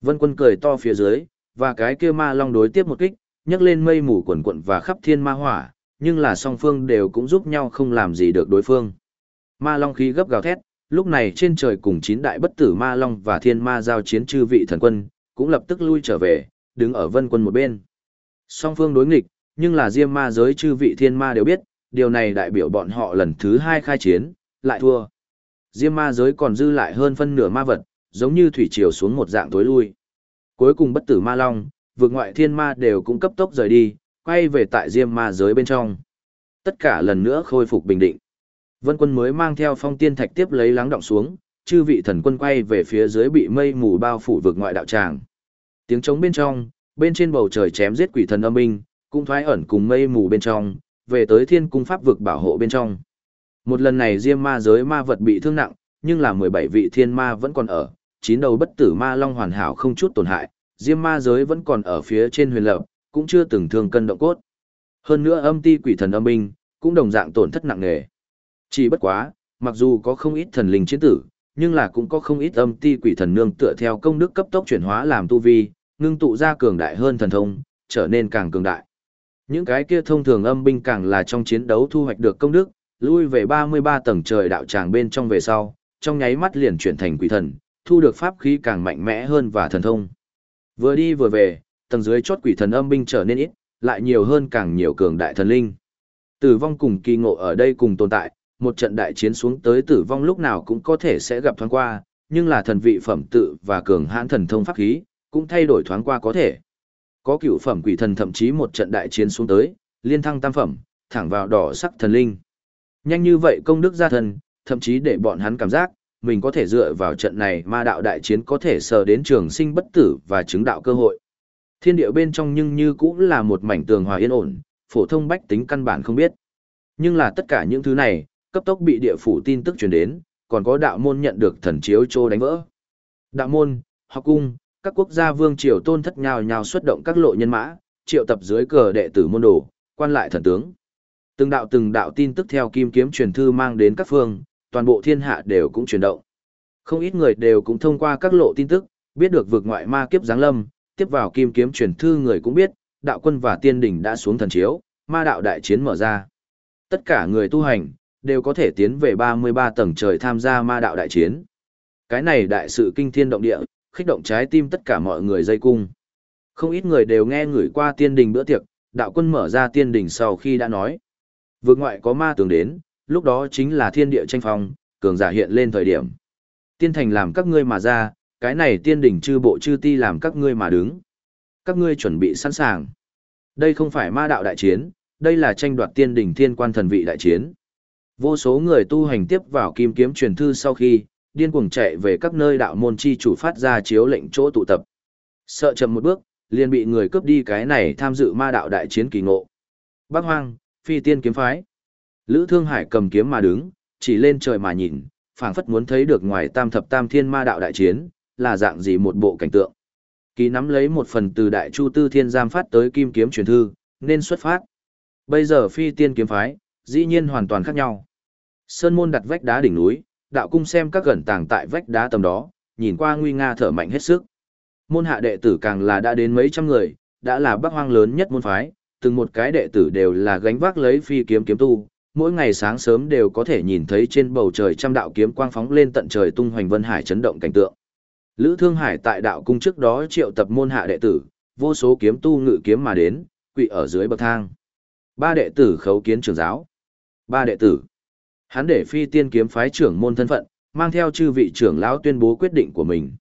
Vân quân cười to phía dưới, và cái kia ma long đối tiếp một kích, nhấc lên mây mù quần quận và khắp thiên ma hỏa, nhưng là song phương đều cũng giúp nhau không làm gì được đối phương. Ma long khí gấp gào thét, lúc này trên trời cùng chín đại bất tử ma long và thiên ma giao chiến chư vị thần quân, cũng lập tức lui trở về, đứng ở vân quân một bên. Song phương đối nghịch, nhưng là diêm ma giới chư vị thiên ma đều biết, điều này đại biểu bọn họ lần thứ hai khai chiến, lại thua. Diêm ma giới còn dư lại hơn phân nửa ma vật, giống như thủy triều xuống một dạng tối lui. Cuối cùng bất tử ma long, vượt ngoại thiên ma đều cũng cấp tốc rời đi, quay về tại diêm ma giới bên trong. Tất cả lần nữa khôi phục bình định. Vân quân mới mang theo phong tiên thạch tiếp lấy lắng động xuống, chư vị thần quân quay về phía dưới bị mây mù bao phủ vượt ngoại đạo tràng. Tiếng trống bên trong, bên trên bầu trời chém giết quỷ thần âm minh, cũng thoái ẩn cùng mây mù bên trong, về tới thiên cung pháp vực bảo hộ bên trong. Một lần này diêm ma giới ma vật bị thương nặng, nhưng là 17 vị thiên ma vẫn còn ở, chín đầu bất tử ma long hoàn hảo không chút tổn hại, diêm ma giới vẫn còn ở phía trên huyền lập, cũng chưa từng thương cân động cốt. Hơn nữa âm ti quỷ thần âm binh cũng đồng dạng tổn thất nặng nề. Chỉ bất quá, mặc dù có không ít thần linh chiến tử, nhưng là cũng có không ít âm ti quỷ thần nương tựa theo công đức cấp tốc chuyển hóa làm tu vi, ngưng tụ ra cường đại hơn thần thông, trở nên càng cường đại. Những cái kia thông thường âm binh càng là trong chiến đấu thu hoạch được công đức, lui về 33 tầng trời đạo tràng bên trong về sau, trong nháy mắt liền chuyển thành quỷ thần, thu được pháp khí càng mạnh mẽ hơn và thần thông. Vừa đi vừa về, tầng dưới chốt quỷ thần âm binh trở nên ít, lại nhiều hơn càng nhiều cường đại thần linh. Tử vong cùng kỳ ngộ ở đây cùng tồn tại, một trận đại chiến xuống tới tử vong lúc nào cũng có thể sẽ gặp thoáng qua, nhưng là thần vị phẩm tự và cường hãn thần thông pháp khí, cũng thay đổi thoáng qua có thể. Có cựu phẩm quỷ thần thậm chí một trận đại chiến xuống tới, liên thăng tam phẩm, thẳng vào đỏ sắc thần linh. Nhanh như vậy công đức gia thần, thậm chí để bọn hắn cảm giác, mình có thể dựa vào trận này ma đạo đại chiến có thể sờ đến trường sinh bất tử và chứng đạo cơ hội. Thiên địa bên trong nhưng như cũng là một mảnh tường hòa yên ổn, phổ thông bách tính căn bản không biết. Nhưng là tất cả những thứ này, cấp tốc bị địa phủ tin tức truyền đến, còn có đạo môn nhận được thần chiếu trô đánh vỡ. Đạo môn, học cung, các quốc gia vương triều tôn thất nhào nhào xuất động các lộ nhân mã, triệu tập dưới cờ đệ tử môn đồ, quan lại thần tướng. Từng đạo từng đạo tin tức theo kim kiếm truyền thư mang đến các phương, toàn bộ thiên hạ đều cũng chuyển động. Không ít người đều cũng thông qua các lộ tin tức, biết được vực ngoại ma kiếp giáng lâm, tiếp vào kim kiếm truyền thư người cũng biết, đạo quân và tiên đỉnh đã xuống thần chiếu, ma đạo đại chiến mở ra. Tất cả người tu hành, đều có thể tiến về 33 tầng trời tham gia ma đạo đại chiến. Cái này đại sự kinh thiên động địa, khích động trái tim tất cả mọi người dây cung. Không ít người đều nghe người qua tiên đình bữa tiệc, đạo quân mở ra tiên đình sau khi đã nói. Vượt ngoại có ma tướng đến, lúc đó chính là thiên địa tranh phong, cường giả hiện lên thời điểm. Tiên thành làm các ngươi mà ra, cái này tiên đỉnh chư bộ chư ti làm các ngươi mà đứng. Các ngươi chuẩn bị sẵn sàng. Đây không phải ma đạo đại chiến, đây là tranh đoạt tiên đỉnh thiên quan thần vị đại chiến. Vô số người tu hành tiếp vào kim kiếm truyền thư sau khi, điên cuồng chạy về các nơi đạo môn chi chủ phát ra chiếu lệnh chỗ tụ tập. Sợ chậm một bước, liền bị người cướp đi cái này tham dự ma đạo đại chiến kỳ ngộ. Bắc Hoang, phi tiên kiếm phái. Lữ Thương Hải cầm kiếm mà đứng, chỉ lên trời mà nhìn, phảng phất muốn thấy được ngoài tam thập tam thiên ma đạo đại chiến, là dạng gì một bộ cảnh tượng. Ký nắm lấy một phần từ đại chu tư thiên giam phát tới kim kiếm truyền thư, nên xuất phát. Bây giờ phi tiên kiếm phái, dĩ nhiên hoàn toàn khác nhau. Sơn môn đặt vách đá đỉnh núi, đạo cung xem các gần tàng tại vách đá tầm đó, nhìn qua nguy nga thở mạnh hết sức. Môn hạ đệ tử càng là đã đến mấy trăm người, đã là bắc hoang lớn nhất môn phái, từng một cái đệ tử đều là gánh vác lấy phi kiếm kiếm tu, mỗi ngày sáng sớm đều có thể nhìn thấy trên bầu trời trăm đạo kiếm quang phóng lên tận trời tung hoành vân hải chấn động cảnh tượng. Lữ Thương Hải tại đạo cung trước đó triệu tập môn hạ đệ tử, vô số kiếm tu ngự kiếm mà đến, quỳ ở dưới bậc thang. Ba đệ tử khấu kiến trưởng giáo. Ba đệ tử. Hắn để phi tiên kiếm phái trưởng môn thân phận, mang theo chư vị trưởng lão tuyên bố quyết định của mình.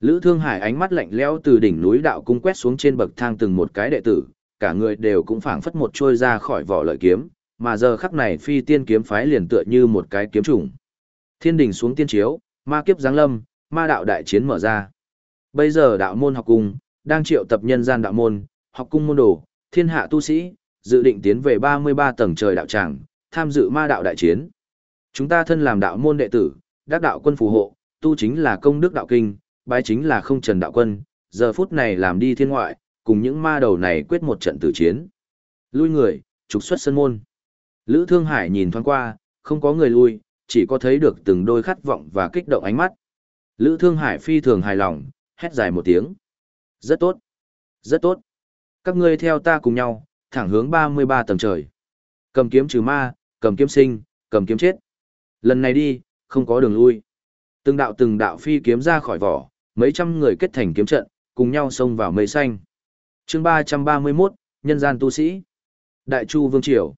Lữ Thương Hải ánh mắt lạnh lẽo từ đỉnh núi đạo cung quét xuống trên bậc thang từng một cái đệ tử, cả người đều cũng phảng phất một trôi ra khỏi vỏ lợi kiếm, mà giờ khắc này phi tiên kiếm phái liền tựa như một cái kiếm trùng. Thiên đình xuống tiên chiếu, ma kiếp giáng lâm, ma đạo đại chiến mở ra. Bây giờ đạo môn học cung, đang triệu tập nhân gian đạo môn, học cung môn đồ, thiên hạ tu sĩ, dự định tiến về 33 tầng trời đạo tràng, tham dự ma đạo đại chiến. Chúng ta thân làm đạo môn đệ tử, đắc đạo quân phù hộ, tu chính là công đức đạo kinh, bái chính là không trần đạo quân, giờ phút này làm đi thiên ngoại, cùng những ma đầu này quyết một trận tử chiến. Lui người, trục xuất sân môn. Lữ Thương Hải nhìn thoáng qua, không có người lui, chỉ có thấy được từng đôi khát vọng và kích động ánh mắt. Lữ Thương Hải phi thường hài lòng, hét dài một tiếng. Rất tốt. Rất tốt. Các ngươi theo ta cùng nhau, thẳng hướng 33 tầng trời. Cầm kiếm trừ ma, cầm kiếm sinh, cầm kiếm chết. Lần này đi, không có đường lui. Từng đạo từng đạo phi kiếm ra khỏi vỏ, mấy trăm người kết thành kiếm trận, cùng nhau xông vào mây xanh. chương 331, Nhân gian tu sĩ. Đại Chu Vương Triều.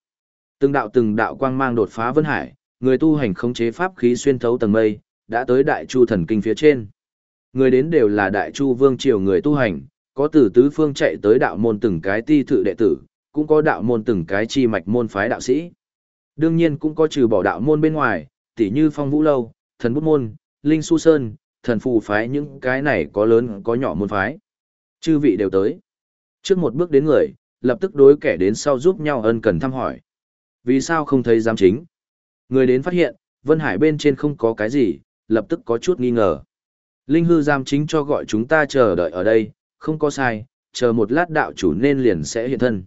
Từng đạo từng đạo quang mang đột phá vân hải, người tu hành khống chế pháp khí xuyên thấu tầng mây, đã tới Đại Chu thần kinh phía trên. Người đến đều là Đại Chu Vương Triều người tu hành, có từ tứ phương chạy tới đạo môn từng cái ti thự đệ tử, cũng có đạo môn từng cái chi mạch môn phái đạo sĩ. Đương nhiên cũng có trừ bỏ đạo môn bên ngoài, tỉ như phong vũ lâu, thần bút môn, linh su sơn, thần phù phái những cái này có lớn có nhỏ môn phái. Chư vị đều tới. Trước một bước đến người, lập tức đối kẻ đến sau giúp nhau ân cần thăm hỏi. Vì sao không thấy giám chính? Người đến phát hiện, Vân Hải bên trên không có cái gì, lập tức có chút nghi ngờ. Linh hư giam chính cho gọi chúng ta chờ đợi ở đây, không có sai, chờ một lát đạo chủ nên liền sẽ hiện thân.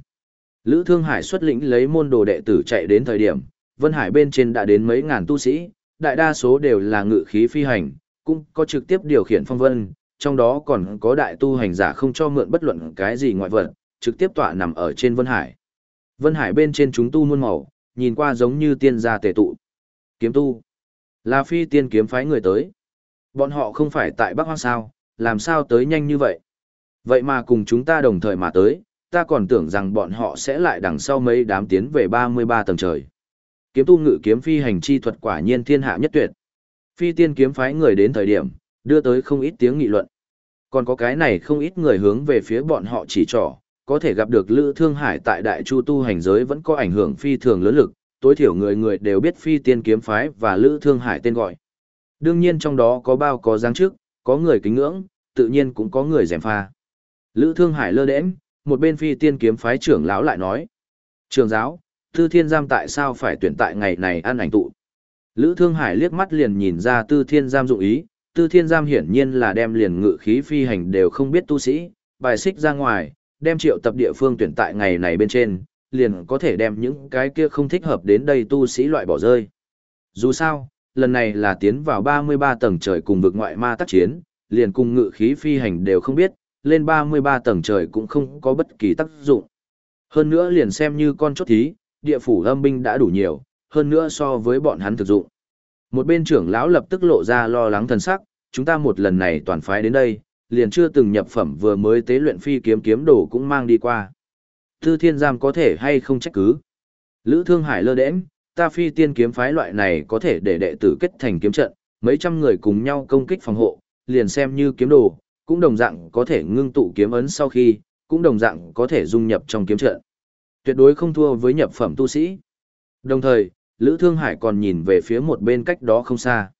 Lữ Thương Hải xuất lĩnh lấy môn đồ đệ tử chạy đến thời điểm, Vân Hải bên trên đã đến mấy ngàn tu sĩ, đại đa số đều là ngự khí phi hành, cũng có trực tiếp điều khiển phong vân, trong đó còn có đại tu hành giả không cho mượn bất luận cái gì ngoại vật, trực tiếp tọa nằm ở trên Vân Hải. Vân Hải bên trên chúng tu muôn màu, nhìn qua giống như tiên gia tề tụ. Kiếm tu, là phi tiên kiếm phái người tới. Bọn họ không phải tại Bắc Hoang sao, làm sao tới nhanh như vậy? Vậy mà cùng chúng ta đồng thời mà tới, ta còn tưởng rằng bọn họ sẽ lại đằng sau mấy đám tiến về 33 tầng trời. Kiếm tu ngự kiếm phi hành chi thuật quả nhiên thiên hạ nhất tuyệt. Phi tiên kiếm phái người đến thời điểm, đưa tới không ít tiếng nghị luận. Còn có cái này không ít người hướng về phía bọn họ chỉ trỏ, có thể gặp được Lữ Thương Hải tại Đại Chu tu hành giới vẫn có ảnh hưởng phi thường lớn lực, tối thiểu người người đều biết phi tiên kiếm phái và Lữ Thương Hải tên gọi. Đương nhiên trong đó có bao có giáng trước, có người kính ngưỡng, tự nhiên cũng có người rèm pha. Lữ Thương Hải lơ đễnh, một bên phi tiên kiếm phái trưởng lão lại nói. Trường giáo, Tư Thiên Giam tại sao phải tuyển tại ngày này ăn ảnh tụ? Lữ Thương Hải liếc mắt liền nhìn ra Tư Thiên Giam dụng ý, Tư Thiên Giam hiển nhiên là đem liền ngự khí phi hành đều không biết tu sĩ, bài xích ra ngoài, đem triệu tập địa phương tuyển tại ngày này bên trên, liền có thể đem những cái kia không thích hợp đến đây tu sĩ loại bỏ rơi. Dù sao, lần này là tiến vào 33 tầng trời cùng vực ngoại ma tác chiến, liền cùng ngự khí phi hành đều không biết, lên 33 tầng trời cũng không có bất kỳ tác dụng. Hơn nữa liền xem như con chốt thí, địa phủ âm binh đã đủ nhiều, hơn nữa so với bọn hắn thực dụng. Một bên trưởng lão lập tức lộ ra lo lắng thần sắc, chúng ta một lần này toàn phái đến đây, liền chưa từng nhập phẩm vừa mới tế luyện phi kiếm kiếm đồ cũng mang đi qua. Tư thiên giam có thể hay không trách cứ. Lữ Thương Hải lơ đễnh, ta phi tiên kiếm phái loại này có thể để đệ tử kết thành kiếm trận, mấy trăm người cùng nhau công kích phòng hộ, liền xem như kiếm đồ, cũng đồng dạng có thể ngưng tụ kiếm ấn sau khi, cũng đồng dạng có thể dung nhập trong kiếm trận. Tuyệt đối không thua với nhập phẩm tu sĩ. Đồng thời, Lữ Thương Hải còn nhìn về phía một bên cách đó không xa.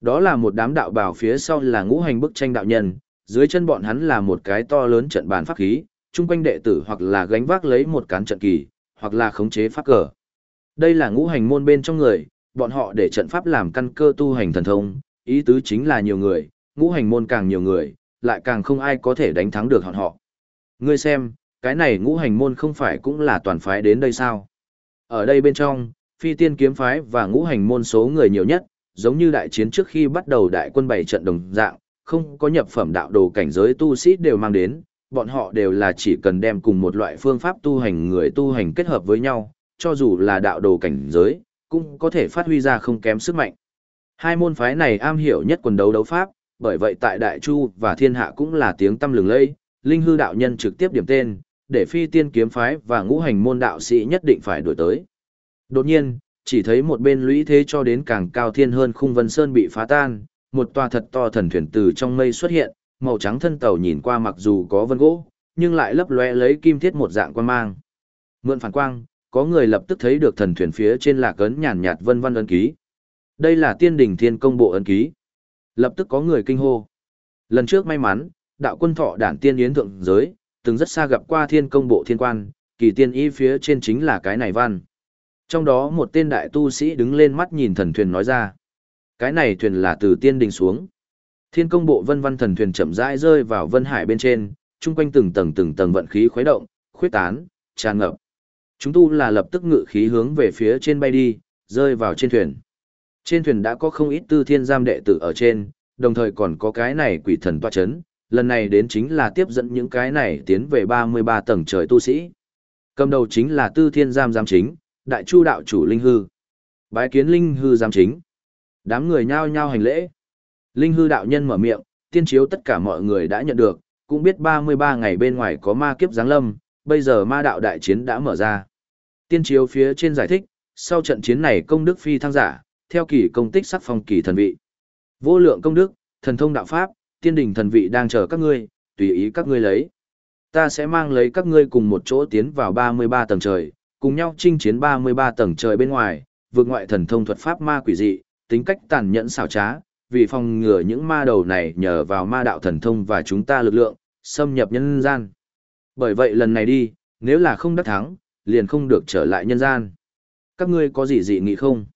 Đó là một đám đạo bào phía sau là ngũ hành bức tranh đạo nhân, dưới chân bọn hắn là một cái to lớn trận bàn pháp khí, chung quanh đệ tử hoặc là gánh vác lấy một cán trận kỳ, hoặc là khống chế pháp cờ. Đây là ngũ hành môn bên trong người, bọn họ để trận pháp làm căn cơ tu hành thần thông, ý tứ chính là nhiều người, ngũ hành môn càng nhiều người, lại càng không ai có thể đánh thắng được họ họ. Ngươi xem, cái này ngũ hành môn không phải cũng là toàn phái đến đây sao? Ở đây bên trong, phi tiên kiếm phái và ngũ hành môn số người nhiều nhất, giống như đại chiến trước khi bắt đầu đại quân bảy trận đồng dạng, không có nhập phẩm đạo đồ cảnh giới tu sĩ đều mang đến, bọn họ đều là chỉ cần đem cùng một loại phương pháp tu hành người tu hành kết hợp với nhau, cho dù là đạo đồ cảnh giới, cũng có thể phát huy ra không kém sức mạnh. Hai môn phái này am hiểu nhất quần đấu đấu pháp, bởi vậy tại Đại Chu và Thiên Hạ cũng là tiếng tâm lừng lây. Linh hư đạo nhân trực tiếp điểm tên, để phi tiên kiếm phái và ngũ hành môn đạo sĩ nhất định phải đổi tới. Đột nhiên, chỉ thấy một bên lũy thế cho đến càng cao thiên hơn khung vân sơn bị phá tan, một tòa thật to thần thuyền từ trong mây xuất hiện, màu trắng thân tàu nhìn qua mặc dù có vân gỗ, nhưng lại lấp lóe lấy kim thiết một dạng quan mang. Mượn phản quang, có người lập tức thấy được thần thuyền phía trên lạc ấn nhàn nhạt vân vân ấn ký. Đây là tiên đỉnh thiên công bộ ấn ký. Lập tức có người kinh hô. Lần trước may mắn, đạo quân thọ đản tiên yến thượng giới, từng rất xa gặp qua thiên công bộ thiên quan, kỳ tiên y phía trên chính là cái này văn. Trong đó một tên đại tu sĩ đứng lên mắt nhìn thần thuyền nói ra. Cái này thuyền là từ tiên đình xuống. Thiên công bộ vân văn thần thuyền chậm rãi rơi vào vân hải bên trên, chung quanh từng tầng từng tầng vận khí khuấy động, khuyết tán, tràn ngập. Chúng tu là lập tức ngự khí hướng về phía trên bay đi, rơi vào trên thuyền. Trên thuyền đã có không ít tư thiên giam đệ tử ở trên, đồng thời còn có cái này quỷ thần toa chấn, lần này đến chính là tiếp dẫn những cái này tiến về 33 tầng trời tu sĩ. Cầm đầu chính là Tư Thiên Giam giam chính, Đại Chu đạo chủ Linh Hư. Bái kiến Linh Hư giam chính. Đám người nhao nhao hành lễ. Linh Hư đạo nhân mở miệng, tiên chiếu tất cả mọi người đã nhận được, cũng biết 33 ngày bên ngoài có ma kiếp giáng lâm, bây giờ ma đạo đại chiến đã mở ra. Tiên chiếu phía trên giải thích, sau trận chiến này công đức phi thăng giả, theo kỳ công tích sắc phong kỳ thần vị. Vô lượng công đức, thần thông đạo pháp, tiên đình thần vị đang chờ các ngươi, tùy ý các ngươi lấy. Ta sẽ mang lấy các ngươi cùng một chỗ tiến vào 33 tầng trời, cùng nhau chinh chiến 33 tầng trời bên ngoài, vượt ngoại thần thông thuật pháp ma quỷ dị, tính cách tàn nhẫn xảo trá, vì phòng ngừa những ma đầu này nhờ vào ma đạo thần thông và chúng ta lực lượng, xâm nhập nhân gian. Bởi vậy lần này đi, nếu là không đắc thắng, liền không được trở lại nhân gian. Các ngươi có gì dị nghị không?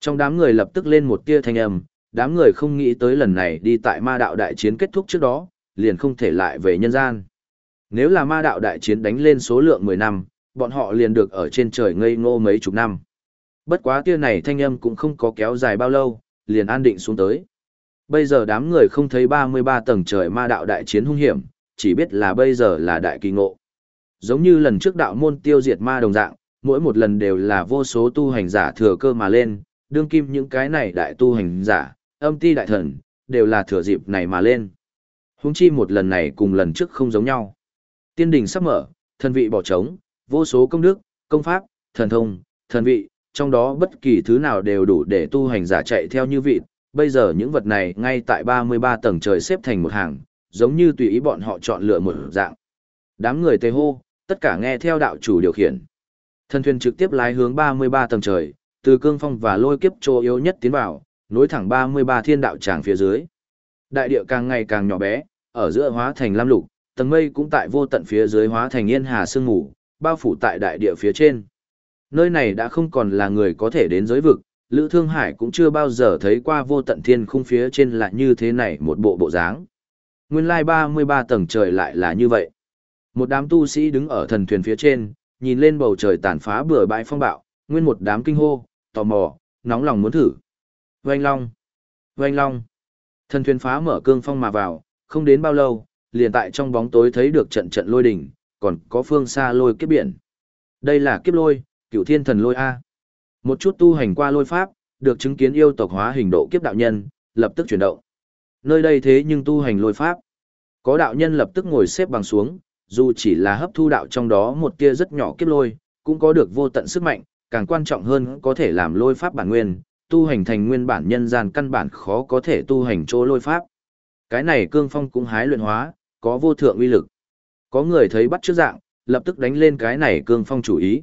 Trong đám người lập tức lên một tia thanh âm, đám người không nghĩ tới lần này đi tại ma đạo đại chiến kết thúc trước đó, liền không thể lại về nhân gian. Nếu là ma đạo đại chiến đánh lên số lượng 10 năm, bọn họ liền được ở trên trời ngây ngô mấy chục năm. Bất quá tia này thanh âm cũng không có kéo dài bao lâu, liền an định xuống tới. Bây giờ đám người không thấy 33 tầng trời ma đạo đại chiến hung hiểm, chỉ biết là bây giờ là đại kỳ ngộ. Giống như lần trước đạo môn tiêu diệt ma đồng dạng, mỗi một lần đều là vô số tu hành giả thừa cơ mà lên, đương kim những cái này đại tu hành giả, âm ti đại thần, đều là thừa dịp này mà lên. Húng chi một lần này cùng lần trước không giống nhau. Tiên đình sắp mở, thần vị bỏ trống, vô số công đức, công pháp, thần thông, thần vị, trong đó bất kỳ thứ nào đều đủ để tu hành giả chạy theo như vị. Bây giờ những vật này ngay tại 33 tầng trời xếp thành một hàng, giống như tùy ý bọn họ chọn lựa một dạng. Đám người tê hô, tất cả nghe theo đạo chủ điều khiển. Thần thuyền trực tiếp lái hướng 33 tầng trời, từ cương phong và lôi kiếp chỗ yếu nhất tiến vào, nối thẳng 33 thiên đạo tràng phía dưới. Đại địa càng ngày càng nhỏ bé, ở giữa hóa thành lam lục, tầng mây cũng tại vô tận phía dưới hóa thành yên hà sương mù, bao phủ tại đại địa phía trên. Nơi này đã không còn là người có thể đến giới vực, Lữ Thương Hải cũng chưa bao giờ thấy qua vô tận thiên khung phía trên lại như thế này một bộ bộ dáng. Nguyên lai 33 tầng trời lại là như vậy. Một đám tu sĩ đứng ở thần thuyền phía trên, nhìn lên bầu trời tàn phá bừa bãi phong bạo, nguyên một đám kinh hô, tò mò, nóng lòng muốn thử. Oanh long, oanh long. Thần thuyền phá mở cương phong mà vào, không đến bao lâu, liền tại trong bóng tối thấy được trận trận lôi đỉnh, còn có phương xa lôi kiếp biển. Đây là kiếp lôi, Cựu thiên thần lôi A. Một chút tu hành qua lôi pháp, được chứng kiến yêu tộc hóa hình độ kiếp đạo nhân, lập tức chuyển động. Nơi đây thế nhưng tu hành lôi pháp. Có đạo nhân lập tức ngồi xếp bằng xuống, dù chỉ là hấp thu đạo trong đó một tia rất nhỏ kiếp lôi, cũng có được vô tận sức mạnh, càng quan trọng hơn có thể làm lôi pháp bản nguyên, tu hành thành nguyên bản nhân gian căn bản khó có thể tu hành chỗ lôi pháp. Cái này cương phong cũng hái luyện hóa, có vô thượng uy lực. Có người thấy bắt trước dạng, lập tức đánh lên cái này cương phong chủ ý.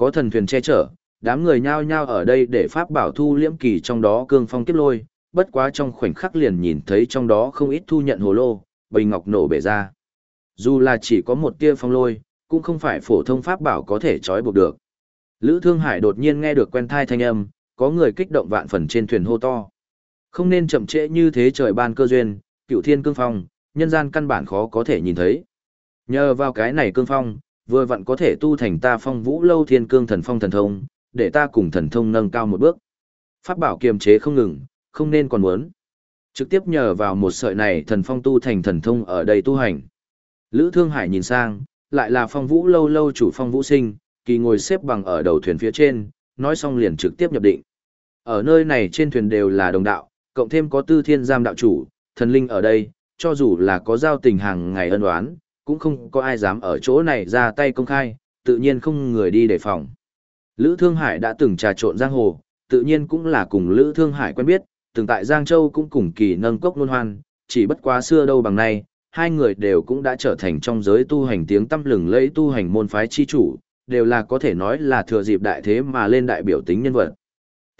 Có thần thuyền che chở, đám người nhao nhao ở đây để pháp bảo thu liễm kỳ trong đó cương phong kiếp lôi, bất quá trong khoảnh khắc liền nhìn thấy trong đó không ít thu nhận hồ lô, bình ngọc nổ bể ra. Dù là chỉ có một tia phong lôi, cũng không phải phổ thông pháp bảo có thể trói buộc được. Lữ Thương Hải đột nhiên nghe được quen thai thanh âm, có người kích động vạn phần trên thuyền hô to. Không nên chậm trễ như thế trời ban cơ duyên, cựu thiên cương phong, nhân gian căn bản khó có thể nhìn thấy. Nhờ vào cái này cương phong, vừa vặn có thể tu thành ta phong vũ lâu thiên cương thần phong thần thông, để ta cùng thần thông nâng cao một bước. Pháp bảo kiềm chế không ngừng, không nên còn muốn. Trực tiếp nhờ vào một sợi này thần phong tu thành thần thông ở đây tu hành. Lữ Thương Hải nhìn sang, lại là phong vũ lâu lâu chủ phong vũ sinh, kỳ ngồi xếp bằng ở đầu thuyền phía trên, nói xong liền trực tiếp nhập định. Ở nơi này trên thuyền đều là đồng đạo, cộng thêm có tư thiên giam đạo chủ, thần linh ở đây, cho dù là có giao tình hàng ngày ân oán, cũng không có ai dám ở chỗ này ra tay công khai, tự nhiên không người đi đề phòng. Lữ Thương Hải đã từng trà trộn giang hồ, tự nhiên cũng là cùng Lữ Thương Hải quen biết, từng tại Giang Châu cũng cùng kỳ nâng cốc luôn hoan, chỉ bất quá xưa đâu bằng nay, hai người đều cũng đã trở thành trong giới tu hành tiếng tăm lừng lẫy tu hành môn phái chi chủ, đều là có thể nói là thừa dịp đại thế mà lên đại biểu tính nhân vật.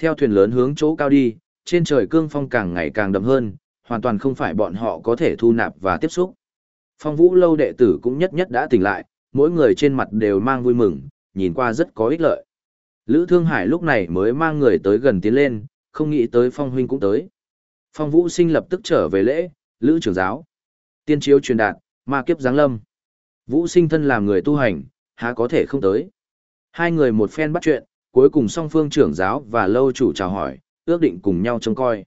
Theo thuyền lớn hướng chỗ cao đi, trên trời cương phong càng ngày càng đậm hơn, hoàn toàn không phải bọn họ có thể thu nạp và tiếp xúc. Phong vũ lâu đệ tử cũng nhất nhất đã tỉnh lại, mỗi người trên mặt đều mang vui mừng, nhìn qua rất có ích lợi. Lữ Thương Hải lúc này mới mang người tới gần tiến lên, không nghĩ tới Phong huynh cũng tới. Phong Vũ Sinh lập tức trở về lễ, Lữ trưởng giáo. Tiên chiếu truyền đạt, ma kiếp giáng lâm. Vũ Sinh thân làm người tu hành, há có thể không tới. Hai người một phen bắt chuyện, cuối cùng song phương trưởng giáo và lâu chủ chào hỏi, ước định cùng nhau trông coi.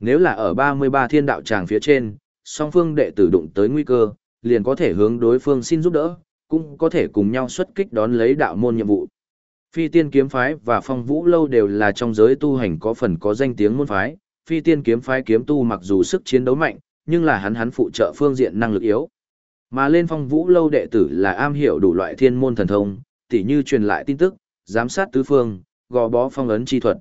Nếu là ở 33 thiên đạo tràng phía trên, song phương đệ tử đụng tới nguy cơ, liền có thể hướng đối phương xin giúp đỡ, cũng có thể cùng nhau xuất kích đón lấy đạo môn nhiệm vụ. Phi tiên kiếm phái và phong vũ lâu đều là trong giới tu hành có phần có danh tiếng môn phái, phi tiên kiếm phái kiếm tu mặc dù sức chiến đấu mạnh, nhưng là hắn hắn phụ trợ phương diện năng lực yếu. Mà lên phong vũ lâu đệ tử là am hiểu đủ loại thiên môn thần thông, tỉ như truyền lại tin tức, giám sát tứ phương, gò bó phong ấn chi thuật.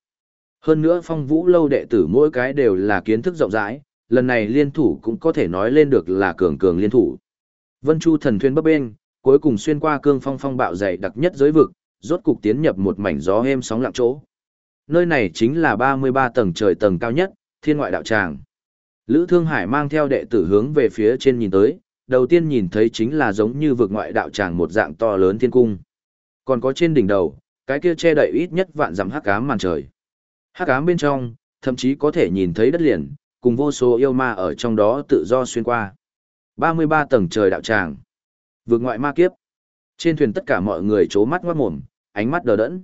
Hơn nữa phong vũ lâu đệ tử mỗi cái đều là kiến thức rộng rãi, lần này liên thủ cũng có thể nói lên được là cường cường liên thủ. Vân Chu thần thuyền bấp bên, cuối cùng xuyên qua cương phong phong bạo dày đặc nhất giới vực, rốt cục tiến nhập một mảnh gió êm sóng lặng chỗ. Nơi này chính là 33 tầng trời tầng cao nhất, thiên ngoại đạo tràng. Lữ Thương Hải mang theo đệ tử hướng về phía trên nhìn tới, đầu tiên nhìn thấy chính là giống như vực ngoại đạo tràng một dạng to lớn thiên cung. Còn có trên đỉnh đầu, cái kia che đậy ít nhất vạn dặm hắc ám màn trời. Hắc ám bên trong, thậm chí có thể nhìn thấy đất liền, cùng vô số yêu ma ở trong đó tự do xuyên qua. 33 tầng trời đạo tràng. Vượt ngoại ma kiếp. Trên thuyền tất cả mọi người chố mắt ngoát mồm, ánh mắt đờ đẫn.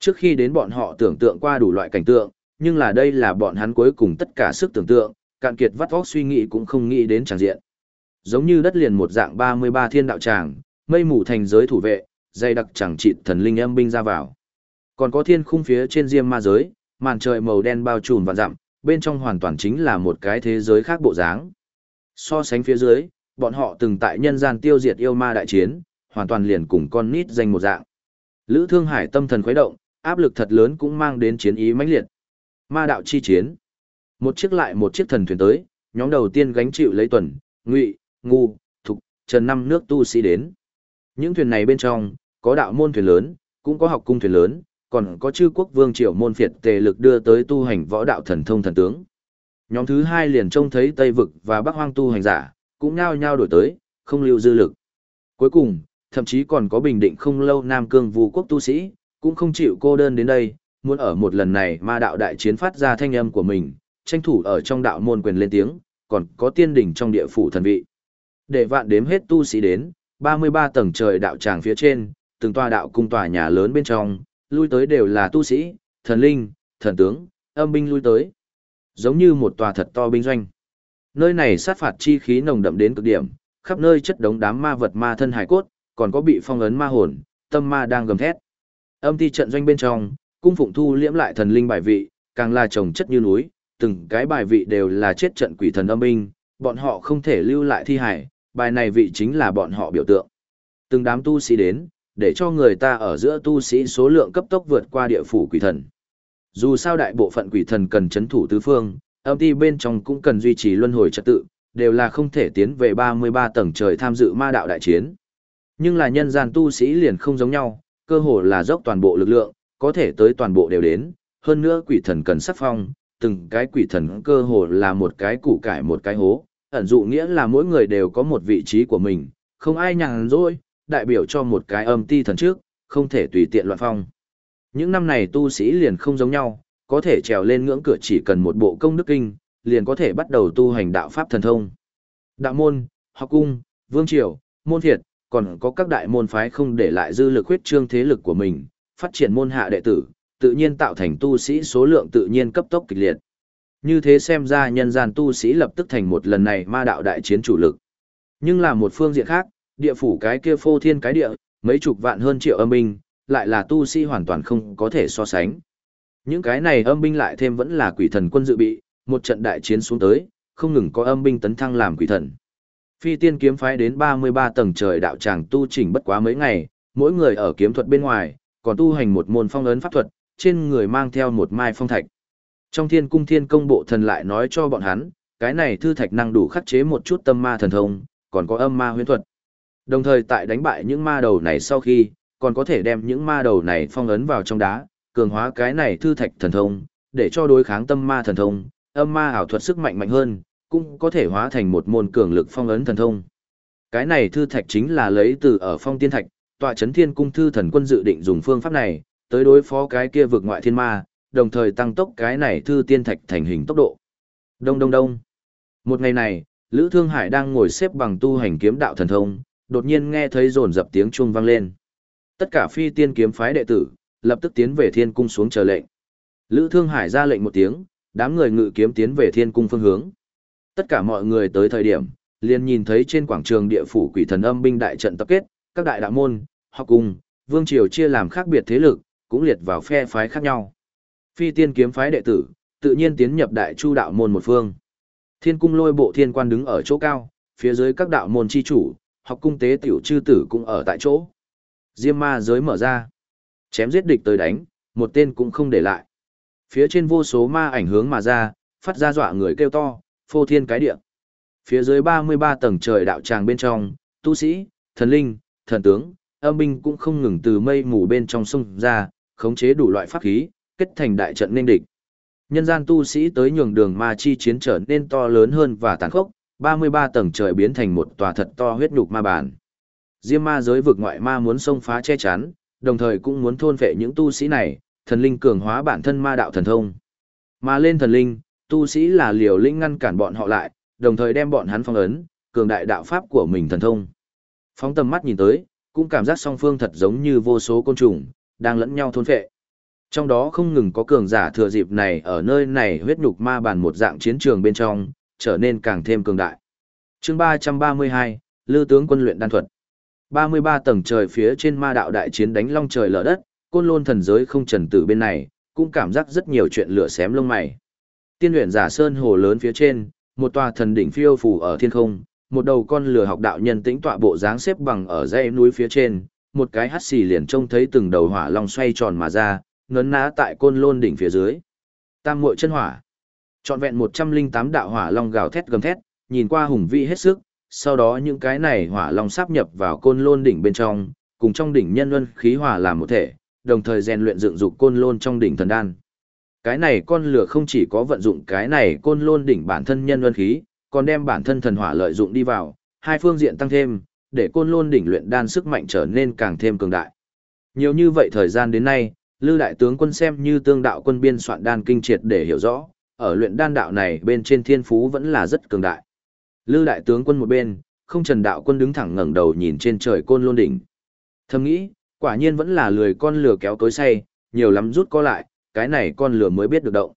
Trước khi đến bọn họ tưởng tượng qua đủ loại cảnh tượng, nhưng là đây là bọn hắn cuối cùng tất cả sức tưởng tượng, cạn kiệt vắt óc suy nghĩ cũng không nghĩ đến tràng diện. Giống như đất liền một dạng 33 thiên đạo tràng, mây mù thành giới thủ vệ, dây đặc chẳng trị thần linh âm binh ra vào. Còn có thiên khung phía trên diêm ma giới, màn trời màu đen bao trùm và dặm, bên trong hoàn toàn chính là một cái thế giới khác bộ dáng. So sánh phía dưới, bọn họ từng tại nhân gian tiêu diệt yêu ma đại chiến, hoàn toàn liền cùng con nít danh một dạng. Lữ Thương Hải tâm thần khuấy động, áp lực thật lớn cũng mang đến chiến ý mãnh liệt. Ma đạo chi chiến. Một chiếc lại một chiếc thần thuyền tới, nhóm đầu tiên gánh chịu lấy tuần, ngụy, ngu, thục, trần năm nước tu sĩ đến. Những thuyền này bên trong, có đạo môn thuyền lớn, cũng có học cung thuyền lớn, còn có chư quốc vương triều môn phiệt tề lực đưa tới tu hành võ đạo thần thông thần tướng. Nhóm thứ hai liền trông thấy Tây Vực và Bắc Hoang tu hành giả, cũng nhao nhao đổi tới, không lưu dư lực. Cuối cùng, thậm chí còn có bình định không lâu Nam Cương vũ quốc tu sĩ, cũng không chịu cô đơn đến đây, muốn ở một lần này ma đạo đại chiến phát ra thanh âm của mình, tranh thủ ở trong đạo môn quyền lên tiếng, còn có tiên đỉnh trong địa phủ thần vị. Để vạn đếm hết tu sĩ đến, 33 tầng trời đạo tràng phía trên, từng tòa đạo cung tòa nhà lớn bên trong, lui tới đều là tu sĩ, thần linh, thần tướng, âm binh lui tới. Giống như một tòa thật to binh doanh. Nơi này sát phạt chi khí nồng đậm đến cực điểm, khắp nơi chất đống đám ma vật ma thân hải cốt, còn có bị phong ấn ma hồn, tâm ma đang gầm thét. Âm ti trận doanh bên trong, cung phụng thu liễm lại thần linh bài vị, càng là trồng chất như núi, từng cái bài vị đều là chết trận quỷ thần âm binh, bọn họ không thể lưu lại thi hải, bài này vị chính là bọn họ biểu tượng. Từng đám tu sĩ đến, để cho người ta ở giữa tu sĩ số lượng cấp tốc vượt qua địa phủ quỷ thần. Dù sao đại bộ phận quỷ thần cần chấn thủ tứ phương, âm ti bên trong cũng cần duy trì luân hồi trật tự, đều là không thể tiến về 33 tầng trời tham dự ma đạo đại chiến. Nhưng là nhân gian tu sĩ liền không giống nhau, cơ hồ là dốc toàn bộ lực lượng, có thể tới toàn bộ đều đến, hơn nữa quỷ thần cần sắc phong, từng cái quỷ thần cơ hồ là một cái củ cải một cái hố, ẩn dụ nghĩa là mỗi người đều có một vị trí của mình, không ai nhàn rỗi, đại biểu cho một cái âm ti thần trước, không thể tùy tiện loạn phong. Những năm này tu sĩ liền không giống nhau, có thể trèo lên ngưỡng cửa chỉ cần một bộ công đức kinh, liền có thể bắt đầu tu hành đạo pháp thần thông. Đạo môn, học cung, vương triều, môn thiệt, còn có các đại môn phái không để lại dư lực huyết trương thế lực của mình, phát triển môn hạ đệ tử, tự nhiên tạo thành tu sĩ số lượng tự nhiên cấp tốc kịch liệt. Như thế xem ra nhân gian tu sĩ lập tức thành một lần này ma đạo đại chiến chủ lực. Nhưng là một phương diện khác, địa phủ cái kia phô thiên cái địa, mấy chục vạn hơn triệu âm binh, lại là tu sĩ hoàn toàn không có thể so sánh. Những cái này âm binh lại thêm vẫn là quỷ thần quân dự bị, một trận đại chiến xuống tới, không ngừng có âm binh tấn thăng làm quỷ thần. Phi tiên kiếm phái đến 33 tầng trời đạo tràng tu chỉnh bất quá mấy ngày, mỗi người ở kiếm thuật bên ngoài, còn tu hành một môn phong ấn pháp thuật, trên người mang theo một mai phong thạch. Trong thiên cung thiên công bộ thần lại nói cho bọn hắn, cái này thư thạch năng đủ khắc chế một chút tâm ma thần thông, còn có âm ma huyễn thuật. Đồng thời tại đánh bại những ma đầu này sau khi, còn có thể đem những ma đầu này phong ấn vào trong đá, cường hóa cái này thư thạch thần thông, để cho đối kháng tâm ma thần thông, âm ma ảo thuật sức mạnh mạnh hơn, cũng có thể hóa thành một môn cường lực phong ấn thần thông. Cái này thư thạch chính là lấy từ ở phong tiên thạch, tọa chấn thiên cung thư thần quân dự định dùng phương pháp này, tới đối phó cái kia vực ngoại thiên ma, đồng thời tăng tốc cái này thư tiên thạch thành hình tốc độ. Đông đông đông. Một ngày này, Lữ Thương Hải đang ngồi xếp bằng tu hành kiếm đạo thần thông, đột nhiên nghe thấy rồn dập tiếng chuông vang lên. Tất cả phi tiên kiếm phái đệ tử, lập tức tiến về thiên cung xuống chờ lệnh. Lữ Thương Hải ra lệnh một tiếng, đám người ngự kiếm tiến về thiên cung phương hướng. Tất cả mọi người tới thời điểm, liền nhìn thấy trên quảng trường địa phủ quỷ thần âm binh đại trận tập kết, các đại đạo môn, học cùng, vương triều chia làm khác biệt thế lực, cũng liệt vào phe phái khác nhau. Phi tiên kiếm phái đệ tử, tự nhiên tiến nhập đại chu đạo môn một phương. Thiên cung lôi bộ thiên quan đứng ở chỗ cao, phía dưới các đạo môn chi chủ, học cung tế tiểu chư tử cũng ở tại chỗ. Diêm ma giới mở ra. Chém giết địch tới đánh, một tên cũng không để lại. Phía trên vô số ma ảnh hướng mà ra, phát ra dọa người kêu to, phô thiên cái địa. Phía dưới 33 tầng trời đạo tràng bên trong, tu sĩ, thần linh, thần tướng, âm binh cũng không ngừng từ mây mù bên trong sông ra, khống chế đủ loại pháp khí, kết thành đại trận nên địch. Nhân gian tu sĩ tới nhường đường ma chi chiến trở nên to lớn hơn và tàn khốc, 33 tầng trời biến thành một tòa thật to huyết nhục ma bản. Diêm ma giới vực ngoại ma muốn xông phá che chắn, đồng thời cũng muốn thôn phệ những tu sĩ này, thần linh cường hóa bản thân ma đạo thần thông. Mà lên thần linh, tu sĩ là liều linh ngăn cản bọn họ lại, đồng thời đem bọn hắn phong ấn, cường đại đạo pháp của mình thần thông. Phóng tầm mắt nhìn tới, cũng cảm giác song phương thật giống như vô số côn trùng, đang lẫn nhau thôn phệ. Trong đó không ngừng có cường giả thừa dịp này ở nơi này huyết nhục ma bàn một dạng chiến trường bên trong, trở nên càng thêm cường đại. chương 332, Lư tướng quân luyện đan thuật. 33 tầng trời phía trên ma đạo đại chiến đánh long trời lở đất, côn lôn thần giới không trần tử bên này, cũng cảm giác rất nhiều chuyện lửa xém lông mày. Tiên luyện giả sơn hồ lớn phía trên, một tòa thần đỉnh phiêu phù ở thiên không, một đầu con lửa học đạo nhân tĩnh tọa bộ dáng xếp bằng ở dãy núi phía trên, một cái hắt xì liền trông thấy từng đầu hỏa long xoay tròn mà ra, ngấn ná tại côn lôn đỉnh phía dưới. Tam muội chân hỏa. Trọn vẹn 108 đạo hỏa long gào thét gầm thét, nhìn qua hùng vĩ hết sức, sau đó những cái này hỏa long sáp nhập vào côn lôn đỉnh bên trong, cùng trong đỉnh nhân luân khí hỏa làm một thể, đồng thời rèn luyện dựng dục côn lôn trong đỉnh thần đan. Cái này con lửa không chỉ có vận dụng cái này côn lôn đỉnh bản thân nhân luân khí, còn đem bản thân thần hỏa lợi dụng đi vào, hai phương diện tăng thêm, để côn lôn đỉnh luyện đan sức mạnh trở nên càng thêm cường đại. Nhiều như vậy thời gian đến nay, Lư đại tướng quân xem như tương đạo quân biên soạn đan kinh triệt để hiểu rõ, ở luyện đan đạo này bên trên thiên phú vẫn là rất cường đại. Lư đại tướng quân một bên, không trần đạo quân đứng thẳng ngẩng đầu nhìn trên trời côn lôn đỉnh. Thầm nghĩ, quả nhiên vẫn là lười con lừa kéo tối say, nhiều lắm rút có lại, cái này con lừa mới biết được động.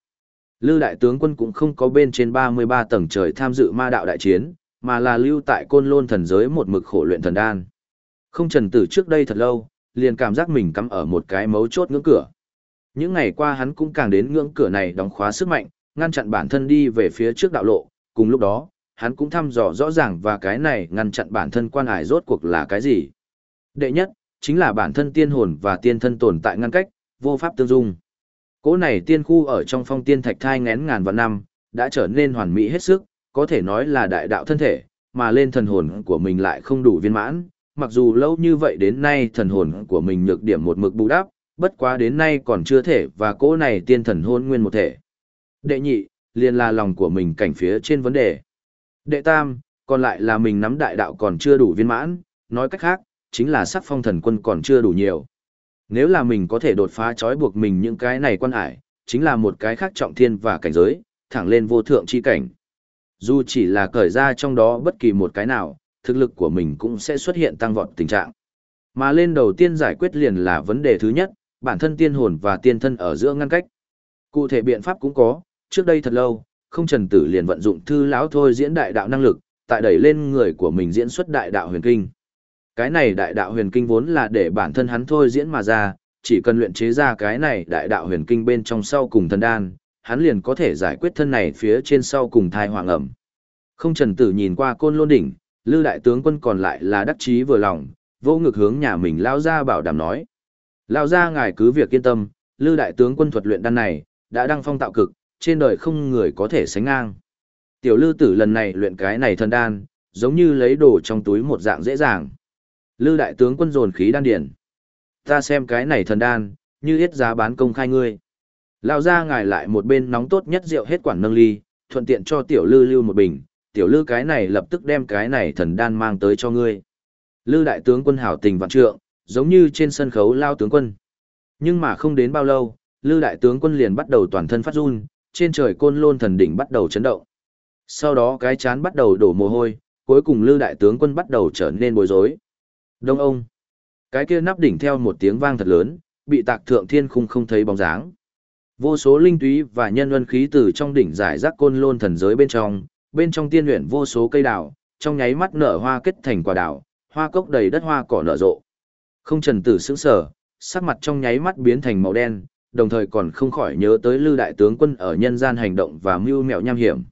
Lư đại tướng quân cũng không có bên trên 33 tầng trời tham dự ma đạo đại chiến, mà là lưu tại côn lôn thần giới một mực khổ luyện thần đan. Không trần tử trước đây thật lâu, liền cảm giác mình cắm ở một cái mấu chốt ngưỡng cửa. Những ngày qua hắn cũng càng đến ngưỡng cửa này đóng khóa sức mạnh, ngăn chặn bản thân đi về phía trước đạo lộ, cùng lúc đó, hắn cũng thăm dò rõ ràng và cái này ngăn chặn bản thân quan hải rốt cuộc là cái gì. Đệ nhất, chính là bản thân tiên hồn và tiên thân tồn tại ngăn cách, vô pháp tương dung. cố này tiên khu ở trong phong tiên thạch thai ngén ngàn vạn năm, đã trở nên hoàn mỹ hết sức, có thể nói là đại đạo thân thể, mà lên thần hồn của mình lại không đủ viên mãn, mặc dù lâu như vậy đến nay thần hồn của mình nhược điểm một mực bù đắp, bất quá đến nay còn chưa thể và cố này tiên thần hôn nguyên một thể. Đệ nhị, liền là lòng của mình cảnh phía trên vấn đề. Đệ tam, còn lại là mình nắm đại đạo còn chưa đủ viên mãn, nói cách khác, chính là sắc phong thần quân còn chưa đủ nhiều. Nếu là mình có thể đột phá trói buộc mình những cái này quan ải, chính là một cái khác trọng thiên và cảnh giới, thẳng lên vô thượng chi cảnh. Dù chỉ là cởi ra trong đó bất kỳ một cái nào, thực lực của mình cũng sẽ xuất hiện tăng vọt tình trạng. Mà lên đầu tiên giải quyết liền là vấn đề thứ nhất, bản thân tiên hồn và tiên thân ở giữa ngăn cách. Cụ thể biện pháp cũng có, trước đây thật lâu, không trần tử liền vận dụng thư lão thôi diễn đại đạo năng lực, tại đẩy lên người của mình diễn xuất đại đạo huyền kinh. Cái này đại đạo huyền kinh vốn là để bản thân hắn thôi diễn mà ra, chỉ cần luyện chế ra cái này đại đạo huyền kinh bên trong sau cùng thần đan, hắn liền có thể giải quyết thân này phía trên sau cùng thai hoàng ẩm. Không trần tử nhìn qua côn lôn đỉnh, lư đại tướng quân còn lại là đắc chí vừa lòng, vô ngực hướng nhà mình lao ra bảo đảm nói. Lao ra ngài cứ việc yên tâm, lư đại tướng quân thuật luyện đan này, đã đăng phong tạo cực, trên đời không người có thể sánh ngang. Tiểu lư tử lần này luyện cái này thần đan, giống như lấy đồ trong túi một dạng dễ dàng. Lư đại tướng quân dồn khí đan điển. Ta xem cái này thần đan, như hết giá bán công khai ngươi. Lao ra ngài lại một bên nóng tốt nhất rượu hết quản nâng ly, thuận tiện cho tiểu lư lưu một bình, tiểu lư cái này lập tức đem cái này thần đan mang tới cho ngươi. Lư đại tướng quân hảo tình vạn trượng, giống như trên sân khấu lao tướng quân. Nhưng mà không đến bao lâu, Lư đại tướng quân liền bắt đầu toàn thân phát run, trên trời côn lôn thần đỉnh bắt đầu chấn động. Sau đó cái chán bắt đầu đổ mồ hôi, cuối cùng Lư đại tướng quân bắt đầu trở nên bối rối. Đông ông. Cái kia nắp đỉnh theo một tiếng vang thật lớn, bị tạc thượng thiên khung không thấy bóng dáng. Vô số linh túy và nhân luân khí từ trong đỉnh giải rác côn lôn thần giới bên trong, bên trong tiên luyện vô số cây đào, trong nháy mắt nở hoa kết thành quả đào, hoa cốc đầy đất hoa cỏ nở rộ. Không trần tử sững sờ, sắc mặt trong nháy mắt biến thành màu đen, đồng thời còn không khỏi nhớ tới Lư đại tướng quân ở nhân gian hành động và mưu mẹo nham hiểm.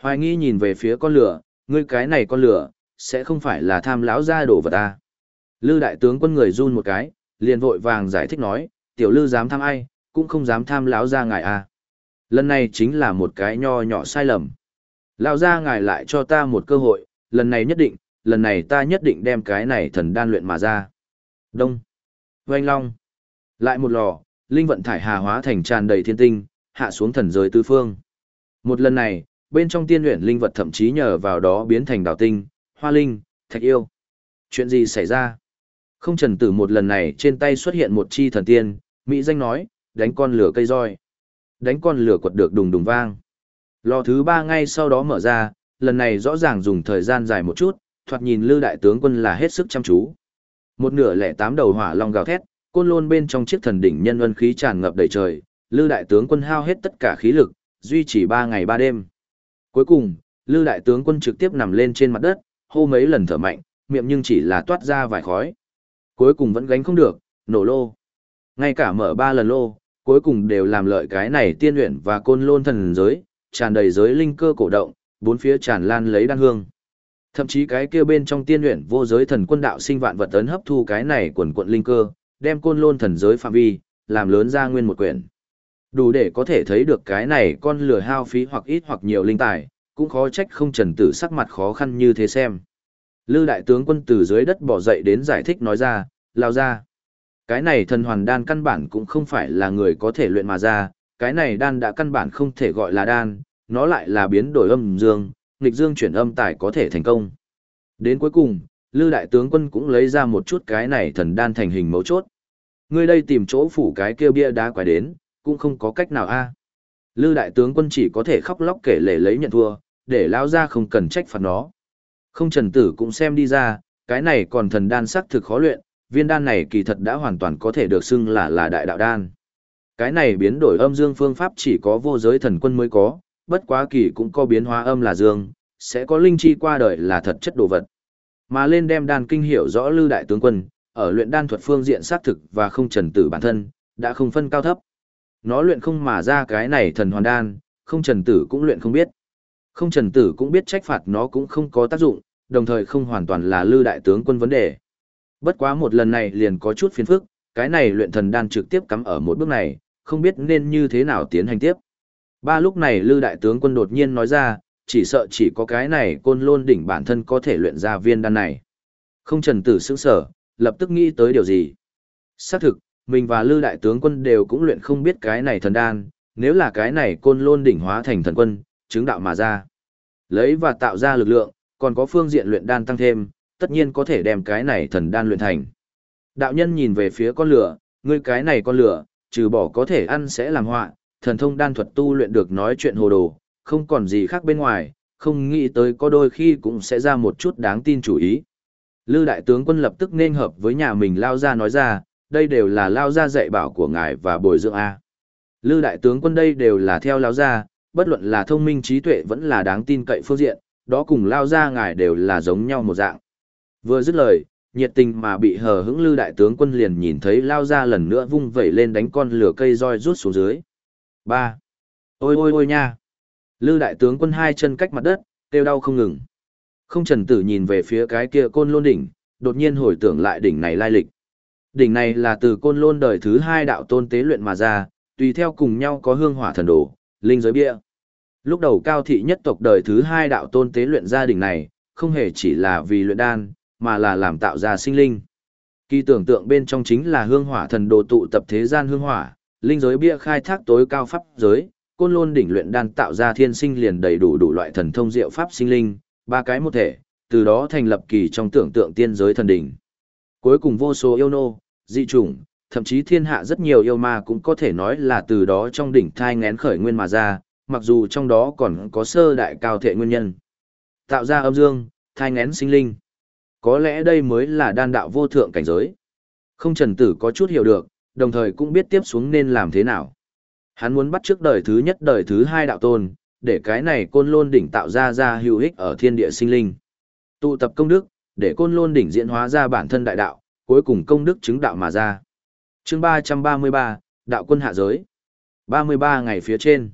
Hoài nghi nhìn về phía con lửa, ngươi cái này con lửa, sẽ không phải là tham lão gia đổ vào ta. Lư đại tướng quân người run một cái, liền vội vàng giải thích nói, tiểu lư dám tham ai, cũng không dám tham lão gia ngài a. À. Lần này chính là một cái nho nhỏ sai lầm. Lão gia ngài lại cho ta một cơ hội, lần này nhất định, lần này ta nhất định đem cái này thần đan luyện mà ra. Đông. Oanh long. Lại một lò, linh vận thải hà hóa thành tràn đầy thiên tinh, hạ xuống thần giới tứ phương. Một lần này, bên trong tiên luyện linh vật thậm chí nhờ vào đó biến thành đào tinh, hoa linh, thạch yêu. Chuyện gì xảy ra? Không trần tử một lần này trên tay xuất hiện một chi thần tiên, Mỹ danh nói, đánh con lửa cây roi. Đánh con lửa quật được đùng đùng vang. Lò thứ ba ngay sau đó mở ra, lần này rõ ràng dùng thời gian dài một chút, thoạt nhìn lư đại tướng quân là hết sức chăm chú. Một nửa lẻ tám đầu hỏa long gào thét, côn lôn bên trong chiếc thần đỉnh nhân ân khí tràn ngập đầy trời, lư đại tướng quân hao hết tất cả khí lực, duy trì ba ngày ba đêm. Cuối cùng, lư đại tướng quân trực tiếp nằm lên trên mặt đất, hô mấy lần thở mạnh, miệng nhưng chỉ là toát ra vài khói. Cuối cùng vẫn gánh không được, nổ lô. Ngay cả mở ba lần lô, cuối cùng đều làm lợi cái này tiên luyện và côn lôn thần giới, tràn đầy giới linh cơ cổ động, bốn phía tràn lan lấy đan hương. Thậm chí cái kia bên trong tiên luyện vô giới thần quân đạo sinh vạn vật ấn hấp thu cái này quần quận linh cơ, đem côn lôn thần giới phạm vi, làm lớn ra nguyên một quyển. Đủ để có thể thấy được cái này con lửa hao phí hoặc ít hoặc nhiều linh tài, cũng khó trách không trần tử sắc mặt khó khăn như thế xem. Lư đại tướng quân từ dưới đất bỏ dậy đến giải thích nói ra, lao ra. Cái này thần hoàn đan căn bản cũng không phải là người có thể luyện mà ra, cái này đan đã căn bản không thể gọi là đan, nó lại là biến đổi âm dương, nghịch dương chuyển âm tài có thể thành công. Đến cuối cùng, Lư đại tướng quân cũng lấy ra một chút cái này thần đan thành hình mấu chốt. Ngươi đây tìm chỗ phủ cái kia bia đá quái đến, cũng không có cách nào a. Lư đại tướng quân chỉ có thể khóc lóc kể lể lấy nhận thua, để lao ra không cần trách phạt nó. Không trần tử cũng xem đi ra, cái này còn thần đan sắc thực khó luyện, viên đan này kỳ thật đã hoàn toàn có thể được xưng là là đại đạo đan. Cái này biến đổi âm dương phương pháp chỉ có vô giới thần quân mới có, bất quá kỳ cũng có biến hóa âm là dương, sẽ có linh chi qua đời là thật chất đồ vật. Mà lên đem đan kinh hiểu rõ lư đại tướng quân, ở luyện đan thuật phương diện xác thực và không trần tử bản thân, đã không phân cao thấp. Nó luyện không mà ra cái này thần hoàn đan, không trần tử cũng luyện không biết. Không trần tử cũng biết trách phạt nó cũng không có tác dụng, đồng thời không hoàn toàn là lư đại tướng quân vấn đề. Bất quá một lần này liền có chút phiền phức, cái này luyện thần đan trực tiếp cắm ở một bước này, không biết nên như thế nào tiến hành tiếp. Ba lúc này lư đại tướng quân đột nhiên nói ra, chỉ sợ chỉ có cái này côn lôn đỉnh bản thân có thể luyện ra viên đan này. Không trần tử sững sở, lập tức nghĩ tới điều gì. Xác thực, mình và lư đại tướng quân đều cũng luyện không biết cái này thần đan, nếu là cái này côn lôn đỉnh hóa thành thần quân, chứng đạo mà ra. Lấy và tạo ra lực lượng, còn có phương diện luyện đan tăng thêm, tất nhiên có thể đem cái này thần đan luyện thành. Đạo nhân nhìn về phía con lửa, ngươi cái này con lửa, trừ bỏ có thể ăn sẽ làm họa, thần thông đan thuật tu luyện được nói chuyện hồ đồ, không còn gì khác bên ngoài, không nghĩ tới có đôi khi cũng sẽ ra một chút đáng tin chủ ý. Lư đại tướng quân lập tức nên hợp với nhà mình lao ra nói ra, đây đều là lao ra dạy bảo của ngài và bồi dưỡng A. Lư đại tướng quân đây đều là theo lao ra, bất luận là thông minh trí tuệ vẫn là đáng tin cậy phương diện, đó cùng lao ra ngài đều là giống nhau một dạng. Vừa dứt lời, nhiệt tình mà bị hờ hững lư đại tướng quân liền nhìn thấy lao ra lần nữa vung vẩy lên đánh con lửa cây roi rút xuống dưới. 3. Ôi ôi ôi nha! Lư đại tướng quân hai chân cách mặt đất, kêu đau không ngừng. Không trần tử nhìn về phía cái kia côn lôn đỉnh, đột nhiên hồi tưởng lại đỉnh này lai lịch. Đỉnh này là từ côn lôn đời thứ hai đạo tôn tế luyện mà ra, tùy theo cùng nhau có hương hỏa thần đồ, linh giới bia. Lúc đầu cao thị nhất tộc đời thứ hai đạo tôn tế luyện gia đình này, không hề chỉ là vì luyện đan, mà là làm tạo ra sinh linh. Kỳ tưởng tượng bên trong chính là hương hỏa thần đồ tụ tập thế gian hương hỏa, linh giới bia khai thác tối cao pháp giới, côn lôn đỉnh luyện đan tạo ra thiên sinh liền đầy đủ đủ loại thần thông diệu pháp sinh linh, ba cái một thể, từ đó thành lập kỳ trong tưởng tượng tiên giới thần đỉnh. Cuối cùng vô số yêu nô, dị chủng, thậm chí thiên hạ rất nhiều yêu ma cũng có thể nói là từ đó trong đỉnh thai ngén khởi nguyên mà ra, mặc dù trong đó còn có sơ đại cao thệ nguyên nhân. Tạo ra âm dương, thai ngén sinh linh. Có lẽ đây mới là đan đạo vô thượng cảnh giới. Không trần tử có chút hiểu được, đồng thời cũng biết tiếp xuống nên làm thế nào. Hắn muốn bắt trước đời thứ nhất đời thứ hai đạo tôn, để cái này côn lôn đỉnh tạo ra ra hữu ích ở thiên địa sinh linh. Tụ tập công đức, để côn lôn đỉnh diễn hóa ra bản thân đại đạo, cuối cùng công đức chứng đạo mà ra. chương 333, Đạo quân hạ giới. 33 ngày phía trên.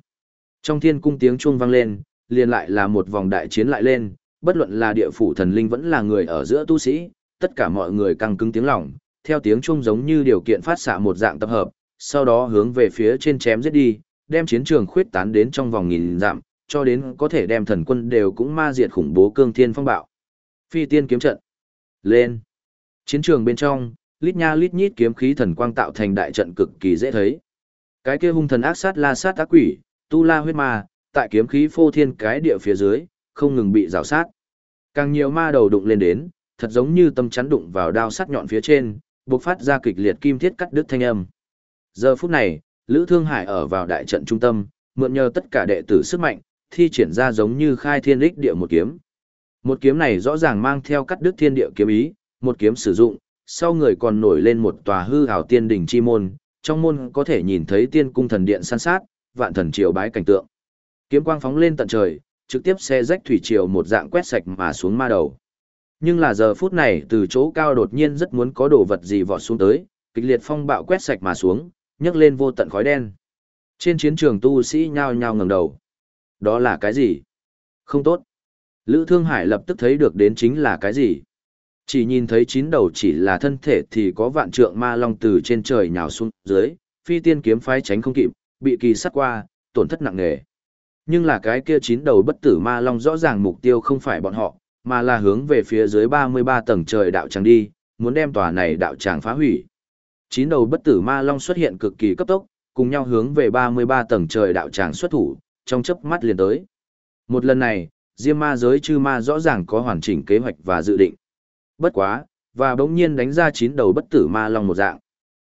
Trong thiên cung tiếng chuông vang lên, liền lại là một vòng đại chiến lại lên, bất luận là địa phủ thần linh vẫn là người ở giữa tu sĩ, tất cả mọi người căng cứng tiếng lòng, theo tiếng chuông giống như điều kiện phát xạ một dạng tập hợp, sau đó hướng về phía trên chém giết đi, đem chiến trường khuyết tán đến trong vòng nghìn dặm, cho đến có thể đem thần quân đều cũng ma diệt khủng bố cương thiên phong bạo. Phi tiên kiếm trận. Lên. Chiến trường bên trong, lít nha lít nhít kiếm khí thần quang tạo thành đại trận cực kỳ dễ thấy. Cái kia hung thần ác sát la sát ác quỷ, tu la huyết ma, tại kiếm khí phô thiên cái địa phía dưới, không ngừng bị rào sát. Càng nhiều ma đầu đụng lên đến, thật giống như tâm chắn đụng vào đao sắt nhọn phía trên, bộc phát ra kịch liệt kim thiết cắt đứt thanh âm. Giờ phút này, Lữ Thương Hải ở vào đại trận trung tâm, mượn nhờ tất cả đệ tử sức mạnh, thi triển ra giống như khai thiên đích địa một kiếm. Một kiếm này rõ ràng mang theo cắt đứt thiên địa kiếm ý, một kiếm sử dụng, sau người còn nổi lên một tòa hư ảo tiên đỉnh chi môn, trong môn có thể nhìn thấy tiên cung thần điện san sát, vạn thần triều bái cảnh tượng. Kiếm quang phóng lên tận trời, trực tiếp xe rách thủy triều một dạng quét sạch mà xuống ma đầu. Nhưng là giờ phút này từ chỗ cao đột nhiên rất muốn có đồ vật gì vọt xuống tới, kịch liệt phong bạo quét sạch mà xuống, nhấc lên vô tận khói đen. Trên chiến trường tu sĩ nhao nhao ngẩng đầu. Đó là cái gì? Không tốt. Lữ Thương Hải lập tức thấy được đến chính là cái gì? Chỉ nhìn thấy chín đầu chỉ là thân thể thì có vạn trượng ma long từ trên trời nhào xuống dưới, phi tiên kiếm phái tránh không kịp, bị kỳ sát qua, tổn thất nặng nề. Nhưng là cái kia chín đầu bất tử ma long rõ ràng mục tiêu không phải bọn họ, mà là hướng về phía dưới 33 tầng trời đạo tràng đi, muốn đem tòa này đạo tràng phá hủy. Chín đầu bất tử ma long xuất hiện cực kỳ cấp tốc, cùng nhau hướng về 33 tầng trời đạo tràng xuất thủ, trong chớp mắt liền tới. Một lần này, Diêm ma giới chư ma rõ ràng có hoàn chỉnh kế hoạch và dự định. Bất quá, và bỗng nhiên đánh ra chín đầu bất tử ma long một dạng.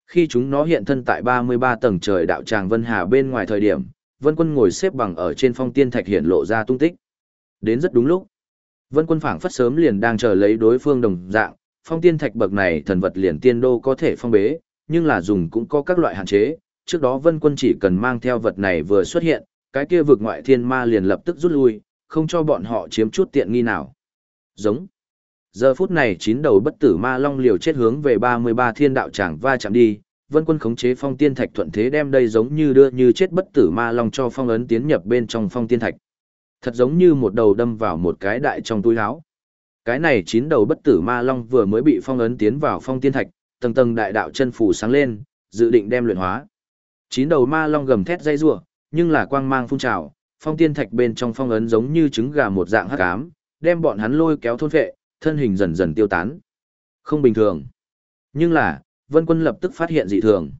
Khi chúng nó hiện thân tại 33 tầng trời đạo tràng Vân Hà bên ngoài thời điểm, Vân Quân ngồi xếp bằng ở trên phong tiên thạch hiện lộ ra tung tích. Đến rất đúng lúc. Vân Quân phảng phất sớm liền đang chờ lấy đối phương đồng dạng, phong tiên thạch bậc này thần vật liền tiên đô có thể phong bế, nhưng là dùng cũng có các loại hạn chế. Trước đó Vân Quân chỉ cần mang theo vật này vừa xuất hiện, cái kia vực ngoại thiên ma liền lập tức rút lui, không cho bọn họ chiếm chút tiện nghi nào. Giống. Giờ phút này chín đầu bất tử ma long liều chết hướng về 33 thiên đạo tràng va chạm đi, vân quân khống chế phong tiên thạch thuận thế đem đây giống như đưa như chết bất tử ma long cho phong ấn tiến nhập bên trong phong tiên thạch. Thật giống như một đầu đâm vào một cái đại trong túi áo. Cái này chín đầu bất tử ma long vừa mới bị phong ấn tiến vào phong tiên thạch, tầng tầng đại đạo chân phủ sáng lên, dự định đem luyện hóa. Chín đầu ma long gầm thét dây rủa, nhưng là quang mang phun trào, phong tiên thạch bên trong phong ấn giống như trứng gà một dạng hắc ám, đem bọn hắn lôi kéo thôn phệ, thân hình dần dần tiêu tán. Không bình thường. Nhưng là, Vân Quân lập tức phát hiện dị thường.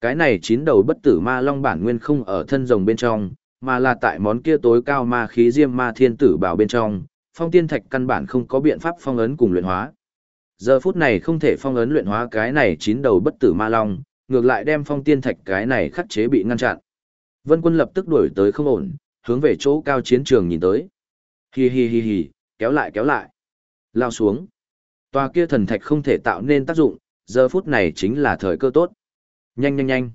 Cái này chín đầu bất tử ma long bản nguyên không ở thân rồng bên trong, mà là tại món kia tối cao ma khí diêm ma thiên tử bảo bên trong, phong tiên thạch căn bản không có biện pháp phong ấn cùng luyện hóa. Giờ phút này không thể phong ấn luyện hóa cái này chín đầu bất tử ma long, ngược lại đem phong tiên thạch cái này khắc chế bị ngăn chặn. Vân quân lập tức đuổi tới không ổn, hướng về chỗ cao chiến trường nhìn tới. Hi hi hi hi, kéo lại kéo lại. Lao xuống. Tòa kia thần thạch không thể tạo nên tác dụng, giờ phút này chính là thời cơ tốt. Nhanh nhanh nhanh.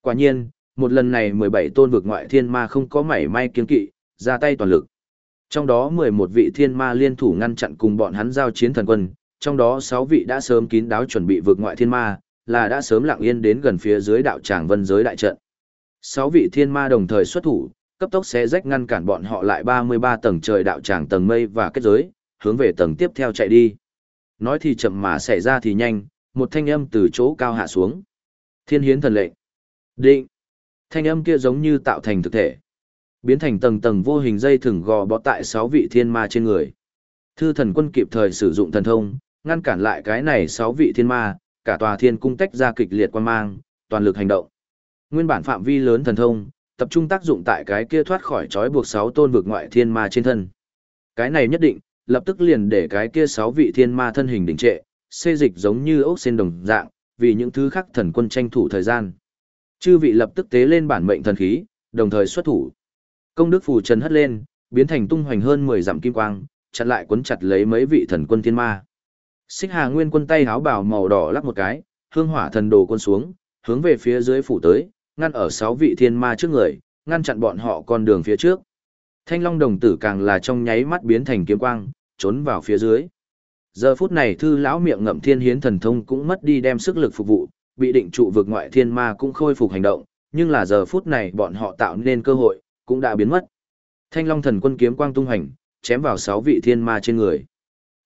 Quả nhiên, một lần này 17 tôn vực ngoại thiên ma không có mảy may kiên kỵ, ra tay toàn lực. Trong đó 11 vị thiên ma liên thủ ngăn chặn cùng bọn hắn giao chiến thần quân, trong đó 6 vị đã sớm kín đáo chuẩn bị vượt ngoại thiên ma, là đã sớm lặng yên đến gần phía dưới đạo tràng vân giới đại trận. 6 vị thiên ma đồng thời xuất thủ, cấp tốc xé rách ngăn cản bọn họ lại 33 tầng trời đạo tràng tầng mây và kết giới, hướng về tầng tiếp theo chạy đi. Nói thì chậm mà xảy ra thì nhanh, một thanh âm từ chỗ cao hạ xuống. Thiên hiến thần lệnh. Định. Thanh âm kia giống như tạo thành thực thể. Biến thành tầng tầng vô hình dây thừng gò bó tại sáu vị thiên ma trên người. Thư thần quân kịp thời sử dụng thần thông, ngăn cản lại cái này sáu vị thiên ma, cả tòa thiên cung tách ra kịch liệt quan mang, toàn lực hành động. Nguyên bản phạm vi lớn thần thông, tập trung tác dụng tại cái kia thoát khỏi trói buộc sáu tôn vực ngoại thiên ma trên thân. Cái này nhất định, lập tức liền để cái kia sáu vị thiên ma thân hình đình trệ, xê dịch giống như ốc sen đồng dạng, vì những thứ khác thần quân tranh thủ thời gian. Chư vị lập tức tế lên bản mệnh thần khí, đồng thời xuất thủ. Công đức phù trần hất lên, biến thành tung hoành hơn 10 dặm kim quang, chặn lại cuốn chặt lấy mấy vị thần quân thiên ma. Xích Hà Nguyên quân tay háo bảo màu đỏ lắc một cái, hương hỏa thần đồ quân xuống, hướng về phía dưới phủ tới, ngăn ở sáu vị thiên ma trước người, ngăn chặn bọn họ con đường phía trước. Thanh long đồng tử càng là trong nháy mắt biến thành kiếm quang, trốn vào phía dưới. Giờ phút này thư lão miệng ngậm thiên hiến thần thông cũng mất đi đem sức lực phục vụ, bị định trụ vực ngoại thiên ma cũng khôi phục hành động, nhưng là giờ phút này bọn họ tạo nên cơ hội, cũng đã biến mất. Thanh long thần quân kiếm quang tung hành, chém vào sáu vị thiên ma trên người.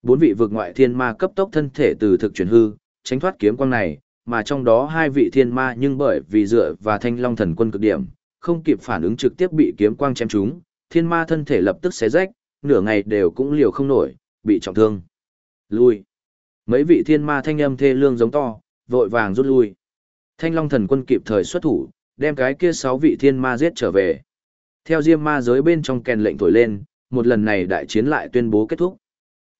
Bốn vị vực ngoại thiên ma cấp tốc thân thể từ thực chuyển hư, tránh thoát kiếm quang này, mà trong đó hai vị thiên ma nhưng bởi vì dựa và thanh long thần quân cực điểm, không kịp phản ứng trực tiếp bị kiếm quang chém trúng, thiên ma thân thể lập tức xé rách, nửa ngày đều cũng liều không nổi, bị trọng thương. Lui. Mấy vị thiên ma thanh âm thê lương giống to, vội vàng rút lui. Thanh long thần quân kịp thời xuất thủ, đem cái kia sáu vị thiên ma giết trở về. Theo diêm ma giới bên trong kèn lệnh thổi lên, một lần này đại chiến lại tuyên bố kết thúc.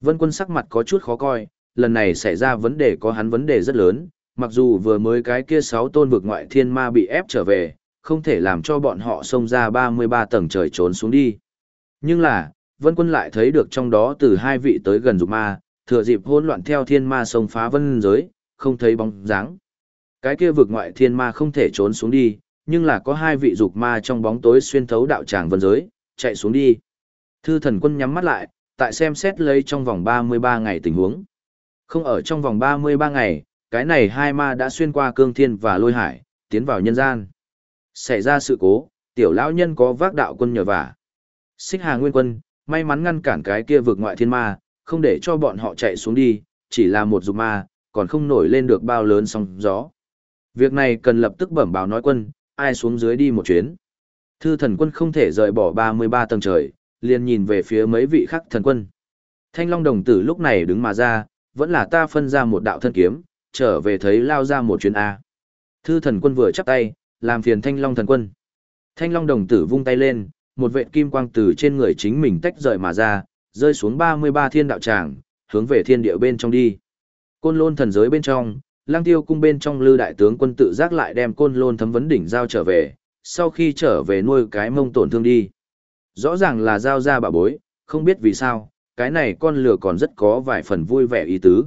Vân quân sắc mặt có chút khó coi, lần này xảy ra vấn đề có hắn vấn đề rất lớn, mặc dù vừa mới cái kia sáu tôn vực ngoại thiên ma bị ép trở về, không thể làm cho bọn họ xông ra 33 tầng trời trốn xuống đi. Nhưng là, vân quân lại thấy được trong đó từ hai vị tới gần dục ma, thừa dịp hỗn loạn theo thiên ma xông phá vân giới, không thấy bóng dáng. Cái kia vực ngoại thiên ma không thể trốn xuống đi, nhưng là có hai vị dục ma trong bóng tối xuyên thấu đạo tràng vân giới, chạy xuống đi. Thư thần quân nhắm mắt lại, tại xem xét lấy trong vòng 33 ngày tình huống. Không ở trong vòng 33 ngày, cái này hai ma đã xuyên qua cương thiên và lôi hải, tiến vào nhân gian. Xảy ra sự cố, tiểu lão nhân có vác đạo quân nhờ vả. Xích hà nguyên quân, may mắn ngăn cản cái kia vượt ngoại thiên ma, không để cho bọn họ chạy xuống đi, chỉ là một dục ma, còn không nổi lên được bao lớn sóng gió. Việc này cần lập tức bẩm báo nói quân, ai xuống dưới đi một chuyến. Thư thần quân không thể rời bỏ 33 tầng trời, liền nhìn về phía mấy vị khác thần quân. Thanh Long đồng tử lúc này đứng mà ra, vẫn là ta phân ra một đạo thân kiếm, trở về thấy lao ra một chuyến A. Thư thần quân vừa chắp tay, làm phiền Thanh Long thần quân. Thanh Long đồng tử vung tay lên, một vệ kim quang từ trên người chính mình tách rời mà ra, rơi xuống 33 thiên đạo tràng, hướng về thiên địa bên trong đi. Côn lôn thần giới bên trong, lang tiêu cung bên trong lư đại tướng quân tự giác lại đem côn lôn thấm vấn đỉnh giao trở về, sau khi trở về nuôi cái mông tổn thương đi. Rõ ràng là giao ra bà bối, không biết vì sao, cái này con lừa còn rất có vài phần vui vẻ ý tứ.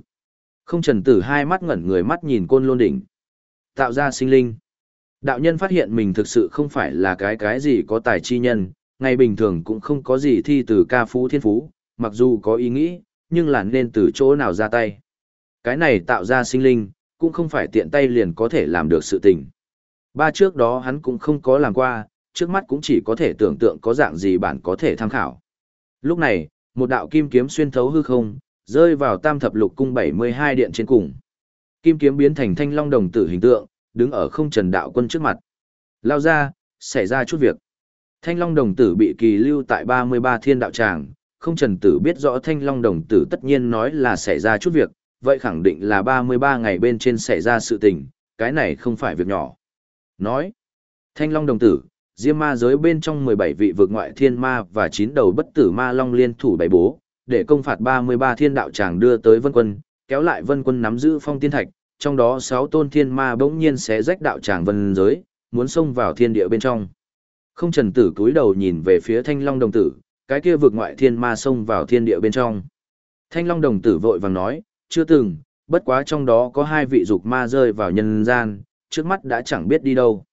Không trần tử hai mắt ngẩn người mắt nhìn côn lôn đỉnh. Tạo ra sinh linh. Đạo nhân phát hiện mình thực sự không phải là cái cái gì có tài chi nhân, ngày bình thường cũng không có gì thi từ ca phú thiên phú, mặc dù có ý nghĩ, nhưng là nên từ chỗ nào ra tay. Cái này tạo ra sinh linh, cũng không phải tiện tay liền có thể làm được sự tình. Ba trước đó hắn cũng không có làm qua, trước mắt cũng chỉ có thể tưởng tượng có dạng gì bạn có thể tham khảo. Lúc này, một đạo kim kiếm xuyên thấu hư không, rơi vào tam thập lục cung 72 điện trên cùng. Kim kiếm biến thành thanh long đồng tử hình tượng, đứng ở không trần đạo quân trước mặt. Lao ra, xảy ra chút việc. Thanh long đồng tử bị kỳ lưu tại 33 thiên đạo tràng, không trần tử biết rõ thanh long đồng tử tất nhiên nói là xảy ra chút việc, vậy khẳng định là 33 ngày bên trên xảy ra sự tình, cái này không phải việc nhỏ. Nói, thanh long đồng tử, diêm ma giới bên trong 17 vị vực ngoại thiên ma và 9 đầu bất tử ma long liên thủ bảy bố, để công phạt 33 thiên đạo tràng đưa tới vân quân, kéo lại vân quân nắm giữ phong tiên thạch, trong đó 6 tôn thiên ma bỗng nhiên sẽ rách đạo tràng vân giới, muốn xông vào thiên địa bên trong. Không trần tử cúi đầu nhìn về phía thanh long đồng tử, cái kia vực ngoại thiên ma xông vào thiên địa bên trong. Thanh long đồng tử vội vàng nói, chưa từng, bất quá trong đó có hai vị dục ma rơi vào nhân gian, trước mắt đã chẳng biết đi đâu.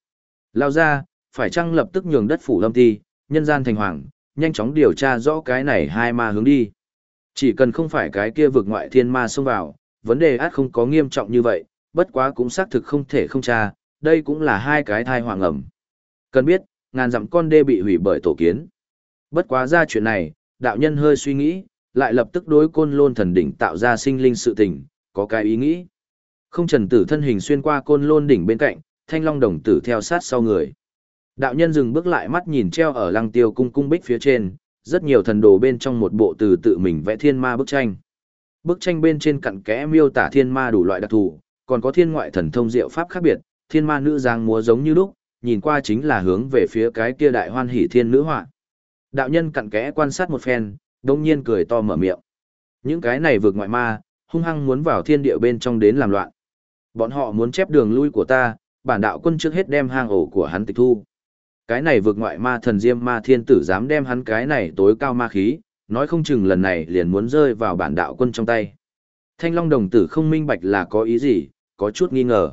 Lao ra, phải chăng lập tức nhường đất phủ lâm ti, nhân gian thành hoàng, nhanh chóng điều tra rõ cái này hai ma hướng đi. Chỉ cần không phải cái kia vực ngoại thiên ma xông vào, vấn đề át không có nghiêm trọng như vậy, bất quá cũng xác thực không thể không tra, đây cũng là hai cái thai hoàng ẩm. Cần biết, ngàn dặm con đê bị hủy bởi tổ kiến. Bất quá ra chuyện này, đạo nhân hơi suy nghĩ, lại lập tức đối côn lôn thần đỉnh tạo ra sinh linh sự tình, có cái ý nghĩ. Không trần tử thân hình xuyên qua côn lôn đỉnh bên cạnh, thanh long đồng tử theo sát sau người. Đạo nhân dừng bước lại mắt nhìn treo ở lăng tiêu cung cung bích phía trên, rất nhiều thần đồ bên trong một bộ từ tự mình vẽ thiên ma bức tranh. Bức tranh bên trên cặn kẽ miêu tả thiên ma đủ loại đặc thù, còn có thiên ngoại thần thông diệu pháp khác biệt, thiên ma nữ giang múa giống như lúc, nhìn qua chính là hướng về phía cái kia đại hoan hỷ thiên nữ họa. Đạo nhân cặn kẽ quan sát một phen, đông nhiên cười to mở miệng. Những cái này vượt ngoại ma, hung hăng muốn vào thiên địa bên trong đến làm loạn. Bọn họ muốn chép đường lui của ta, bản đạo quân trước hết đem hang ổ của hắn tịch thu. Cái này vượt ngoại ma thần diêm ma thiên tử dám đem hắn cái này tối cao ma khí, nói không chừng lần này liền muốn rơi vào bản đạo quân trong tay. Thanh Long đồng tử không minh bạch là có ý gì, có chút nghi ngờ.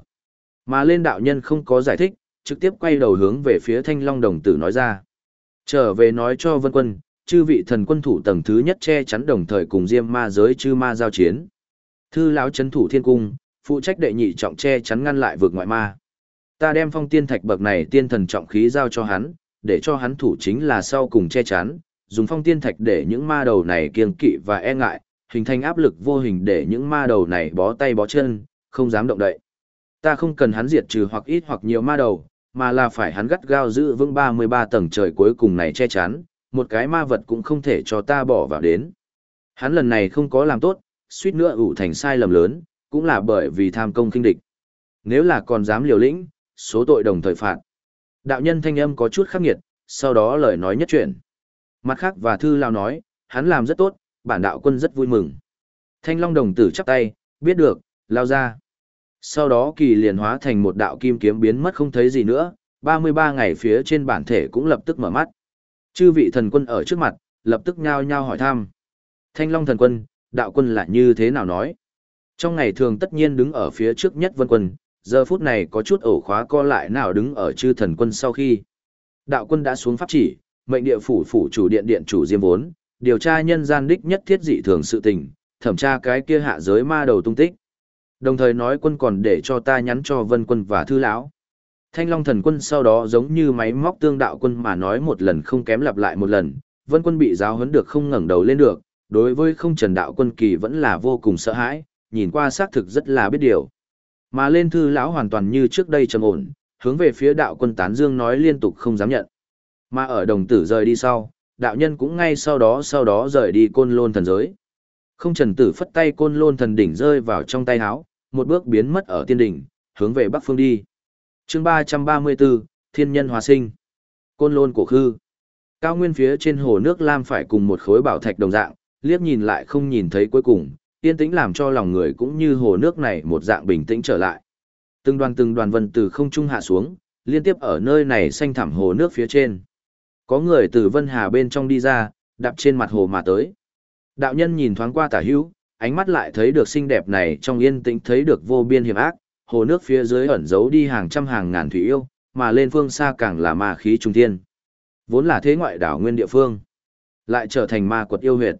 Mà lên đạo nhân không có giải thích, trực tiếp quay đầu hướng về phía Thanh Long đồng tử nói ra. Trở về nói cho vân quân, chư vị thần quân thủ tầng thứ nhất che chắn đồng thời cùng diêm ma giới chư ma giao chiến. Thư lão chấn thủ thiên cung, phụ trách đệ nhị trọng che chắn ngăn lại vượt ngoại ma. Ta đem phong tiên thạch bậc này tiên thần trọng khí giao cho hắn, để cho hắn thủ chính là sau cùng che chắn, dùng phong tiên thạch để những ma đầu này kiêng kỵ và e ngại, hình thành áp lực vô hình để những ma đầu này bó tay bó chân, không dám động đậy. Ta không cần hắn diệt trừ hoặc ít hoặc nhiều ma đầu, mà là phải hắn gắt gao giữ vững 33 tầng trời cuối cùng này che chắn, một cái ma vật cũng không thể cho ta bỏ vào đến. Hắn lần này không có làm tốt, suýt nữa ủ thành sai lầm lớn, cũng là bởi vì tham công kinh địch. Nếu là còn dám liều lĩnh, số tội đồng thời phạt. Đạo nhân thanh âm có chút khắc nghiệt, sau đó lời nói nhất chuyển. Mặt khác và thư lao nói, hắn làm rất tốt, bản đạo quân rất vui mừng. Thanh long đồng tử chắp tay, biết được, lao ra. Sau đó kỳ liền hóa thành một đạo kim kiếm biến mất không thấy gì nữa, 33 ngày phía trên bản thể cũng lập tức mở mắt. Chư vị thần quân ở trước mặt, lập tức nhao nhao hỏi thăm. Thanh long thần quân, đạo quân là như thế nào nói? Trong ngày thường tất nhiên đứng ở phía trước nhất vân quân, giờ phút này có chút ổ khóa co lại nào đứng ở chư thần quân sau khi. Đạo quân đã xuống pháp chỉ, mệnh địa phủ phủ chủ điện điện chủ diêm vốn, điều tra nhân gian đích nhất thiết dị thường sự tình, thẩm tra cái kia hạ giới ma đầu tung tích. Đồng thời nói quân còn để cho ta nhắn cho vân quân và thư lão. Thanh Long thần quân sau đó giống như máy móc tương đạo quân mà nói một lần không kém lặp lại một lần, vân quân bị giáo huấn được không ngẩng đầu lên được, đối với không trần đạo quân kỳ vẫn là vô cùng sợ hãi, nhìn qua xác thực rất là biết điều. Mà lên thư lão hoàn toàn như trước đây trầm ổn, hướng về phía đạo quân tán dương nói liên tục không dám nhận. Mà ở đồng tử rời đi sau, đạo nhân cũng ngay sau đó sau đó rời đi côn lôn thần giới. Không trần tử phất tay côn lôn thần đỉnh rơi vào trong tay áo, một bước biến mất ở tiên đỉnh, hướng về bắc phương đi chương 334, Thiên nhân hóa sinh. Côn lôn cổ khư. Cao nguyên phía trên hồ nước lam phải cùng một khối bảo thạch đồng dạng, liếc nhìn lại không nhìn thấy cuối cùng, yên tĩnh làm cho lòng người cũng như hồ nước này một dạng bình tĩnh trở lại. Từng đoàn từng đoàn vân từ không trung hạ xuống, liên tiếp ở nơi này xanh thẳm hồ nước phía trên. Có người từ vân hà bên trong đi ra, đạp trên mặt hồ mà tới. Đạo nhân nhìn thoáng qua tả hữu, ánh mắt lại thấy được xinh đẹp này trong yên tĩnh thấy được vô biên hiểm ác, hồ nước phía dưới ẩn giấu đi hàng trăm hàng ngàn thủy yêu, mà lên phương xa càng là ma khí trung thiên. Vốn là thế ngoại đảo nguyên địa phương, lại trở thành ma quật yêu huyệt.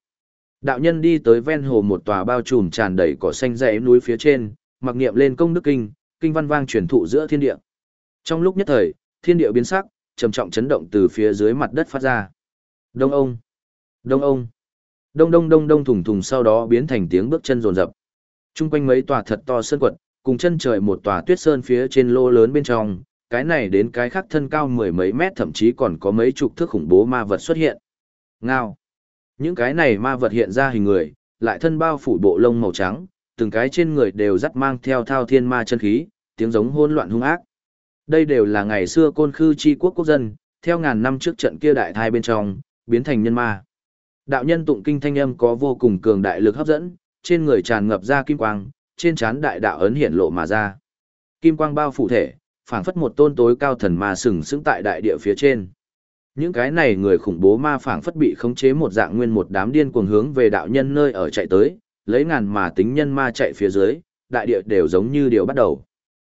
Đạo nhân đi tới ven hồ một tòa bao trùm tràn đầy cỏ xanh dãy núi phía trên, mặc niệm lên công đức kinh, kinh văn vang truyền thụ giữa thiên địa. Trong lúc nhất thời, thiên địa biến sắc, trầm trọng chấn động từ phía dưới mặt đất phát ra. Đông ông, đông ông, đông đông đông đông thùng thùng sau đó biến thành tiếng bước chân rồn rập. Trung quanh mấy tòa thật to sơn quật, cùng chân trời một tòa tuyết sơn phía trên lô lớn bên trong, cái này đến cái khác thân cao mười mấy mét thậm chí còn có mấy chục thước khủng bố ma vật xuất hiện. Ngao. Những cái này ma vật hiện ra hình người, lại thân bao phủ bộ lông màu trắng, từng cái trên người đều dắt mang theo thao thiên ma chân khí, tiếng giống hỗn loạn hung ác. Đây đều là ngày xưa côn khư chi quốc quốc dân, theo ngàn năm trước trận kia đại thai bên trong, biến thành nhân ma. Đạo nhân tụng kinh thanh âm có vô cùng cường đại lực hấp dẫn, trên người tràn ngập ra kim quang, trên trán đại đạo ấn hiện lộ mà ra. Kim quang bao phủ thể, phảng phất một tôn tối cao thần ma sừng sững tại đại địa phía trên. Những cái này người khủng bố ma phảng phất bị khống chế một dạng nguyên một đám điên cuồng hướng về đạo nhân nơi ở chạy tới, lấy ngàn mà tính nhân ma chạy phía dưới, đại địa đều giống như điều bắt đầu.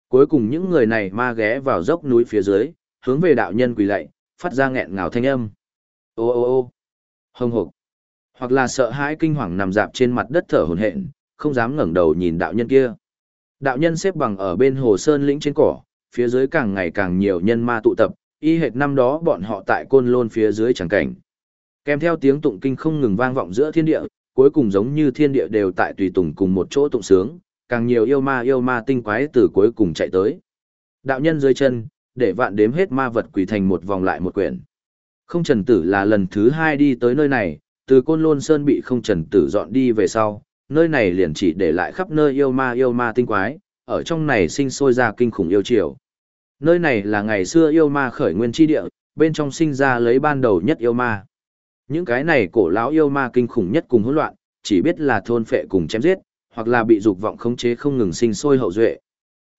Cuối cùng những người này ma ghé vào dốc núi phía dưới, hướng về đạo nhân quỳ lạy, phát ra nghẹn ngào thanh âm. Ô ô ô Hồng hộc, hoặc là sợ hãi kinh hoàng nằm dạp trên mặt đất thở hổn hển, không dám ngẩng đầu nhìn đạo nhân kia. Đạo nhân xếp bằng ở bên hồ sơn lĩnh trên cỏ, phía dưới càng ngày càng nhiều nhân ma tụ tập, y hệt năm đó bọn họ tại côn lôn phía dưới chẳng cảnh. Kèm theo tiếng tụng kinh không ngừng vang vọng giữa thiên địa, cuối cùng giống như thiên địa đều tại tùy tùng cùng một chỗ tụng sướng, càng nhiều yêu ma yêu ma tinh quái từ cuối cùng chạy tới. Đạo nhân dưới chân, để vạn đếm hết ma vật quỷ thành một vòng lại một quyển. Không trần tử là lần thứ hai đi tới nơi này, từ côn lôn sơn bị không trần tử dọn đi về sau, nơi này liền chỉ để lại khắp nơi yêu ma yêu ma tinh quái, ở trong này sinh sôi ra kinh khủng yêu triều. Nơi này là ngày xưa yêu ma khởi nguyên tri địa, bên trong sinh ra lấy ban đầu nhất yêu ma. Những cái này cổ lão yêu ma kinh khủng nhất cùng hỗn loạn, chỉ biết là thôn phệ cùng chém giết, hoặc là bị dục vọng khống chế không ngừng sinh sôi hậu duệ.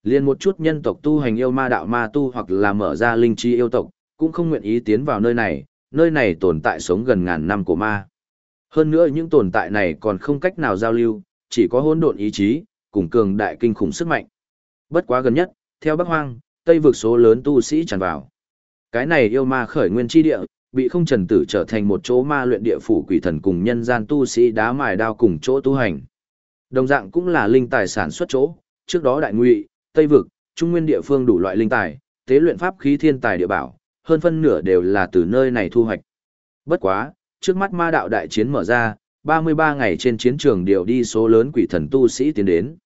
Liên một chút nhân tộc tu hành yêu ma đạo ma tu hoặc là mở ra linh chi yêu tộc, cũng không nguyện ý tiến vào nơi này, nơi này tồn tại sống gần ngàn năm của ma. Hơn nữa những tồn tại này còn không cách nào giao lưu, chỉ có hỗn độn ý chí, cùng cường đại kinh khủng sức mạnh. Bất quá gần nhất, theo Bắc Hoang, Tây vực số lớn tu sĩ tràn vào. Cái này yêu ma khởi nguyên chi địa, bị không trần tử trở thành một chỗ ma luyện địa phủ quỷ thần cùng nhân gian tu sĩ đá mài đao cùng chỗ tu hành. Đồng dạng cũng là linh tài sản xuất chỗ, trước đó đại ngụy, Tây vực, Trung Nguyên địa phương đủ loại linh tài, tế luyện pháp khí thiên tài địa bảo, hơn phân nửa đều là từ nơi này thu hoạch. Bất quá, trước mắt ma đạo đại chiến mở ra, 33 ngày trên chiến trường điều đi số lớn quỷ thần tu sĩ tiến đến.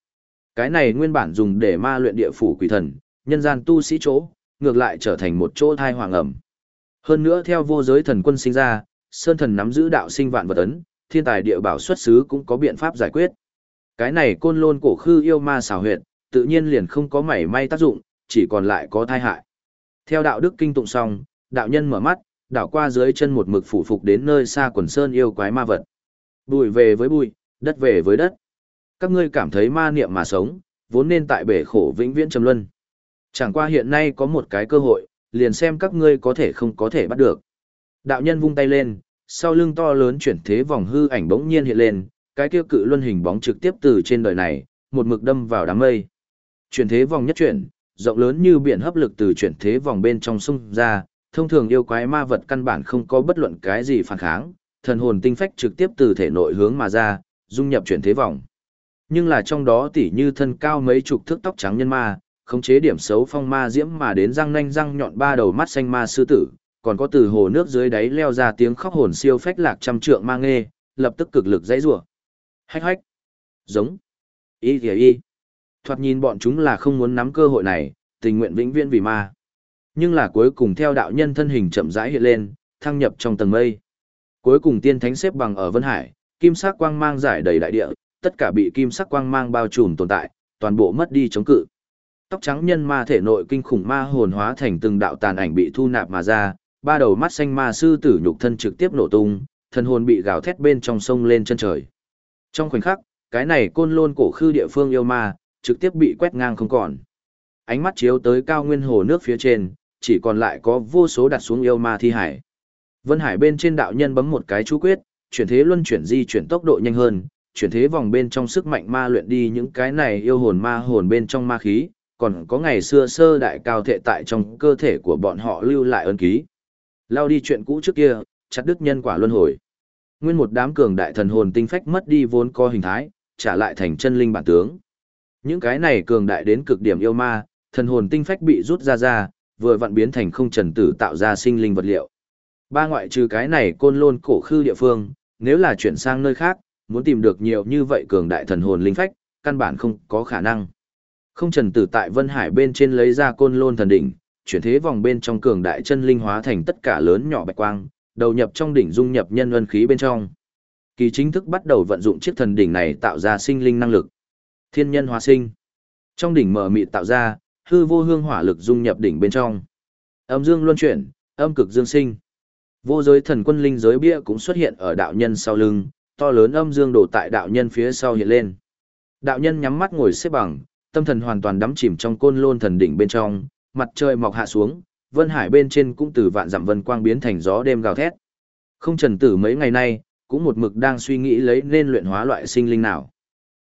Cái này nguyên bản dùng để ma luyện địa phủ quỷ thần, nhân gian tu sĩ chỗ, ngược lại trở thành một chỗ thai hoàng ẩm. Hơn nữa theo vô giới thần quân sinh ra, sơn thần nắm giữ đạo sinh vạn vật ấn, thiên tài địa bảo xuất xứ cũng có biện pháp giải quyết. Cái này côn lôn cổ khư yêu ma xảo huyệt, tự nhiên liền không có mảy may tác dụng, chỉ còn lại có thai hại. Theo đạo đức kinh tụng xong, đạo nhân mở mắt, đảo qua dưới chân một mực phủ phục đến nơi xa quần sơn yêu quái ma vật. Bụi về với bụi, đất về với đất. Các ngươi cảm thấy ma niệm mà sống, vốn nên tại bể khổ vĩnh viễn trầm luân. Chẳng qua hiện nay có một cái cơ hội, liền xem các ngươi có thể không có thể bắt được. Đạo nhân vung tay lên, sau lưng to lớn chuyển thế vòng hư ảnh bỗng nhiên hiện lên, cái kia cự luân hình bóng trực tiếp từ trên đời này, một mực đâm vào đám mây. Chuyển thế vòng nhất chuyển, rộng lớn như biển hấp lực từ chuyển thế vòng bên trong sung ra, thông thường yêu quái ma vật căn bản không có bất luận cái gì phản kháng, thần hồn tinh phách trực tiếp từ thể nội hướng mà ra, dung nhập chuyển thế vòng. Nhưng là trong đó tỉ như thân cao mấy chục thước tóc trắng nhân ma, khống chế điểm xấu phong ma diễm mà đến răng nanh răng nhọn ba đầu mắt xanh ma sư tử, còn có từ hồ nước dưới đáy leo ra tiếng khóc hồn siêu phách lạc trăm trượng ma nghe, lập tức cực lực dãy rủa. Hách hách. Giống. Y y y. Thoạt nhìn bọn chúng là không muốn nắm cơ hội này, tình nguyện vĩnh viễn vì ma. Nhưng là cuối cùng theo đạo nhân thân hình chậm rãi hiện lên, thăng nhập trong tầng mây. Cuối cùng tiên thánh xếp bằng ở Vân Hải, kim sắc quang mang giải đầy đại địa, tất cả bị kim sắc quang mang bao trùm tồn tại, toàn bộ mất đi chống cự. Tóc trắng nhân ma thể nội kinh khủng ma hồn hóa thành từng đạo tàn ảnh bị thu nạp mà ra, ba đầu mắt xanh ma sư tử nhục thân trực tiếp nổ tung, thân hồn bị gào thét bên trong sông lên chân trời. Trong khoảnh khắc, cái này côn lôn cổ khư địa phương yêu ma, trực tiếp bị quét ngang không còn. Ánh mắt chiếu tới cao nguyên hồ nước phía trên, chỉ còn lại có vô số đặt xuống yêu ma thi hải. Vân Hải bên trên đạo nhân bấm một cái chú quyết, chuyển thế luân chuyển di chuyển tốc độ nhanh hơn, chuyển thế vòng bên trong sức mạnh ma luyện đi những cái này yêu hồn ma hồn bên trong ma khí, còn có ngày xưa sơ đại cao thể tại trong cơ thể của bọn họ lưu lại ân ký. Lao đi chuyện cũ trước kia, chặt đứt nhân quả luân hồi. Nguyên một đám cường đại thần hồn tinh phách mất đi vốn co hình thái, trả lại thành chân linh bản tướng. Những cái này cường đại đến cực điểm yêu ma, thần hồn tinh phách bị rút ra ra, vừa vặn biến thành không trần tử tạo ra sinh linh vật liệu. Ba ngoại trừ cái này côn lôn cổ khư địa phương, nếu là chuyển sang nơi khác, muốn tìm được nhiều như vậy cường đại thần hồn linh phách, căn bản không có khả năng. Không trần tử tại Vân Hải bên trên lấy ra côn lôn thần đỉnh, chuyển thế vòng bên trong cường đại chân linh hóa thành tất cả lớn nhỏ bạch quang, đầu nhập trong đỉnh dung nhập nhân luân khí bên trong. Kỳ chính thức bắt đầu vận dụng chiếc thần đỉnh này tạo ra sinh linh năng lực. Thiên nhân hóa sinh. Trong đỉnh mở mịt tạo ra, hư vô hương hỏa lực dung nhập đỉnh bên trong. Âm dương luân chuyển, âm cực dương sinh. Vô giới thần quân linh giới bia cũng xuất hiện ở đạo nhân sau lưng, to lớn âm dương đổ tại đạo nhân phía sau hiện lên. Đạo nhân nhắm mắt ngồi xếp bằng, tâm thần hoàn toàn đắm chìm trong côn lôn thần đỉnh bên trong, mặt trời mọc hạ xuống, vân hải bên trên cũng từ vạn dặm vân quang biến thành gió đêm gào thét. Không trần tử mấy ngày nay, cũng một mực đang suy nghĩ lấy nên luyện hóa loại sinh linh nào.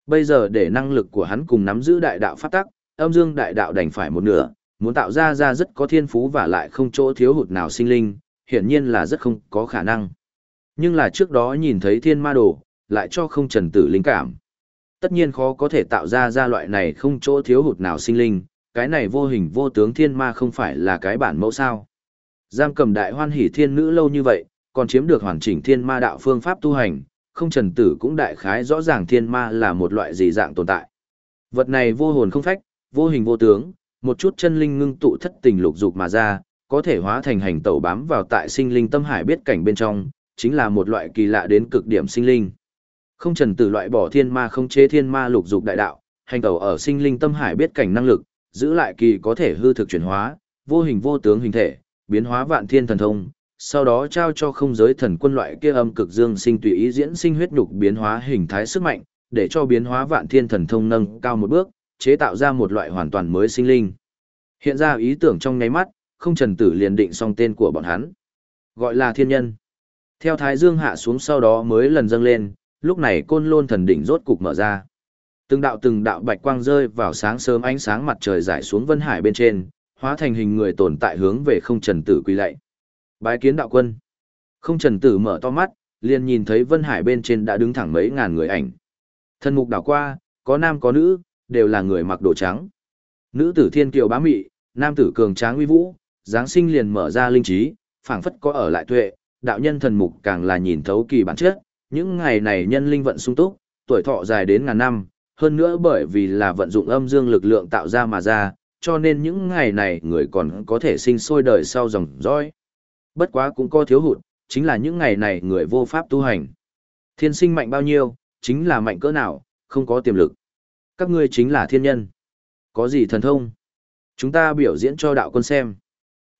Bây giờ để năng lực của hắn cùng nắm giữ đại đạo pháp tắc, âm dương đại đạo đành phải một nửa, muốn tạo ra ra rất có thiên phú và lại không chỗ thiếu hụt nào sinh linh, hiển nhiên là rất không có khả năng. Nhưng là trước đó nhìn thấy thiên ma đồ, lại cho không trần tử linh cảm. Tất nhiên khó có thể tạo ra ra loại này không chỗ thiếu hụt nào sinh linh, cái này vô hình vô tướng thiên ma không phải là cái bản mẫu sao. Giam cầm đại hoan hỷ thiên nữ lâu như vậy, còn chiếm được hoàn chỉnh thiên ma đạo phương pháp tu hành, không trần tử cũng đại khái rõ ràng thiên ma là một loại gì dạng tồn tại. Vật này vô hồn không phách, vô hình vô tướng, một chút chân linh ngưng tụ thất tình lục dục mà ra, có thể hóa thành hành tẩu bám vào tại sinh linh tâm hải biết cảnh bên trong, chính là một loại kỳ lạ đến cực điểm sinh linh. Không trần tử loại bỏ thiên ma không chế thiên ma lục dục đại đạo, hành tẩu ở sinh linh tâm hải biết cảnh năng lực, giữ lại kỳ có thể hư thực chuyển hóa, vô hình vô tướng hình thể, biến hóa vạn thiên thần thông, sau đó trao cho không giới thần quân loại kia âm cực dương sinh tùy ý diễn sinh huyết nhục biến hóa hình thái sức mạnh, để cho biến hóa vạn thiên thần thông nâng cao một bước, chế tạo ra một loại hoàn toàn mới sinh linh. Hiện ra ý tưởng trong nháy mắt, không trần tử liền định xong tên của bọn hắn. Gọi là thiên nhân. Theo thái dương hạ xuống sau đó mới lần dâng lên, lúc này côn lôn thần đỉnh rốt cục mở ra. Từng đạo từng đạo bạch quang rơi vào sáng sớm ánh sáng mặt trời rải xuống vân hải bên trên, hóa thành hình người tồn tại hướng về không trần tử quy lạy. Bái kiến đạo quân. Không trần tử mở to mắt, liền nhìn thấy Vân Hải bên trên đã đứng thẳng mấy ngàn người ảnh. Thân mục đảo qua, có nam có nữ, đều là người mặc đồ trắng. Nữ tử thiên kiều bá mị, nam tử cường tráng uy vũ, Giáng sinh liền mở ra linh trí, phảng phất có ở lại tuệ, đạo nhân thần mục càng là nhìn thấu kỳ bản chất, những ngày này nhân linh vận sung túc, tuổi thọ dài đến ngàn năm, hơn nữa bởi vì là vận dụng âm dương lực lượng tạo ra mà ra, cho nên những ngày này người còn có thể sinh sôi đời sau dòng dõi. Bất quá cũng có thiếu hụt, chính là những ngày này người vô pháp tu hành. Thiên sinh mạnh bao nhiêu, chính là mạnh cỡ nào, không có tiềm lực. Các ngươi chính là thiên nhân. Có gì thần thông? Chúng ta biểu diễn cho đạo quân xem.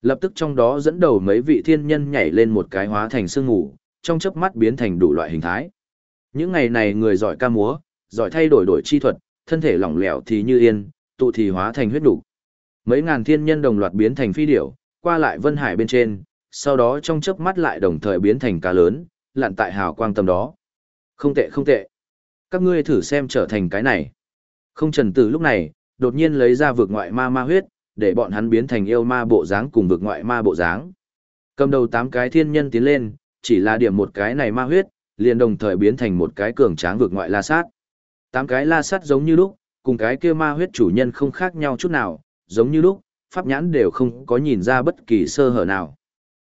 Lập tức trong đó dẫn đầu mấy vị thiên nhân nhảy lên một cái hóa thành sương ngủ, trong chớp mắt biến thành đủ loại hình thái. Những ngày này người giỏi ca múa, giỏi thay đổi đổi chi thuật, thân thể lỏng lẻo thì như yên, tụ thì hóa thành huyết đủ. Mấy ngàn thiên nhân đồng loạt biến thành phi điểu, qua lại vân hải bên trên, sau đó trong chớp mắt lại đồng thời biến thành cá lớn, lặn tại hào quang tầm đó. Không tệ không tệ. Các ngươi thử xem trở thành cái này. Không trần tử lúc này, đột nhiên lấy ra vực ngoại ma ma huyết, để bọn hắn biến thành yêu ma bộ dáng cùng vực ngoại ma bộ dáng. Cầm đầu tám cái thiên nhân tiến lên, chỉ là điểm một cái này ma huyết, liền đồng thời biến thành một cái cường tráng vực ngoại la sát. Tám cái la sát giống như lúc, cùng cái kia ma huyết chủ nhân không khác nhau chút nào, giống như lúc, pháp nhãn đều không có nhìn ra bất kỳ sơ hở nào.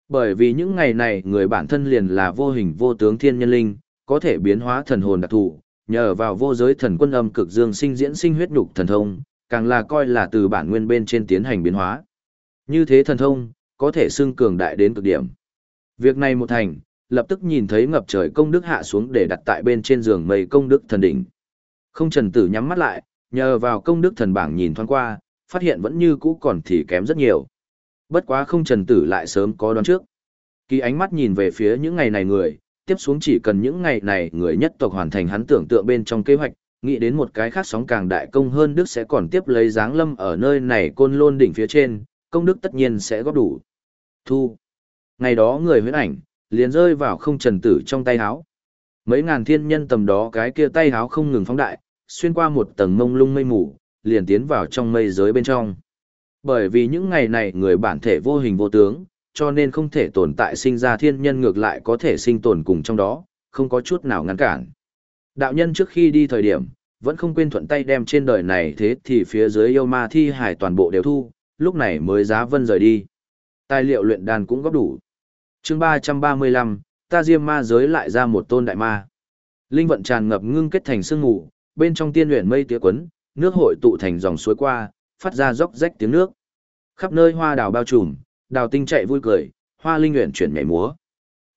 Bởi vì những ngày này người bản thân liền là vô hình vô tướng thiên nhân linh, có thể biến hóa thần hồn đặc thù, nhờ vào vô giới thần quân âm cực dương sinh diễn sinh huyết nhục thần thông, càng là coi là từ bản nguyên bên trên tiến hành biến hóa. Như thế thần thông, có thể xưng cường đại đến cực điểm. Việc này một thành, lập tức nhìn thấy ngập trời công đức hạ xuống để đặt tại bên trên giường mây công đức thần đỉnh. Không trần tử nhắm mắt lại, nhờ vào công đức thần bảng nhìn thoáng qua, phát hiện vẫn như cũ còn thì kém rất nhiều. Bất quá không trần tử lại sớm có đoán trước. Kỳ ánh mắt nhìn về phía những ngày này người, tiếp xuống chỉ cần những ngày này người nhất tộc hoàn thành hắn tưởng tượng bên trong kế hoạch, nghĩ đến một cái khác sóng càng đại công hơn Đức sẽ còn tiếp lấy dáng lâm ở nơi này côn lôn đỉnh phía trên, công đức tất nhiên sẽ góp đủ. Thu. Ngày đó người huyễn ảnh, liền rơi vào không trần tử trong tay háo. Mấy ngàn thiên nhân tầm đó cái kia tay háo không ngừng phóng đại, xuyên qua một tầng mông lung mây mù, liền tiến vào trong mây giới bên trong. Bởi vì những ngày này người bản thể vô hình vô tướng, cho nên không thể tồn tại sinh ra thiên nhân ngược lại có thể sinh tồn cùng trong đó, không có chút nào ngăn cản. Đạo nhân trước khi đi thời điểm, vẫn không quên thuận tay đem trên đời này thế thì phía dưới yêu ma thi hải toàn bộ đều thu, lúc này mới giá vân rời đi. Tài liệu luyện đàn cũng góp đủ. chương 335, ta diêm ma giới lại ra một tôn đại ma. Linh vận tràn ngập ngưng kết thành sương ngủ, bên trong tiên luyện mây tía quấn, nước hội tụ thành dòng suối qua, phát ra róc rách tiếng nước. Khắp nơi hoa đào bao trùm, đào tinh chạy vui cười, hoa linh nguyện chuyển nhảy múa.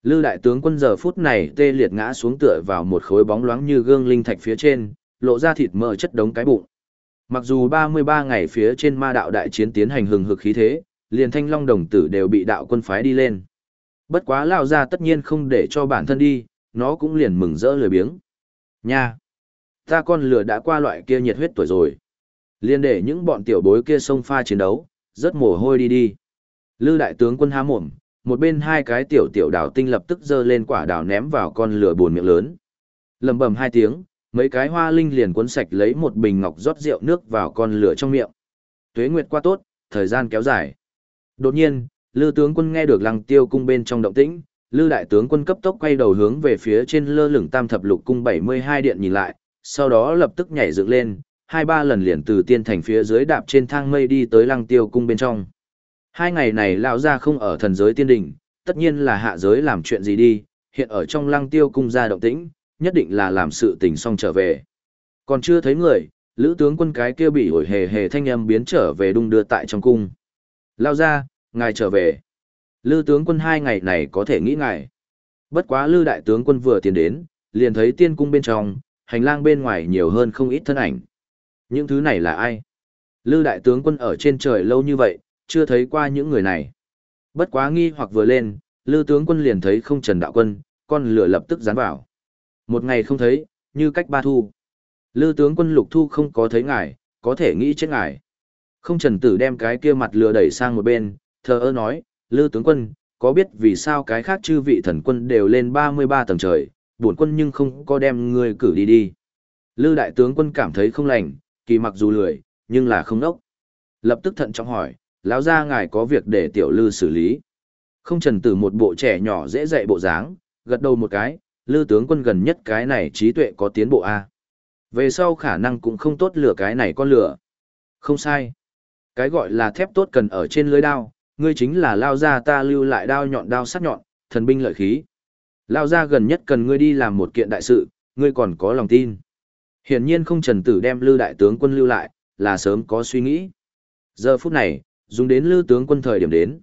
Lư đại tướng quân giờ phút này tê liệt ngã xuống tựa vào một khối bóng loáng như gương linh thạch phía trên, lộ ra thịt mỡ chất đống cái bụng. Mặc dù 33 ngày phía trên ma đạo đại chiến tiến hành hừng hực khí thế, liền thanh long đồng tử đều bị đạo quân phái đi lên. Bất quá lao ra tất nhiên không để cho bản thân đi, nó cũng liền mừng rỡ lười biếng. Nha! Ta con lửa đã qua loại kia nhiệt huyết tuổi rồi. Liên để những bọn tiểu bối kia xông pha chiến đấu, rất mồ hôi đi đi. Lư đại tướng quân há mồm, một bên hai cái tiểu tiểu đảo tinh lập tức giơ lên quả đào ném vào con lửa buồn miệng lớn. Lầm bầm hai tiếng, mấy cái hoa linh liền cuốn sạch lấy một bình ngọc rót rượu nước vào con lửa trong miệng. Tuế nguyệt qua tốt, thời gian kéo dài. Đột nhiên, Lư tướng quân nghe được lăng tiêu cung bên trong động tĩnh, Lư đại tướng quân cấp tốc quay đầu hướng về phía trên lơ lửng tam thập lục cung 72 điện nhìn lại, sau đó lập tức nhảy dựng lên, hai ba lần liền từ tiên thành phía dưới đạp trên thang mây đi tới lăng tiêu cung bên trong. Hai ngày này lão gia không ở thần giới tiên đỉnh, tất nhiên là hạ giới làm chuyện gì đi, hiện ở trong lăng tiêu cung ra động tĩnh, nhất định là làm sự tình xong trở về. Còn chưa thấy người, lữ tướng quân cái kia bị ổi hề hề thanh âm biến trở về đung đưa tại trong cung. Lao ra, ngài trở về. Lư tướng quân hai ngày này có thể nghĩ ngài. Bất quá lư đại tướng quân vừa tiến đến, liền thấy tiên cung bên trong, hành lang bên ngoài nhiều hơn không ít thân ảnh. Những thứ này là ai? Lư đại tướng quân ở trên trời lâu như vậy, chưa thấy qua những người này. Bất quá nghi hoặc vừa lên, lư tướng quân liền thấy không trần đạo quân, con lửa lập tức dán vào. Một ngày không thấy, như cách ba thu. Lư tướng quân lục thu không có thấy ngài, có thể nghĩ chết ngài. Không trần tử đem cái kia mặt lừa đẩy sang một bên, thờ ơ nói, Lư tướng quân, có biết vì sao cái khác chư vị thần quân đều lên 33 tầng trời, bổn quân nhưng không có đem người cử đi đi. Lư đại tướng quân cảm thấy không lành, kỳ mặc dù lười, nhưng là không nốc. Lập tức thận trọng hỏi, lão gia ngài có việc để tiểu lư xử lý. Không trần tử một bộ trẻ nhỏ dễ dạy bộ dáng, gật đầu một cái, lư tướng quân gần nhất cái này trí tuệ có tiến bộ A. Về sau khả năng cũng không tốt lửa cái này con lửa. Không sai. Cái gọi là thép tốt cần ở trên lưới đao, ngươi chính là lao ra ta lưu lại đao nhọn đao sắc nhọn, thần binh lợi khí. Lao ra gần nhất cần ngươi đi làm một kiện đại sự, ngươi còn có lòng tin. Hiển nhiên không trần tử đem lưu đại tướng quân lưu lại, là sớm có suy nghĩ. Giờ phút này, dùng đến lư tướng quân thời điểm đến.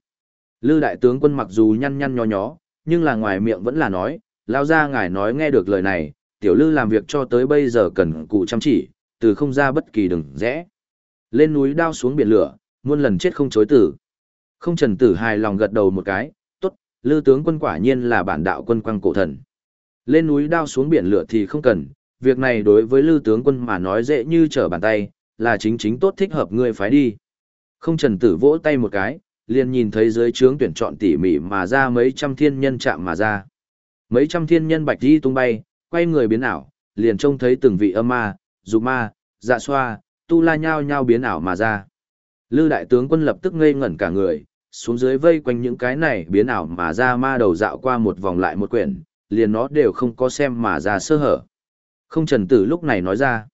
lư đại tướng quân mặc dù nhăn nhăn nhó nhó, nhưng là ngoài miệng vẫn là nói, lao ra ngài nói nghe được lời này, tiểu lư làm việc cho tới bây giờ cần cụ chăm chỉ, từ không ra bất kỳ đừng rẽ. Lên núi đao xuống biển lửa, muôn lần chết không chối tử. Không trần tử hài lòng gật đầu một cái, tốt, lư tướng quân quả nhiên là bản đạo quân quang cổ thần. Lên núi đao xuống biển lửa thì không cần, việc này đối với lư tướng quân mà nói dễ như trở bàn tay, là chính chính tốt thích hợp ngươi phái đi. Không trần tử vỗ tay một cái, liền nhìn thấy dưới trướng tuyển chọn tỉ mỉ mà ra mấy trăm thiên nhân chạm mà ra. Mấy trăm thiên nhân bạch đi tung bay, quay người biến ảo, liền trông thấy từng vị âm ma, dục ma, dạ xoa, tu la nhao nhao biến ảo mà ra. Lư đại tướng quân lập tức ngây ngẩn cả người, xuống dưới vây quanh những cái này biến ảo mà ra ma đầu dạo qua một vòng lại một quyển, liền nó đều không có xem mà ra sơ hở. Không trần tử lúc này nói ra,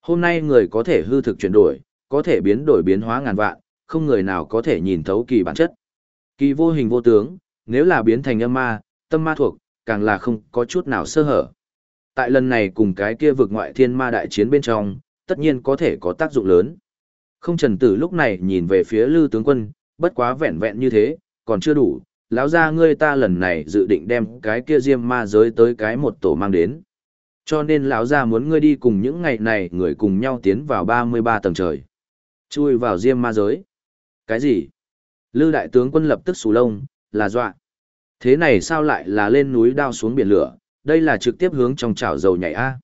hôm nay người có thể hư thực chuyển đổi, có thể biến đổi biến hóa ngàn vạn, không người nào có thể nhìn thấu kỳ bản chất. Kỳ vô hình vô tướng, nếu là biến thành âm ma, tâm ma thuộc, càng là không có chút nào sơ hở. Tại lần này cùng cái kia vực ngoại thiên ma đại chiến bên trong, tất nhiên có thể có tác dụng lớn. Không trần tử lúc này nhìn về phía lư tướng quân, bất quá vẹn vẹn như thế, còn chưa đủ, lão ra ngươi ta lần này dự định đem cái kia diêm ma giới tới cái một tổ mang đến. Cho nên lão ra muốn ngươi đi cùng những ngày này người cùng nhau tiến vào 33 tầng trời. Chui vào diêm ma giới. Cái gì? Lư đại tướng quân lập tức sù lông, là dọa. Thế này sao lại là lên núi đao xuống biển lửa, đây là trực tiếp hướng trong chảo dầu nhảy A.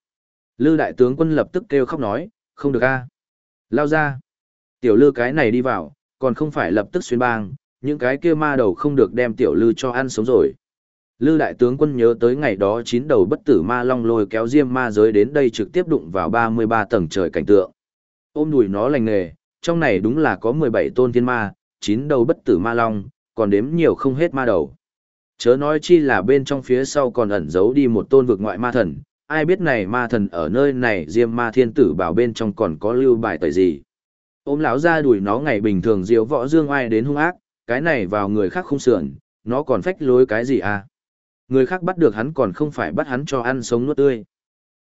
Lư đại tướng quân lập tức kêu khóc nói, không được A. Lao ra. Tiểu lư cái này đi vào, còn không phải lập tức xuyên bang, những cái kia ma đầu không được đem tiểu lư cho ăn sống rồi. Lư đại tướng quân nhớ tới ngày đó chín đầu bất tử ma long lôi kéo diêm ma giới đến đây trực tiếp đụng vào 33 tầng trời cảnh tượng. Ôm đùi nó lành nghề, trong này đúng là có 17 tôn thiên ma, chín đầu bất tử ma long, còn đếm nhiều không hết ma đầu. Chớ nói chi là bên trong phía sau còn ẩn giấu đi một tôn vực ngoại ma thần, ai biết này ma thần ở nơi này diêm ma thiên tử bảo bên trong còn có lưu bài tẩy gì. Ôm lão ra đuổi nó ngày bình thường diếu võ dương ai đến hung ác, cái này vào người khác không sườn, nó còn phách lối cái gì à. Người khác bắt được hắn còn không phải bắt hắn cho ăn sống nuốt tươi.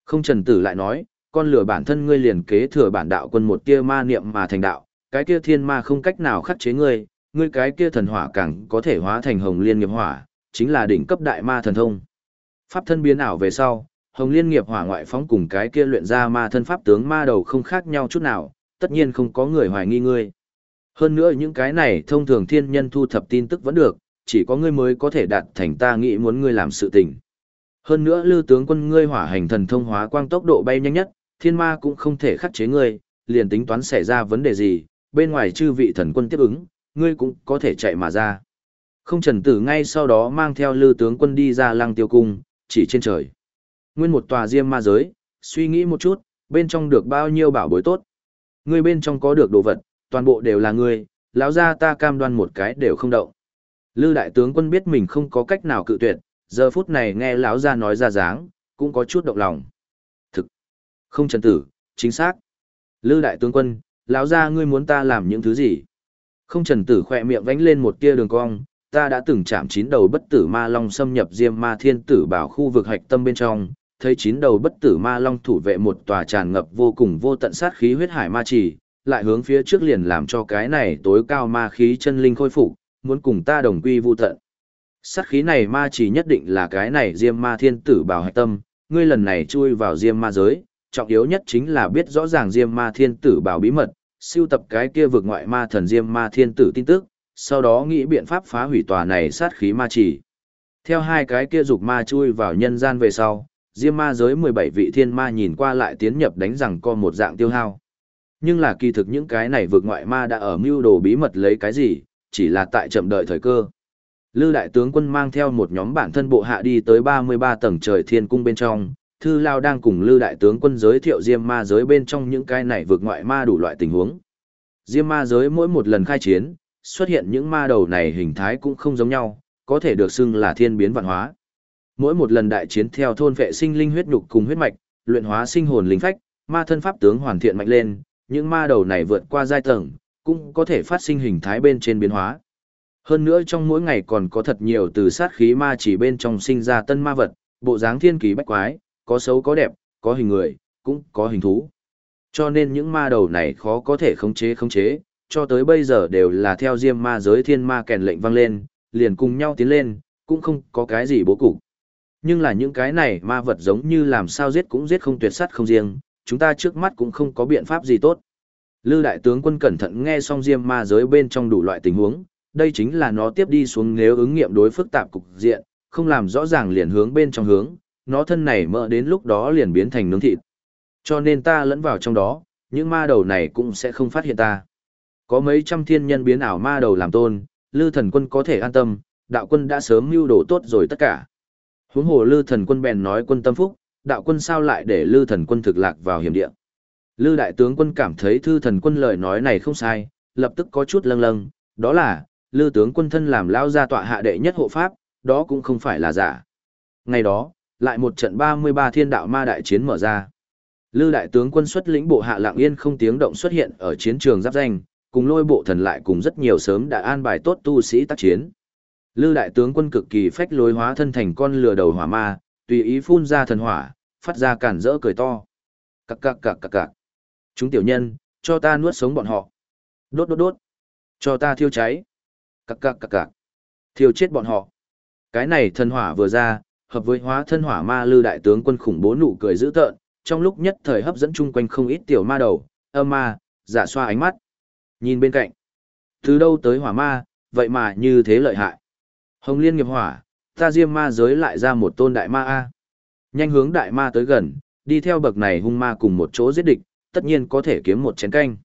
Không trần tử lại nói, con lửa bản thân ngươi liền kế thừa bản đạo quân một tia ma niệm mà thành đạo, cái kia thiên ma không cách nào khắc chế ngươi, ngươi cái kia thần hỏa càng có thể hóa thành hồng liên nghiệp hỏa, chính là đỉnh cấp đại ma thần thông. Pháp thân biến ảo về sau, hồng liên nghiệp hỏa ngoại phóng cùng cái kia luyện ra ma thân pháp tướng ma đầu không khác nhau chút nào, tất nhiên không có người hoài nghi ngươi. Hơn nữa những cái này thông thường thiên nhân thu thập tin tức vẫn được, chỉ có ngươi mới có thể đạt thành ta nghĩ muốn ngươi làm sự tình. Hơn nữa lưu tướng quân ngươi hỏa hành thần thông hóa quang tốc độ bay nhanh nhất, thiên ma cũng không thể khắc chế ngươi, liền tính toán xảy ra vấn đề gì, bên ngoài chư vị thần quân tiếp ứng, ngươi cũng có thể chạy mà ra. Không trần tử ngay sau đó mang theo lư tướng quân đi ra lăng tiêu cung, chỉ trên trời. Nguyên một tòa diêm ma giới, suy nghĩ một chút, bên trong được bao nhiêu bảo bối tốt. Ngươi bên trong có được đồ vật, toàn bộ đều là ngươi, lão gia ta cam đoan một cái đều không động. Lư đại tướng quân biết mình không có cách nào cự tuyệt, giờ phút này nghe lão gia nói ra dáng, cũng có chút động lòng. Không trần tử, chính xác. Lư đại tướng quân, lão gia ngươi muốn ta làm những thứ gì? Không trần tử khỏe miệng vánh lên một tia đường cong, ta đã từng chạm chín đầu bất tử ma long xâm nhập diêm ma thiên tử bảo khu vực hạch tâm bên trong, thấy chín đầu bất tử ma long thủ vệ một tòa tràn ngập vô cùng vô tận sát khí huyết hải ma trì, lại hướng phía trước liền làm cho cái này tối cao ma khí chân linh khôi phục, muốn cùng ta đồng quy vô tận. Sát khí này ma chỉ nhất định là cái này diêm ma thiên tử bảo hạch tâm, ngươi lần này chui vào diêm ma giới, trọng yếu nhất chính là biết rõ ràng diêm ma thiên tử bảo bí mật, siêu tập cái kia vực ngoại ma thần diêm ma thiên tử tin tức, sau đó nghĩ biện pháp phá hủy tòa này sát khí ma chỉ. Theo hai cái kia dục ma chui vào nhân gian về sau, diêm ma giới 17 vị thiên ma nhìn qua lại tiến nhập đánh rằng co một dạng tiêu hao. Nhưng là kỳ thực những cái này vượt ngoại ma đã ở mưu đồ bí mật lấy cái gì, chỉ là tại chậm đợi thời cơ. Lư đại tướng quân mang theo một nhóm bản thân bộ hạ đi tới 33 tầng trời thiên cung bên trong, Thư Lao đang cùng Lư đại tướng quân giới thiệu Diêm ma giới bên trong những cái này vượt ngoại ma đủ loại tình huống. Diêm ma giới mỗi một lần khai chiến, xuất hiện những ma đầu này hình thái cũng không giống nhau, có thể được xưng là thiên biến vạn hóa. Mỗi một lần đại chiến theo thôn vệ sinh linh huyết nhục cùng huyết mạch, luyện hóa sinh hồn linh phách, ma thân pháp tướng hoàn thiện mạnh lên, những ma đầu này vượt qua giai tầng, cũng có thể phát sinh hình thái bên trên biến hóa. Hơn nữa trong mỗi ngày còn có thật nhiều từ sát khí ma chỉ bên trong sinh ra tân ma vật, bộ dáng thiên kỳ bách quái, có xấu có đẹp, có hình người, cũng có hình thú. Cho nên những ma đầu này khó có thể khống chế khống chế, cho tới bây giờ đều là theo diêm ma giới thiên ma kèn lệnh vang lên, liền cùng nhau tiến lên, cũng không có cái gì bố cục. Nhưng là những cái này ma vật giống như làm sao giết cũng giết không tuyệt sắt không riêng, chúng ta trước mắt cũng không có biện pháp gì tốt. Lư đại tướng quân cẩn thận nghe xong diêm ma giới bên trong đủ loại tình huống, đây chính là nó tiếp đi xuống nếu ứng nghiệm đối phức tạp cục diện, không làm rõ ràng liền hướng bên trong hướng, nó thân này mỡ đến lúc đó liền biến thành nướng thịt. Cho nên ta lẫn vào trong đó, những ma đầu này cũng sẽ không phát hiện ta. Có mấy trăm thiên nhân biến ảo ma đầu làm tôn, lư thần quân có thể an tâm, đạo quân đã sớm mưu đồ tốt rồi tất cả. Huống hồ lư thần quân bèn nói quân tâm phúc, đạo quân sao lại để lư thần quân thực lạc vào hiểm địa. Lư đại tướng quân cảm thấy thư thần quân lời nói này không sai, lập tức có chút lâng lâng, đó là, lư tướng quân thân làm lao ra tọa hạ đệ nhất hộ pháp, đó cũng không phải là giả. Ngày đó, lại một trận 33 thiên đạo ma đại chiến mở ra. Lư đại tướng quân xuất lĩnh bộ hạ lạng yên không tiếng động xuất hiện ở chiến trường giáp danh, cùng lôi bộ thần lại cùng rất nhiều sớm đã an bài tốt tu sĩ tác chiến. Lư đại tướng quân cực kỳ phách lối hóa thân thành con lừa đầu hỏa ma, tùy ý phun ra thần hỏa, phát ra cản rỡ cười to. Cặc cặc cặc cặc cặc. Chúng tiểu nhân, cho ta nuốt sống bọn họ. Đốt đốt đốt. Cho ta thiêu cháy. Cặc cặc cặc cặc. Thiêu chết bọn họ. Cái này thần hỏa vừa ra, hợp với hóa thân hỏa ma lư đại tướng quân khủng bố nụ cười dữ tợn, trong lúc nhất thời hấp dẫn chung quanh không ít tiểu ma đầu, âm ma, giả xoa ánh mắt. Nhìn bên cạnh, từ đâu tới hỏa ma, vậy mà như thế lợi hại. Hồng liên nghiệp hỏa, ta diêm ma giới lại ra một tôn đại ma A. Nhanh hướng đại ma tới gần, đi theo bậc này hung ma cùng một chỗ giết địch, tất nhiên có thể kiếm một chén canh.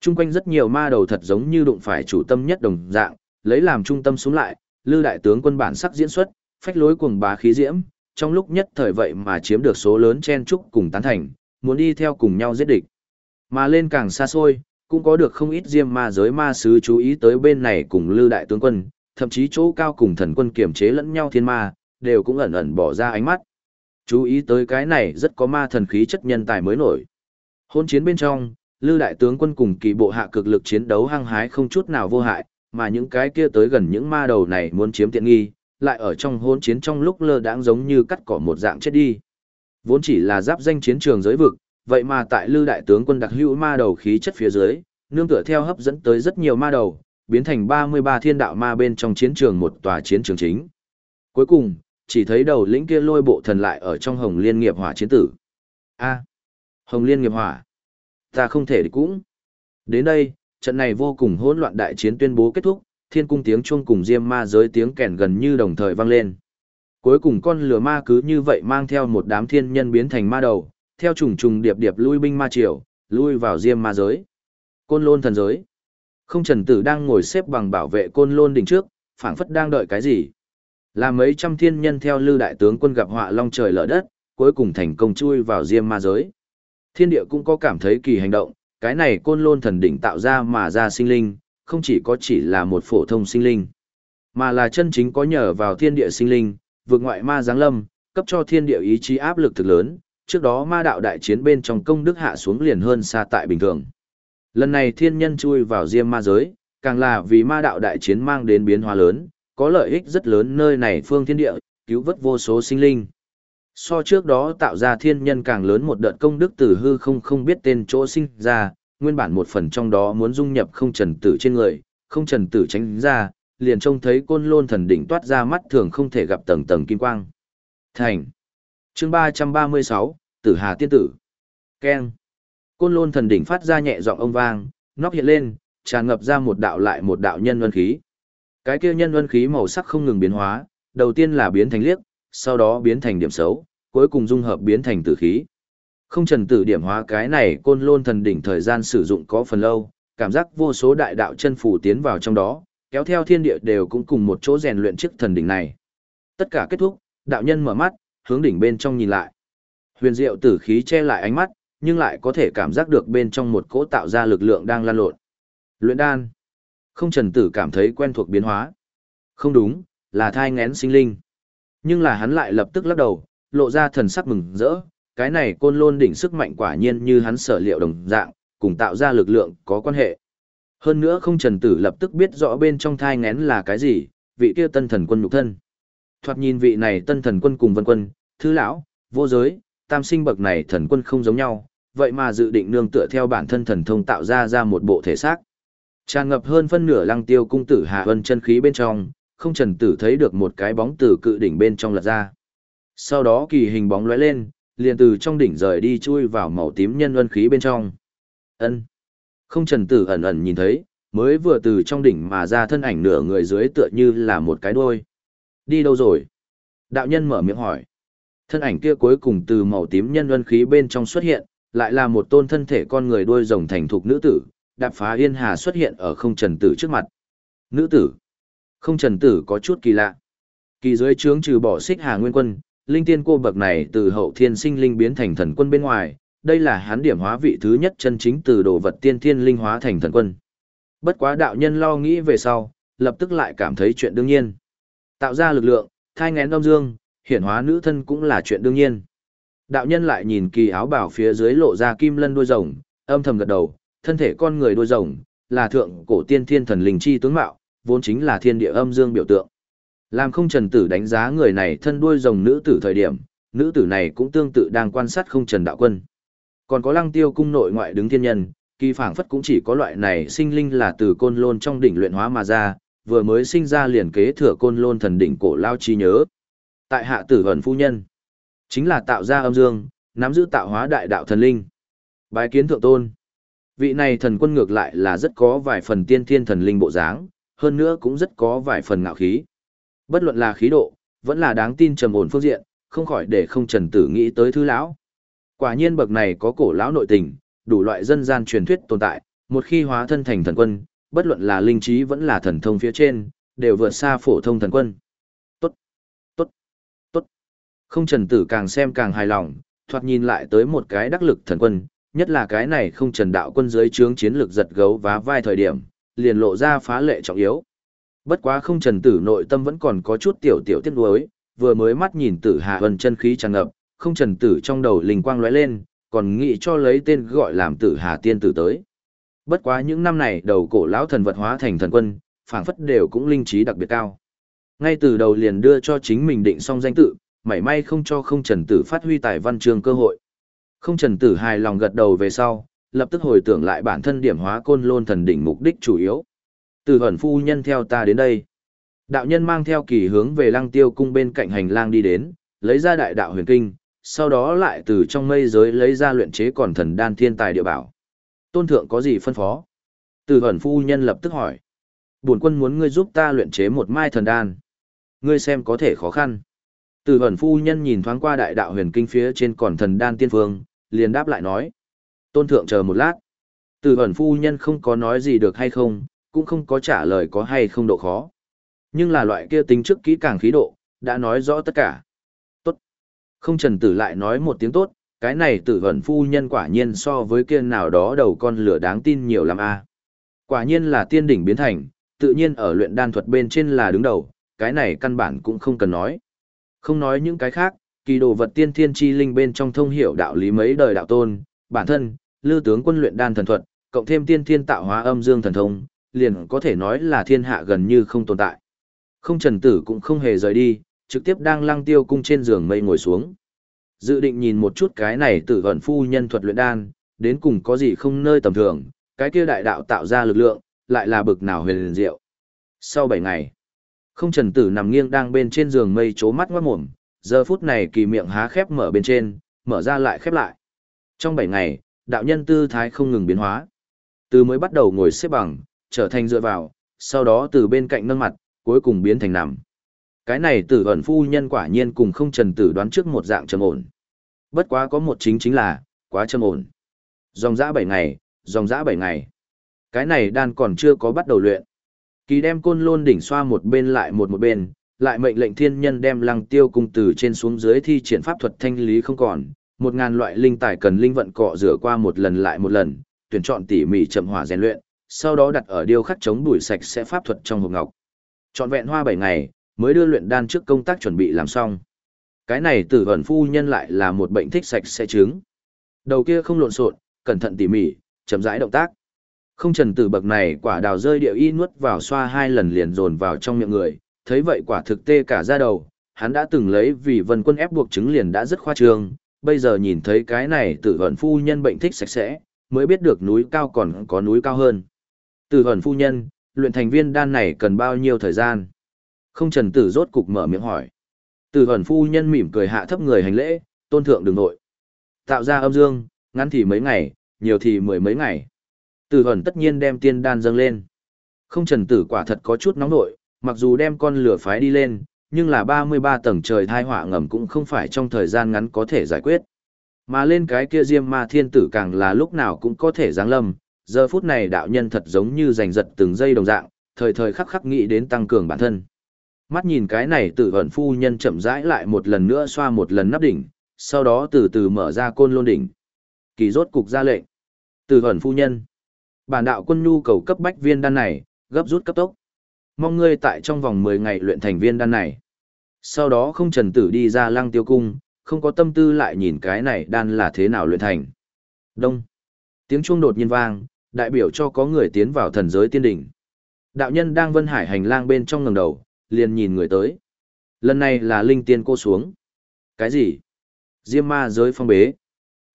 Trung quanh rất nhiều ma đầu thật giống như đụng phải chủ tâm nhất đồng dạng, lấy làm trung tâm xuống lại, lư đại tướng quân bản sắc diễn xuất, phách lối cuồng bá khí diễm, trong lúc nhất thời vậy mà chiếm được số lớn chen trúc cùng tán thành, muốn đi theo cùng nhau giết địch. Mà lên càng xa xôi, cũng có được không ít diêm ma giới ma sứ chú ý tới bên này cùng lư đại tướng quân, thậm chí chỗ cao cùng thần quân kiểm chế lẫn nhau thiên ma, đều cũng ẩn ẩn bỏ ra ánh mắt. Chú ý tới cái này rất có ma thần khí chất nhân tài mới nổi. Hôn chiến bên trong, lư đại tướng quân cùng kỳ bộ hạ cực lực chiến đấu hăng hái không chút nào vô hại, mà những cái kia tới gần những ma đầu này muốn chiếm tiện nghi, lại ở trong hôn chiến trong lúc lơ đãng giống như cắt cỏ một dạng chết đi. Vốn chỉ là giáp danh chiến trường giới vực, vậy mà tại lư đại tướng quân đặc hữu ma đầu khí chất phía dưới, nương tựa theo hấp dẫn tới rất nhiều ma đầu, biến thành 33 thiên đạo ma bên trong chiến trường một tòa chiến trường chính. Cuối cùng, chỉ thấy đầu lĩnh kia lôi bộ thần lại ở trong hồng liên nghiệp hỏa chiến tử. A, hồng liên nghiệp hỏa. Ta không thể địch cũng. Đến đây, trận này vô cùng hỗn loạn đại chiến tuyên bố kết thúc, thiên cung tiếng chuông cùng diêm ma giới tiếng kèn gần như đồng thời vang lên. Cuối cùng con lửa ma cứ như vậy mang theo một đám thiên nhân biến thành ma đầu, theo trùng trùng điệp điệp lui binh ma triều, lui vào diêm ma giới. Côn lôn thần giới. Không trần tử đang ngồi xếp bằng bảo vệ côn lôn đỉnh trước, phảng phất đang đợi cái gì. Là mấy trăm thiên nhân theo lưu đại tướng quân gặp họa long trời lở đất, cuối cùng thành công chui vào diêm ma giới. Thiên địa cũng có cảm thấy kỳ hành động, cái này côn lôn thần đỉnh tạo ra mà ra sinh linh, không chỉ có chỉ là một phổ thông sinh linh, mà là chân chính có nhờ vào thiên địa sinh linh, vượt ngoại ma giáng lâm, cấp cho thiên địa ý chí áp lực thực lớn, trước đó ma đạo đại chiến bên trong công đức hạ xuống liền hơn xa tại bình thường. Lần này thiên nhân chui vào diêm ma giới, càng là vì ma đạo đại chiến mang đến biến hóa lớn, có lợi ích rất lớn nơi này phương thiên địa, cứu vớt vô số sinh linh. So trước đó tạo ra thiên nhân càng lớn một đợt công đức từ hư không không biết tên chỗ sinh ra, nguyên bản một phần trong đó muốn dung nhập không trần tử trên người, không trần tử tránh ra, liền trông thấy côn lôn thần đỉnh toát ra mắt thường không thể gặp tầng tầng kim quang. Thành. chương 336, Tử Hà Tiên Tử. Ken. Côn lôn thần đỉnh phát ra nhẹ giọng ông vang, nóc hiện lên, tràn ngập ra một đạo lại một đạo nhân luân khí. Cái kia nhân luân khí màu sắc không ngừng biến hóa, đầu tiên là biến thành liếc, sau đó biến thành điểm xấu, cuối cùng dung hợp biến thành tử khí. Không trần tử điểm hóa cái này côn lôn thần đỉnh thời gian sử dụng có phần lâu, cảm giác vô số đại đạo chân phủ tiến vào trong đó, kéo theo thiên địa đều cũng cùng một chỗ rèn luyện chiếc thần đỉnh này. Tất cả kết thúc, đạo nhân mở mắt, hướng đỉnh bên trong nhìn lại. Huyền diệu tử khí che lại ánh mắt, nhưng lại có thể cảm giác được bên trong một cỗ tạo ra lực lượng đang lan lộn. Luyện đan. Không trần tử cảm thấy quen thuộc biến hóa. Không đúng, là thai ngén sinh linh. Nhưng là hắn lại lập tức lắc đầu, lộ ra thần sắc mừng rỡ, cái này côn lôn đỉnh sức mạnh quả nhiên như hắn sở liệu đồng dạng, cùng tạo ra lực lượng có quan hệ. Hơn nữa không trần tử lập tức biết rõ bên trong thai ngén là cái gì, vị kia tân thần quân nhục thân. Thoạt nhìn vị này tân thần quân cùng vân quân, thứ lão, vô giới, tam sinh bậc này thần quân không giống nhau, vậy mà dự định nương tựa theo bản thân thần thông tạo ra ra một bộ thể xác. Tràn ngập hơn phân nửa lăng tiêu cung tử hạ vân chân khí bên trong, không trần tử thấy được một cái bóng từ cự đỉnh bên trong lật ra. Sau đó kỳ hình bóng lóe lên, liền từ trong đỉnh rời đi chui vào màu tím nhân luân khí bên trong. Ân. Không trần tử ẩn ẩn nhìn thấy, mới vừa từ trong đỉnh mà ra thân ảnh nửa người dưới tựa như là một cái đuôi. Đi đâu rồi? Đạo nhân mở miệng hỏi. Thân ảnh kia cuối cùng từ màu tím nhân luân khí bên trong xuất hiện, lại là một tôn thân thể con người đuôi rồng thành thục nữ tử, đạp phá yên hà xuất hiện ở không trần tử trước mặt. Nữ tử. Không trần tử có chút kỳ lạ. Kỳ dưới trướng trừ bỏ xích hà nguyên quân, linh tiên cô bậc này từ hậu thiên sinh linh biến thành thần quân bên ngoài, đây là hắn điểm hóa vị thứ nhất chân chính từ đồ vật tiên thiên linh hóa thành thần quân. Bất quá đạo nhân lo nghĩ về sau, lập tức lại cảm thấy chuyện đương nhiên. Tạo ra lực lượng, thai ngén âm dương, hiển hóa nữ thân cũng là chuyện đương nhiên. Đạo nhân lại nhìn kỳ áo bảo phía dưới lộ ra kim lân đuôi rồng, âm thầm gật đầu, thân thể con người đuôi rồng, là thượng cổ tiên thiên thần linh chi tướng mạo, vốn chính là thiên địa âm dương biểu tượng. Làm không trần tử đánh giá người này thân đuôi rồng nữ tử thời điểm, nữ tử này cũng tương tự đang quan sát không trần đạo quân. Còn có lăng tiêu cung nội ngoại đứng thiên nhân, kỳ phảng phất cũng chỉ có loại này sinh linh là từ côn lôn trong đỉnh luyện hóa mà ra, vừa mới sinh ra liền kế thừa côn lôn thần đỉnh cổ lao chi nhớ. Tại hạ tử ẩn phu nhân, chính là tạo ra âm dương, nắm giữ tạo hóa đại đạo thần linh. Bái kiến thượng tôn. Vị này thần quân ngược lại là rất có vài phần tiên thiên thần linh bộ dáng, hơn nữa cũng rất có vài phần ngạo khí. Bất luận là khí độ, vẫn là đáng tin trầm ổn phương diện, không khỏi để không trần tử nghĩ tới thứ lão. Quả nhiên bậc này có cổ lão nội tình, đủ loại dân gian truyền thuyết tồn tại, một khi hóa thân thành thần quân, bất luận là linh trí vẫn là thần thông phía trên, đều vượt xa phổ thông thần quân. Tốt, tốt, tốt. Không trần tử càng xem càng hài lòng, thoạt nhìn lại tới một cái đắc lực thần quân, nhất là cái này không trần đạo quân dưới trướng chiến lược giật gấu vá vai thời điểm, liền lộ ra phá lệ trọng yếu. Bất quá không trần tử nội tâm vẫn còn có chút tiểu tiểu tiếc nuối, vừa mới mắt nhìn tử hạ vân chân khí tràn ngập, không trần tử trong đầu linh quang lóe lên, còn nghĩ cho lấy tên gọi làm tử hà tiên tử tới. Bất quá những năm này đầu cổ lão thần vật hóa thành thần quân, phảng phất đều cũng linh trí đặc biệt cao. Ngay từ đầu liền đưa cho chính mình định xong danh tự, mảy may không cho không trần tử phát huy tài văn chương cơ hội. Không trần tử hài lòng gật đầu về sau, lập tức hồi tưởng lại bản thân điểm hóa côn lôn thần đỉnh mục đích chủ yếu. Từ ẩn phu nhân theo ta đến đây. Đạo nhân mang theo kỳ hướng về lăng tiêu cung bên cạnh hành lang đi đến, lấy ra đại đạo huyền kinh, sau đó lại từ trong mây giới lấy ra luyện chế còn thần đan thiên tài địa bảo. Tôn thượng có gì phân phó? Từ ẩn phu nhân lập tức hỏi. Bổn quân muốn ngươi giúp ta luyện chế một mai thần đan. Ngươi xem có thể khó khăn. Từ ẩn phu nhân nhìn thoáng qua đại đạo huyền kinh phía trên còn thần đan tiên phương, liền đáp lại nói. Tôn thượng chờ một lát. Từ ẩn phu nhân không có nói gì được hay không, cũng không có trả lời có hay không độ khó. Nhưng là loại kia tính trước kỹ càng khí độ, đã nói rõ tất cả. Tốt. Không trần tử lại nói một tiếng tốt, cái này tử vẩn phu nhân quả nhiên so với kia nào đó đầu con lửa đáng tin nhiều lắm a. Quả nhiên là tiên đỉnh biến thành, tự nhiên ở luyện đan thuật bên trên là đứng đầu, cái này căn bản cũng không cần nói. Không nói những cái khác, kỳ đồ vật tiên thiên chi linh bên trong thông hiểu đạo lý mấy đời đạo tôn, bản thân, lư tướng quân luyện đan thần thuật, cộng thêm tiên thiên tạo hóa âm dương thần thông, liền có thể nói là thiên hạ gần như không tồn tại. Không trần tử cũng không hề rời đi, trực tiếp đang lăng tiêu cung trên giường mây ngồi xuống. Dự định nhìn một chút cái này tử vận phu nhân thuật luyện đan, đến cùng có gì không nơi tầm thường, cái kia đại đạo tạo ra lực lượng, lại là bực nào huyền liền diệu. Sau 7 ngày, không trần tử nằm nghiêng đang bên trên giường mây chố mắt ngoát mồm, giờ phút này kỳ miệng há khép mở bên trên, mở ra lại khép lại. Trong 7 ngày, đạo nhân tư thái không ngừng biến hóa. Từ mới bắt đầu ngồi xếp bằng, trở thành dựa vào, sau đó từ bên cạnh nâng mặt, cuối cùng biến thành nằm. Cái này tử ẩn phu nhân quả nhiên cùng không trần tử đoán trước một dạng trầm ổn. Bất quá có một chính chính là, quá trầm ổn. Dòng dã 7 ngày, dòng dã 7 ngày. Cái này đan còn chưa có bắt đầu luyện. Kỳ đem côn lôn đỉnh xoa một bên lại một một bên, lại mệnh lệnh thiên nhân đem lăng tiêu cung từ trên xuống dưới thi triển pháp thuật thanh lý không còn, một ngàn loại linh tài cần linh vận cọ rửa qua một lần lại một lần, tuyển chọn tỉ mỉ chậm hỏa rèn luyện, sau đó đặt ở điêu khắc chống đuổi sạch sẽ pháp thuật trong hộp ngọc. Trọn vẹn hoa 7 ngày, mới đưa luyện đan trước công tác chuẩn bị làm xong. Cái này tử ẩn phu nhân lại là một bệnh thích sạch sẽ trứng. Đầu kia không lộn xộn, cẩn thận tỉ mỉ, chậm rãi động tác. Không trần tử bậc này quả đào rơi điệu y nuốt vào xoa hai lần liền dồn vào trong miệng người, thấy vậy quả thực tê cả da đầu, hắn đã từng lấy vì vân quân ép buộc trứng liền đã rất khoa trương, bây giờ nhìn thấy cái này tử ẩn phu nhân bệnh thích sạch sẽ, mới biết được núi cao còn có núi cao hơn. Tử ẩn phu nhân, luyện thành viên đan này cần bao nhiêu thời gian? Không trần tử rốt cục mở miệng hỏi. Tử ẩn phu nhân mỉm cười hạ thấp người hành lễ, tôn thượng đừng nội. Tạo ra âm dương, ngắn thì mấy ngày, nhiều thì mười mấy ngày. Tử ẩn tất nhiên đem tiên đan dâng lên. Không trần tử quả thật có chút nóng nội, mặc dù đem con lửa phái đi lên, nhưng là 33 tầng trời thai họa ngầm cũng không phải trong thời gian ngắn có thể giải quyết. Mà lên cái kia diêm ma thiên tử càng là lúc nào cũng có thể giáng lâm, giờ phút này đạo nhân thật giống như giành giật từng giây đồng dạng, thời thời khắc khắc nghĩ đến tăng cường bản thân. Mắt nhìn cái này tử ẩn phu nhân chậm rãi lại một lần nữa xoa một lần nắp đỉnh, sau đó từ từ mở ra côn lôn đỉnh. Kỳ rốt cục ra lệnh. Tử ẩn phu nhân. Bản đạo quân nhu cầu cấp bách viên đan này, gấp rút cấp tốc. Mong ngươi tại trong vòng 10 ngày luyện thành viên đan này. Sau đó không trần tử đi ra lăng tiêu cung, không có tâm tư lại nhìn cái này đan là thế nào luyện thành. Đông. Tiếng chuông đột nhiên vang, đại biểu cho có người tiến vào thần giới tiên đỉnh. Đạo nhân đang vân hải hành lang bên trong ngẩng đầu, liền nhìn người tới. Lần này là linh tiên cô xuống. Cái gì? Diêm ma giới phong bế.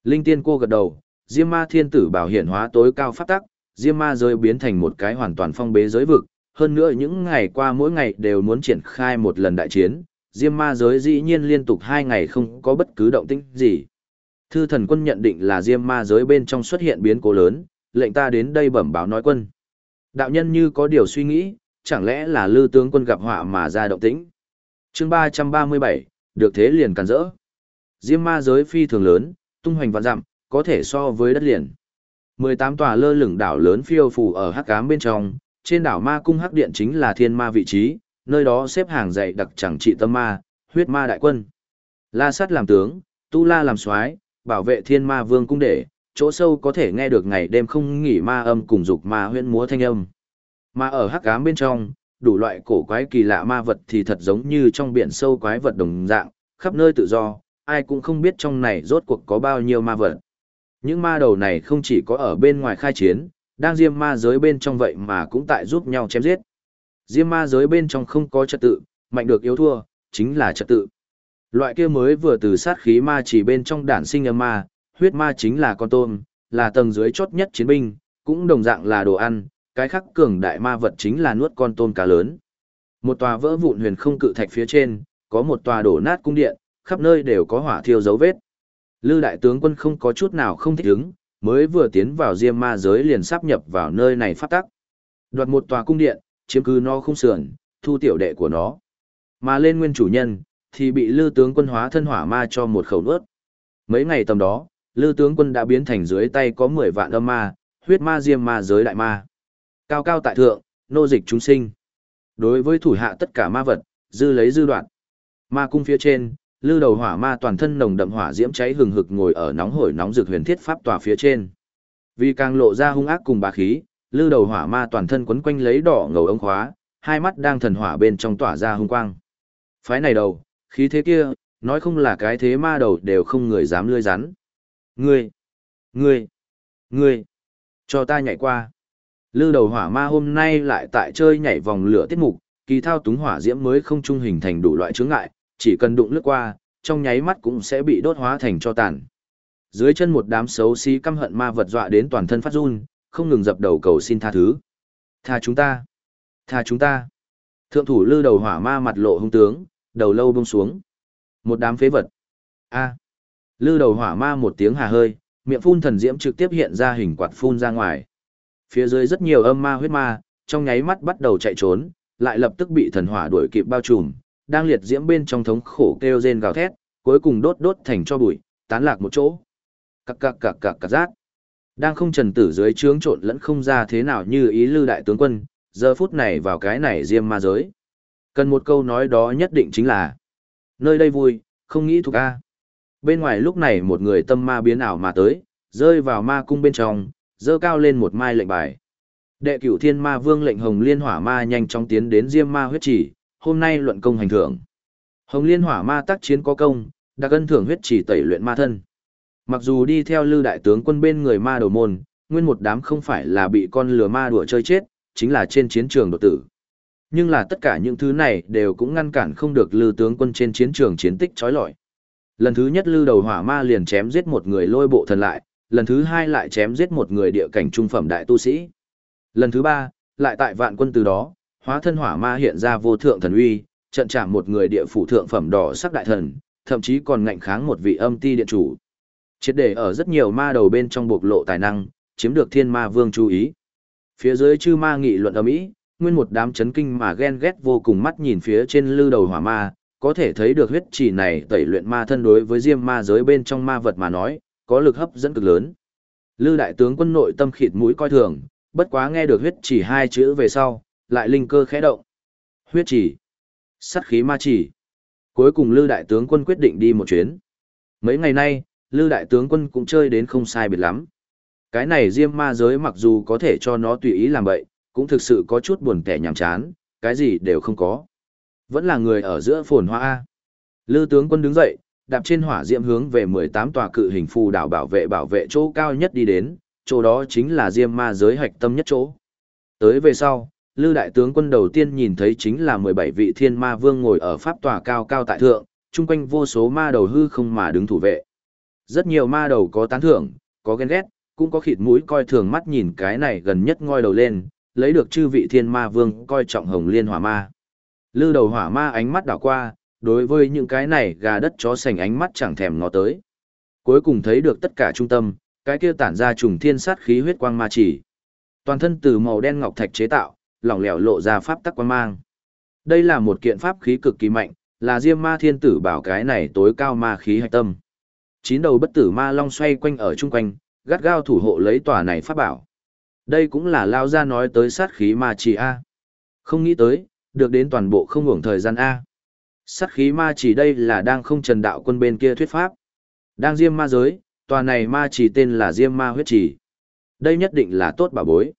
Linh tiên cô gật đầu, Diêm ma thiên tử bảo hiển hóa tối cao phát tắc, Diêm ma giới biến thành một cái hoàn toàn phong bế giới vực. Hơn nữa những ngày qua mỗi ngày đều muốn triển khai một lần đại chiến, Diêm ma giới dĩ nhiên liên tục hai ngày không có bất cứ động tĩnh gì. Thư thần quân nhận định là Diêm ma giới bên trong xuất hiện biến cố lớn, lệnh ta đến đây bẩm báo nói quân. Đạo nhân như có điều suy nghĩ, chẳng lẽ là lư tướng quân gặp họa mà ra động tĩnh. chương ba ba mươi bảy được thế liền càn rỡ. Diêm ma giới phi thường lớn, tung hoành vạn dặm, có thể so với đất liền. mười tám tòa lơ lửng đảo lớn phiêu phù ở hắc ám bên trong, trên đảo ma cung hắc điện chính là thiên ma vị trí, nơi đó xếp hàng dày đặc chẳng trị tâm ma, huyết ma đại quân. La sát làm tướng, tu la làm soái, bảo vệ thiên ma vương cung để, chỗ sâu có thể nghe được ngày đêm không nghỉ ma âm cùng dục ma huyễn múa thanh âm. Mà ở hắc ám bên trong, đủ loại cổ quái kỳ lạ ma vật thì thật giống như trong biển sâu quái vật đồng dạng, khắp nơi tự do, ai cũng không biết trong này rốt cuộc có bao nhiêu ma vật. Những ma đầu này không chỉ có ở bên ngoài khai chiến, đang diêm ma giới bên trong vậy mà cũng tại giúp nhau chém giết. Diêm ma giới bên trong không có trật tự, mạnh được yếu thua, chính là trật tự. Loại kia mới vừa từ sát khí ma chỉ bên trong đản sinh âm ma, huyết ma chính là con tôm, là tầng dưới chốt nhất chiến binh, cũng đồng dạng là đồ ăn, cái khắc cường đại ma vật chính là nuốt con tôm cá lớn. Một tòa vỡ vụn huyền không cự thạch phía trên, có một tòa đổ nát cung điện, khắp nơi đều có hỏa thiêu dấu vết. Lư đại tướng quân không có chút nào không thích ứng, mới vừa tiến vào diêm ma giới liền sắp nhập vào nơi này phát tắc. Đoạt một tòa cung điện, chiếm cứ nó không sườn, thu tiểu đệ của nó. Mà lên nguyên chủ nhân, thì bị lư tướng quân hóa thân hỏa ma cho một khẩu nuốt. Mấy ngày tầm đó, lư tướng quân đã biến thành dưới tay có 10 vạn âm ma, huyết ma diêm ma giới đại ma. Cao cao tại thượng, nô dịch chúng sinh. Đối với thủ hạ tất cả ma vật, dư lấy dư đoạn. Ma cung phía trên, lư đầu hỏa ma toàn thân nồng đậm hỏa diễm cháy hừng hực ngồi ở nóng hổi nóng rực huyền thiết pháp tòa phía trên. Vì càng lộ ra hung ác cùng bá khí, lư đầu hỏa ma toàn thân quấn quanh lấy đỏ ngầu ống khóa, hai mắt đang thần hỏa bên trong tỏa ra hung quang. Phái này đầu, khí thế kia, nói không là cái thế ma đầu đều không người dám lươi rắn. Ngươi, ngươi, ngươi, cho ta nhảy qua. Lư đầu hỏa ma hôm nay lại tại chơi nhảy vòng lửa tiết mục, kỳ thao túng hỏa diễm mới không trung hình thành đủ loại chướng ngại, chỉ cần đụng lướt qua, trong nháy mắt cũng sẽ bị đốt hóa thành cho tàn. Dưới chân một đám xấu xí căm hận ma vật dọa đến toàn thân phát run, không ngừng dập đầu cầu xin tha thứ. Tha chúng ta! Tha chúng ta! Thượng thủ lư đầu hỏa ma mặt lộ hung tướng, đầu lâu buông xuống. Một đám phế vật. A. Lư đầu hỏa ma một tiếng hà hơi, miệng phun thần diễm trực tiếp hiện ra hình quạt phun ra ngoài. Phía dưới rất nhiều âm ma huyết ma, trong nháy mắt bắt đầu chạy trốn, lại lập tức bị thần hỏa đuổi kịp bao trùm, đang liệt diễm bên trong thống khổ kêu rên gào thét, cuối cùng đốt đốt thành cho bụi, tán lạc một chỗ. Cặc cặc cặc cặc cặc rát. Đang không trần tử dưới trướng trộn lẫn không ra thế nào như ý lư đại tướng quân, giờ phút này vào cái này diêm ma giới. Cần một câu nói đó nhất định chính là Nơi đây vui, không nghĩ thuộc A. Bên ngoài lúc này một người tâm ma biến ảo mà tới, rơi vào ma cung bên trong, dơ cao lên một mai lệnh bài. Đệ cửu thiên ma vương lệnh hồng liên hỏa ma nhanh chóng tiến đến diêm ma huyết chỉ, hôm nay luận công hành thưởng. Hồng Liên Hỏa Ma tác chiến có công, đặc ân thưởng huyết chỉ tẩy luyện ma thân. Mặc dù đi theo Lư đại tướng quân bên người ma đầu môn, nguyên một đám không phải là bị con lừa ma đùa chơi chết, chính là trên chiến trường đột tử. Nhưng là tất cả những thứ này đều cũng ngăn cản không được Lư tướng quân trên chiến trường chiến tích trói lọi. Lần thứ nhất Lư đầu hỏa ma liền chém giết một người lôi bộ thần lại, lần thứ hai lại chém giết một người địa cảnh trung phẩm đại tu sĩ. Lần thứ ba, lại tại vạn quân từ đó, hóa thân hỏa ma hiện ra vô thượng thần uy, trận chạm một người địa phủ thượng phẩm đỏ sắc đại thần, thậm chí còn ngạnh kháng một vị âm ti điện chủ. Triệt để ở rất nhiều ma đầu bên trong bộc lộ tài năng, chiếm được thiên ma vương chú ý. Phía dưới chư ma nghị luận âm ý, nguyên một đám chấn kinh mà ghen ghét vô cùng mắt nhìn phía trên lư đầu hỏa ma, có thể thấy được huyết chỉ này tẩy luyện ma thân đối với diêm ma giới bên trong ma vật mà nói, có lực hấp dẫn cực lớn. Lư đại tướng quân nội tâm khịt mũi coi thường, bất quá nghe được huyết chỉ hai chữ về sau, lại linh cơ khẽ động. Huyết chỉ, sắt khí ma chỉ. Cuối cùng Lư đại tướng quân quyết định đi một chuyến. Mấy ngày nay, Lư đại tướng quân cũng chơi đến không sai biệt lắm. Cái này diêm ma giới mặc dù có thể cho nó tùy ý làm vậy, cũng thực sự có chút buồn tẻ nhàm chán, cái gì đều không có. Vẫn là người ở giữa phồn hoa A. Lư tướng quân đứng dậy, đạp trên hỏa diệm hướng về 18 tòa cự hình phù đảo bảo vệ bảo vệ chỗ cao nhất đi đến, chỗ đó chính là diêm ma giới hạch tâm nhất chỗ. Tới về sau, Lư đại tướng quân đầu tiên nhìn thấy chính là 17 vị thiên ma vương ngồi ở pháp tòa cao cao tại thượng, chung quanh vô số ma đầu hư không mà đứng thủ vệ. Rất nhiều ma đầu có tán thưởng, có ghen ghét, cũng có khịt mũi coi thường mắt nhìn cái này gần nhất ngoi đầu lên, lấy được chư vị thiên ma vương coi trọng hồng liên hỏa ma. Lư đầu hỏa ma ánh mắt đảo qua, đối với những cái này gà đất chó sành ánh mắt chẳng thèm ngó tới. Cuối cùng thấy được tất cả trung tâm, cái kia tản ra trùng thiên sát khí huyết quang ma chỉ. Toàn thân từ màu đen ngọc thạch chế tạo, lỏng lẻo lộ ra pháp tắc quang mang. Đây là một kiện pháp khí cực kỳ mạnh, là Diêm Ma Thiên Tử bảo cái này tối cao ma khí hạch tâm. Chín đầu bất tử ma long xoay quanh ở chung quanh, gắt gao thủ hộ lấy tòa này pháp bảo. Đây cũng là lao ra nói tới sát khí ma chỉ a. Không nghĩ tới, được đến toàn bộ không hưởng thời gian a. Sát khí ma chỉ đây là đang không trần đạo quân bên kia thuyết pháp. Đang diêm ma giới, tòa này ma chỉ tên là diêm ma huyết chỉ. Đây nhất định là tốt bảo bối.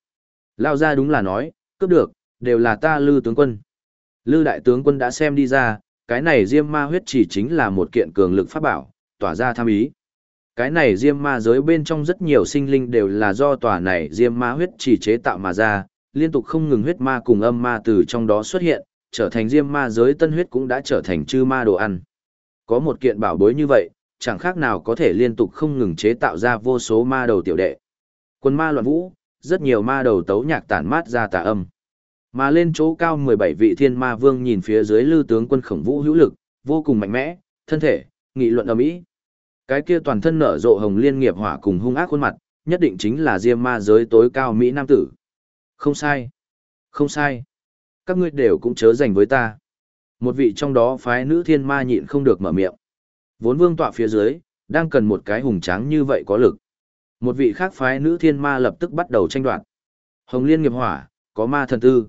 Lao ra đúng là nói, cướp được, đều là ta lư tướng quân. Lư đại tướng quân đã xem đi ra, cái này diêm ma huyết chỉ chính là một kiện cường lực pháp bảo, tỏa ra tham ý. Cái này diêm ma giới bên trong rất nhiều sinh linh đều là do tòa này diêm ma huyết chỉ chế tạo mà ra, liên tục không ngừng huyết ma cùng âm ma từ trong đó xuất hiện, trở thành diêm ma giới tân huyết cũng đã trở thành chư ma đồ ăn. Có một kiện bảo bối như vậy, chẳng khác nào có thể liên tục không ngừng chế tạo ra vô số ma đầu tiểu đệ. Quân ma loạn vũ, rất nhiều ma đầu tấu nhạc tản mát ra tà âm. Mà lên chỗ cao 17 vị thiên ma vương nhìn phía dưới lưu tướng quân khổng vũ hữu lực, vô cùng mạnh mẽ, thân thể, nghị luận ầm ĩ. Cái kia toàn thân nở rộ hồng liên nghiệp hỏa cùng hung ác khuôn mặt, nhất định chính là diêm ma giới tối cao Mỹ Nam tử. Không sai. Không sai. Các ngươi đều cũng chớ dành với ta. Một vị trong đó phái nữ thiên ma nhịn không được mở miệng. Vốn vương tọa phía dưới, đang cần một cái hùng tráng như vậy có lực. Một vị khác phái nữ thiên ma lập tức bắt đầu tranh đoạt. Hồng liên nghiệp hỏa, có ma thần tư.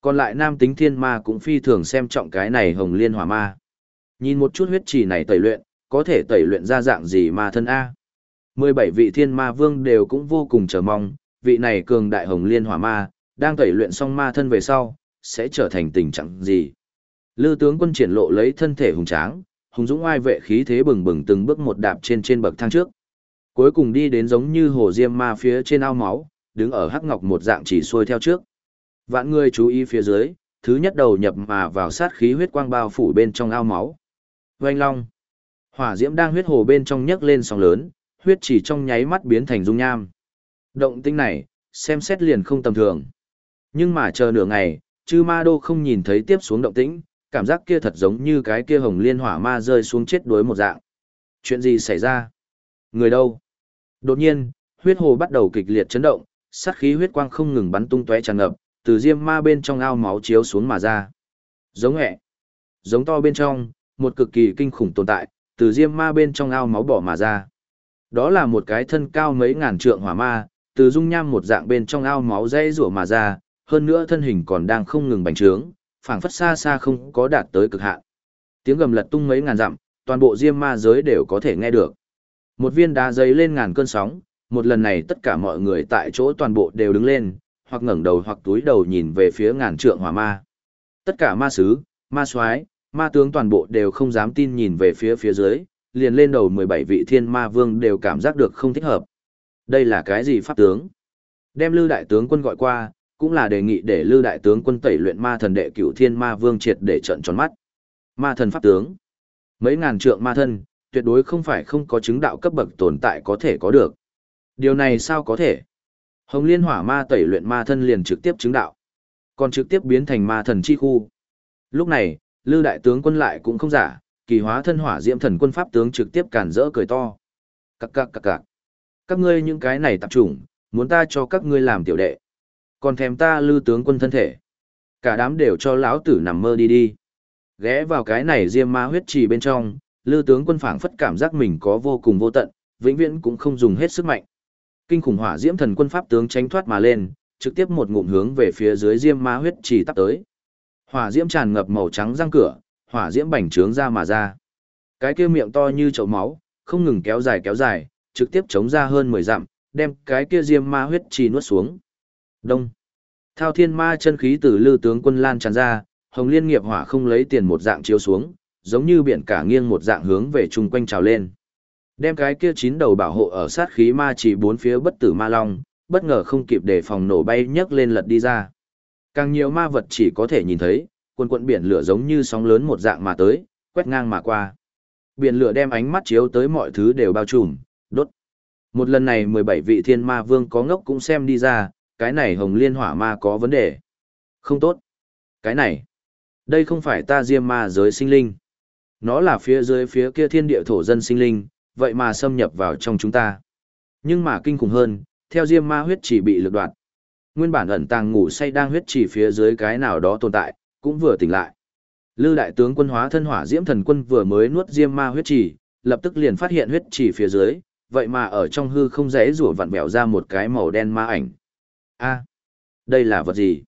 Còn lại nam tính thiên ma cũng phi thường xem trọng cái này hồng liên hỏa ma. Nhìn một chút huyết trì này tẩy luyện, có thể tẩy luyện ra dạng gì ma thân A. 17 vị thiên ma vương đều cũng vô cùng chờ mong, vị này cường đại hồng liên hỏa ma, đang tẩy luyện xong ma thân về sau, sẽ trở thành tình trạng gì. Lư tướng quân triển lộ lấy thân thể hùng tráng, hùng dũng oai vệ khí thế bừng bừng từng bước một đạp trên trên bậc thang trước. Cuối cùng đi đến giống như hồ diêm ma phía trên ao máu, đứng ở hắc ngọc một dạng chỉ xuôi theo trước. Vạn người chú ý phía dưới, thứ nhất đầu nhập mà vào sát khí huyết quang bao phủ bên trong ao máu. Vành long. Hỏa diễm đang huyết hồ bên trong nhấc lên sóng lớn, huyết chỉ trong nháy mắt biến thành dung nham. Động tinh này, xem xét liền không tầm thường. Nhưng mà chờ nửa ngày, chư ma đô không nhìn thấy tiếp xuống động tĩnh, cảm giác kia thật giống như cái kia hồng liên hỏa ma rơi xuống chết đuối một dạng. Chuyện gì xảy ra? Người đâu? Đột nhiên, huyết hồ bắt đầu kịch liệt chấn động, sát khí huyết quang không ngừng bắn tung tóe tràn ngập, từ diêm ma bên trong ao máu chiếu xuống mà ra. Giống hẹ. Giống to bên trong, một cực kỳ kinh khủng tồn tại, từ diêm ma bên trong ao máu bỏ mà ra. Đó là một cái thân cao mấy ngàn trượng hỏa ma, từ dung nham một dạng bên trong ao máu dây rủa mà ra, hơn nữa thân hình còn đang không ngừng bành trướng, phảng phất xa xa không có đạt tới cực hạn. Tiếng gầm lật tung mấy ngàn dặm, toàn bộ diêm ma giới đều có thể nghe được. Một viên đá giấy lên ngàn cơn sóng, một lần này tất cả mọi người tại chỗ toàn bộ đều đứng lên, hoặc ngẩng đầu hoặc túi đầu nhìn về phía ngàn trượng hỏa ma. Tất cả ma sứ, ma soái ma tướng toàn bộ đều không dám tin nhìn về phía phía dưới, liền lên đầu 17 vị thiên ma vương đều cảm giác được không thích hợp. Đây là cái gì pháp tướng? Đem Lư đại tướng quân gọi qua, cũng là đề nghị để Lư đại tướng quân tẩy luyện ma thần đệ cửu thiên ma vương triệt để trận tròn mắt. Ma thần pháp tướng. Mấy ngàn trượng ma thân, tuyệt đối không phải không có chứng đạo cấp bậc tồn tại có thể có được. Điều này sao có thể? Hồng Liên Hỏa Ma tẩy luyện ma thân liền trực tiếp chứng đạo, còn trực tiếp biến thành ma thần chi khu. Lúc này, Lư đại tướng quân lại cũng không giả, kỳ hóa thân hỏa diễm thần quân pháp tướng trực tiếp cản rỡ cười to. cặc cặc cặc cặc các ngươi những cái này tập trung, muốn ta cho các ngươi làm tiểu đệ. Còn thèm ta Lư tướng quân thân thể. Cả đám đều cho lão tử nằm mơ đi đi. Ghé vào cái này diêm ma huyết trì bên trong, Lư tướng quân phảng phất cảm giác mình có vô cùng vô tận, vĩnh viễn cũng không dùng hết sức mạnh. Kinh khủng hỏa diễm thần quân pháp tướng tránh thoát mà lên, trực tiếp một ngụm hướng về phía dưới diêm ma huyết trì tắp tới. Hỏa diễm tràn ngập màu trắng răng cửa, hỏa diễm bành trướng ra mà ra. Cái kia miệng to như chậu máu, không ngừng kéo dài kéo dài, trực tiếp chống ra hơn 10 dặm, đem cái kia diêm ma huyết trì nuốt xuống. Đông. Thao thiên ma chân khí từ lư tướng quân lan tràn ra, hồng liên nghiệp hỏa không lấy tiền một dạng chiếu xuống, giống như biển cả nghiêng một dạng hướng về chung quanh trào lên. Đem cái kia chín đầu bảo hộ ở sát khí ma chỉ bốn phía bất tử ma long, bất ngờ không kịp để phòng nổ bay nhấc lên lật đi ra. Càng nhiều ma vật chỉ có thể nhìn thấy, quần quận biển lửa giống như sóng lớn một dạng mà tới, quét ngang mà qua. Biển lửa đem ánh mắt chiếu tới mọi thứ đều bao trùm, đốt. Một lần này 17 vị thiên ma vương có ngốc cũng xem đi ra, cái này hồng liên hỏa ma có vấn đề. Không tốt. Cái này, đây không phải ta diêm ma giới sinh linh. Nó là phía dưới phía kia thiên địa thổ dân sinh linh, vậy mà xâm nhập vào trong chúng ta. Nhưng mà kinh khủng hơn, theo diêm ma huyết chỉ bị lực đoạt. Nguyên bản ẩn tàng ngủ say đang huyết chỉ phía dưới cái nào đó tồn tại, cũng vừa tỉnh lại. Lư đại tướng quân hóa thân hỏa diễm thần quân vừa mới nuốt diêm ma huyết chỉ, lập tức liền phát hiện huyết chỉ phía dưới, vậy mà ở trong hư không rẽ rủa vặn vẹo ra một cái màu đen ma ảnh. A, đây là vật gì?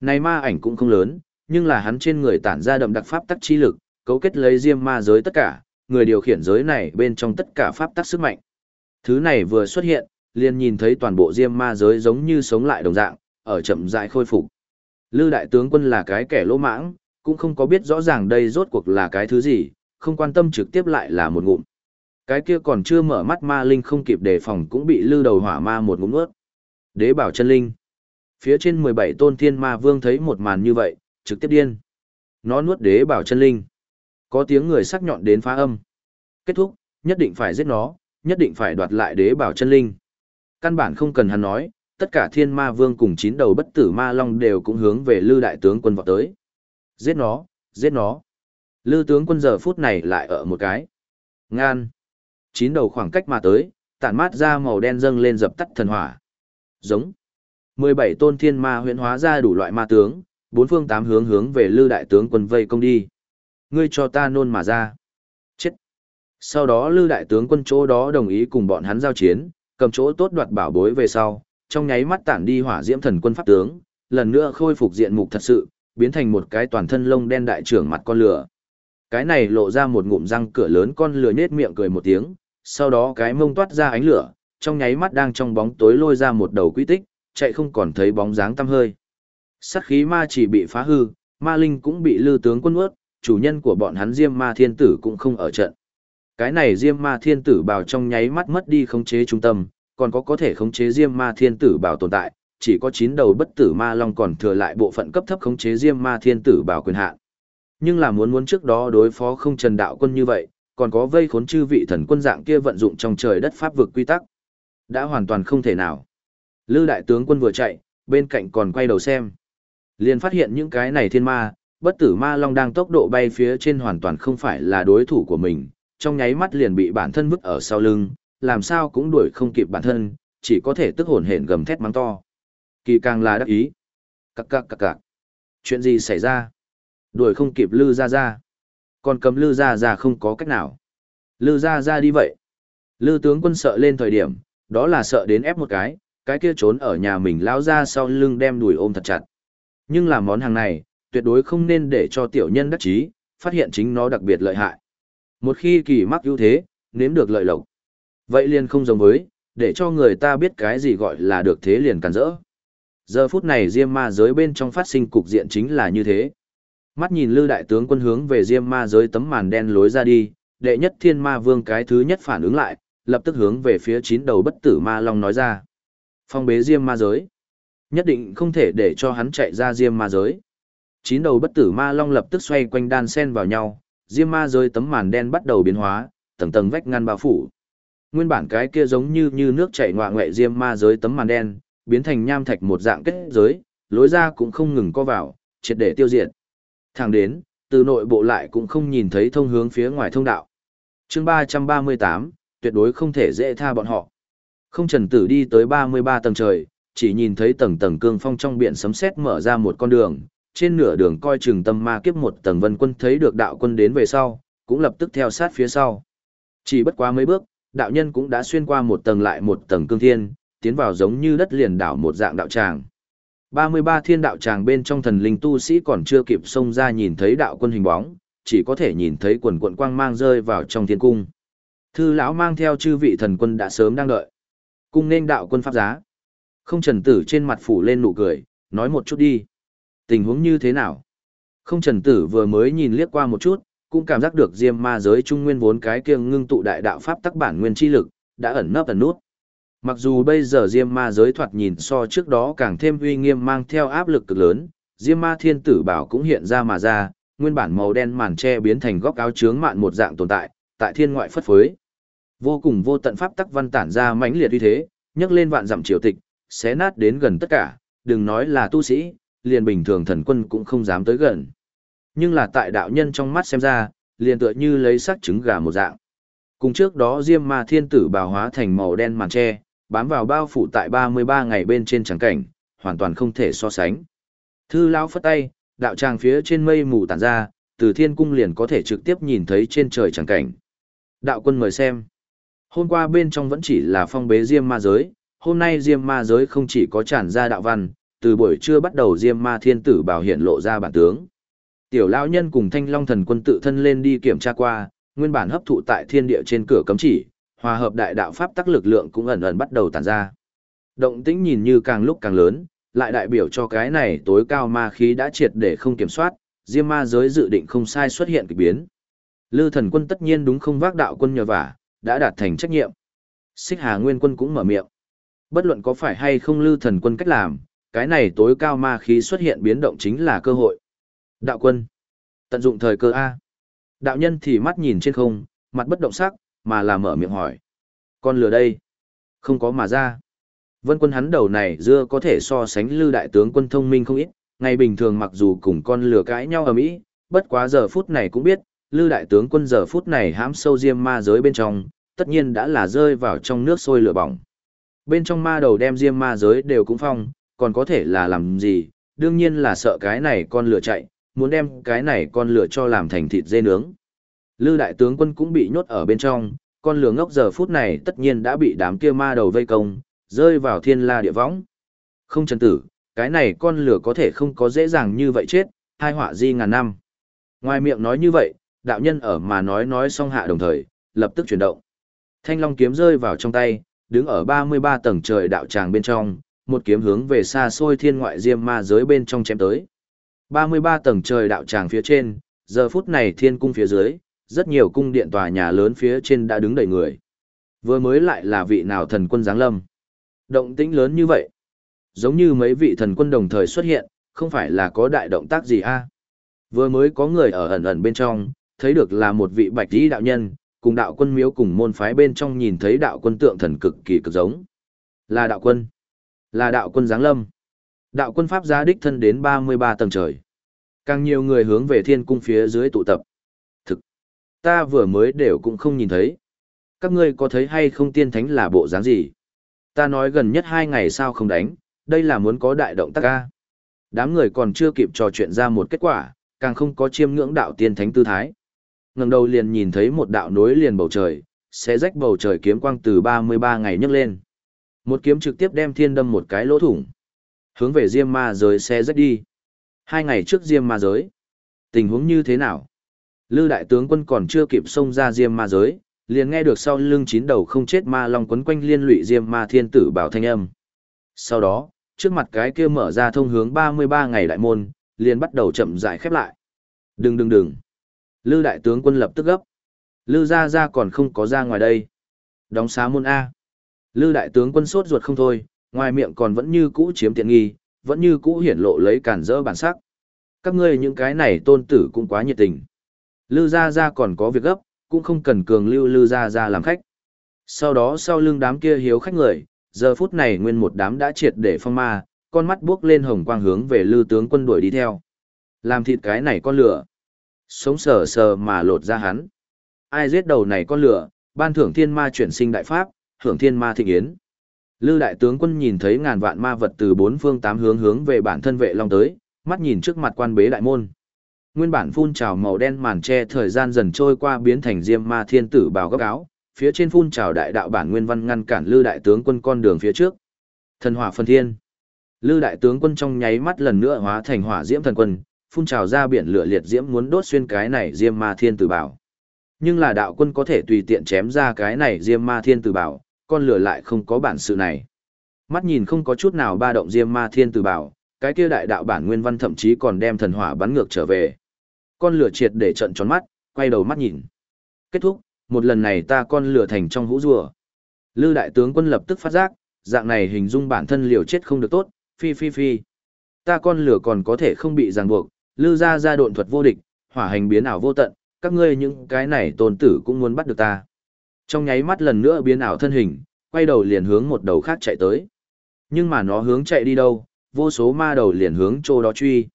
Này ma ảnh cũng không lớn, nhưng là hắn trên người tản ra đậm đặc pháp tắc chi lực, cấu kết lấy diêm ma giới tất cả, người điều khiển giới này bên trong tất cả pháp tắc sức mạnh. Thứ này vừa xuất hiện, liền nhìn thấy toàn bộ diêm ma giới giống như sống lại đồng dạng, ở chậm rãi khôi phục. Lư đại tướng quân là cái kẻ lỗ mãng, cũng không có biết rõ ràng đây rốt cuộc là cái thứ gì, không quan tâm trực tiếp lại là một ngụm. Cái kia còn chưa mở mắt ma linh không kịp đề phòng cũng bị lư đầu hỏa ma một ngụm nuốt. Đế bảo chân linh. Phía trên 17 tôn thiên ma vương thấy một màn như vậy, trực tiếp điên. Nó nuốt đế bảo chân linh. Có tiếng người sắc nhọn đến phá âm. Kết thúc, nhất định phải giết nó, nhất định phải đoạt lại đế bảo chân linh. Căn bản không cần hắn nói, tất cả thiên ma vương cùng chín đầu bất tử ma long đều cũng hướng về lư đại tướng quân vọt tới. Giết nó, giết nó. Lư tướng quân giờ phút này lại ở một cái. Ngan. Chín đầu khoảng cách mà tới, tản mát ra màu đen dâng lên dập tắt thần hỏa. Giống. 17 tôn thiên ma huyễn hóa ra đủ loại ma tướng, bốn phương tám hướng hướng về lư đại tướng quân vây công đi. Ngươi cho ta nôn mà ra. Chết. Sau đó lư đại tướng quân chỗ đó đồng ý cùng bọn hắn giao chiến, cầm chỗ tốt đoạt bảo bối về sau, trong nháy mắt tản đi hỏa diễm thần quân pháp tướng, lần nữa khôi phục diện mục thật sự, biến thành một cái toàn thân lông đen đại trưởng mặt con lửa. Cái này lộ ra một ngụm răng cửa lớn con lửa nết miệng cười một tiếng, sau đó cái mông toát ra ánh lửa, trong nháy mắt đang trong bóng tối lôi ra một đầu quy tích, chạy không còn thấy bóng dáng tăm hơi. Sát khí ma chỉ bị phá hư, ma linh cũng bị lư tướng quân ướt, chủ nhân của bọn hắn Diêm Ma Thiên Tử cũng không ở trận. Cái này Diêm Ma Thiên Tử bảo trong nháy mắt mất đi khống chế trung tâm, còn có có thể khống chế Diêm Ma Thiên Tử bảo tồn tại, chỉ có 9 đầu bất tử ma long còn thừa lại bộ phận cấp thấp khống chế Diêm Ma Thiên Tử bảo quyền hạn. Nhưng là muốn muốn trước đó đối phó không Trần Đạo quân như vậy, còn có vây khốn chư vị thần quân dạng kia vận dụng trong trời đất pháp vực quy tắc, đã hoàn toàn không thể nào. Lư đại tướng quân vừa chạy, bên cạnh còn quay đầu xem. Liền phát hiện những cái này thiên ma, bất tử ma long đang tốc độ bay phía trên hoàn toàn không phải là đối thủ của mình, trong nháy mắt liền bị bản thân vứt ở sau lưng, làm sao cũng đuổi không kịp bản thân, chỉ có thể tức hồn hển gầm thét mắng to. Kỳ càng là đắc ý. Cặc cặc cặc cặc. Chuyện gì xảy ra? Đuổi không kịp lư ra ra. Còn cầm lư ra ra không có cách nào. Lư ra ra đi vậy. Lư tướng quân sợ lên thời điểm, đó là sợ đến ép một cái, cái kia trốn ở nhà mình lao ra sau lưng đem đuổi ôm thật chặt. Nhưng làm món hàng này, tuyệt đối không nên để cho tiểu nhân đắc chí, phát hiện chính nó đặc biệt lợi hại. Một khi kỳ mắc ưu thế, nếm được lợi lộc. Vậy liền không giống với, để cho người ta biết cái gì gọi là được thế liền càn rỡ. Giờ phút này Diêm Ma giới bên trong phát sinh cục diện chính là như thế. Mắt nhìn Lư đại tướng quân hướng về Diêm Ma giới tấm màn đen lối ra đi, đệ nhất Thiên Ma Vương cái thứ nhất phản ứng lại, lập tức hướng về phía chín đầu bất tử ma long nói ra. Phong bế Diêm Ma giới. Nhất định không thể để cho hắn chạy ra Diêm Ma giới. Chín đầu bất tử ma long lập tức xoay quanh đan sen vào nhau, Diêm Ma giới tấm màn đen bắt đầu biến hóa, tầng tầng vách ngăn bao phủ. Nguyên bản cái kia giống như như nước chảy ngoạ ngoại Diêm Ma giới tấm màn đen, biến thành nham thạch một dạng kết giới, lối ra cũng không ngừng co vào, triệt để tiêu diệt. Thẳng đến, từ nội bộ lại cũng không nhìn thấy thông hướng phía ngoài thông đạo. chương 338, tuyệt đối không thể dễ tha bọn họ. Không trần tử đi tới 33 tầng trời, chỉ nhìn thấy tầng tầng cương phong trong biển sấm sét mở ra một con đường, trên nửa đường coi chừng tâm ma kiếp một tầng vân quân thấy được đạo quân đến về sau, cũng lập tức theo sát phía sau. Chỉ bất quá mấy bước, đạo nhân cũng đã xuyên qua một tầng lại một tầng cương thiên, tiến vào giống như đất liền đảo một dạng đạo tràng. 33 thiên đạo tràng bên trong thần linh tu sĩ còn chưa kịp xông ra nhìn thấy đạo quân hình bóng, chỉ có thể nhìn thấy quần quận quang mang rơi vào trong thiên cung. Thư lão mang theo chư vị thần quân đã sớm đang đợi. Cung nên đạo quân pháp giá. Không trần tử trên mặt phủ lên nụ cười, nói một chút đi. Tình huống như thế nào? Không trần tử vừa mới nhìn liếc qua một chút, cũng cảm giác được diêm ma giới trung nguyên vốn cái kia ngưng tụ đại đạo pháp tắc bản nguyên chi lực, đã ẩn nấp ẩn nút. Mặc dù bây giờ Diêm Ma giới thoạt nhìn so trước đó càng thêm uy nghiêm mang theo áp lực cực lớn, Diêm Ma Thiên Tử Bảo cũng hiện ra mà ra, nguyên bản màu đen màn che biến thành góc áo chướng mạn một dạng tồn tại, tại thiên ngoại phất phới. Vô cùng vô tận pháp tắc văn tản ra mãnh liệt uy thế, nhấc lên vạn dặm triều tịch, xé nát đến gần tất cả, đừng nói là tu sĩ, liền bình thường thần quân cũng không dám tới gần. Nhưng là tại đạo nhân trong mắt xem ra, liền tựa như lấy sắc trứng gà một dạng. Cùng trước đó Diêm Ma Thiên Tử Bảo hóa thành màu đen màn che, bám vào bao phủ tại 33 ngày bên trên trắng cảnh, hoàn toàn không thể so sánh. Thư lão phất tay, đạo tràng phía trên mây mù tản ra, từ thiên cung liền có thể trực tiếp nhìn thấy trên trời trắng cảnh. Đạo quân mời xem. Hôm qua bên trong vẫn chỉ là phong bế diêm ma giới, hôm nay diêm ma giới không chỉ có tràn ra đạo văn, từ buổi trưa bắt đầu diêm ma thiên tử bảo hiện lộ ra bản tướng. Tiểu lão nhân cùng thanh long thần quân tự thân lên đi kiểm tra qua, nguyên bản hấp thụ tại thiên địa trên cửa cấm chỉ, hòa hợp đại đạo pháp tắc lực lượng cũng ẩn ẩn bắt đầu tản ra. Động tĩnh nhìn như càng lúc càng lớn, lại đại biểu cho cái này tối cao ma khí đã triệt để không kiểm soát, Diêm ma giới dự định không sai xuất hiện kỳ biến. Lư thần quân tất nhiên đúng không vác đạo quân nhờ vả, đã đạt thành trách nhiệm. Xích Hà Nguyên quân cũng mở miệng. Bất luận có phải hay không Lư thần quân cách làm, cái này tối cao ma khí xuất hiện biến động chính là cơ hội. Đạo quân, tận dụng thời cơ A. Đạo nhân thì mắt nhìn trên không, mặt bất động sắc, mà là mở miệng hỏi. Con lừa đây? Không có mà ra. Vân quân hắn đầu này dưa có thể so sánh lư đại tướng quân thông minh không ít, ngày bình thường mặc dù cùng con lừa cãi nhau ở mỹ, bất quá giờ phút này cũng biết, lư đại tướng quân giờ phút này hãm sâu diêm ma giới bên trong, tất nhiên đã là rơi vào trong nước sôi lửa bỏng. Bên trong ma đầu đem diêm ma giới đều cũng phong, còn có thể là làm gì, đương nhiên là sợ cái này con lửa chạy, muốn đem cái này con lửa cho làm thành thịt dê nướng. Lư đại tướng quân cũng bị nhốt ở bên trong, con lừa ngốc giờ phút này tất nhiên đã bị đám kia ma đầu vây công, rơi vào thiên la địa võng. Không chân tử, cái này con lửa có thể không có dễ dàng như vậy chết, hai họa di ngàn năm. Ngoài miệng nói như vậy, đạo nhân ở mà nói nói xong hạ đồng thời, lập tức chuyển động. Thanh long kiếm rơi vào trong tay, đứng ở 33 tầng trời đạo tràng bên trong, một kiếm hướng về xa xôi thiên ngoại diêm ma giới bên trong chém tới. 33 tầng trời đạo tràng phía trên, giờ phút này thiên cung phía dưới, rất nhiều cung điện tòa nhà lớn phía trên đã đứng đầy người. Vừa mới lại là vị nào thần quân giáng lâm. Động tĩnh lớn như vậy. Giống như mấy vị thần quân đồng thời xuất hiện, không phải là có đại động tác gì a Vừa mới có người ở ẩn ẩn bên trong, thấy được là một vị bạch tí đạo nhân, cùng đạo quân miếu cùng môn phái bên trong nhìn thấy đạo quân tượng thần cực kỳ cực giống. Là đạo quân. Là đạo quân giáng lâm. Đạo quân pháp giá đích thân đến 33 tầng trời. Càng nhiều người hướng về thiên cung phía dưới tụ tập. Ta vừa mới đều cũng không nhìn thấy. Các ngươi có thấy hay không tiên thánh là bộ dáng gì? Ta nói gần nhất hai ngày sao không đánh, đây là muốn có đại động tác ca. Đám người còn chưa kịp trò chuyện ra một kết quả, càng không có chiêm ngưỡng đạo tiên thánh tư thái. ngẩng đầu liền nhìn thấy một đạo nối liền bầu trời, sẽ rách bầu trời kiếm quang từ 33 ngày nhấc lên. Một kiếm trực tiếp đem thiên đâm một cái lỗ thủng. Hướng về Diêm Ma giới xe rách đi. Hai ngày trước Diêm Ma giới. Tình huống như thế nào? Lư đại tướng quân còn chưa kịp xông ra diêm ma giới, liền nghe được sau lưng chín đầu không chết ma long quấn quanh liên lụy diêm ma thiên tử bảo thanh âm. Sau đó, trước mặt cái kia mở ra thông hướng 33 ngày đại môn, liền bắt đầu chậm rãi khép lại. Đừng đừng đừng. Lư đại tướng quân lập tức gấp. Lư gia gia còn không có ra ngoài đây. Đóng xá môn A. Lư đại tướng quân sốt ruột không thôi, ngoài miệng còn vẫn như cũ chiếm tiện nghi, vẫn như cũ hiển lộ lấy cản rỡ bản sắc. Các ngươi những cái này tôn tử cũng quá nhiệt tình. Lư gia gia còn có việc gấp, cũng không cần cường lưu lư gia gia làm khách. Sau đó sau lưng đám kia hiếu khách người, giờ phút này nguyên một đám đã triệt để phong ma, con mắt buốc lên hồng quang hướng về lư tướng quân đuổi đi theo. Làm thịt cái này con lửa. Sống sờ sờ mà lột ra hắn. Ai giết đầu này con lửa, ban thưởng thiên ma chuyển sinh đại pháp, hưởng thiên ma thịnh yến. Lư đại tướng quân nhìn thấy ngàn vạn ma vật từ bốn phương tám hướng hướng về bản thân vệ long tới, mắt nhìn trước mặt quan bế đại môn. Nguyên bản phun trào màu đen màn che thời gian dần trôi qua biến thành diêm ma thiên tử bào gấp áo, phía trên phun trào đại đạo bản nguyên văn ngăn cản Lư đại tướng quân con đường phía trước. Thần hỏa phân thiên. Lư đại tướng quân trong nháy mắt lần nữa hóa thành hỏa diễm thần quân, phun trào ra biển lửa liệt diễm muốn đốt xuyên cái này diêm ma thiên tử bảo. Nhưng là đạo quân có thể tùy tiện chém ra cái này diêm ma thiên tử bảo, con lửa lại không có bản sự này. Mắt nhìn không có chút nào ba động diêm ma thiên tử bảo, cái kia đại đạo bản nguyên văn thậm chí còn đem thần hỏa bắn ngược trở về. Con lửa triệt để trận tròn mắt, quay đầu mắt nhìn. Kết thúc, một lần này ta con lửa thành trong hũ rùa. Lư đại tướng quân lập tức phát giác, dạng này hình dung bản thân liều chết không được tốt, phi phi phi. Ta con lửa còn có thể không bị ràng buộc, lư ra ra độn thuật vô địch, hỏa hành biến ảo vô tận, các ngươi những cái này tồn tử cũng muốn bắt được ta. Trong nháy mắt lần nữa biến ảo thân hình, quay đầu liền hướng một đầu khác chạy tới. Nhưng mà nó hướng chạy đi đâu, vô số ma đầu liền hướng chỗ đó truy.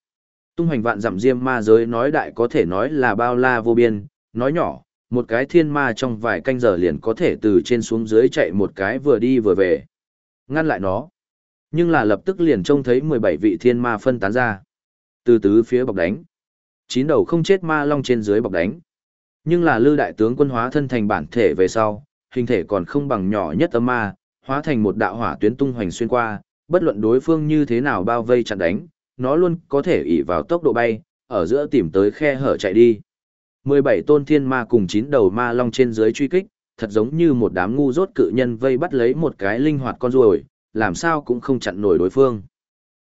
Tung hoành vạn dặm diêm ma giới nói đại có thể nói là bao la vô biên, nói nhỏ, một cái thiên ma trong vài canh giờ liền có thể từ trên xuống dưới chạy một cái vừa đi vừa về. Ngăn lại nó. Nhưng là lập tức liền trông thấy 17 vị thiên ma phân tán ra. Từ tứ phía bọc đánh. Chín đầu không chết ma long trên dưới bọc đánh. Nhưng là lư đại tướng quân hóa thân thành bản thể về sau, hình thể còn không bằng nhỏ nhất âm ma, hóa thành một đạo hỏa tuyến tung hoành xuyên qua, bất luận đối phương như thế nào bao vây chặn đánh, nó luôn có thể ỷ vào tốc độ bay, ở giữa tìm tới khe hở chạy đi. 17 tôn thiên ma cùng 9 đầu ma long trên dưới truy kích, thật giống như một đám ngu dốt cự nhân vây bắt lấy một cái linh hoạt con ruồi, làm sao cũng không chặn nổi đối phương.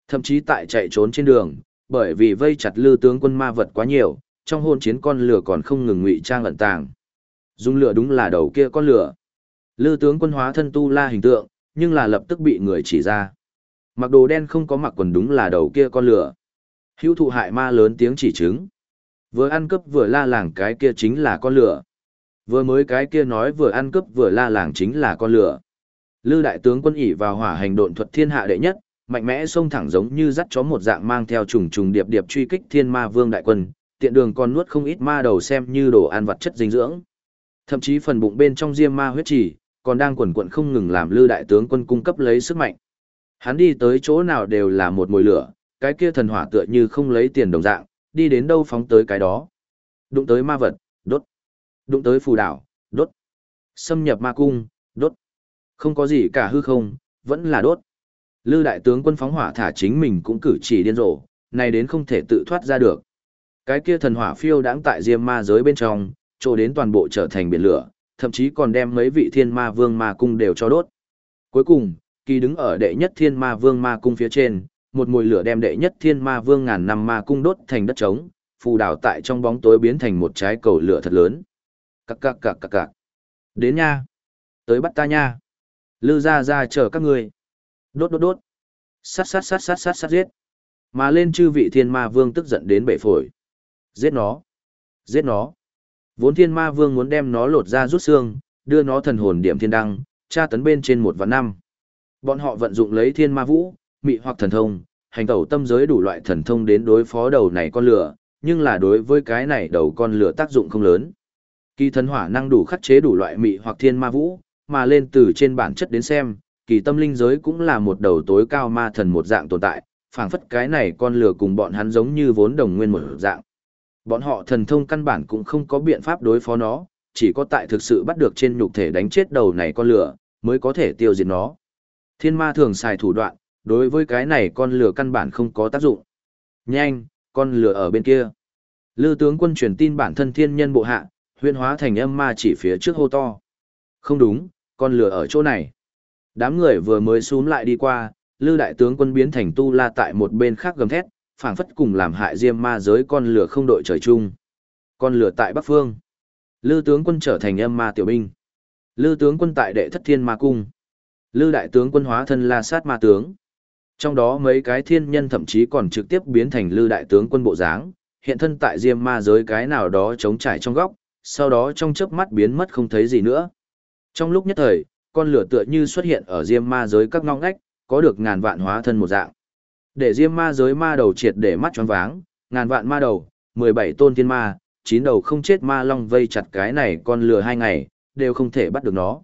Thậm chí tại chạy trốn trên đường, bởi vì vây chặt lư tướng quân ma vật quá nhiều, trong hôn chiến con lửa còn không ngừng ngụy trang ẩn tàng. Dung lửa đúng là đầu kia con lửa. Lư tướng quân hóa thân tu la hình tượng, nhưng là lập tức bị người chỉ ra. Mặc đồ đen không có mặc quần đúng là đầu kia con lửa. Hữu thụ hại ma lớn tiếng chỉ chứng. Vừa ăn cướp vừa la làng cái kia chính là con lửa. Vừa mới cái kia nói vừa ăn cướp vừa la làng chính là con lửa. Lư đại tướng quân ỉ vào hỏa hành độn thuật thiên hạ đệ nhất, mạnh mẽ xông thẳng giống như dắt chó một dạng mang theo trùng trùng điệp điệp truy kích thiên ma vương đại quân, tiện đường còn nuốt không ít ma đầu xem như đồ ăn vật chất dinh dưỡng. Thậm chí phần bụng bên trong diêm ma huyết trì, còn đang quần quận không ngừng làm lư đại tướng quân cung cấp lấy sức mạnh. Hắn đi tới chỗ nào đều là một mùi lửa, cái kia thần hỏa tựa như không lấy tiền đồng dạng, đi đến đâu phóng tới cái đó. Đụng tới ma vật, đốt. Đụng tới phù đảo, đốt. Xâm nhập ma cung, đốt. Không có gì cả hư không, vẫn là đốt. Lư đại tướng quân phóng hỏa thả chính mình cũng cử chỉ điên rồ, này đến không thể tự thoát ra được. Cái kia thần hỏa phiêu đãng tại diêm ma giới bên trong, trổ đến toàn bộ trở thành biển lửa, thậm chí còn đem mấy vị thiên ma vương ma cung đều cho đốt. Cuối cùng, kỳ đứng ở đệ nhất thiên ma vương ma cung phía trên, một mùi lửa đem đệ nhất thiên ma vương ngàn năm ma cung đốt thành đất trống, phù đảo tại trong bóng tối biến thành một trái cầu lửa thật lớn. Cạc cạc cạc cạc cạc. Đến nha. Tới bắt ta nha. Lư ra ra chờ các người. Đốt đốt đốt. Sát sát sát sát sát sát giết. Mà lên chư vị thiên ma vương tức giận đến bể phổi. Giết nó. Giết nó. Vốn thiên ma vương muốn đem nó lột ra rút xương, đưa nó thần hồn điểm thiên đăng, tra tấn bên trên một và năm. Bọn họ vận dụng lấy thiên ma vũ, mị hoặc thần thông, hành tẩu tâm giới đủ loại thần thông đến đối phó đầu này con lửa, nhưng là đối với cái này đầu con lửa tác dụng không lớn. Kỳ thần hỏa năng đủ khắc chế đủ loại mị hoặc thiên ma vũ, mà lên từ trên bản chất đến xem, kỳ tâm linh giới cũng là một đầu tối cao ma thần một dạng tồn tại, phảng phất cái này con lửa cùng bọn hắn giống như vốn đồng nguyên một dạng. Bọn họ thần thông căn bản cũng không có biện pháp đối phó nó, chỉ có tại thực sự bắt được trên nhục thể đánh chết đầu này con lửa, mới có thể tiêu diệt nó. Thiên ma thường xài thủ đoạn, đối với cái này con lửa căn bản không có tác dụng. Nhanh, con lửa ở bên kia. Lư tướng quân truyền tin bản thân thiên nhân bộ hạ, huyên hóa thành âm ma chỉ phía trước hô to. Không đúng, con lửa ở chỗ này. Đám người vừa mới xuống lại đi qua, Lư đại tướng quân biến thành tu la tại một bên khác gầm thét, phảng phất cùng làm hại diêm ma giới con lửa không đội trời chung. Con lửa tại Bắc Phương. Lư tướng quân trở thành âm ma tiểu binh. Lư tướng quân tại đệ thất thiên ma cung. Lư đại tướng quân hóa thân la sát ma tướng. Trong đó mấy cái thiên nhân thậm chí còn trực tiếp biến thành lư đại tướng quân bộ dáng, hiện thân tại diêm ma giới cái nào đó chống trải trong góc, sau đó trong chớp mắt biến mất không thấy gì nữa. Trong lúc nhất thời, con lửa tựa như xuất hiện ở diêm ma giới các ngóc ngách, có được ngàn vạn hóa thân một dạng. Để diêm ma giới ma đầu triệt để mắt choáng váng, ngàn vạn ma đầu, 17 tôn thiên ma, chín đầu không chết ma long vây chặt cái này con lừa hai ngày, đều không thể bắt được nó.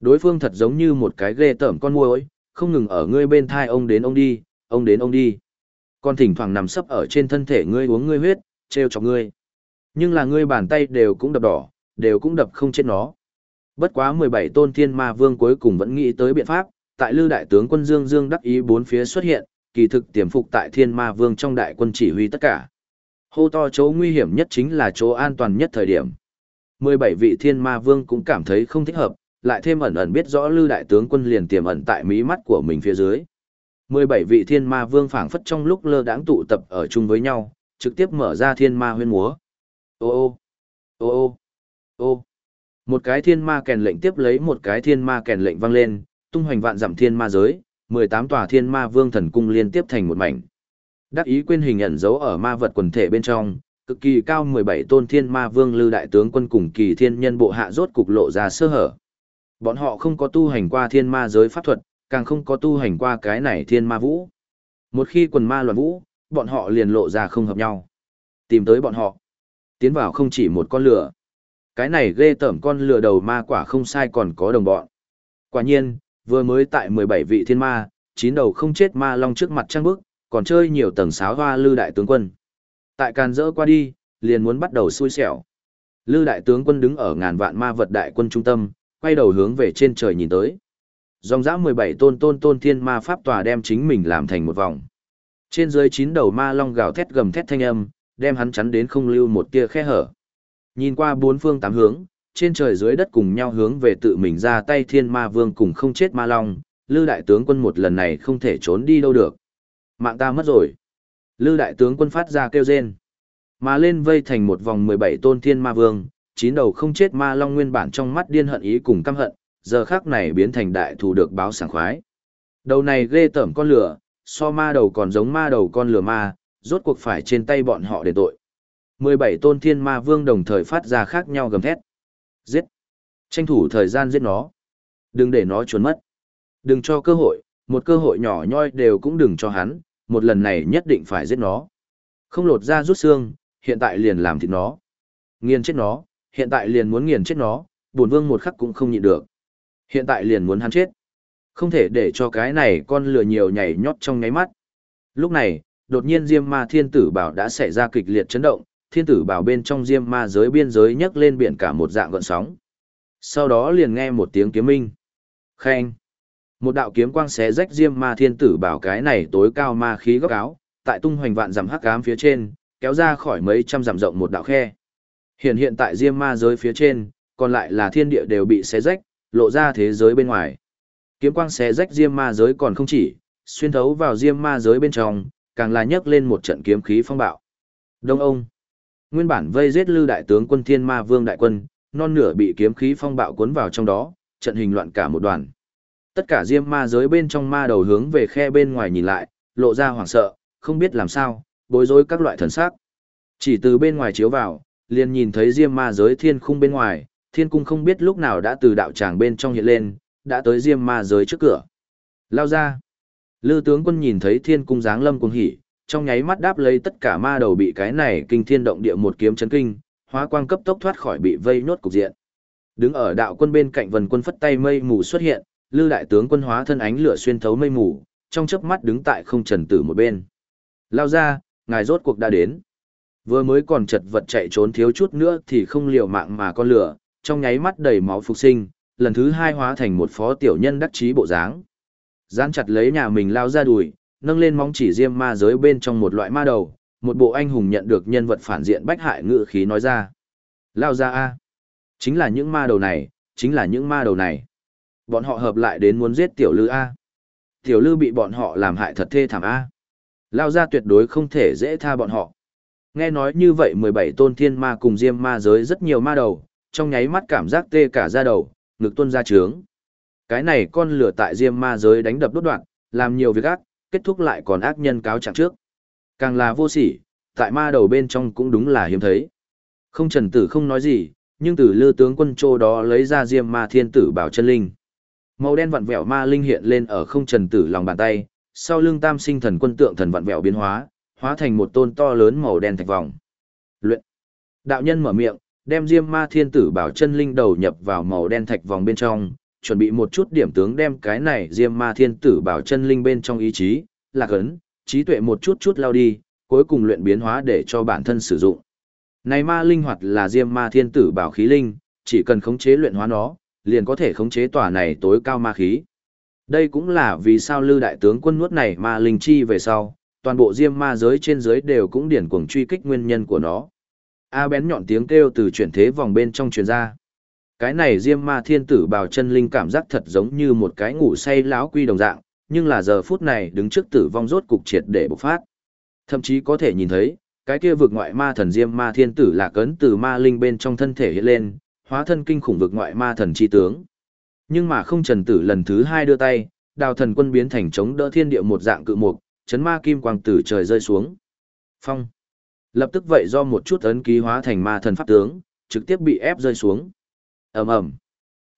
Đối phương thật giống như một cái ghê tởm con muỗi, không ngừng ở ngươi bên thai ông đến ông đi, ông đến ông đi. Con thỉnh thoảng nằm sấp ở trên thân thể ngươi uống ngươi huyết, treo chọc ngươi. Nhưng là ngươi bàn tay đều cũng đập đỏ, đều cũng đập không chết nó. Bất quá 17 tôn thiên ma vương cuối cùng vẫn nghĩ tới biện pháp, tại lư đại tướng quân Dương Dương đắc ý bốn phía xuất hiện, kỳ thực tiềm phục tại thiên ma vương trong đại quân chỉ huy tất cả. Hô to chỗ nguy hiểm nhất chính là chỗ an toàn nhất thời điểm. 17 vị thiên ma vương cũng cảm thấy không thích hợp, lại thêm ẩn ẩn biết rõ lư đại tướng quân liền tiềm ẩn tại mí mắt của mình phía dưới. 17 vị thiên ma vương phảng phất trong lúc lơ đãng tụ tập ở chung với nhau, trực tiếp mở ra thiên ma huyên múa. Ô ô, ô ô, ô. Một cái thiên ma kèn lệnh tiếp lấy một cái thiên ma kèn lệnh vang lên, tung hoành vạn dặm thiên ma giới, 18 tòa thiên ma vương thần cung liên tiếp thành một mảnh. Đắc ý quên hình ẩn dấu ở ma vật quần thể bên trong, cực kỳ cao 17 tôn thiên ma vương lưu đại tướng quân cùng kỳ thiên nhân bộ hạ rốt cục lộ ra sơ hở. Bọn họ không có tu hành qua thiên ma giới pháp thuật, càng không có tu hành qua cái này thiên ma vũ. Một khi quần ma loạn vũ, bọn họ liền lộ ra không hợp nhau. Tìm tới bọn họ. Tiến vào không chỉ một con lửa. Cái này ghê tởm con lửa đầu ma quả không sai còn có đồng bọn. Quả nhiên, vừa mới tại 17 vị thiên ma, chín đầu không chết ma long trước mặt trăng bức, còn chơi nhiều tầng sáo hoa lư đại tướng quân. Tại càn rỡ qua đi, liền muốn bắt đầu xui xẻo. Lư đại tướng quân đứng ở ngàn vạn ma vật đại quân trung tâm, quay đầu hướng về trên trời nhìn tới. Dòng dã 17 tôn tôn tôn thiên ma pháp tòa đem chính mình làm thành một vòng. Trên dưới chín đầu ma long gào thét gầm thét thanh âm, đem hắn chắn đến không lưu một tia khe hở. Nhìn qua bốn phương tám hướng, trên trời dưới đất cùng nhau hướng về tự mình ra tay thiên ma vương cùng không chết ma long, Lư đại tướng quân một lần này không thể trốn đi đâu được. Mạng ta mất rồi. Lư đại tướng quân phát ra kêu rên. Mà lên vây thành một vòng 17 tôn thiên ma vương, chín đầu không chết ma long nguyên bản trong mắt điên hận ý cùng căm hận, giờ khác này biến thành đại thù được báo sảng khoái. Đầu này ghê tởm con lửa, so ma đầu còn giống ma đầu con lửa ma, rốt cuộc phải trên tay bọn họ để tội. 17 tôn thiên ma vương đồng thời phát ra khác nhau gầm thét. Giết! Tranh thủ thời gian giết nó. Đừng để nó trốn mất. Đừng cho cơ hội, một cơ hội nhỏ nhoi đều cũng đừng cho hắn, một lần này nhất định phải giết nó. Không lột ra rút xương, hiện tại liền làm thịt nó. Nghiền chết nó, hiện tại liền muốn nghiền chết nó, buồn vương một khắc cũng không nhịn được. Hiện tại liền muốn hắn chết. Không thể để cho cái này con lừa nhiều nhảy nhót trong ngáy mắt. Lúc này, đột nhiên Diêm Ma Thiên Tử Bảo đã xảy ra kịch liệt chấn động, Thiên Tử Bảo bên trong Diêm Ma giới biên giới nhấc lên biển cả một dạng gợn sóng. Sau đó liền nghe một tiếng kiếm minh. Khen. Một đạo kiếm quang xé rách Diêm Ma Thiên Tử Bảo cái này tối cao ma khí góc áo, tại tung hoành vạn dặm hắc ám phía trên, kéo ra khỏi mấy trăm dặm rộng một đạo khe. Hiện hiện tại Diêm Ma giới phía trên, còn lại là thiên địa đều bị xé rách, lộ ra thế giới bên ngoài. Kiếm quang xé rách Diêm Ma giới còn không chỉ, xuyên thấu vào Diêm Ma giới bên trong, càng là nhấc lên một trận kiếm khí phong bạo. Đông ông. Nguyên bản vây giết Lư đại tướng quân Thiên Ma Vương đại quân, non nửa bị kiếm khí phong bạo cuốn vào trong đó, trận hình loạn cả một đoàn. Tất cả Diêm Ma giới bên trong ma đầu hướng về khe bên ngoài nhìn lại, lộ ra hoảng sợ, không biết làm sao, bối rối các loại thần sắc. Chỉ từ bên ngoài chiếu vào, liền nhìn thấy Diêm Ma giới thiên khung bên ngoài, thiên cung không biết lúc nào đã từ đạo tràng bên trong hiện lên, đã tới Diêm Ma giới trước cửa. Lao ra. Lư tướng quân nhìn thấy thiên cung giáng lâm cuồng hỉ, trong nháy mắt đáp lấy tất cả ma đầu bị cái này kinh thiên động địa một kiếm chấn kinh, hóa quang cấp tốc thoát khỏi bị vây nhốt cục diện. Đứng ở đạo quân bên cạnh vần quân phất tay mây mù xuất hiện, Lư đại tướng quân hóa thân ánh lửa xuyên thấu mây mù, trong chớp mắt đứng tại không trần tử một bên. Lao ra, ngài rốt cuộc đã đến. Vừa mới còn chật vật chạy trốn thiếu chút nữa thì không liều mạng mà con lửa, trong nháy mắt đầy máu phục sinh, lần thứ hai hóa thành một phó tiểu nhân đắc chí bộ dáng. Gián chặt lấy nhà mình lao ra đùi, nâng lên móng chỉ diêm ma giới bên trong một loại ma đầu, một bộ anh hùng nhận được nhân vật phản diện bách hại ngự khí nói ra. Lao ra a Chính là những ma đầu này, chính là những ma đầu này. Bọn họ hợp lại đến muốn giết tiểu lư a Tiểu lư bị bọn họ làm hại thật thê thảm a Lao ra tuyệt đối không thể dễ tha bọn họ. Nghe nói như vậy 17 tôn thiên ma cùng diêm ma giới rất nhiều ma đầu, trong nháy mắt cảm giác tê cả da đầu, ngực tuôn ra trướng. Cái này con lửa tại diêm ma giới đánh đập đốt đoạn, làm nhiều việc ác, kết thúc lại còn ác nhân cáo trạng trước. Càng là vô sỉ, tại ma đầu bên trong cũng đúng là hiếm thấy. Không trần tử không nói gì, nhưng từ lư tướng quân trô đó lấy ra diêm ma thiên tử bảo chân linh. Màu đen vặn vẹo ma linh hiện lên ở không trần tử lòng bàn tay, sau lưng tam sinh thần quân tượng thần vặn vẹo biến hóa, hóa thành một tôn to lớn màu đen thạch vòng. Luyện. Đạo nhân mở miệng, đem diêm ma thiên tử bảo chân linh đầu nhập vào màu đen thạch vòng bên trong, chuẩn bị một chút điểm tướng đem cái này diêm ma thiên tử bảo chân linh bên trong ý chí, lạc ấn, trí tuệ một chút chút lao đi, cuối cùng luyện biến hóa để cho bản thân sử dụng. Này ma linh hoạt là diêm ma thiên tử bảo khí linh, chỉ cần khống chế luyện hóa nó, liền có thể khống chế tòa này tối cao ma khí. Đây cũng là vì sao lư đại tướng quân nuốt này ma linh chi về sau, toàn bộ diêm ma giới trên giới đều cũng điển cuồng truy kích nguyên nhân của nó. A bén nhọn tiếng kêu từ chuyển thế vòng bên trong truyền ra. Cái này diêm ma thiên tử bào chân linh cảm giác thật giống như một cái ngủ say láo quy đồng dạng, nhưng là giờ phút này đứng trước tử vong rốt cục triệt để bộc phát. Thậm chí có thể nhìn thấy, cái kia vực ngoại ma thần diêm ma thiên tử là cấn từ ma linh bên trong thân thể hiện lên, hóa thân kinh khủng vực ngoại ma thần chi tướng. Nhưng mà không trần tử lần thứ hai đưa tay, đào thần quân biến thành chống đỡ thiên địa một dạng cự mục, chấn ma kim quang từ trời rơi xuống. Phong. Lập tức vậy do một chút ấn ký hóa thành ma thần pháp tướng, trực tiếp bị ép rơi xuống. ầm ầm.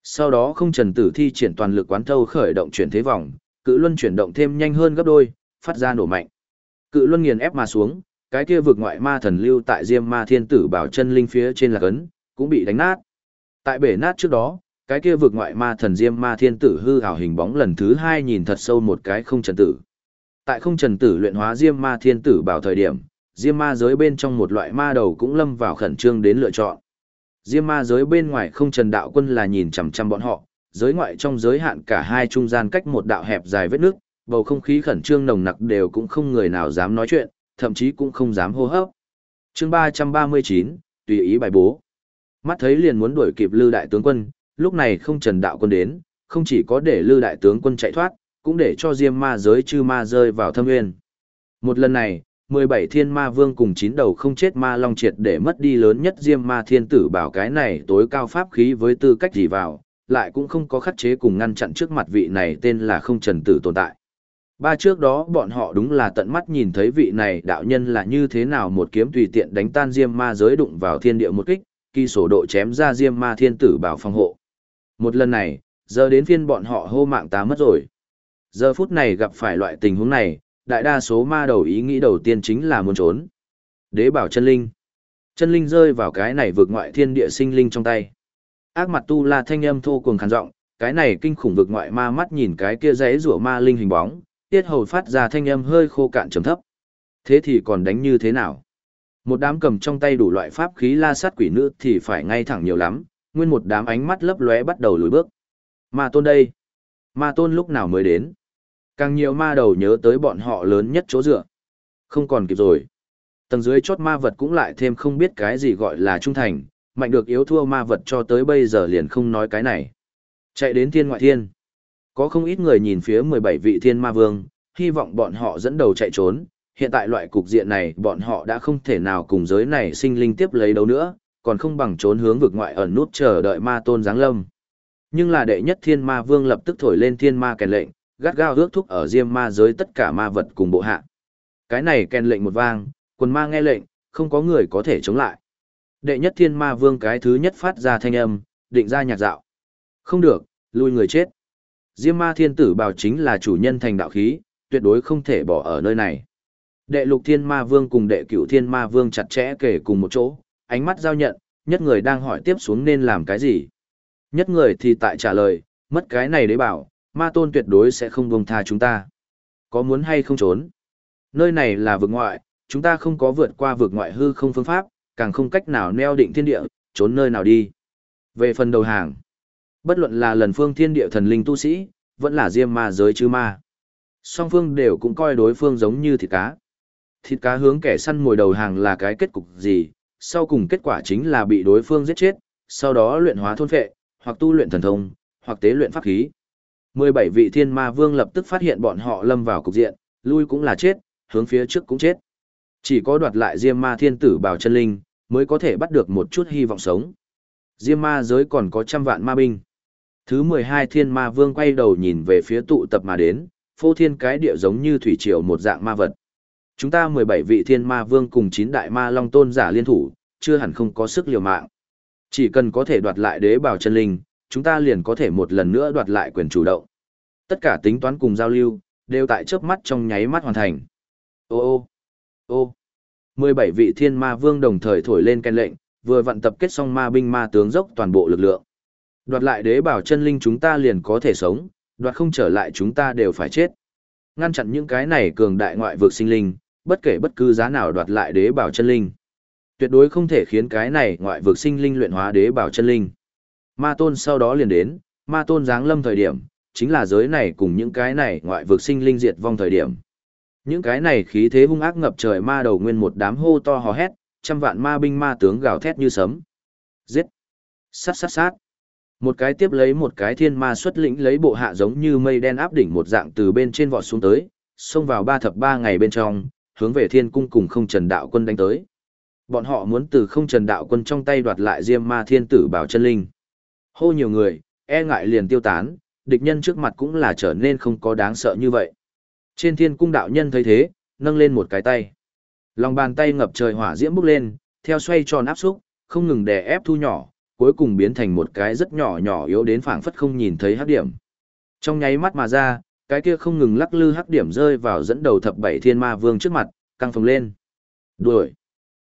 Sau đó không trần tử thi triển toàn lực quán thâu khởi động chuyển thế vòng, cự luân chuyển động thêm nhanh hơn gấp đôi, phát ra nổ mạnh. Cự luân nghiền ép mà xuống, cái kia vực ngoại ma thần lưu tại Diêm Ma Thiên Tử bảo chân linh phía trên là cấn, cũng bị đánh nát. Tại bể nát trước đó, cái kia vực ngoại ma thần Diêm Ma Thiên Tử hư ảo hình bóng lần thứ hai nhìn thật sâu một cái không trần tử. Tại không trần tử luyện hóa Diêm Ma Thiên Tử bảo thời điểm, Diêm Ma giới bên trong một loại ma đầu cũng lâm vào khẩn trương đến lựa chọn. Diêm Ma giới bên ngoài không trần đạo quân là nhìn chằm chằm bọn họ, giới ngoại trong giới hạn cả hai trung gian cách một đạo hẹp dài vết nước, bầu không khí khẩn trương nồng nặc đều cũng không người nào dám nói chuyện, thậm chí cũng không dám hô hấp. Chương 339, tùy ý bài bố. Mắt thấy liền muốn đuổi kịp Lư đại tướng quân, lúc này không Trần đạo quân đến, không chỉ có để Lư đại tướng quân chạy thoát, cũng để cho Diêm Ma giới chư ma rơi vào thâm nguyên. Một lần này, 17 thiên ma vương cùng chín đầu không chết ma long triệt để mất đi lớn nhất Diêm Ma thiên tử bảo cái này tối cao pháp khí với tư cách gì vào, lại cũng không có khắc chế cùng ngăn chặn trước mặt vị này tên là không trần tử tồn tại. Ba trước đó bọn họ đúng là tận mắt nhìn thấy vị này đạo nhân là như thế nào một kiếm tùy tiện đánh tan diêm ma giới đụng vào thiên địa một kích, kỳ sổ độ chém ra diêm ma thiên tử bảo phòng hộ. Một lần này, giờ đến phiên bọn họ hô mạng ta mất rồi. Giờ phút này gặp phải loại tình huống này, đại đa số ma đầu ý nghĩ đầu tiên chính là muốn trốn. Đế bảo chân linh. Chân linh rơi vào cái này vượt ngoại thiên địa sinh linh trong tay. Ác mặt tu la thanh âm thô cuồng khàn giọng, cái này kinh khủng vực ngoại ma mắt nhìn cái kia rẽ rủa ma linh hình bóng, tiết hầu phát ra thanh âm hơi khô cạn trầm thấp. Thế thì còn đánh như thế nào? Một đám cầm trong tay đủ loại pháp khí la sát quỷ nữ thì phải ngay thẳng nhiều lắm, nguyên một đám ánh mắt lấp lóe bắt đầu lùi bước. Ma tôn đây? Ma tôn lúc nào mới đến? Càng nhiều ma đầu nhớ tới bọn họ lớn nhất chỗ dựa. Không còn kịp rồi. Tầng dưới chốt ma vật cũng lại thêm không biết cái gì gọi là trung thành, mạnh được yếu thua ma vật cho tới bây giờ liền không nói cái này. Chạy đến thiên ngoại thiên. Có không ít người nhìn phía 17 vị thiên ma vương, hy vọng bọn họ dẫn đầu chạy trốn. Hiện tại loại cục diện này bọn họ đã không thể nào cùng giới này sinh linh tiếp lấy đấu nữa, còn không bằng trốn hướng vực ngoại ẩn nút chờ đợi ma tôn giáng lâm. Nhưng là đệ nhất thiên ma vương lập tức thổi lên thiên ma kèn lệnh, gắt gao ước thúc ở diêm ma giới tất cả ma vật cùng bộ hạ. Cái này kèn lệnh một vang, quần ma nghe lệnh, không có người có thể chống lại. Đệ nhất thiên ma vương cái thứ nhất phát ra thanh âm, định ra nhạc dạo. Không được, lui người chết. Diêm ma thiên tử bảo chính là chủ nhân thành đạo khí, tuyệt đối không thể bỏ ở nơi này. Đệ lục thiên ma vương cùng đệ cửu thiên ma vương chặt chẽ kể cùng một chỗ, ánh mắt giao nhận, nhất người đang hỏi tiếp xuống nên làm cái gì. Nhất người thì tại trả lời, mất cái này đấy bảo, ma tôn tuyệt đối sẽ không buông tha chúng ta. Có muốn hay không trốn? Nơi này là vực ngoại, chúng ta không có vượt qua vực ngoại hư không phương pháp, càng không cách nào neo định thiên địa, trốn nơi nào đi. Về phần đầu hàng, bất luận là lần phương thiên địa thần linh tu sĩ, vẫn là diêm ma giới chứ ma. Song phương đều cũng coi đối phương giống như thịt cá. Thịt cá hướng kẻ săn mồi đầu hàng là cái kết cục gì, sau cùng kết quả chính là bị đối phương giết chết, sau đó luyện hóa thôn phệ, hoặc tu luyện thần thông, hoặc tế luyện pháp khí. 17 vị thiên ma vương lập tức phát hiện bọn họ lâm vào cục diện, lui cũng là chết, hướng phía trước cũng chết. Chỉ có đoạt lại Diêm Ma Thiên Tử Bảo chân linh, mới có thể bắt được một chút hy vọng sống. Diêm Ma giới còn có trăm vạn ma binh. Thứ 12 Thiên Ma Vương quay đầu nhìn về phía tụ tập mà đến, phô thiên cái địa giống như thủy triều một dạng ma vật. Chúng ta 17 vị Thiên Ma Vương cùng 9 đại ma long tôn giả liên thủ, chưa hẳn không có sức liều mạng. Chỉ cần có thể đoạt lại đế bảo chân linh, chúng ta liền có thể một lần nữa đoạt lại quyền chủ động. Tất cả tính toán cùng giao lưu, đều tại chớp mắt trong nháy mắt hoàn thành. Ô ô, ô. 17 vị thiên ma vương đồng thời thổi lên khen lệnh, vừa vận tập kết xong ma binh ma tướng dốc toàn bộ lực lượng. Đoạt lại đế bảo chân linh chúng ta liền có thể sống, đoạt không trở lại chúng ta đều phải chết. Ngăn chặn những cái này cường đại ngoại vực sinh linh, bất kể bất cứ giá nào đoạt lại đế bảo chân linh. Tuyệt đối không thể khiến cái này ngoại vực sinh linh luyện hóa đế bảo chân linh. Ma tôn sau đó liền đến, ma tôn giáng lâm thời điểm, chính là giới này cùng những cái này ngoại vực sinh linh diệt vong thời điểm. Những cái này khí thế hung ác ngập trời ma đầu nguyên một đám hô to hò hét, trăm vạn ma binh ma tướng gào thét như sấm. Giết! Sát sát sát! Một cái tiếp lấy một cái thiên ma xuất lĩnh lấy bộ hạ giống như mây đen áp đỉnh một dạng từ bên trên vọt xuống tới, xông vào ba thập ba ngày bên trong, hướng về thiên cung cùng không trần đạo quân đánh tới. Bọn họ muốn từ không trần đạo quân trong tay đoạt lại diêm ma thiên tử bảo chân linh. Hô nhiều người, e ngại liền tiêu tán, địch nhân trước mặt cũng là trở nên không có đáng sợ như vậy. Trên thiên cung đạo nhân thấy thế, nâng lên một cái tay. Lòng bàn tay ngập trời hỏa diễm bốc lên, theo xoay tròn áp xúc, không ngừng đè ép thu nhỏ, cuối cùng biến thành một cái rất nhỏ nhỏ yếu đến phảng phất không nhìn thấy hắc điểm. Trong nháy mắt mà ra, cái kia không ngừng lắc lư hắc điểm rơi vào dẫn đầu thập bảy thiên ma vương trước mặt, căng phồng lên. Đuổi.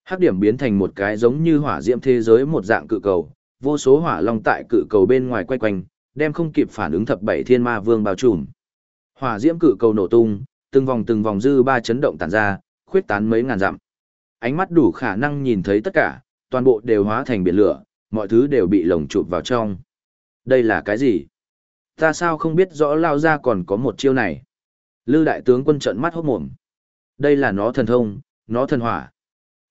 Hắc điểm biến thành một cái giống như hỏa diễm thế giới một dạng cự cầu, vô số hỏa long tại cự cầu bên ngoài quay quanh, đem không kịp phản ứng thập bảy thiên ma vương bao trùm. Hỏa diễm cự cầu nổ tung, từng vòng từng vòng dư ba chấn động tản ra, khuyết tán mấy ngàn dặm. Ánh mắt đủ khả năng nhìn thấy tất cả, toàn bộ đều hóa thành biển lửa, mọi thứ đều bị lồng chụp vào trong. Đây là cái gì? Ta sao không biết rõ lao ra còn có một chiêu này? Lư đại tướng quân trận mắt hốt mồm. Đây là nó thần thông, nó thần hỏa.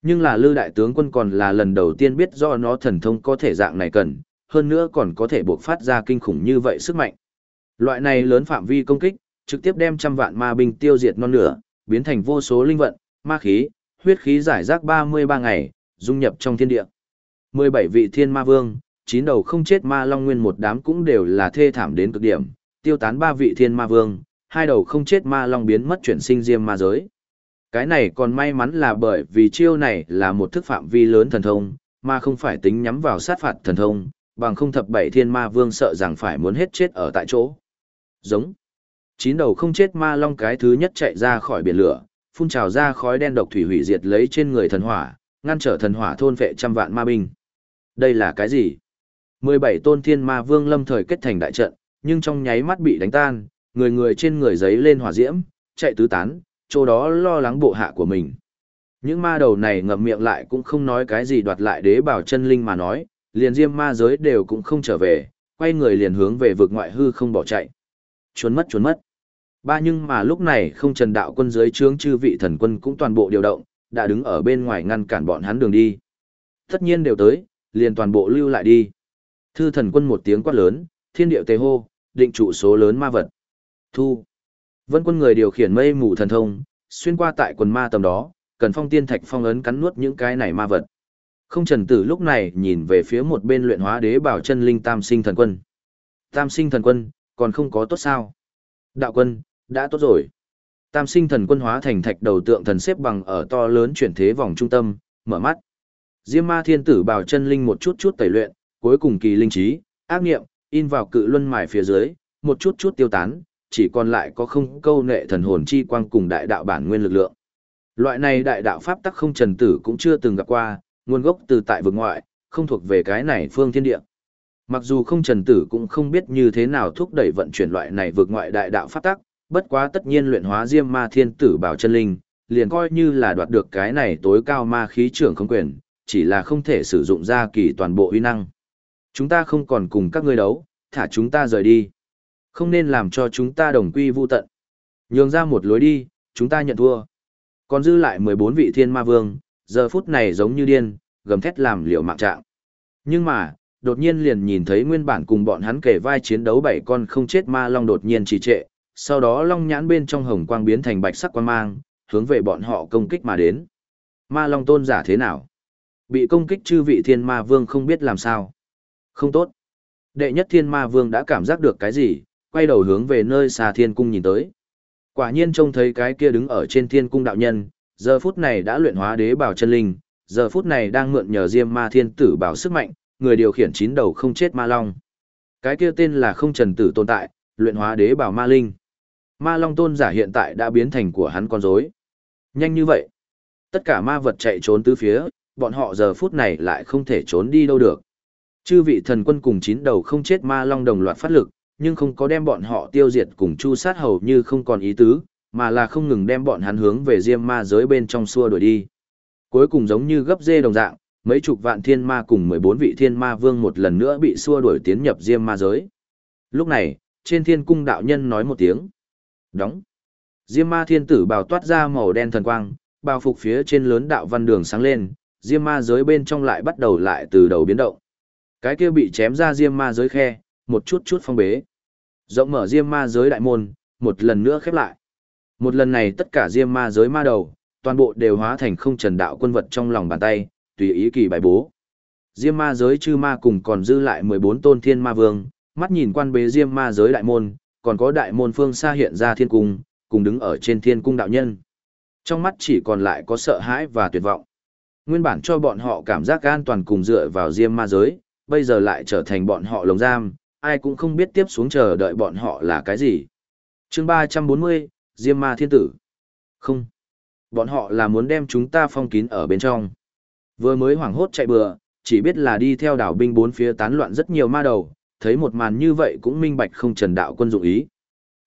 Nhưng là Lư đại tướng quân còn là lần đầu tiên biết do nó thần thông có thể dạng này cần, hơn nữa còn có thể buộc phát ra kinh khủng như vậy sức mạnh. Loại này lớn phạm vi công kích, trực tiếp đem trăm vạn ma binh tiêu diệt non nửa, biến thành vô số linh vận, ma khí, huyết khí giải rác 33 ngày, dung nhập trong thiên địa. 17 vị thiên ma vương, chín đầu không chết ma long nguyên một đám cũng đều là thê thảm đến cực điểm, tiêu tán ba vị thiên ma vương, hai đầu không chết ma long biến mất chuyển sinh diêm ma giới. Cái này còn may mắn là bởi vì chiêu này là một thức phạm vi lớn thần thông, mà không phải tính nhắm vào sát phạt thần thông, bằng không thập bảy thiên ma vương sợ rằng phải muốn hết chết ở tại chỗ. Giống. Chín đầu không chết ma long cái thứ nhất chạy ra khỏi biển lửa, phun trào ra khói đen độc thủy hủy diệt lấy trên người thần hỏa, ngăn trở thần hỏa thôn vệ trăm vạn ma binh. Đây là cái gì? 17 tôn thiên ma vương lâm thời kết thành đại trận, nhưng trong nháy mắt bị đánh tan, người người trên người giấy lên hỏa diễm, chạy tứ tán, chỗ đó lo lắng bộ hạ của mình. Những ma đầu này ngậm miệng lại cũng không nói cái gì đoạt lại đế bảo chân linh mà nói, liền diêm ma giới đều cũng không trở về, quay người liền hướng về vực ngoại hư không bỏ chạy. Trốn mất trốn mất. Ba nhưng mà lúc này không trần đạo quân dưới trướng chư vị thần quân cũng toàn bộ điều động, đã đứng ở bên ngoài ngăn cản bọn hắn đường đi. Tất nhiên đều tới, liền toàn bộ lưu lại đi. Thư thần quân một tiếng quát lớn, thiên điệu tề hô, định trụ số lớn ma vật. Thu. Vân quân người điều khiển mây mù thần thông, xuyên qua tại quần ma tầm đó, cần phong tiên thạch phong ấn cắn nuốt những cái này ma vật. Không trần tử lúc này nhìn về phía một bên luyện hóa đế bảo chân linh tam sinh thần quân. Tam sinh thần quân, còn không có tốt sao? Đạo quân, đã tốt rồi. Tam sinh thần quân hóa thành thạch đầu tượng thần xếp bằng ở to lớn chuyển thế vòng trung tâm, mở mắt. Diêm ma thiên tử bảo chân linh một chút chút tẩy luyện, cuối cùng kỳ linh trí, ác nghiệm, in vào cự luân mài phía dưới, một chút chút tiêu tán, chỉ còn lại có không câu nệ thần hồn chi quang cùng đại đạo bản nguyên lực lượng. Loại này đại đạo pháp tắc không trần tử cũng chưa từng gặp qua, nguồn gốc từ tại vực ngoại, không thuộc về cái này phương thiên địa. Mặc dù không trần tử cũng không biết như thế nào thúc đẩy vận chuyển loại này vượt ngoại đại đạo pháp tắc, bất quá tất nhiên luyện hóa diêm ma thiên tử bảo chân linh, liền coi như là đoạt được cái này tối cao ma khí trưởng không quyền, chỉ là không thể sử dụng ra kỳ toàn bộ uy năng. Chúng ta không còn cùng các ngươi đấu, thả chúng ta rời đi. Không nên làm cho chúng ta đồng quy vu tận. Nhường ra một lối đi, chúng ta nhận thua. Còn dư lại 14 vị thiên ma vương, giờ phút này giống như điên, gầm thét làm liều mạng trạng. Nhưng mà, đột nhiên liền nhìn thấy nguyên bản cùng bọn hắn kể vai chiến đấu bảy con không chết ma long đột nhiên trì trệ, sau đó long nhãn bên trong hồng quang biến thành bạch sắc quang mang, hướng về bọn họ công kích mà đến. Ma Long tôn giả thế nào? Bị công kích chư vị thiên ma vương không biết làm sao. Không tốt. Đệ nhất thiên ma vương đã cảm giác được cái gì, quay đầu hướng về nơi xa thiên cung nhìn tới. Quả nhiên trông thấy cái kia đứng ở trên thiên cung đạo nhân, giờ phút này đã luyện hóa đế bảo chân linh, giờ phút này đang mượn nhờ diêm ma thiên tử bảo sức mạnh, người điều khiển chín đầu không chết ma long. Cái kia tên là không trần tử tồn tại, luyện hóa đế bảo ma linh. Ma long tôn giả hiện tại đã biến thành của hắn con rối. Nhanh như vậy, tất cả ma vật chạy trốn tứ phía, bọn họ giờ phút này lại không thể trốn đi đâu được. Chư vị thần quân cùng chín đầu không chết ma long đồng loạt phát lực, nhưng không có đem bọn họ tiêu diệt cùng chu sát hầu như không còn ý tứ, mà là không ngừng đem bọn hắn hướng về diêm ma giới bên trong xua đuổi đi. Cuối cùng giống như gấp dê đồng dạng, mấy chục vạn thiên ma cùng 14 vị thiên ma vương một lần nữa bị xua đuổi tiến nhập diêm ma giới. Lúc này, trên thiên cung đạo nhân nói một tiếng. Đóng. Diêm ma thiên tử bào toát ra màu đen thần quang, bao phục phía trên lớn đạo văn đường sáng lên, diêm ma giới bên trong lại bắt đầu lại từ đầu biến động. Cái kia bị chém ra diêm ma giới khe, một chút chút phong bế. Rộng mở diêm ma giới đại môn, một lần nữa khép lại. Một lần này tất cả diêm ma giới ma đầu, toàn bộ đều hóa thành không trần đạo quân vật trong lòng bàn tay, tùy ý kỳ bài bố. Diêm ma giới chư ma cùng còn dư lại 14 tôn thiên ma vương, mắt nhìn quan bế diêm ma giới đại môn, còn có đại môn phương xa hiện ra thiên cung, cùng đứng ở trên thiên cung đạo nhân. Trong mắt chỉ còn lại có sợ hãi và tuyệt vọng. Nguyên bản cho bọn họ cảm giác an toàn cùng dựa vào diêm ma giới, bây giờ lại trở thành bọn họ lồng giam, ai cũng không biết tiếp xuống chờ đợi bọn họ là cái gì. chương 340, Diêm Ma Thiên Tử. Không. Bọn họ là muốn đem chúng ta phong kín ở bên trong. Vừa mới hoảng hốt chạy bừa, chỉ biết là đi theo đảo binh bốn phía tán loạn rất nhiều ma đầu, thấy một màn như vậy cũng minh bạch không trần đạo quân dụng ý.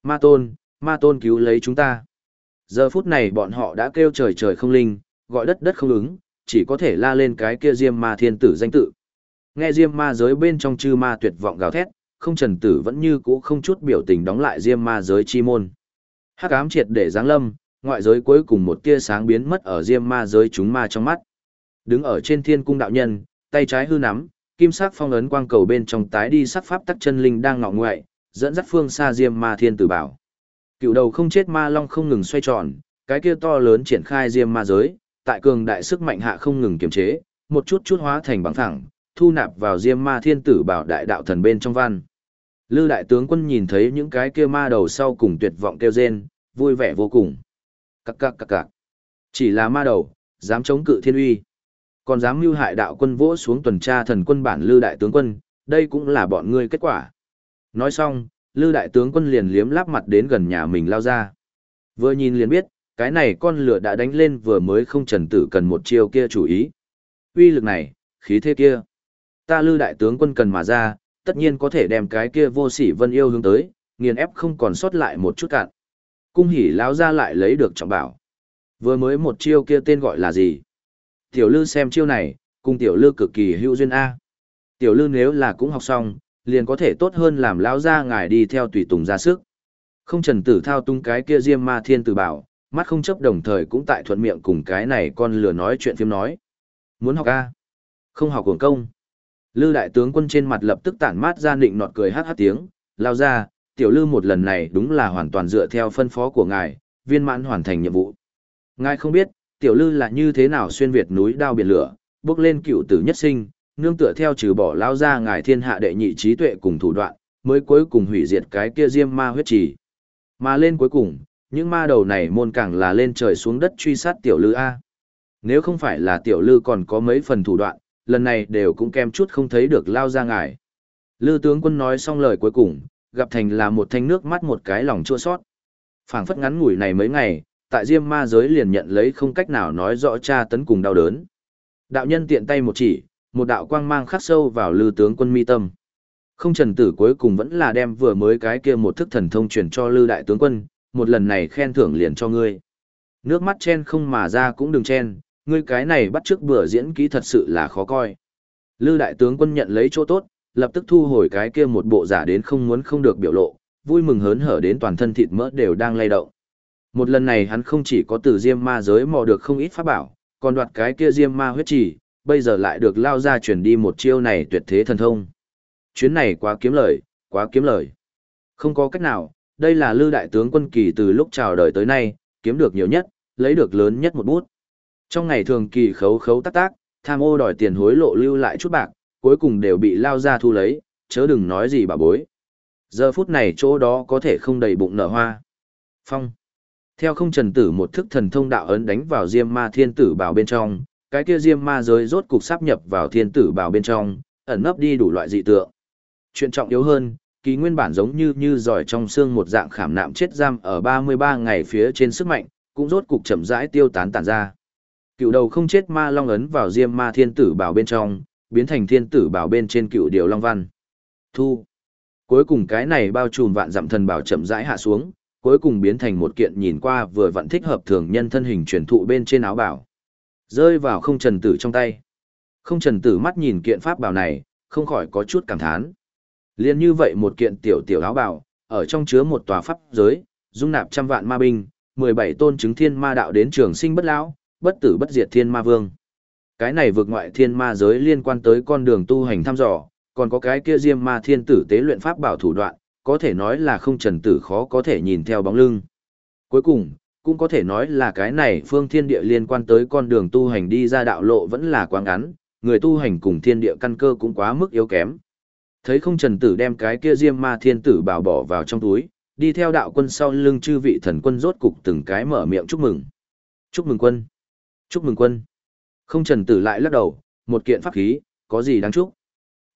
Ma tôn, ma tôn cứu lấy chúng ta. Giờ phút này bọn họ đã kêu trời trời không linh, gọi đất đất không ứng, chỉ có thể la lên cái kia diêm ma thiên tử danh tự. Nghe diêm ma giới bên trong chư ma tuyệt vọng gào thét, không trần tử vẫn như cũ không chút biểu tình đóng lại diêm ma giới chi môn. Hắc ám triệt để giáng lâm, ngoại giới cuối cùng một tia sáng biến mất ở diêm ma giới chúng ma trong mắt. Đứng ở trên thiên cung đạo nhân, tay trái hư nắm, kim sắc phong ấn quang cầu bên trong tái đi sắc pháp tắc chân linh đang ngọ ngoại, dẫn dắt phương xa diêm ma thiên tử bảo. Cựu đầu không chết ma long không ngừng xoay tròn, cái kia to lớn triển khai diêm ma giới, tại cường đại sức mạnh hạ không ngừng kiềm chế, một chút chút hóa thành bằng thẳng, thu nạp vào diêm ma thiên tử bảo đại đạo thần bên trong văn. Lư đại tướng quân nhìn thấy những cái kia ma đầu sau cùng tuyệt vọng kêu rên, vui vẻ vô cùng. Cắc cắc cắc cắc. Chỉ là ma đầu, dám chống cự thiên uy. Còn dám mưu hại đạo quân vỗ xuống tuần tra thần quân bản Lư đại tướng quân, đây cũng là bọn ngươi kết quả. Nói xong, Lư đại tướng quân liền liếm láp mặt đến gần nhà mình lao ra. Vừa nhìn liền biết, cái này con lửa đã đánh lên vừa mới không trần tử cần một chiêu kia chủ ý. Uy lực này, khí thế kia. Ta Lư đại tướng quân cần mà ra, tất nhiên có thể đem cái kia vô sỉ vân yêu hướng tới, nghiền ép không còn sót lại một chút cạn. Cung hỉ lão ra lại lấy được trọng bảo. Vừa mới một chiêu kia tên gọi là gì? Tiểu lư xem chiêu này, cùng tiểu lư cực kỳ hữu duyên A. Tiểu lư nếu là cũng học xong, liền có thể tốt hơn làm lão ra ngài đi theo tùy tùng ra sức. Không trần tử thao tung cái kia diêm ma thiên tử bảo, mắt không chấp đồng thời cũng tại thuận miệng cùng cái này con lừa nói chuyện phim nói. Muốn học A? Không học cuồng công. Lư đại tướng quân trên mặt lập tức tản mát ra nịnh nọt cười hát hát tiếng, lao ra, tiểu lư một lần này đúng là hoàn toàn dựa theo phân phó của ngài, viên mãn hoàn thành nhiệm vụ. Ngài không biết, tiểu lư là như thế nào xuyên việt núi đao biển lửa, bước lên cựu tử nhất sinh, nương tựa theo trừ bỏ lao ra ngài thiên hạ đệ nhị trí tuệ cùng thủ đoạn, mới cuối cùng hủy diệt cái kia diêm ma huyết trì. Mà lên cuối cùng, những ma đầu này môn càng là lên trời xuống đất truy sát tiểu lư A. Nếu không phải là tiểu lư còn có mấy phần thủ đoạn, lần này đều cũng kem chút không thấy được lao ra ngài. Lư tướng quân nói xong lời cuối cùng, gặp thành là một thanh nước mắt một cái lòng chua sót. phảng phất ngắn ngủi này mấy ngày, tại diêm ma giới liền nhận lấy không cách nào nói rõ cha tấn cùng đau đớn. Đạo nhân tiện tay một chỉ, một đạo quang mang khắc sâu vào lư tướng quân mi tâm. Không trần tử cuối cùng vẫn là đem vừa mới cái kia một thức thần thông truyền cho lư đại tướng quân, một lần này khen thưởng liền cho ngươi. Nước mắt chen không mà ra cũng đừng chen, ngươi cái này bắt trước bữa diễn kỹ thật sự là khó coi. Lư đại tướng quân nhận lấy chỗ tốt, lập tức thu hồi cái kia một bộ giả đến không muốn không được biểu lộ, vui mừng hớn hở đến toàn thân thịt mỡ đều đang lay động. Một lần này hắn không chỉ có từ diêm ma giới mò được không ít pháp bảo, còn đoạt cái kia diêm ma huyết trì, bây giờ lại được lao ra chuyển đi một chiêu này tuyệt thế thần thông. Chuyến này quá kiếm lời, quá kiếm lời. Không có cách nào, đây là lư đại tướng quân kỳ từ lúc chào đời tới nay, kiếm được nhiều nhất, lấy được lớn nhất một bút. Trong ngày thường kỳ khấu khấu tác tác, tham ô đòi tiền hối lộ lưu lại chút bạc, cuối cùng đều bị lao ra thu lấy, chớ đừng nói gì bà bối. Giờ phút này chỗ đó có thể không đầy bụng nở hoa. Phong. Theo không trần tử một thức thần thông đạo ấn đánh vào diêm ma thiên tử bảo bên trong, cái kia diêm ma giới rốt cục sắp nhập vào thiên tử bảo bên trong, ẩn nấp đi đủ loại dị tượng. Chuyện trọng yếu hơn, ký nguyên bản giống như như giỏi trong xương một dạng khảm nạm chết giam ở 33 ngày phía trên sức mạnh, cũng rốt cục chậm rãi tiêu tán tản ra. Cựu đầu không chết ma long ấn vào diêm ma thiên tử bảo bên trong, biến thành thiên tử bảo bên trên cựu điều long văn. Thu. Cuối cùng cái này bao trùm vạn dặm thần bảo chậm rãi hạ xuống, cuối cùng biến thành một kiện nhìn qua vừa vặn thích hợp thường nhân thân hình truyền thụ bên trên áo bảo. Rơi vào không trần tử trong tay. Không trần tử mắt nhìn kiện pháp bảo này, không khỏi có chút cảm thán. Liên như vậy một kiện tiểu tiểu áo bảo, ở trong chứa một tòa pháp giới, dung nạp trăm vạn ma binh, 17 tôn chứng thiên ma đạo đến trường sinh bất lão, bất tử bất diệt thiên ma vương. Cái này vượt ngoại thiên ma giới liên quan tới con đường tu hành thăm dò, còn có cái kia diêm ma thiên tử tế luyện pháp bảo thủ đoạn, có thể nói là không trần tử khó có thể nhìn theo bóng lưng. Cuối cùng, cũng có thể nói là cái này phương thiên địa liên quan tới con đường tu hành đi ra đạo lộ vẫn là quá ngắn, người tu hành cùng thiên địa căn cơ cũng quá mức yếu kém. Thấy không trần tử đem cái kia diêm ma thiên tử bảo bỏ vào trong túi, đi theo đạo quân sau lưng chư vị thần quân rốt cục từng cái mở miệng chúc mừng. Chúc mừng quân. Chúc mừng quân. Không trần tử lại lắc đầu, một kiện pháp khí, có gì đáng chúc.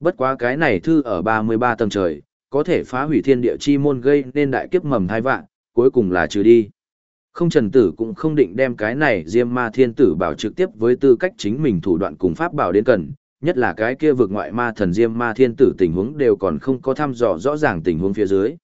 Bất quá cái này thư ở 33 tầng trời, có thể phá hủy thiên địa chi môn gây nên đại kiếp mầm thai vạn, cuối cùng là trừ đi. Không trần tử cũng không định đem cái này diêm ma thiên tử bảo trực tiếp với tư cách chính mình thủ đoạn cùng pháp bảo đến cần, nhất là cái kia vực ngoại ma thần diêm ma thiên tử tình huống đều còn không có thăm dò rõ ràng tình huống phía dưới.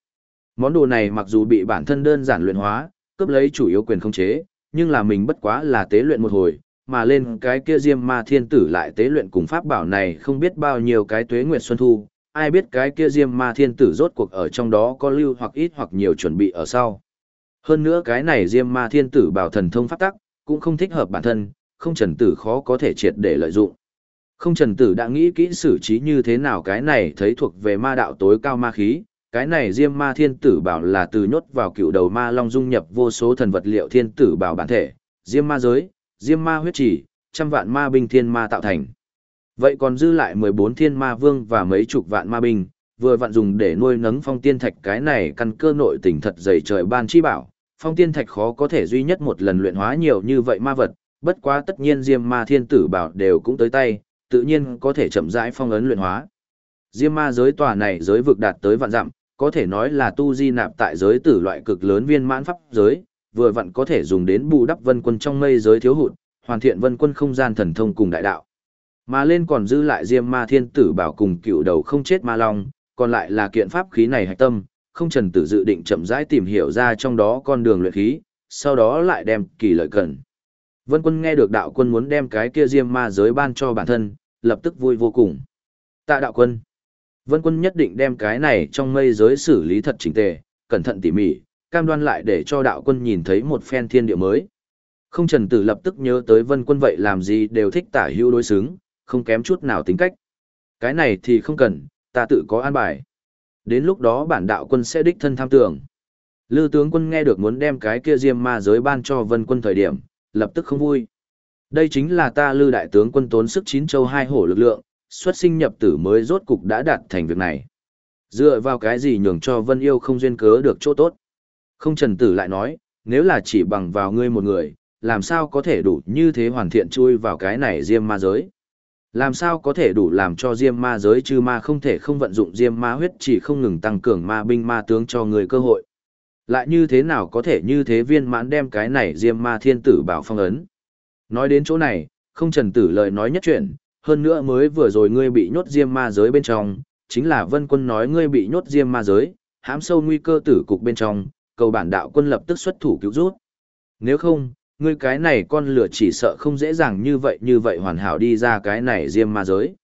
Món đồ này mặc dù bị bản thân đơn giản luyện hóa, cướp lấy chủ yếu quyền không chế, nhưng là mình bất quá là tế luyện một hồi, mà lên cái kia diêm ma thiên tử lại tế luyện cùng pháp bảo này không biết bao nhiêu cái tuế nguyệt xuân thu, ai biết cái kia diêm ma thiên tử rốt cuộc ở trong đó có lưu hoặc ít hoặc nhiều chuẩn bị ở sau. Hơn nữa cái này diêm ma thiên tử bảo thần thông pháp tắc, cũng không thích hợp bản thân, không trần tử khó có thể triệt để lợi dụng. Không trần tử đã nghĩ kỹ xử trí như thế nào cái này thấy thuộc về ma đạo tối cao ma khí, cái này diêm ma thiên tử bảo là từ nhốt vào cựu đầu ma long dung nhập vô số thần vật liệu thiên tử bảo bản thể, diêm ma giới, diêm ma huyết chỉ, trăm vạn ma binh thiên ma tạo thành. Vậy còn dư lại 14 thiên ma vương và mấy chục vạn ma binh, vừa vặn dùng để nuôi nấng phong tiên thạch cái này căn cơ nội tình thật dày trời ban chi bảo. Phong tiên thạch khó có thể duy nhất một lần luyện hóa nhiều như vậy ma vật, bất quá tất nhiên diêm ma thiên tử bảo đều cũng tới tay, tự nhiên có thể chậm rãi phong ấn luyện hóa. Diêm ma giới tòa này giới vực đạt tới vạn dặm, có thể nói là tu di nạp tại giới tử loại cực lớn viên mãn pháp giới, vừa vặn có thể dùng đến bù đắp vân quân trong mây giới thiếu hụt, hoàn thiện vân quân không gian thần thông cùng đại đạo. Mà lên còn dư lại Diêm Ma Thiên Tử bảo cùng cựu đầu không chết ma long, còn lại là kiện pháp khí này hạch tâm, không trần tử dự định chậm rãi tìm hiểu ra trong đó con đường luyện khí, sau đó lại đem kỳ lợi cần. Vân quân nghe được đạo quân muốn đem cái kia Diêm Ma giới ban cho bản thân, lập tức vui vô cùng. Tạ đạo quân. Vân quân nhất định đem cái này trong mây giới xử lý thật chỉnh tề, cẩn thận tỉ mỉ, cam đoan lại để cho đạo quân nhìn thấy một phen thiên địa mới. Không trần tử lập tức nhớ tới vân quân vậy làm gì đều thích tả hữu đối xứng, không kém chút nào tính cách. Cái này thì không cần, ta tự có an bài. Đến lúc đó bản đạo quân sẽ đích thân tham tưởng. Lư tướng quân nghe được muốn đem cái kia diêm ma giới ban cho vân quân thời điểm, lập tức không vui. Đây chính là ta lư đại tướng quân tốn sức chín châu hai hổ lực lượng, xuất sinh nhập tử mới rốt cục đã đạt thành việc này. Dựa vào cái gì nhường cho vân yêu không duyên cớ được chỗ tốt. Không trần tử lại nói, nếu là chỉ bằng vào ngươi một người, làm sao có thể đủ như thế hoàn thiện chui vào cái này diêm ma giới. Làm sao có thể đủ làm cho diêm ma giới chư ma không thể không vận dụng diêm ma huyết chỉ không ngừng tăng cường ma binh ma tướng cho người cơ hội. Lại như thế nào có thể như thế viên mãn đem cái này diêm ma thiên tử bảo phong ấn. Nói đến chỗ này, không trần tử lời nói nhất chuyện, hơn nữa mới vừa rồi ngươi bị nhốt diêm ma giới bên trong, chính là vân quân nói ngươi bị nhốt diêm ma giới, hãm sâu nguy cơ tử cục bên trong, cầu bản đạo quân lập tức xuất thủ cứu rút. Nếu không, ngươi cái này con lửa chỉ sợ không dễ dàng như vậy như vậy hoàn hảo đi ra cái này diêm ma giới.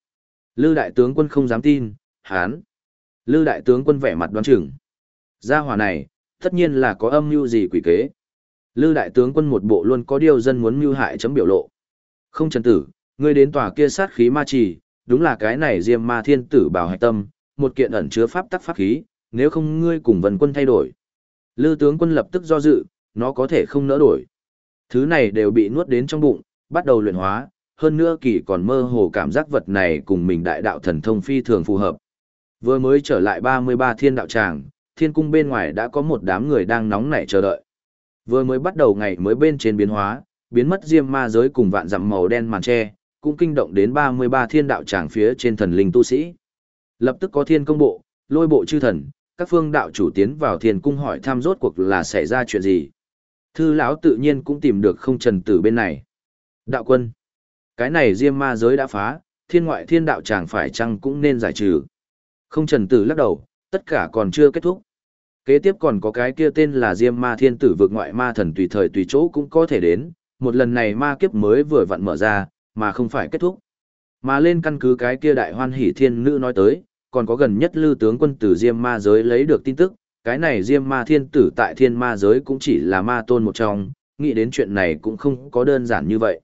Lư đại tướng quân không dám tin, hán. Lư đại tướng quân vẻ mặt đoán chừng. Gia hỏa này, tất nhiên là có âm mưu gì quỷ kế. Lư đại tướng quân một bộ luôn có điều dân muốn mưu hại chấm biểu lộ. Không trần tử, ngươi đến tòa kia sát khí ma trì, đúng là cái này diêm ma thiên tử bảo hạch tâm, một kiện ẩn chứa pháp tắc pháp khí, nếu không ngươi cùng vần quân thay đổi. Lư tướng quân lập tức do dự, nó có thể không nỡ đổi. Thứ này đều bị nuốt đến trong bụng, bắt đầu luyện hóa, hơn nữa kỳ còn mơ hồ cảm giác vật này cùng mình đại đạo thần thông phi thường phù hợp. Vừa mới trở lại 33 thiên đạo tràng, thiên cung bên ngoài đã có một đám người đang nóng nảy chờ đợi. Vừa mới bắt đầu ngày mới bên trên biến hóa, biến mất diêm ma giới cùng vạn dặm màu đen màn che cũng kinh động đến 33 thiên đạo tràng phía trên thần linh tu sĩ. Lập tức có thiên công bộ, lôi bộ chư thần, các phương đạo chủ tiến vào thiên cung hỏi thăm rốt cuộc là xảy ra chuyện gì. Thư lão tự nhiên cũng tìm được không trần tử bên này. Đạo quân, cái này diêm ma giới đã phá, thiên ngoại thiên đạo tràng phải chăng cũng nên giải trừ. Không trần tử lắc đầu, tất cả còn chưa kết thúc. Kế tiếp còn có cái kia tên là Diêm Ma Thiên Tử vượt ngoại ma thần tùy thời tùy chỗ cũng có thể đến, một lần này ma kiếp mới vừa vặn mở ra, mà không phải kết thúc. Mà lên căn cứ cái kia đại hoan hỷ thiên nữ nói tới, còn có gần nhất lưu tướng quân tử Diêm Ma giới lấy được tin tức, cái này Diêm Ma Thiên Tử tại Thiên Ma giới cũng chỉ là ma tôn một trong, nghĩ đến chuyện này cũng không có đơn giản như vậy.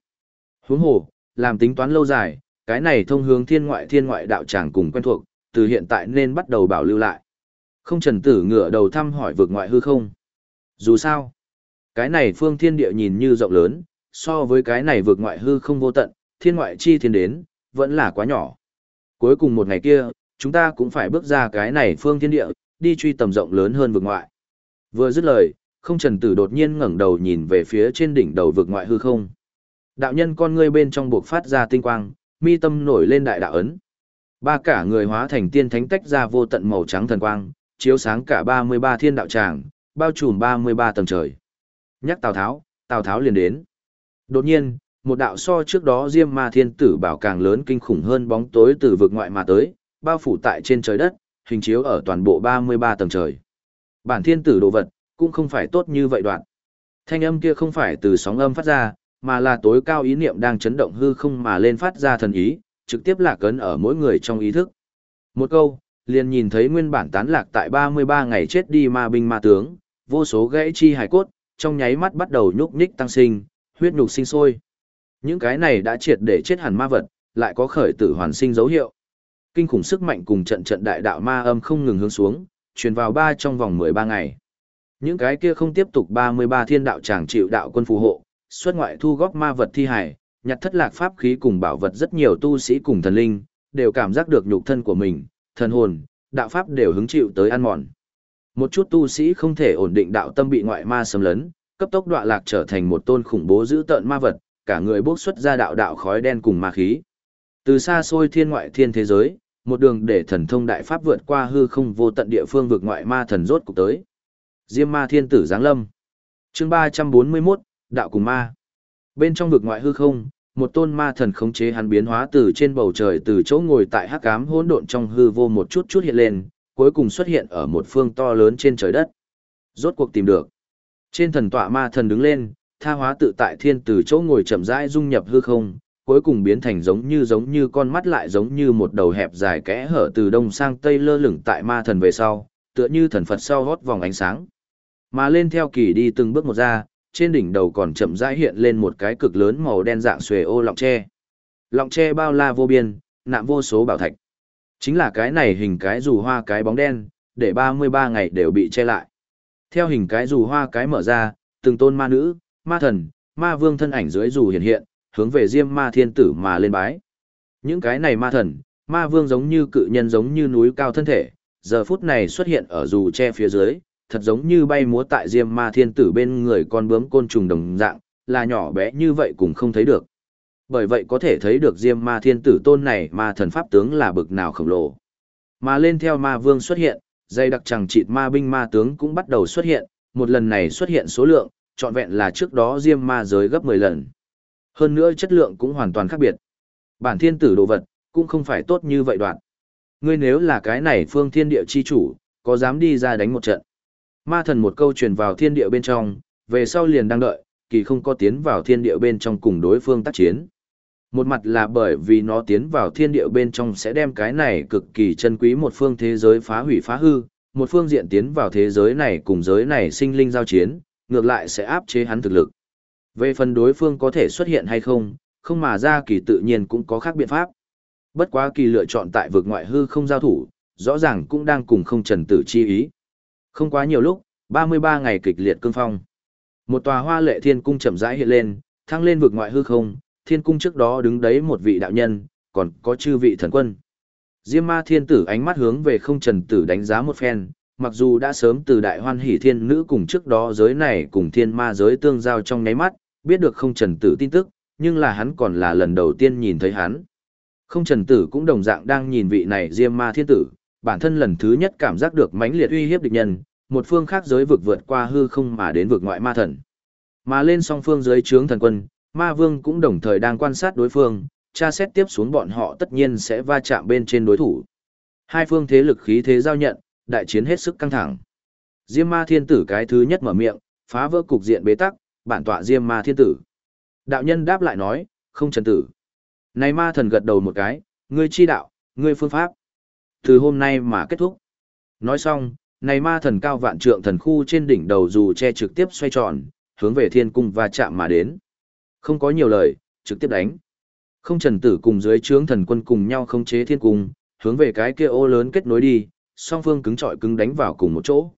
Huống hồ, làm tính toán lâu dài, cái này thông hướng thiên ngoại thiên ngoại đạo tràng cùng quen thuộc, từ hiện tại nên bắt đầu bảo lưu lại. Không trần tử ngựa đầu thăm hỏi vực ngoại hư không. Dù sao, cái này phương thiên địa nhìn như rộng lớn, so với cái này vực ngoại hư không vô tận, thiên ngoại chi thiên đến, vẫn là quá nhỏ. Cuối cùng một ngày kia, chúng ta cũng phải bước ra cái này phương thiên địa, đi truy tầm rộng lớn hơn vực ngoại. Vừa dứt lời, không trần tử đột nhiên ngẩng đầu nhìn về phía trên đỉnh đầu vực ngoại hư không. Đạo nhân con ngươi bên trong buộc phát ra tinh quang, mi tâm nổi lên đại đạo ấn. Ba cả người hóa thành tiên thánh tách ra vô tận màu trắng thần quang, chiếu sáng cả 33 thiên đạo tràng, bao trùm 33 tầng trời. Nhắc Tào Tháo, Tào Tháo liền đến. Đột nhiên, một đạo so trước đó Diêm Ma Thiên Tử bảo càng lớn kinh khủng hơn bóng tối từ vực ngoại mà tới, bao phủ tại trên trời đất, hình chiếu ở toàn bộ 33 tầng trời. Bản thiên tử đồ vật, cũng không phải tốt như vậy đoạn. Thanh âm kia không phải từ sóng âm phát ra, mà là tối cao ý niệm đang chấn động hư không mà lên phát ra thần ý, trực tiếp lạc ấn ở mỗi người trong ý thức. Một câu, liền nhìn thấy nguyên bản tán lạc tại 33 ngày chết đi ma binh ma tướng, vô số gãy chi hải cốt, trong nháy mắt bắt đầu nhúc nhích tăng sinh, huyết nhục sinh sôi. Những cái này đã triệt để chết hẳn ma vật, lại có khởi tử hoàn sinh dấu hiệu. Kinh khủng sức mạnh cùng trận trận đại đạo ma âm không ngừng hướng xuống, truyền vào ba trong vòng 13 ngày. Những cái kia không tiếp tục 33 thiên đạo chàng chịu đạo quân phù hộ, xuất ngoại thu góp ma vật thi hải, nhặt thất lạc pháp khí cùng bảo vật rất nhiều tu sĩ cùng thần linh, đều cảm giác được nhục thân của mình, thần hồn, đạo pháp đều hứng chịu tới ăn mòn. Một chút tu sĩ không thể ổn định đạo tâm bị ngoại ma xâm lấn, cấp tốc đọa lạc trở thành một tôn khủng bố dữ tợn ma vật, cả người bốc xuất ra đạo đạo khói đen cùng ma khí. Từ xa xôi thiên ngoại thiên thế giới, một đường để thần thông đại pháp vượt qua hư không vô tận địa phương vực ngoại ma thần rốt cục tới. Diêm ma thiên tử giáng lâm. Chương 341, đạo cùng ma. Bên trong vực ngoại hư không, một tôn ma thần khống chế hắn biến hóa từ trên bầu trời từ chỗ ngồi tại hắc ám hỗn độn trong hư vô một chút chút hiện lên, cuối cùng xuất hiện ở một phương to lớn trên trời đất. Rốt cuộc tìm được. Trên thần tọa ma thần đứng lên, tha hóa tự tại thiên từ chỗ ngồi chậm rãi dung nhập hư không, cuối cùng biến thành giống như giống như con mắt lại giống như một đầu hẹp dài kẽ hở từ đông sang tây lơ lửng tại ma thần về sau, tựa như thần Phật sau hót vòng ánh sáng. Mà lên theo kỳ đi từng bước một ra, trên đỉnh đầu còn chậm rãi hiện lên một cái cực lớn màu đen dạng xuề ô lọng tre. Lọng tre bao la vô biên, nạm vô số bảo thạch. Chính là cái này hình cái dù hoa cái bóng đen, để 33 ngày đều bị che lại. Theo hình cái dù hoa cái mở ra, từng tôn ma nữ, ma thần, ma vương thân ảnh dưới dù hiện hiện, hướng về Diêm Ma Thiên Tử mà lên bái. Những cái này ma thần, ma vương giống như cự nhân giống như núi cao thân thể, giờ phút này xuất hiện ở dù che phía dưới, thật giống như bay múa tại diêm ma thiên tử bên người con bướm côn trùng đồng dạng, là nhỏ bé như vậy cũng không thấy được. Bởi vậy có thể thấy được diêm ma thiên tử tôn này ma thần pháp tướng là bực nào khổng lồ. Mà lên theo ma vương xuất hiện, dây đặc chẳng chịt ma binh ma tướng cũng bắt đầu xuất hiện, một lần này xuất hiện số lượng, trọn vẹn là trước đó diêm ma giới gấp 10 lần. Hơn nữa chất lượng cũng hoàn toàn khác biệt. Bản thiên tử đồ vật, cũng không phải tốt như vậy đoạn. Ngươi nếu là cái này phương thiên địa chi chủ, có dám đi ra đánh một trận. Ma thần một câu truyền vào thiên địa bên trong, về sau liền đang đợi, kỳ không có tiến vào thiên địa bên trong cùng đối phương tác chiến. Một mặt là bởi vì nó tiến vào thiên địa bên trong sẽ đem cái này cực kỳ chân quý một phương thế giới phá hủy phá hư, một phương diện tiến vào thế giới này cùng giới này sinh linh giao chiến, ngược lại sẽ áp chế hắn thực lực. Về phần đối phương có thể xuất hiện hay không, không mà ra kỳ tự nhiên cũng có khác biện pháp. Bất quá kỳ lựa chọn tại vực ngoại hư không giao thủ, rõ ràng cũng đang cùng không trần tử chi ý. Không quá nhiều lúc, 33 ngày kịch liệt cương phong. Một tòa hoa lệ thiên cung chậm rãi hiện lên, thăng lên vực ngoại hư không, thiên cung trước đó đứng đấy một vị đạo nhân, còn có chư vị thần quân. Diêm ma thiên tử ánh mắt hướng về không trần tử đánh giá một phen, mặc dù đã sớm từ đại hoan hỷ thiên nữ cùng trước đó giới này cùng thiên ma giới tương giao trong nháy mắt, biết được không trần tử tin tức, nhưng là hắn còn là lần đầu tiên nhìn thấy hắn. Không trần tử cũng đồng dạng đang nhìn vị này diêm ma thiên tử, bản thân lần thứ nhất cảm giác được mãnh liệt uy hiếp địch nhân, một phương khác giới vực vượt qua hư không mà đến vực ngoại ma thần. Mà lên song phương giới trướng thần quân, ma vương cũng đồng thời đang quan sát đối phương, tra xét tiếp xuống bọn họ tất nhiên sẽ va chạm bên trên đối thủ. Hai phương thế lực khí thế giao nhận, đại chiến hết sức căng thẳng. Diêm ma thiên tử cái thứ nhất mở miệng, phá vỡ cục diện bế tắc, bản tọa Diêm ma thiên tử. Đạo nhân đáp lại nói, không trần tử. Này ma thần gật đầu một cái, ngươi chi đạo, ngươi phương pháp. Từ hôm nay mà kết thúc. Nói xong, này ma thần cao vạn trượng thần khu trên đỉnh đầu dù che trực tiếp xoay tròn, hướng về thiên cung và chạm mà đến. Không có nhiều lời, trực tiếp đánh. Không trần tử cùng dưới trướng thần quân cùng nhau khống chế thiên cung, hướng về cái kia ô lớn kết nối đi, song phương cứng trọi cứng đánh vào cùng một chỗ.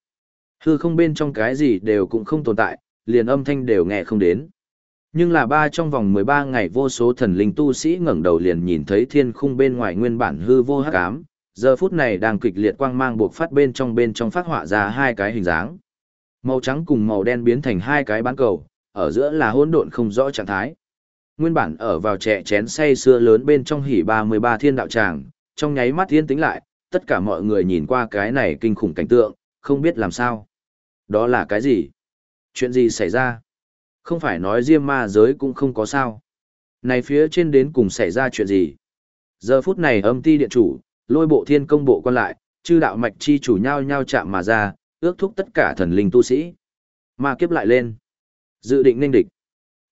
Hư không bên trong cái gì đều cũng không tồn tại, liền âm thanh đều nghe không đến. Nhưng là ba trong vòng 13 ngày vô số thần linh tu sĩ ngẩng đầu liền nhìn thấy thiên khung bên ngoài nguyên bản hư vô hắc ám, giờ phút này đang kịch liệt quang mang buộc phát bên trong bên trong phát họa ra hai cái hình dáng. Màu trắng cùng màu đen biến thành hai cái bán cầu, ở giữa là hỗn độn không rõ trạng thái. Nguyên bản ở vào trẻ chén say xưa lớn bên trong hỉ 33 thiên đạo tràng, trong nháy mắt thiên tính lại, tất cả mọi người nhìn qua cái này kinh khủng cảnh tượng, không biết làm sao. Đó là cái gì? Chuyện gì xảy ra? Không phải nói riêng ma giới cũng không có sao. Này phía trên đến cùng xảy ra chuyện gì? Giờ phút này âm ti điện chủ, lôi bộ thiên công bộ quan lại, chư đạo mạch chi chủ nhau nhau chạm mà ra, ước thúc tất cả thần linh tu sĩ. Ma kiếp lại lên. Dự định nên địch.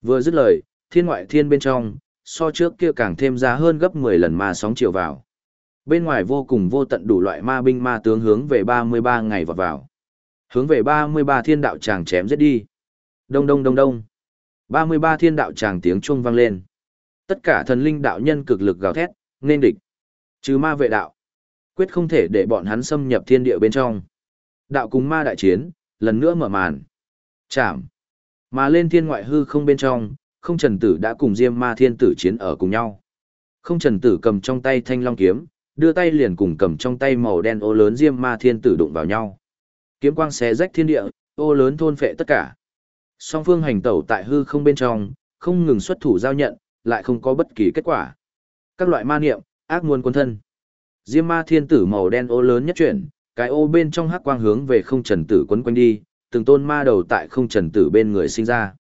Vừa dứt lời, thiên ngoại thiên bên trong, so trước kia càng thêm ra hơn gấp 10 lần ma sóng chiều vào. Bên ngoài vô cùng vô tận đủ loại ma binh ma tướng hướng về 33 ngày vọt vào. Hướng về 33 thiên đạo tràng chém giết đi. Đông đông đông đông. 33 thiên đạo tràng tiếng chuông vang lên. Tất cả thần linh đạo nhân cực lực gào thét, nên địch. Trừ ma vệ đạo. Quyết không thể để bọn hắn xâm nhập thiên địa bên trong. Đạo cùng ma đại chiến, lần nữa mở màn. Chạm. Mà lên thiên ngoại hư không bên trong, không trần tử đã cùng diêm ma thiên tử chiến ở cùng nhau. Không trần tử cầm trong tay thanh long kiếm, đưa tay liền cùng cầm trong tay màu đen ô lớn diêm ma thiên tử đụng vào nhau. Kiếm quang xé rách thiên địa, ô lớn thôn phệ tất cả. Song phương hành tẩu tại hư không bên trong, không ngừng xuất thủ giao nhận, lại không có bất kỳ kết quả. Các loại ma niệm, ác muôn quân thân. Diêm ma thiên tử màu đen ô lớn nhất chuyển, cái ô bên trong hắc quang hướng về không trần tử quấn quanh đi, từng tôn ma đầu tại không trần tử bên người sinh ra.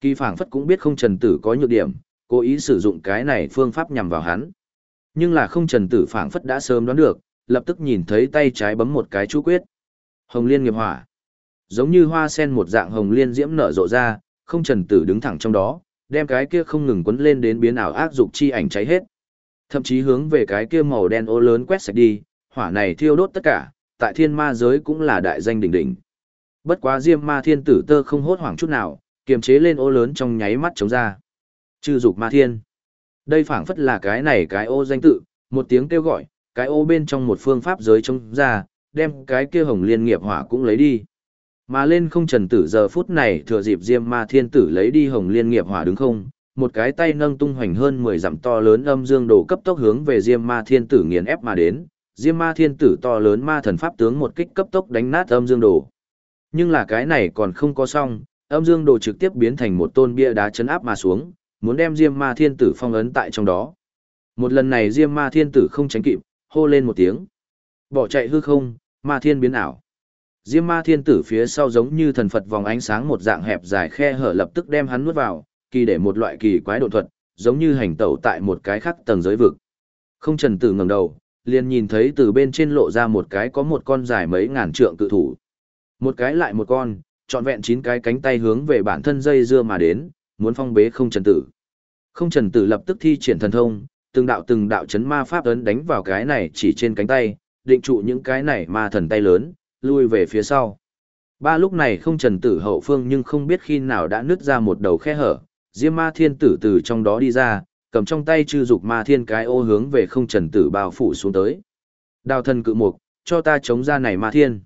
Kỳ phảng phất cũng biết không trần tử có nhược điểm, cố ý sử dụng cái này phương pháp nhằm vào hắn. Nhưng là không trần tử phảng phất đã sớm đoán được, lập tức nhìn thấy tay trái bấm một cái chú quyết. Hồng liên nghiệp hỏa. Giống như hoa sen một dạng hồng liên diễm nở rộ ra, không trần tử đứng thẳng trong đó, đem cái kia không ngừng quấn lên đến biến ảo ác dục chi ảnh cháy hết. Thậm chí hướng về cái kia màu đen ô lớn quét sạch đi, hỏa này thiêu đốt tất cả, tại thiên ma giới cũng là đại danh đỉnh đỉnh. Bất quá diêm ma thiên tử tơ không hốt hoảng chút nào, kiềm chế lên ô lớn trong nháy mắt chống ra. Chư dục ma thiên. Đây phảng phất là cái này cái ô danh tự, một tiếng kêu gọi, cái ô bên trong một phương pháp giới trông ra, đem cái kia hồng liên nghiệp hỏa cũng lấy đi. Mà lên không trần tử giờ phút này thừa dịp diêm ma thiên tử lấy đi hồng liên nghiệp hỏa đứng không, một cái tay nâng tung hoành hơn 10 dặm to lớn âm dương đồ cấp tốc hướng về diêm ma thiên tử nghiền ép mà đến, diêm ma thiên tử to lớn ma thần pháp tướng một kích cấp tốc đánh nát âm dương đồ. Nhưng là cái này còn không có xong, âm dương đồ trực tiếp biến thành một tôn bia đá chấn áp mà xuống, muốn đem diêm ma thiên tử phong ấn tại trong đó. Một lần này diêm ma thiên tử không tránh kịp, hô lên một tiếng. Bỏ chạy hư không, ma thiên biến ảo. Diêm ma thiên tử phía sau giống như thần Phật vòng ánh sáng một dạng hẹp dài khe hở lập tức đem hắn nuốt vào, kỳ để một loại kỳ quái độ thuật, giống như hành tẩu tại một cái khác tầng giới vực. Không trần tử ngẩng đầu, liền nhìn thấy từ bên trên lộ ra một cái có một con dài mấy ngàn trượng cự thủ. Một cái lại một con, trọn vẹn chín cái cánh tay hướng về bản thân dây dưa mà đến, muốn phong bế không trần tử. Không trần tử lập tức thi triển thần thông, từng đạo từng đạo chấn ma pháp ấn đánh vào cái này chỉ trên cánh tay, định trụ những cái này ma thần tay lớn, lui về phía sau. Ba lúc này không trần tử hậu phương nhưng không biết khi nào đã nứt ra một đầu khe hở, diêm ma thiên tử từ trong đó đi ra, cầm trong tay chư dục ma thiên cái ô hướng về không trần tử bao phủ xuống tới. Đào thần cự mục, cho ta chống ra này ma thiên.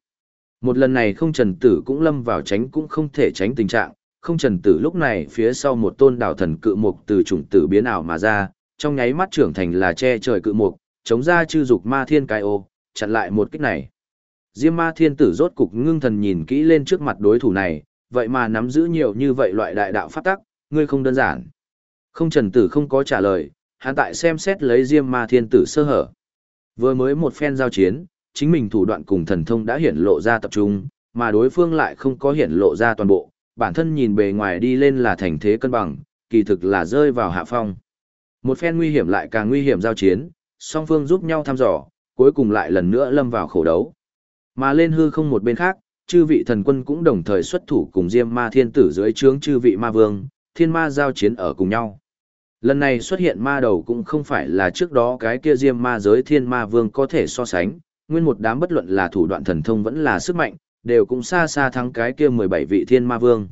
Một lần này không trần tử cũng lâm vào tránh cũng không thể tránh tình trạng, không trần tử lúc này phía sau một tôn đảo thần cự mục từ chủng tử biến ảo mà ra, trong nháy mắt trưởng thành là che trời cự mục, chống ra chư dục ma thiên cái ô, chặn lại một kích này. Diêm ma thiên tử rốt cục ngưng thần nhìn kỹ lên trước mặt đối thủ này, vậy mà nắm giữ nhiều như vậy loại đại đạo pháp tắc, ngươi không đơn giản. Không trần tử không có trả lời, hắn tại xem xét lấy diêm ma thiên tử sơ hở. Vừa mới một phen giao chiến, chính mình thủ đoạn cùng thần thông đã hiển lộ ra tập trung, mà đối phương lại không có hiển lộ ra toàn bộ, bản thân nhìn bề ngoài đi lên là thành thế cân bằng, kỳ thực là rơi vào hạ phong. Một phen nguy hiểm lại càng nguy hiểm giao chiến, song phương giúp nhau thăm dò, cuối cùng lại lần nữa lâm vào khổ đấu. Mà lên hư không một bên khác, chư vị thần quân cũng đồng thời xuất thủ cùng Diêm Ma Thiên Tử dưới trướng chư vị ma vương, thiên ma giao chiến ở cùng nhau. Lần này xuất hiện ma đầu cũng không phải là trước đó cái kia Diêm Ma giới thiên ma vương có thể so sánh, nguyên một đám bất luận là thủ đoạn thần thông vẫn là sức mạnh, đều cũng xa xa thắng cái kia 17 vị thiên ma vương.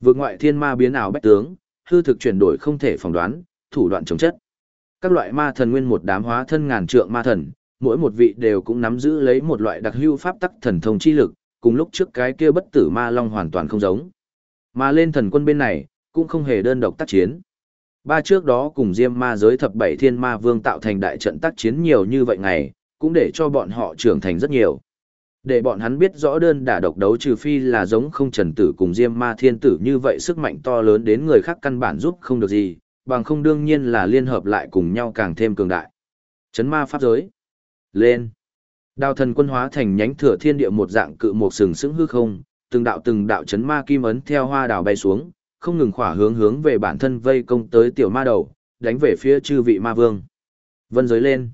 Vượt ngoại thiên ma biến ảo bách tướng, hư thực chuyển đổi không thể phỏng đoán, thủ đoạn chống chất. Các loại ma thần nguyên một đám hóa thân ngàn trượng ma thần, mỗi một vị đều cũng nắm giữ lấy một loại đặc hữu pháp tắc thần thông chi lực, cùng lúc trước cái kia bất tử ma long hoàn toàn không giống. Mà lên thần quân bên này, cũng không hề đơn độc tác chiến. Ba trước đó cùng Diêm Ma giới thập bảy thiên ma vương tạo thành đại trận tác chiến nhiều như vậy ngày, cũng để cho bọn họ trưởng thành rất nhiều. Để bọn hắn biết rõ đơn đả độc đấu trừ phi là giống không trần tử cùng Diêm Ma thiên tử như vậy sức mạnh to lớn đến người khác căn bản giúp không được gì, bằng không đương nhiên là liên hợp lại cùng nhau càng thêm cường đại. Chấn ma pháp giới. Lên. Đào thần quân hóa thành nhánh thừa thiên địa một dạng cự một sừng sững hư không, từng đạo từng đạo chấn ma kim ấn theo hoa đào bay xuống, không ngừng khỏa hướng hướng về bản thân vây công tới tiểu ma đầu, đánh về phía chư vị ma vương. Vân giới lên.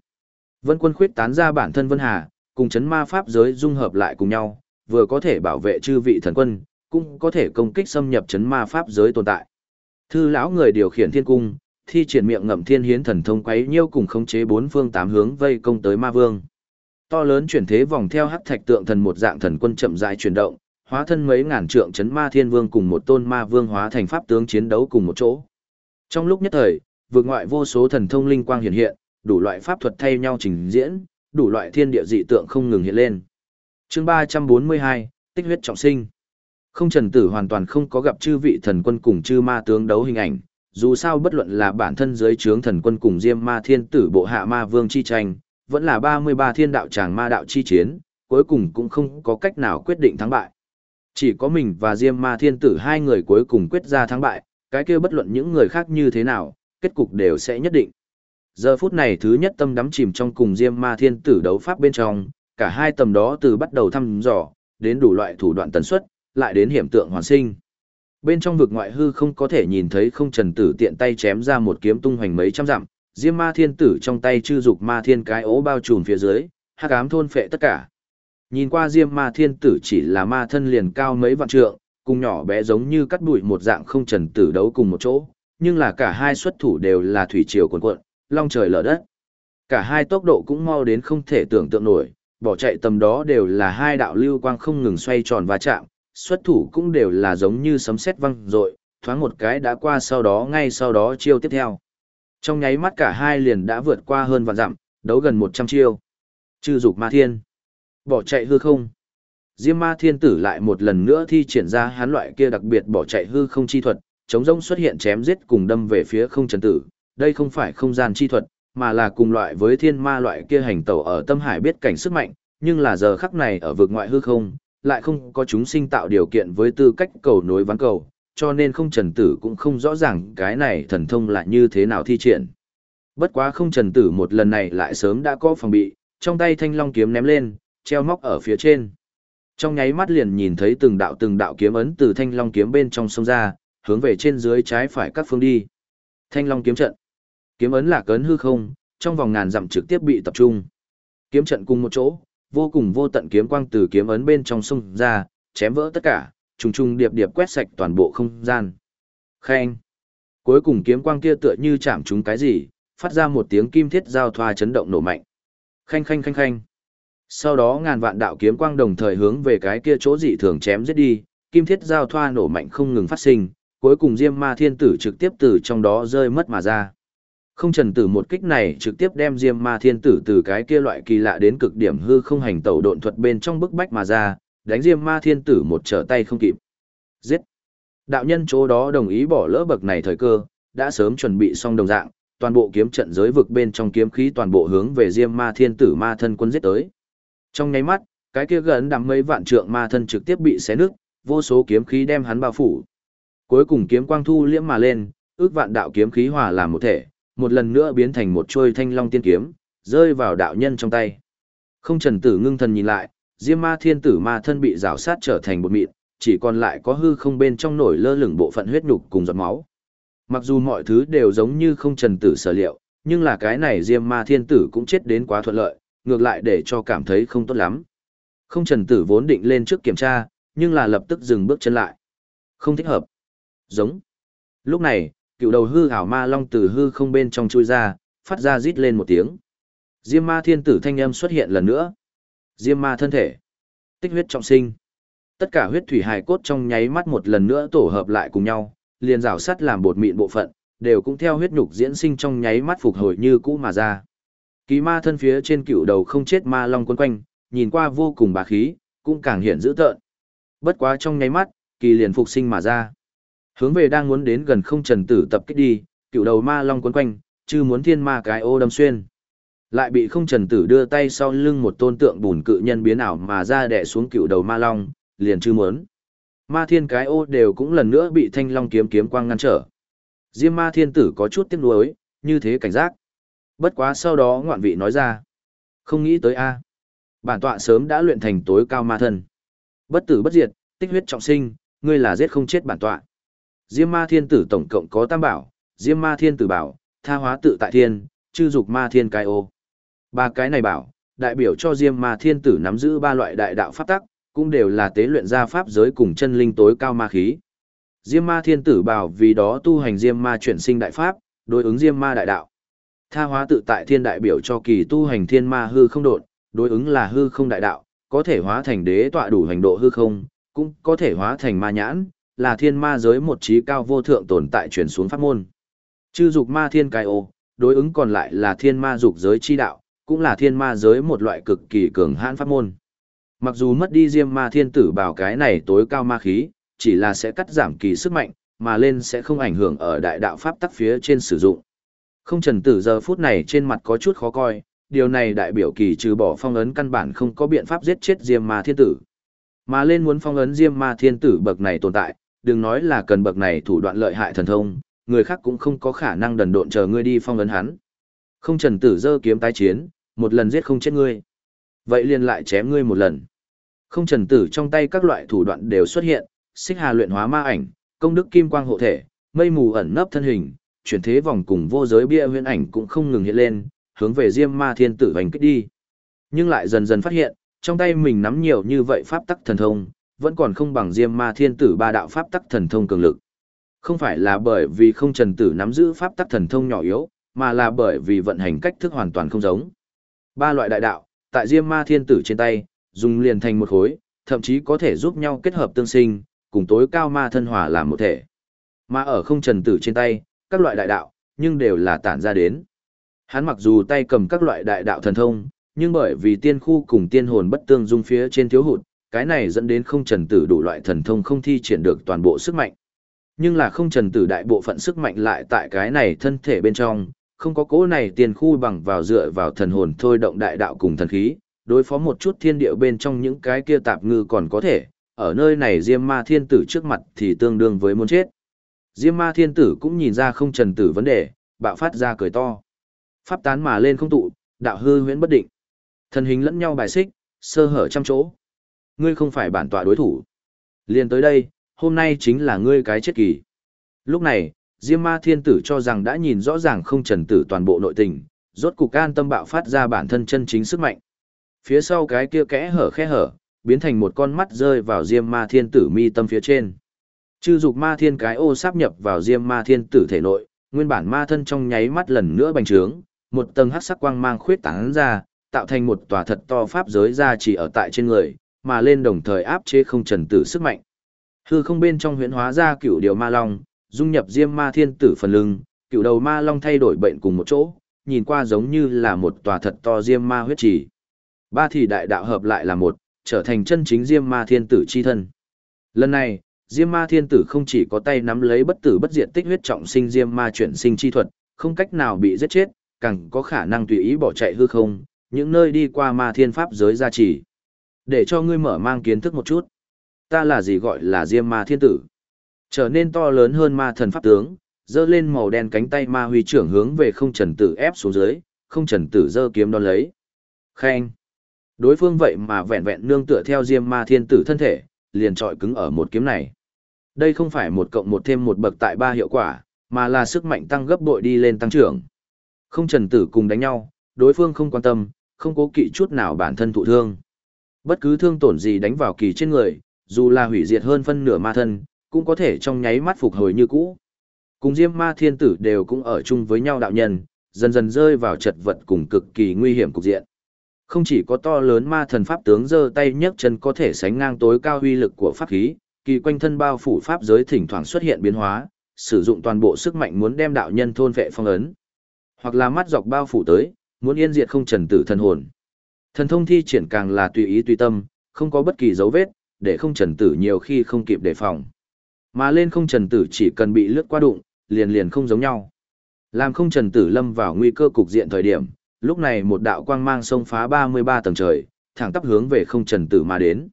Vân quân khuyết tán ra bản thân vân hà, cùng chấn ma pháp giới dung hợp lại cùng nhau, vừa có thể bảo vệ chư vị thần quân, cũng có thể công kích xâm nhập chấn ma pháp giới tồn tại. Thư lão người điều khiển thiên cung, thi triển miệng ngậm thiên hiến thần thông quấy nhiêu cùng khống chế bốn phương tám hướng vây công tới ma vương. To lớn chuyển thế vòng theo hắc thạch tượng thần một dạng thần quân chậm rãi chuyển động, hóa thân mấy ngàn trượng chấn ma thiên vương cùng một tôn ma vương hóa thành pháp tướng chiến đấu cùng một chỗ. Trong lúc nhất thời, vượt ngoại vô số thần thông linh quang hiện hiện, đủ loại pháp thuật thay nhau trình diễn, đủ loại thiên địa dị tượng không ngừng hiện lên. Chương 342, Tích huyết trọng sinh. Không Trần Tử hoàn toàn không có gặp chư vị thần quân cùng chư ma tướng đấu hình ảnh, dù sao bất luận là bản thân dưới trướng thần quân cùng Diêm Ma Thiên Tử bộ hạ ma vương chi tranh, vẫn là 33 thiên đạo tràng ma đạo chi chiến, cuối cùng cũng không có cách nào quyết định thắng bại. Chỉ có mình và Diêm Ma Thiên Tử hai người cuối cùng quyết ra thắng bại, cái kia bất luận những người khác như thế nào, kết cục đều sẽ nhất định. Giờ phút này thứ nhất tâm đắm chìm trong cùng Diêm Ma Thiên Tử đấu pháp bên trong, cả hai tầm đó từ bắt đầu thăm dò, đến đủ loại thủ đoạn tần suất, lại đến hiểm tượng hoàn sinh. Bên trong vực ngoại hư không có thể nhìn thấy không trần tử tiện tay chém ra một kiếm tung hoành mấy trăm dặm, Diêm Ma Thiên Tử trong tay chư dục ma thiên cái ố bao trùm phía dưới, hắc ám thôn phệ tất cả. Nhìn qua Diêm Ma Thiên Tử chỉ là ma thân liền cao mấy vạn trượng, cùng nhỏ bé giống như cắt bụi một dạng không trần tử đấu cùng một chỗ, nhưng là cả hai xuất thủ đều là thủy triều cuồn cuộn, long trời lở đất. Cả hai tốc độ cũng mau đến không thể tưởng tượng nổi, bỏ chạy tầm đó đều là hai đạo lưu quang không ngừng xoay tròn va chạm, xuất thủ cũng đều là giống như sấm sét văng rội, thoáng một cái đã qua sau đó ngay sau đó chiêu tiếp theo. Trong nháy mắt cả hai liền đã vượt qua hơn vạn dặm, đấu gần 100 chiêu. Chư dục ma thiên. Bỏ chạy hư không. Diêm ma thiên tử lại một lần nữa thi triển ra hán loại kia đặc biệt bỏ chạy hư không chi thuật, chống rông xuất hiện chém giết cùng đâm về phía không trần tử. Đây không phải không gian chi thuật, mà là cùng loại với thiên ma loại kia hành tẩu ở tâm hải biết cảnh sức mạnh, nhưng là giờ khắc này ở vực ngoại hư không, lại không có chúng sinh tạo điều kiện với tư cách cầu nối ván cầu, cho nên không trần tử cũng không rõ ràng cái này thần thông là như thế nào thi triển. Bất quá không trần tử một lần này lại sớm đã có phòng bị, trong tay thanh long kiếm ném lên, treo móc ở phía trên. Trong nháy mắt liền nhìn thấy từng đạo từng đạo kiếm ấn từ thanh long kiếm bên trong sông ra, hướng về trên dưới trái phải các phương đi. Thanh long kiếm trận. Kiếm ấn là cấn hư không, trong vòng ngàn dặm trực tiếp bị tập trung. Kiếm trận cùng một chỗ, vô cùng vô tận kiếm quang từ kiếm ấn bên trong sông ra, chém vỡ tất cả, trùng trùng điệp điệp quét sạch toàn bộ không gian. Khen. Cuối cùng kiếm quang kia tựa như chạm trúng cái gì, phát ra một tiếng kim thiết giao thoa chấn động nổ mạnh. Khanh khanh khanh khanh. Sau đó ngàn vạn đạo kiếm quang đồng thời hướng về cái kia chỗ dị thường chém giết đi, kim thiết giao thoa nổ mạnh không ngừng phát sinh, cuối cùng Diêm Ma Thiên Tử trực tiếp từ trong đó rơi mất mà ra. Không trần tử một kích này trực tiếp đem Diêm Ma Thiên Tử từ cái kia loại kỳ lạ đến cực điểm hư không hành tẩu độn thuật bên trong bức bách mà ra, đánh Diêm Ma Thiên Tử một trở tay không kịp. Giết! Đạo nhân chỗ đó đồng ý bỏ lỡ bậc này thời cơ, đã sớm chuẩn bị xong đồng dạng, toàn bộ kiếm trận giới vực bên trong kiếm khí toàn bộ hướng về Diêm Ma Thiên Tử Ma thân quân giết tới. Trong nháy mắt, cái kia gần đắm mấy vạn trượng ma thân trực tiếp bị xé nứt, vô số kiếm khí đem hắn bao phủ. Cuối cùng kiếm quang thu liễm mà lên, ước vạn đạo kiếm khí hòa làm một thể, một lần nữa biến thành một trôi thanh long tiên kiếm, rơi vào đạo nhân trong tay. Không trần tử ngưng thần nhìn lại, Diêm Ma Thiên Tử ma thân bị rào sát trở thành một mịn, chỉ còn lại có hư không bên trong nổi lơ lửng bộ phận huyết nhục cùng giọt máu. Mặc dù mọi thứ đều giống như không trần tử sở liệu, nhưng là cái này Diêm Ma Thiên Tử cũng chết đến quá thuận lợi, ngược lại để cho cảm thấy không tốt lắm. Không trần tử vốn định lên trước kiểm tra, nhưng là lập tức dừng bước chân lại. Không thích hợp. Giống. Lúc này, cựu đầu hư ảo ma long từ hư không bên trong chui ra, phát ra rít lên một tiếng. Diêm ma thiên tử thanh âm xuất hiện lần nữa. Diêm ma thân thể. Tích huyết trọng sinh. Tất cả huyết thủy hài cốt trong nháy mắt một lần nữa tổ hợp lại cùng nhau, liền rào sắt làm bột mịn bộ phận, đều cũng theo huyết nhục diễn sinh trong nháy mắt phục hồi như cũ mà ra. Kỳ ma thân phía trên cựu đầu không chết ma long quấn quanh, nhìn qua vô cùng bá khí, cũng càng hiện dữ tợn. Bất quá trong nháy mắt, kỳ liền phục sinh mà ra. Hướng về đang muốn đến gần không trần tử tập kích đi, cựu đầu ma long quấn quanh, chứ muốn thiên ma cái ô đâm xuyên. Lại bị không trần tử đưa tay sau lưng một tôn tượng bùn cự nhân biến ảo mà ra đè xuống cựu đầu ma long, liền chứ muốn. Ma thiên cái ô đều cũng lần nữa bị thanh long kiếm kiếm quang ngăn trở. Diêm ma thiên tử có chút tiếc nuối, như thế cảnh giác. Bất quá sau đó ngoạn vị nói ra. Không nghĩ tới a Bản tọa sớm đã luyện thành tối cao ma thân. Bất tử bất diệt, tích huyết trọng sinh, ngươi là giết không chết bản tọa. Diêm ma thiên tử tổng cộng có tam bảo, Diêm ma thiên tử bảo, tha hóa tự tại thiên, chư dục ma thiên cái ô. Ba cái này bảo, đại biểu cho Diêm ma thiên tử nắm giữ ba loại đại đạo pháp tắc, cũng đều là tế luyện ra pháp giới cùng chân linh tối cao ma khí. Diêm ma thiên tử bảo vì đó tu hành Diêm ma chuyển sinh đại pháp, đối ứng Diêm ma đại đạo. Tha hóa tự tại thiên đại biểu cho kỳ tu hành thiên ma hư không đột, đối ứng là hư không đại đạo, có thể hóa thành đế tọa đủ hành độ hư không, cũng có thể hóa thành ma nhãn, là thiên ma giới một trí cao vô thượng tồn tại truyền xuống pháp môn. Chư dục ma thiên Cai ô, đối ứng còn lại là thiên ma dục giới chi đạo, cũng là thiên ma giới một loại cực kỳ cường hãn pháp môn. Mặc dù mất đi diêm ma thiên tử bảo cái này tối cao ma khí, chỉ là sẽ cắt giảm kỳ sức mạnh, mà lên sẽ không ảnh hưởng ở đại đạo pháp tắc phía trên sử dụng. Không trần tử giờ phút này trên mặt có chút khó coi, điều này đại biểu kỳ trừ bỏ phong ấn căn bản không có biện pháp giết chết diêm ma thiên tử. Mà lên muốn phong ấn diêm ma thiên tử bậc này tồn tại, đừng nói là cần bậc này thủ đoạn lợi hại thần thông, người khác cũng không có khả năng đần độn chờ ngươi đi phong ấn hắn. Không trần tử dơ kiếm tái chiến, một lần giết không chết ngươi. Vậy liền lại chém ngươi một lần. Không trần tử trong tay các loại thủ đoạn đều xuất hiện, xích hà luyện hóa ma ảnh, công đức kim quang hộ thể, mây mù ẩn nấp thân hình, chuyển thế vòng cùng vô giới bia huyễn ảnh cũng không ngừng hiện lên, hướng về Diêm Ma Thiên Tử hành kích đi. Nhưng lại dần dần phát hiện, trong tay mình nắm nhiều như vậy pháp tắc thần thông, vẫn còn không bằng Diêm Ma Thiên Tử ba đạo pháp tắc thần thông cường lực. Không phải là bởi vì không trần tử nắm giữ pháp tắc thần thông nhỏ yếu, mà là bởi vì vận hành cách thức hoàn toàn không giống. Ba loại đại đạo, tại Diêm Ma Thiên Tử trên tay, dùng liền thành một khối, thậm chí có thể giúp nhau kết hợp tương sinh, cùng tối cao ma thân hòa làm một thể. Mà ở không trần tử trên tay, các loại đại đạo, nhưng đều là tản ra đến. Hắn mặc dù tay cầm các loại đại đạo thần thông, nhưng bởi vì tiên khu cùng tiên hồn bất tương dung phía trên thiếu hụt, cái này dẫn đến không trần tử đủ loại thần thông không thi triển được toàn bộ sức mạnh. Nhưng là không trần tử đại bộ phận sức mạnh lại tại cái này thân thể bên trong, không có cố này tiền khu bằng vào dựa vào thần hồn thôi động đại đạo cùng thần khí, đối phó một chút thiên địa bên trong những cái kia tạp ngư còn có thể, ở nơi này Diêm Ma Thiên Tử trước mặt thì tương đương với muốn chết. Diêm Ma Thiên Tử cũng nhìn ra không trần tử vấn đề, bạo phát ra cười to. Pháp tán mà lên không tụ, đạo hư huyễn bất định. Thần hình lẫn nhau bài xích, sơ hở trăm chỗ. Ngươi không phải bản tọa đối thủ. Liên tới đây, hôm nay chính là ngươi cái chết kỳ. Lúc này, Diêm Ma Thiên Tử cho rằng đã nhìn rõ ràng không trần tử toàn bộ nội tình, rốt cục an tâm bạo phát ra bản thân chân chính sức mạnh. Phía sau cái kia kẽ hở khe hở, biến thành một con mắt rơi vào Diêm Ma Thiên Tử mi tâm phía trên. Chư dục ma thiên cái ô sáp nhập vào Diêm Ma Thiên Tử thể nội, nguyên bản ma thân trong nháy mắt lần nữa bành trướng, một tầng hắc sắc quang mang khuyết tán ra, tạo thành một tòa thật to pháp giới ra chỉ ở tại trên người, mà lên đồng thời áp chế không trần tử sức mạnh. Hư không bên trong huyễn hóa ra cựu điều ma long, dung nhập diêm ma thiên tử phần lưng, cựu đầu ma long thay đổi bệnh cùng một chỗ, nhìn qua giống như là một tòa thật to diêm ma huyết trì. Ba thì đại đạo hợp lại là một, trở thành chân chính diêm ma thiên tử chi thân. Lần này, Diêm ma thiên tử không chỉ có tay nắm lấy bất tử bất diệt tích huyết trọng sinh diêm ma chuyển sinh chi thuật, không cách nào bị giết chết, càng có khả năng tùy ý bỏ chạy hư không, những nơi đi qua ma thiên pháp giới gia trì. Để cho ngươi mở mang kiến thức một chút. Ta là gì gọi là diêm ma thiên tử? Trở nên to lớn hơn ma thần pháp tướng, dơ lên màu đen cánh tay ma huy trưởng hướng về không trần tử ép xuống dưới, không trần tử dơ kiếm đón lấy. Khen! Đối phương vậy mà vẹn vẹn nương tựa theo diêm ma thiên tử thân thể, liền trọi cứng ở một kiếm này. Đây không phải một cộng một thêm một bậc tại ba hiệu quả, mà là sức mạnh tăng gấp bội đi lên tăng trưởng. Không trần tử cùng đánh nhau, đối phương không quan tâm, không cố kỵ chút nào bản thân thụ thương. Bất cứ thương tổn gì đánh vào kỳ trên người, dù là hủy diệt hơn phân nửa ma thân, cũng có thể trong nháy mắt phục hồi như cũ. Cùng Diêm Ma Thiên Tử đều cũng ở chung với nhau đạo nhân, dần dần rơi vào chật vật cùng cực kỳ nguy hiểm cục diện. Không chỉ có to lớn ma thần pháp tướng giơ tay nhấc chân có thể sánh ngang tối cao uy lực của pháp khí, kỳ quanh thân bao phủ pháp giới thỉnh thoảng xuất hiện biến hóa, sử dụng toàn bộ sức mạnh muốn đem đạo nhân thôn vệ phong ấn. Hoặc là mắt dọc bao phủ tới, muốn yên diệt không trần tử thần hồn. Thần thông thi triển càng là tùy ý tùy tâm, không có bất kỳ dấu vết, để không trần tử nhiều khi không kịp đề phòng. Mà lên không trần tử chỉ cần bị lướt qua đụng, liền liền không giống nhau. Làm không trần tử lâm vào nguy cơ cục diện thời điểm, lúc này một đạo quang mang sông phá 33 tầng trời, thẳng tắp hướng về không trần tử mà đến.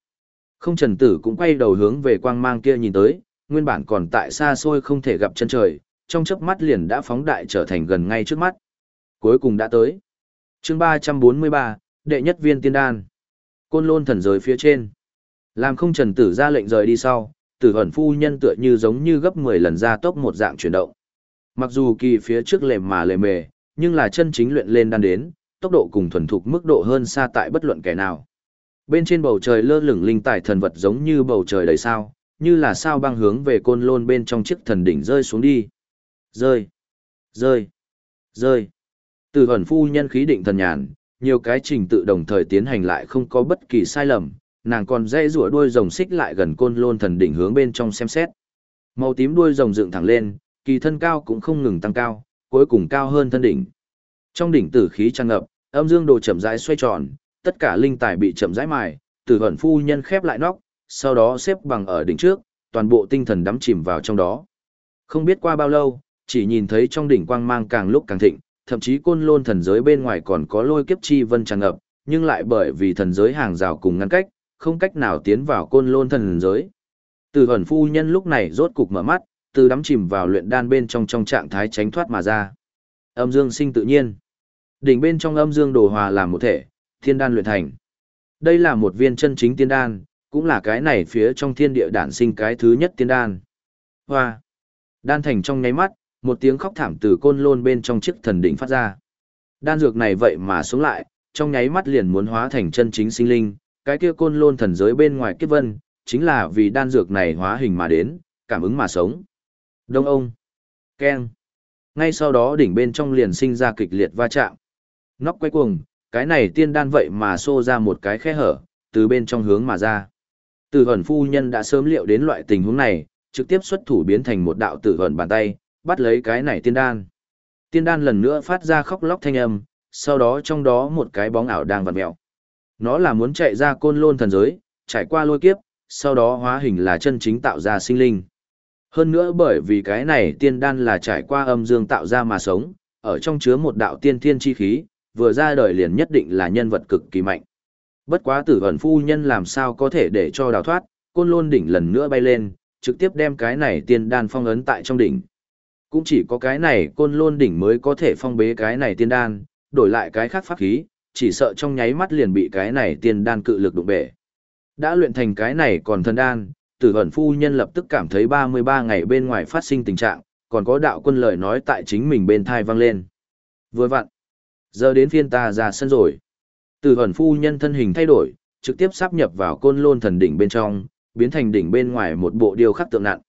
Không trần tử cũng quay đầu hướng về quang mang kia nhìn tới, nguyên bản còn tại xa xôi không thể gặp chân trời, trong chớp mắt liền đã phóng đại trở thành gần ngay trước mắt. Cuối cùng đã tới. chương 343, đệ nhất viên tiên đan. Côn lôn thần giới phía trên. Làm không trần tử ra lệnh rời đi sau, tử ẩn phu nhân tựa như giống như gấp 10 lần ra tốc một dạng chuyển động. Mặc dù kỳ phía trước lềm mà lề mề, nhưng là chân chính luyện lên đan đến, tốc độ cùng thuần thục mức độ hơn xa tại bất luận kẻ nào. Bên trên bầu trời lơ lửng linh tài thần vật giống như bầu trời đầy sao, như là sao băng hướng về côn lôn bên trong chiếc thần đỉnh rơi xuống đi. Rơi, rơi, rơi. Từ ẩn phu nhân khí định thần nhàn, nhiều cái trình tự đồng thời tiến hành lại không có bất kỳ sai lầm, nàng còn dây rũa đuôi rồng xích lại gần côn lôn thần đỉnh hướng bên trong xem xét. Màu tím đuôi rồng dựng thẳng lên, kỳ thân cao cũng không ngừng tăng cao, cuối cùng cao hơn thân đỉnh. Trong đỉnh tử khí tràn ngập, âm dương đồ chậm rãi xoay tròn, tất cả linh tài bị chậm rãi mài, tử vận phu nhân khép lại nóc, sau đó xếp bằng ở đỉnh trước, toàn bộ tinh thần đắm chìm vào trong đó. Không biết qua bao lâu, chỉ nhìn thấy trong đỉnh quang mang càng lúc càng thịnh, thậm chí côn lôn thần giới bên ngoài còn có lôi kiếp chi vân tràn ngập, nhưng lại bởi vì thần giới hàng rào cùng ngăn cách, không cách nào tiến vào côn lôn thần giới. Từ ẩn phu nhân lúc này rốt cục mở mắt, từ đắm chìm vào luyện đan bên trong trong trạng thái tránh thoát mà ra. Âm dương sinh tự nhiên. Đỉnh bên trong âm dương đồ hòa làm một thể, thiên đan luyện thành. Đây là một viên chân chính tiên đan, cũng là cái này phía trong thiên địa đản sinh cái thứ nhất tiên đan. Hoa. Đan thành trong nháy mắt, một tiếng khóc thảm từ côn lôn bên trong chiếc thần đỉnh phát ra. Đan dược này vậy mà sống lại, trong nháy mắt liền muốn hóa thành chân chính sinh linh, cái kia côn lôn thần giới bên ngoài kiếp vân, chính là vì đan dược này hóa hình mà đến, cảm ứng mà sống. Đông ông. Keng. Ngay sau đó đỉnh bên trong liền sinh ra kịch liệt va chạm. Nóc quay cuồng, cái này tiên đan vậy mà xô ra một cái khe hở, từ bên trong hướng mà ra. Tử hẩn phu nhân đã sớm liệu đến loại tình huống này, trực tiếp xuất thủ biến thành một đạo tử hẩn bàn tay, bắt lấy cái này tiên đan. Tiên đan lần nữa phát ra khóc lóc thanh âm, sau đó trong đó một cái bóng ảo đang vặn mèo. Nó là muốn chạy ra côn lôn thần giới, trải qua lôi kiếp, sau đó hóa hình là chân chính tạo ra sinh linh. Hơn nữa bởi vì cái này tiên đan là trải qua âm dương tạo ra mà sống, ở trong chứa một đạo tiên thiên chi khí, vừa ra đời liền nhất định là nhân vật cực kỳ mạnh. Bất quá tử ẩn phu nhân làm sao có thể để cho đào thoát, côn lôn đỉnh lần nữa bay lên, trực tiếp đem cái này tiên đan phong ấn tại trong đỉnh. Cũng chỉ có cái này côn lôn đỉnh mới có thể phong bế cái này tiên đan, đổi lại cái khác pháp khí, chỉ sợ trong nháy mắt liền bị cái này tiên đan cự lực đụng bể. Đã luyện thành cái này còn thần đan, tử ẩn phu nhân lập tức cảm thấy 33 ngày bên ngoài phát sinh tình trạng, còn có đạo quân lời nói tại chính mình bên thai vang lên. Vừa vặn, giờ đến phiên ta ra sân rồi. Tử ẩn phu nhân thân hình thay đổi, trực tiếp sắp nhập vào côn lôn thần đỉnh bên trong, biến thành đỉnh bên ngoài một bộ điêu khắc tượng nặng.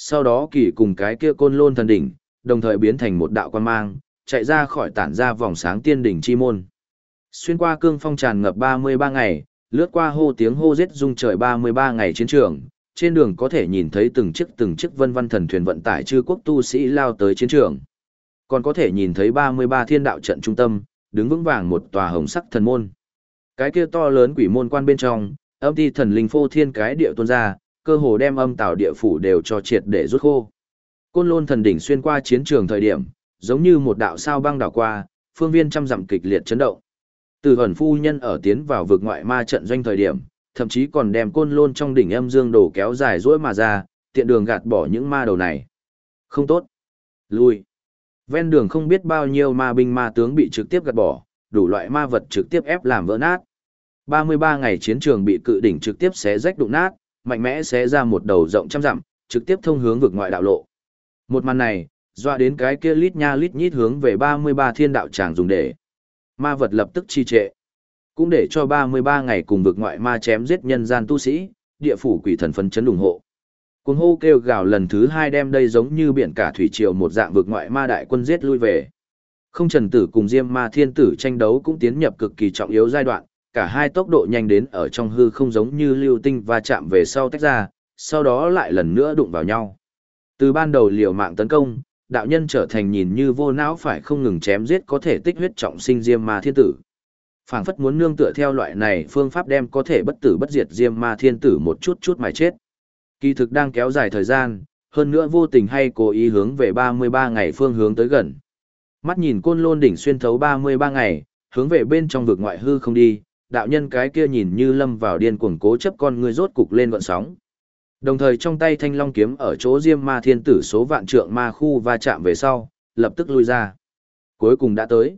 Sau đó kỳ cùng cái kia côn lôn thần đỉnh, đồng thời biến thành một đạo quan mang, chạy ra khỏi tản ra vòng sáng tiên đỉnh chi môn. Xuyên qua cương phong tràn ngập 33 ngày, lướt qua hô tiếng hô giết rung trời 33 ngày chiến trường, trên đường có thể nhìn thấy từng chiếc từng chiếc vân văn thần thuyền vận tải chư quốc tu sĩ lao tới chiến trường. Còn có thể nhìn thấy 33 thiên đạo trận trung tâm, đứng vững vàng một tòa hồng sắc thần môn. Cái kia to lớn quỷ môn quan bên trong, âm ti thần linh phô thiên cái địa tuôn ra, cơ hồ đem âm tào địa phủ đều cho triệt để rút khô. Côn lôn thần đỉnh xuyên qua chiến trường thời điểm, giống như một đạo sao băng đảo qua, phương viên trăm dặm kịch liệt chấn động. Từ hẩn phu nhân ở tiến vào vực ngoại ma trận doanh thời điểm, thậm chí còn đem côn lôn trong đỉnh âm dương đồ kéo dài rỗi mà ra, tiện đường gạt bỏ những ma đầu này. Không tốt. Lui. Ven đường không biết bao nhiêu ma binh ma tướng bị trực tiếp gạt bỏ, đủ loại ma vật trực tiếp ép làm vỡ nát. 33 ngày chiến trường bị cự đỉnh trực tiếp xé rách đụng nát, mạnh mẽ xé ra một đầu rộng trăm dặm, trực tiếp thông hướng vực ngoại đạo lộ. Một màn này, dọa đến cái kia lít nha lít nhít hướng về 33 thiên đạo tràng dùng để. Ma vật lập tức chi trệ. Cũng để cho 33 ngày cùng vực ngoại ma chém giết nhân gian tu sĩ, địa phủ quỷ thần phấn chấn ủng hộ. Cuồng hô kêu gào lần thứ hai đem đây giống như biển cả thủy triều một dạng vực ngoại ma đại quân giết lui về. Không trần tử cùng diêm ma thiên tử tranh đấu cũng tiến nhập cực kỳ trọng yếu giai đoạn, cả hai tốc độ nhanh đến ở trong hư không giống như lưu tinh va chạm về sau tách ra, sau đó lại lần nữa đụng vào nhau. Từ ban đầu liều mạng tấn công, đạo nhân trở thành nhìn như vô não phải không ngừng chém giết có thể tích huyết trọng sinh diêm ma thiên tử. Phảng phất muốn nương tựa theo loại này phương pháp đem có thể bất tử bất diệt diêm ma thiên tử một chút chút mà chết. Kỳ thực đang kéo dài thời gian, hơn nữa vô tình hay cố ý hướng về 33 ngày phương hướng tới gần. Mắt nhìn côn lôn đỉnh xuyên thấu 33 ngày, hướng về bên trong vực ngoại hư không đi, đạo nhân cái kia nhìn như lâm vào điên cuồng cố chấp con người rốt cục lên gọn sóng. Đồng thời trong tay thanh long kiếm ở chỗ diêm ma thiên tử số vạn trượng ma khu va chạm về sau, lập tức lui ra. Cuối cùng đã tới.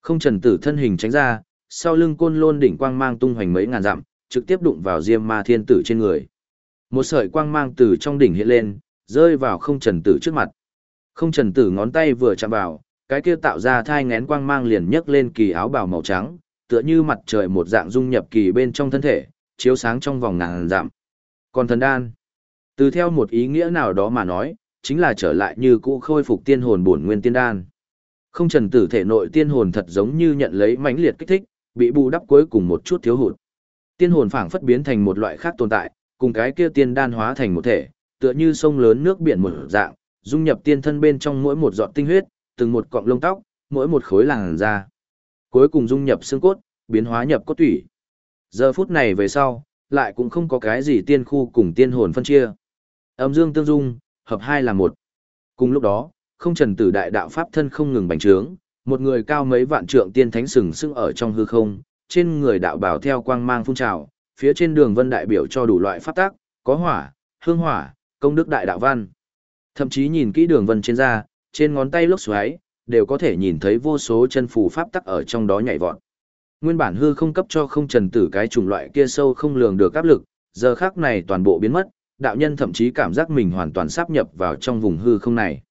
Không trần tử thân hình tránh ra, sau lưng côn lôn đỉnh quang mang tung hoành mấy ngàn dặm, trực tiếp đụng vào diêm ma thiên tử trên người. Một sợi quang mang từ trong đỉnh hiện lên, rơi vào không trần tử trước mặt. Không trần tử ngón tay vừa chạm vào, cái kia tạo ra thai ngén quang mang liền nhấc lên kỳ áo bào màu trắng, tựa như mặt trời một dạng dung nhập kỳ bên trong thân thể, chiếu sáng trong vòng ngàn dặm. Còn thần đan, từ theo một ý nghĩa nào đó mà nói, chính là trở lại như cũ khôi phục tiên hồn bổn nguyên tiên đan. Không trần tử thể nội tiên hồn thật giống như nhận lấy mãnh liệt kích thích, bị bù đắp cuối cùng một chút thiếu hụt. Tiên hồn phảng phất biến thành một loại khác tồn tại, cùng cái kia tiên đan hóa thành một thể, tựa như sông lớn nước biển một dạng, dung nhập tiên thân bên trong mỗi một giọt tinh huyết, từng một cọng lông tóc, mỗi một khối làn da. Cuối cùng dung nhập xương cốt, biến hóa nhập cốt tủy. Giờ phút này về sau, lại cũng không có cái gì tiên khu cùng tiên hồn phân chia. Âm dương tương dung, hợp hai là một. Cùng lúc đó, không trần tử đại đạo pháp thân không ngừng bành trướng, một người cao mấy vạn trượng tiên thánh sừng sững ở trong hư không, trên người đạo bảo theo quang mang phun trào, phía trên đường vân đại biểu cho đủ loại pháp tác, có hỏa, hương hỏa, công đức đại đạo văn. Thậm chí nhìn kỹ đường vân trên da, trên ngón tay lốc xoáy, đều có thể nhìn thấy vô số chân phù pháp tắc ở trong đó nhảy vọt. Nguyên bản hư không cấp cho không trần tử cái chủng loại kia sâu không lường được áp lực, giờ khác này toàn bộ biến mất, đạo nhân thậm chí cảm giác mình hoàn toàn sáp nhập vào trong vùng hư không này.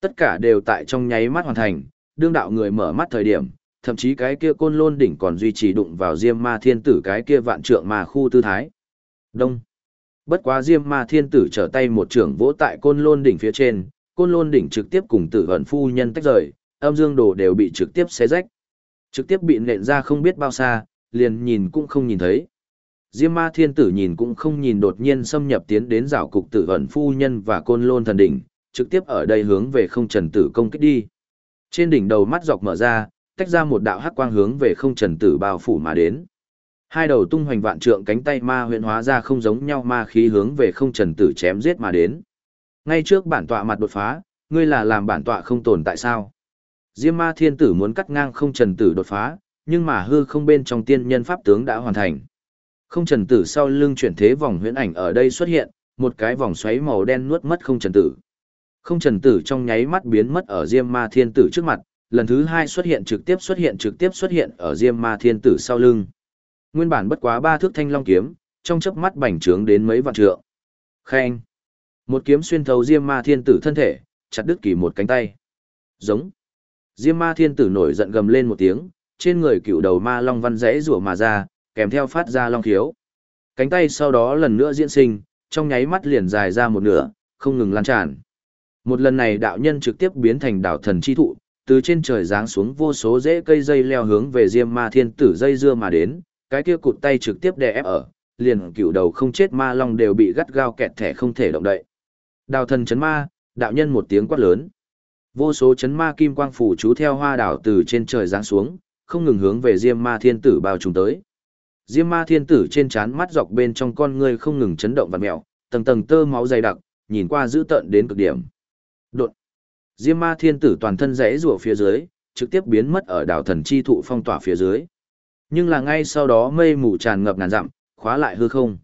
Tất cả đều tại trong nháy mắt hoàn thành, đương đạo người mở mắt thời điểm, thậm chí cái kia côn lôn đỉnh còn duy trì đụng vào diêm ma thiên tử cái kia vạn trượng mà khu tư thái. Đông. Bất quá diêm ma thiên tử trở tay một trưởng vỗ tại côn lôn đỉnh phía trên, côn lôn đỉnh trực tiếp cùng tử hận phu nhân tách rời, âm dương đồ đều bị trực tiếp xé rách. Trực tiếp bị nện ra không biết bao xa, liền nhìn cũng không nhìn thấy. Diêm ma thiên tử nhìn cũng không nhìn đột nhiên xâm nhập tiến đến rào cục tử hận phu nhân và côn lôn thần đỉnh, trực tiếp ở đây hướng về không trần tử công kích đi. Trên đỉnh đầu mắt dọc mở ra, tách ra một đạo hắc quang hướng về không trần tử bao phủ mà đến. Hai đầu tung hoành vạn trượng cánh tay ma huyện hóa ra không giống nhau ma khí hướng về không trần tử chém giết mà đến. Ngay trước bản tọa mặt đột phá, ngươi là làm bản tọa không tồn tại sao? Diêm ma thiên tử muốn cắt ngang không trần tử đột phá, nhưng mà hư không bên trong tiên nhân pháp tướng đã hoàn thành. Không trần tử sau lưng chuyển thế vòng huyễn ảnh ở đây xuất hiện, một cái vòng xoáy màu đen nuốt mất không trần tử. Không trần tử trong nháy mắt biến mất ở Diêm Ma Thiên Tử trước mặt, lần thứ hai xuất hiện trực tiếp xuất hiện trực tiếp xuất hiện ở Diêm Ma Thiên Tử sau lưng. Nguyên bản bất quá ba thước thanh long kiếm, trong chớp mắt bành trướng đến mấy vạn trượng. Khen. Một kiếm xuyên thấu Diêm Ma Thiên Tử thân thể, chặt đứt kỳ một cánh tay. Giống. Diêm Ma Thiên Tử nổi giận gầm lên một tiếng, trên người cựu đầu ma long văn rẽ rủa mà ra, kèm theo phát ra long khiếu. Cánh tay sau đó lần nữa diễn sinh, trong nháy mắt liền dài ra một nửa, không ngừng lan tràn. Một lần này đạo nhân trực tiếp biến thành đạo thần chi thụ, từ trên trời giáng xuống vô số rễ cây dây leo hướng về Diêm Ma Thiên Tử dây dưa mà đến, cái kia cụt tay trực tiếp đè ép ở, liền cựu đầu không chết ma long đều bị gắt gao kẹt thẻ không thể động đậy. Đào thần chấn ma, đạo nhân một tiếng quát lớn. Vô số chấn ma kim quang phủ chú theo hoa đảo từ trên trời giáng xuống, không ngừng hướng về Diêm Ma Thiên Tử bao trùm tới. Diêm Ma Thiên Tử trên trán mắt dọc bên trong con ngươi không ngừng chấn động vặn mèo, tầng tầng tơ máu dày đặc, nhìn qua dữ tợn đến cực điểm. Đột. Diêm ma thiên tử toàn thân rẽ rùa phía dưới, trực tiếp biến mất ở đảo thần chi thụ phong tỏa phía dưới. Nhưng là ngay sau đó mây mù tràn ngập ngàn dặm, khóa lại hư không.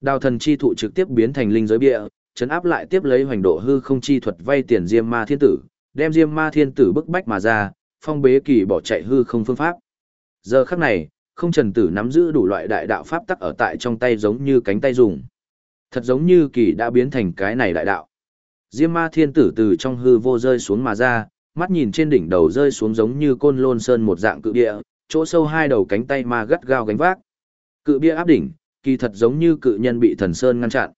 Đào thần chi thụ trực tiếp biến thành linh giới bia, chấn áp lại tiếp lấy hoành độ hư không chi thuật vay tiền Diêm Ma Thiên Tử, đem Diêm Ma Thiên Tử bức bách mà ra, phong bế kỳ bỏ chạy hư không phương pháp. Giờ khắc này, không trần tử nắm giữ đủ loại đại đạo pháp tắc ở tại trong tay giống như cánh tay dùng. Thật giống như kỳ đã biến thành cái này đại đạo. Diêm Ma Thiên Tử từ trong hư vô rơi xuống mà ra, mắt nhìn trên đỉnh đầu rơi xuống giống như côn lôn sơn một dạng cự địa, chỗ sâu hai đầu cánh tay ma gắt gao gánh vác. Cự bia áp đỉnh, kỳ thật giống như cự nhân bị thần sơn ngăn chặn.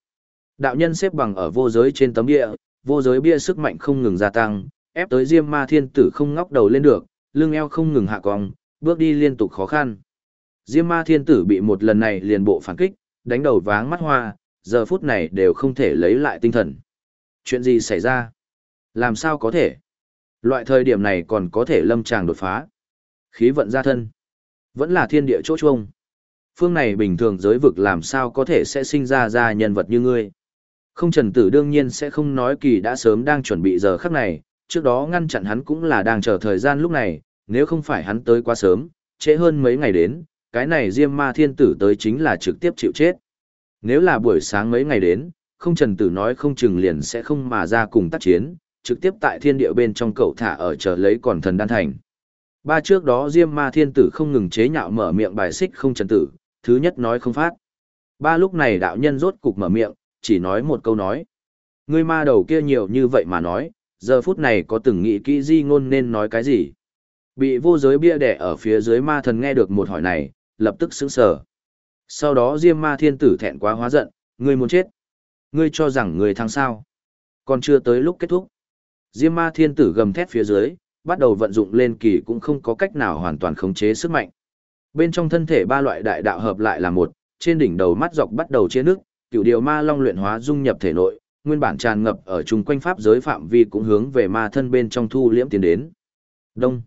Đạo nhân xếp bằng ở vô giới trên tấm bia, vô giới bia sức mạnh không ngừng gia tăng, ép tới Diêm Ma Thiên Tử không ngóc đầu lên được, lưng eo không ngừng hạ cong, bước đi liên tục khó khăn. Diêm Ma Thiên Tử bị một lần này liền bộ phản kích, đánh đầu váng mắt hoa, giờ phút này đều không thể lấy lại tinh thần. Chuyện gì xảy ra? Làm sao có thể? Loại thời điểm này còn có thể lâm tràng đột phá. Khí vận ra thân. Vẫn là thiên địa chỗ chuông. Phương này bình thường giới vực làm sao có thể sẽ sinh ra ra nhân vật như ngươi. Không trần tử đương nhiên sẽ không nói kỳ đã sớm đang chuẩn bị giờ khắc này, trước đó ngăn chặn hắn cũng là đang chờ thời gian lúc này, nếu không phải hắn tới quá sớm, trễ hơn mấy ngày đến, cái này diêm ma thiên tử tới chính là trực tiếp chịu chết. Nếu là buổi sáng mấy ngày đến, không trần tử nói không chừng liền sẽ không mà ra cùng tác chiến, trực tiếp tại thiên địa bên trong cậu thả ở chờ lấy còn thần đan thành. Ba trước đó Diêm Ma Thiên Tử không ngừng chế nhạo mở miệng bài xích không trần tử, thứ nhất nói không phát. Ba lúc này đạo nhân rốt cục mở miệng, chỉ nói một câu nói. Ngươi ma đầu kia nhiều như vậy mà nói, giờ phút này có từng nghĩ kỹ di ngôn nên nói cái gì. Bị vô giới bia đẻ ở phía dưới ma thần nghe được một hỏi này, lập tức sững sờ. Sau đó Diêm Ma Thiên Tử thẹn quá hóa giận, ngươi muốn chết. Ngươi cho rằng ngươi thắng sao. Còn chưa tới lúc kết thúc. Diêm Ma Thiên Tử gầm thét phía dưới, bắt đầu vận dụng lên kỳ cũng không có cách nào hoàn toàn khống chế sức mạnh. Bên trong thân thể ba loại đại đạo hợp lại là một, trên đỉnh đầu mắt dọc bắt đầu chia nước, cựu điều ma long luyện hóa dung nhập thể nội, nguyên bản tràn ngập ở chung quanh pháp giới phạm vi cũng hướng về ma thân bên trong thu liễm tiến đến. Đông,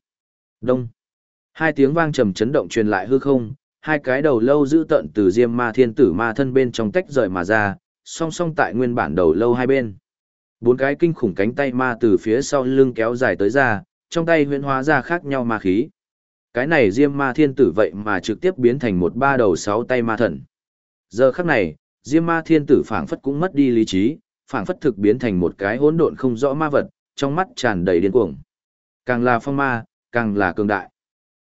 đông. Hai tiếng vang trầm chấn động truyền lại hư không, hai cái đầu lâu giữ tận từ diêm ma thiên tử ma thân bên trong tách rời mà ra, song song tại nguyên bản đầu lâu hai bên. Bốn cái kinh khủng cánh tay ma từ phía sau lưng kéo dài tới ra, trong tay huyễn hóa ra khác nhau ma khí. Cái này Diêm Ma Thiên Tử vậy mà trực tiếp biến thành một ba đầu sáu tay ma thần. Giờ khắc này, Diêm Ma Thiên Tử phảng phất cũng mất đi lý trí, phảng phất thực biến thành một cái hỗn độn không rõ ma vật, trong mắt tràn đầy điên cuồng. Càng là phong ma, càng là cường đại.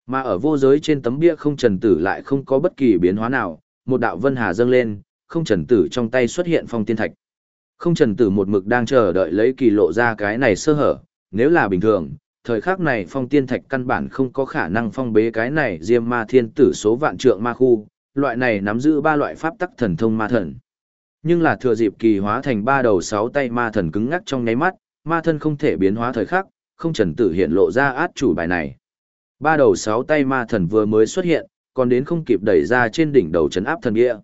Mà ở vô giới trên tấm bia không trần tử lại không có bất kỳ biến hóa nào, một đạo vân hà dâng lên, không trần tử trong tay xuất hiện phong tiên thạch. Không trần tử một mực đang chờ đợi lấy kỳ lộ ra cái này sơ hở, nếu là bình thường, thời khắc này phong tiên thạch căn bản không có khả năng phong bế cái này diêm ma thiên tử số vạn trượng ma khu, loại này nắm giữ ba loại pháp tắc thần thông ma thần. Nhưng là thừa dịp kỳ hóa thành ba đầu sáu tay ma thần cứng ngắc trong nháy mắt, ma thân không thể biến hóa thời khắc, không trần tử hiện lộ ra át chủ bài này. Ba đầu sáu tay ma thần vừa mới xuất hiện, còn đến không kịp đẩy ra trên đỉnh đầu chấn áp thần địa.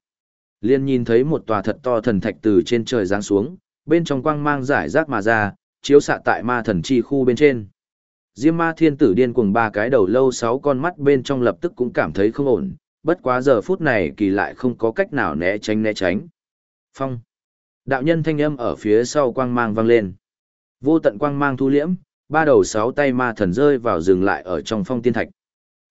Liên nhìn thấy một tòa thật to thần thạch từ trên trời giáng xuống, bên trong quang mang giải rác mà ra, chiếu xạ tại ma thần chi khu bên trên. Diêm ma thiên tử điên cuồng ba cái đầu lâu sáu con mắt bên trong lập tức cũng cảm thấy không ổn, bất quá giờ phút này kỳ lại không có cách nào né tránh né tránh. Phong. Đạo nhân thanh âm ở phía sau quang mang vang lên. Vô tận quang mang thu liễm, ba đầu sáu tay ma thần rơi vào dừng lại ở trong phong tiên thạch.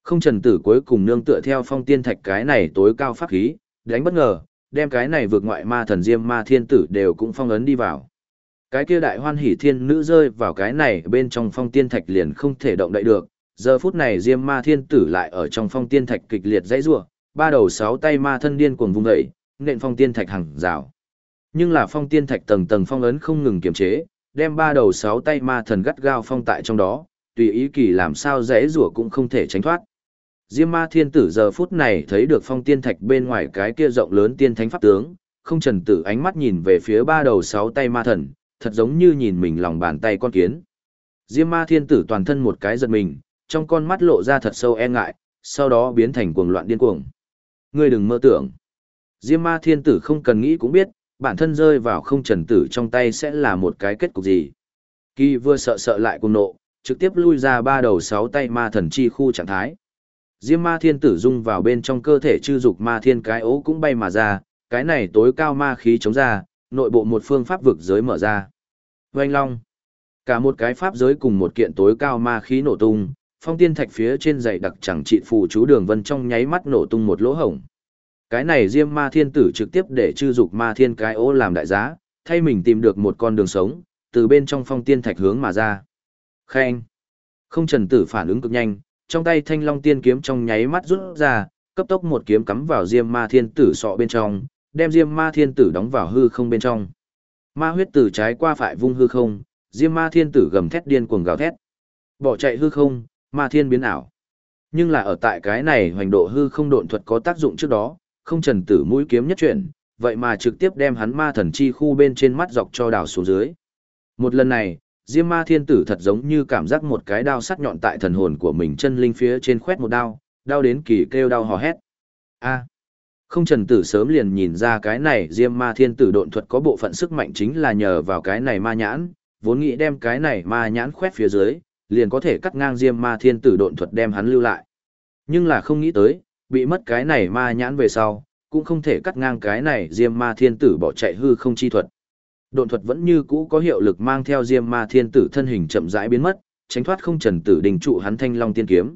Không trần tử cuối cùng nương tựa theo phong tiên thạch cái này tối cao pháp khí, đánh bất ngờ, đem cái này vượt ngoại ma thần diêm ma thiên tử đều cũng phong ấn đi vào. Cái kia đại hoan hỷ thiên nữ rơi vào cái này bên trong phong tiên thạch liền không thể động đậy được, giờ phút này diêm ma thiên tử lại ở trong phong tiên thạch kịch liệt dãy rủa ba đầu sáu tay ma thân điên cuồng vung dậy, nện phong tiên thạch hàng rào. Nhưng là phong tiên thạch tầng tầng phong ấn không ngừng kiềm chế, đem ba đầu sáu tay ma thần gắt gao phong tại trong đó, tùy ý kỳ làm sao dãy rủa cũng không thể tránh thoát. Diêm ma thiên tử giờ phút này thấy được phong tiên thạch bên ngoài cái kia rộng lớn tiên thánh pháp tướng, không trần tử ánh mắt nhìn về phía ba đầu sáu tay ma thần, thật giống như nhìn mình lòng bàn tay con kiến. Diêm ma thiên tử toàn thân một cái giật mình, trong con mắt lộ ra thật sâu e ngại, sau đó biến thành cuồng loạn điên cuồng. Ngươi đừng mơ tưởng. Diêm ma thiên tử không cần nghĩ cũng biết, bản thân rơi vào không trần tử trong tay sẽ là một cái kết cục gì. Kỳ vừa sợ sợ lại cùng nộ, trực tiếp lui ra ba đầu sáu tay ma thần chi khu trạng thái. Diêm ma thiên tử dung vào bên trong cơ thể chư dục ma thiên cái ố cũng bay mà ra, cái này tối cao ma khí chống ra, nội bộ một phương pháp vực giới mở ra. Oanh long. Cả một cái pháp giới cùng một kiện tối cao ma khí nổ tung, phong tiên thạch phía trên dày đặc chẳng trị phù chú đường vân trong nháy mắt nổ tung một lỗ hổng. Cái này diêm ma thiên tử trực tiếp để chư dục ma thiên cái ô làm đại giá, thay mình tìm được một con đường sống, từ bên trong phong tiên thạch hướng mà ra. Khen. Không trần tử phản ứng cực nhanh, trong tay thanh long tiên kiếm trong nháy mắt rút ra, cấp tốc một kiếm cắm vào diêm ma thiên tử sọ bên trong, đem diêm ma thiên tử đóng vào hư không bên trong. Ma huyết tử trái qua phải vung hư không, diêm ma thiên tử gầm thét điên cuồng gào thét. Bỏ chạy hư không, ma thiên biến ảo. Nhưng là ở tại cái này hoành độ hư không độn thuật có tác dụng trước đó, không trần tử mũi kiếm nhất chuyển, vậy mà trực tiếp đem hắn ma thần chi khu bên trên mắt dọc cho đào xuống dưới. Một lần này, Diêm Ma Thiên Tử thật giống như cảm giác một cái đao sắc nhọn tại thần hồn của mình chân linh phía trên khoét một đao, đau đến kỳ kêu đau hò hét. A. không Trần Tử sớm liền nhìn ra cái này Diêm Ma Thiên Tử độn thuật có bộ phận sức mạnh chính là nhờ vào cái này ma nhãn, vốn nghĩ đem cái này ma nhãn khoét phía dưới, liền có thể cắt ngang Diêm Ma Thiên Tử độn thuật đem hắn lưu lại. Nhưng là không nghĩ tới, bị mất cái này ma nhãn về sau, cũng không thể cắt ngang cái này Diêm Ma Thiên Tử bỏ chạy hư không chi thuật. Độn thuật vẫn như cũ có hiệu lực mang theo Diêm Ma Thiên Tử thân hình chậm rãi biến mất, tránh thoát không Trần Tử đình trụ hắn Thanh Long tiên kiếm.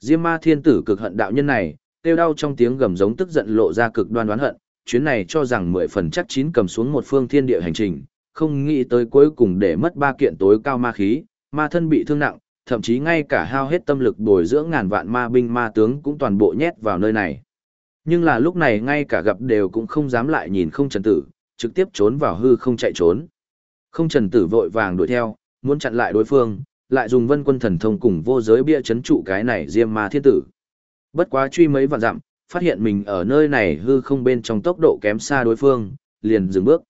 Diêm Ma Thiên Tử cực hận đạo nhân này, tiêu đau trong tiếng gầm giống tức giận lộ ra cực đoan đoán hận, chuyến này cho rằng mười phần chắc chín cầm xuống một phương thiên địa hành trình, không nghĩ tới cuối cùng để mất ba kiện tối cao ma khí, ma thân bị thương nặng, thậm chí ngay cả hao hết tâm lực bồi dưỡng ngàn vạn ma binh ma tướng cũng toàn bộ nhét vào nơi này. Nhưng là lúc này ngay cả gặp đều cũng không dám lại nhìn không trần tử, trực tiếp trốn vào hư không chạy trốn. Không trần tử vội vàng đuổi theo, muốn chặn lại đối phương, lại dùng vân quân thần thông cùng vô giới bia chấn trụ cái này diêm ma thiên tử. Bất quá truy mấy vạn dặm, phát hiện mình ở nơi này hư không bên trong tốc độ kém xa đối phương, liền dừng bước.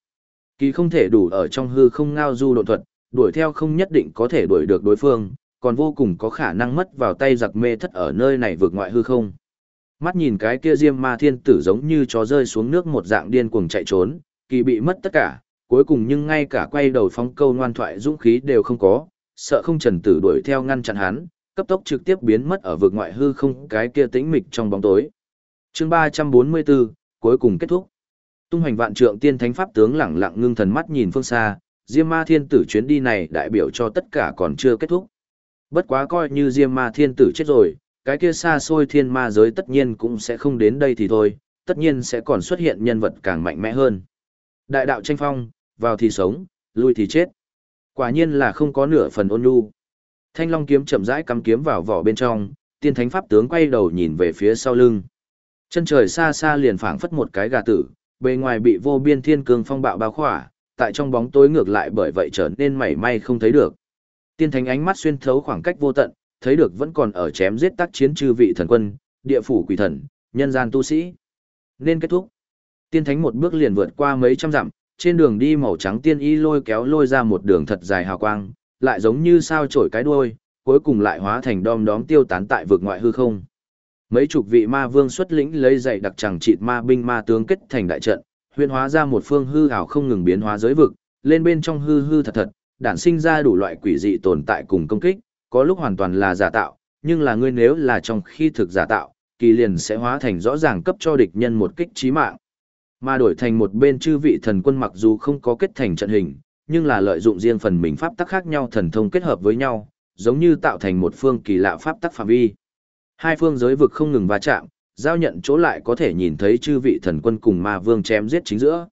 Kỳ không thể đủ ở trong hư không ngao du độ thuật, đuổi theo không nhất định có thể đuổi được đối phương, còn vô cùng có khả năng mất vào tay giặc mê thất ở nơi này vượt ngoại hư không. Mắt nhìn cái kia diêm ma thiên tử giống như chó rơi xuống nước một dạng điên cuồng chạy trốn, kỳ bị mất tất cả, cuối cùng nhưng ngay cả quay đầu phóng câu ngoan thoại dũng khí đều không có, sợ không trần tử đuổi theo ngăn chặn hắn, cấp tốc trực tiếp biến mất ở vực ngoại hư không cái kia tĩnh mịch trong bóng tối. chương 344, cuối cùng kết thúc. Tung hoành vạn trượng tiên thánh pháp tướng lẳng lặng ngưng thần mắt nhìn phương xa, Diêm Ma Thiên Tử chuyến đi này đại biểu cho tất cả còn chưa kết thúc. Bất quá coi như Diêm Ma Thiên Tử chết rồi, cái kia xa xôi thiên ma giới tất nhiên cũng sẽ không đến đây thì thôi, tất nhiên sẽ còn xuất hiện nhân vật càng mạnh mẽ hơn. Đại đạo tranh phong, vào thì sống, lui thì chết. Quả nhiên là không có nửa phần ôn nhu. Thanh Long kiếm chậm rãi cắm kiếm vào vỏ bên trong, tiên thánh pháp tướng quay đầu nhìn về phía sau lưng. Chân trời xa xa liền phảng phất một cái gà tử, bề ngoài bị vô biên thiên cương phong bạo bao khỏa, tại trong bóng tối ngược lại bởi vậy trở nên mảy may không thấy được. Tiên thánh ánh mắt xuyên thấu khoảng cách vô tận, thấy được vẫn còn ở chém giết tác chiến chư vị thần quân, địa phủ quỷ thần, nhân gian tu sĩ. Nên kết thúc. Tiên thánh một bước liền vượt qua mấy trăm dặm, trên đường đi màu trắng tiên y lôi kéo lôi ra một đường thật dài hào quang, lại giống như sao trổi cái đuôi, cuối cùng lại hóa thành đom đóm tiêu tán tại vực ngoại hư không. Mấy chục vị ma vương xuất lĩnh lấy dạy đặc chẳng trị ma binh ma tướng kết thành đại trận, huyễn hóa ra một phương hư ảo không ngừng biến hóa giới vực, lên bên trong hư hư thật thật, đản sinh ra đủ loại quỷ dị tồn tại cùng công kích, có lúc hoàn toàn là giả tạo, nhưng là ngươi nếu là trong khi thực giả tạo, kỳ liền sẽ hóa thành rõ ràng cấp cho địch nhân một kích chí mạng. Mà đổi thành một bên chư vị thần quân mặc dù không có kết thành trận hình, nhưng là lợi dụng riêng phần mình pháp tắc khác nhau thần thông kết hợp với nhau, giống như tạo thành một phương kỳ lạ pháp tắc phạm vi. Hai phương giới vực không ngừng va chạm, giao nhận chỗ lại có thể nhìn thấy chư vị thần quân cùng ma vương chém giết chính giữa.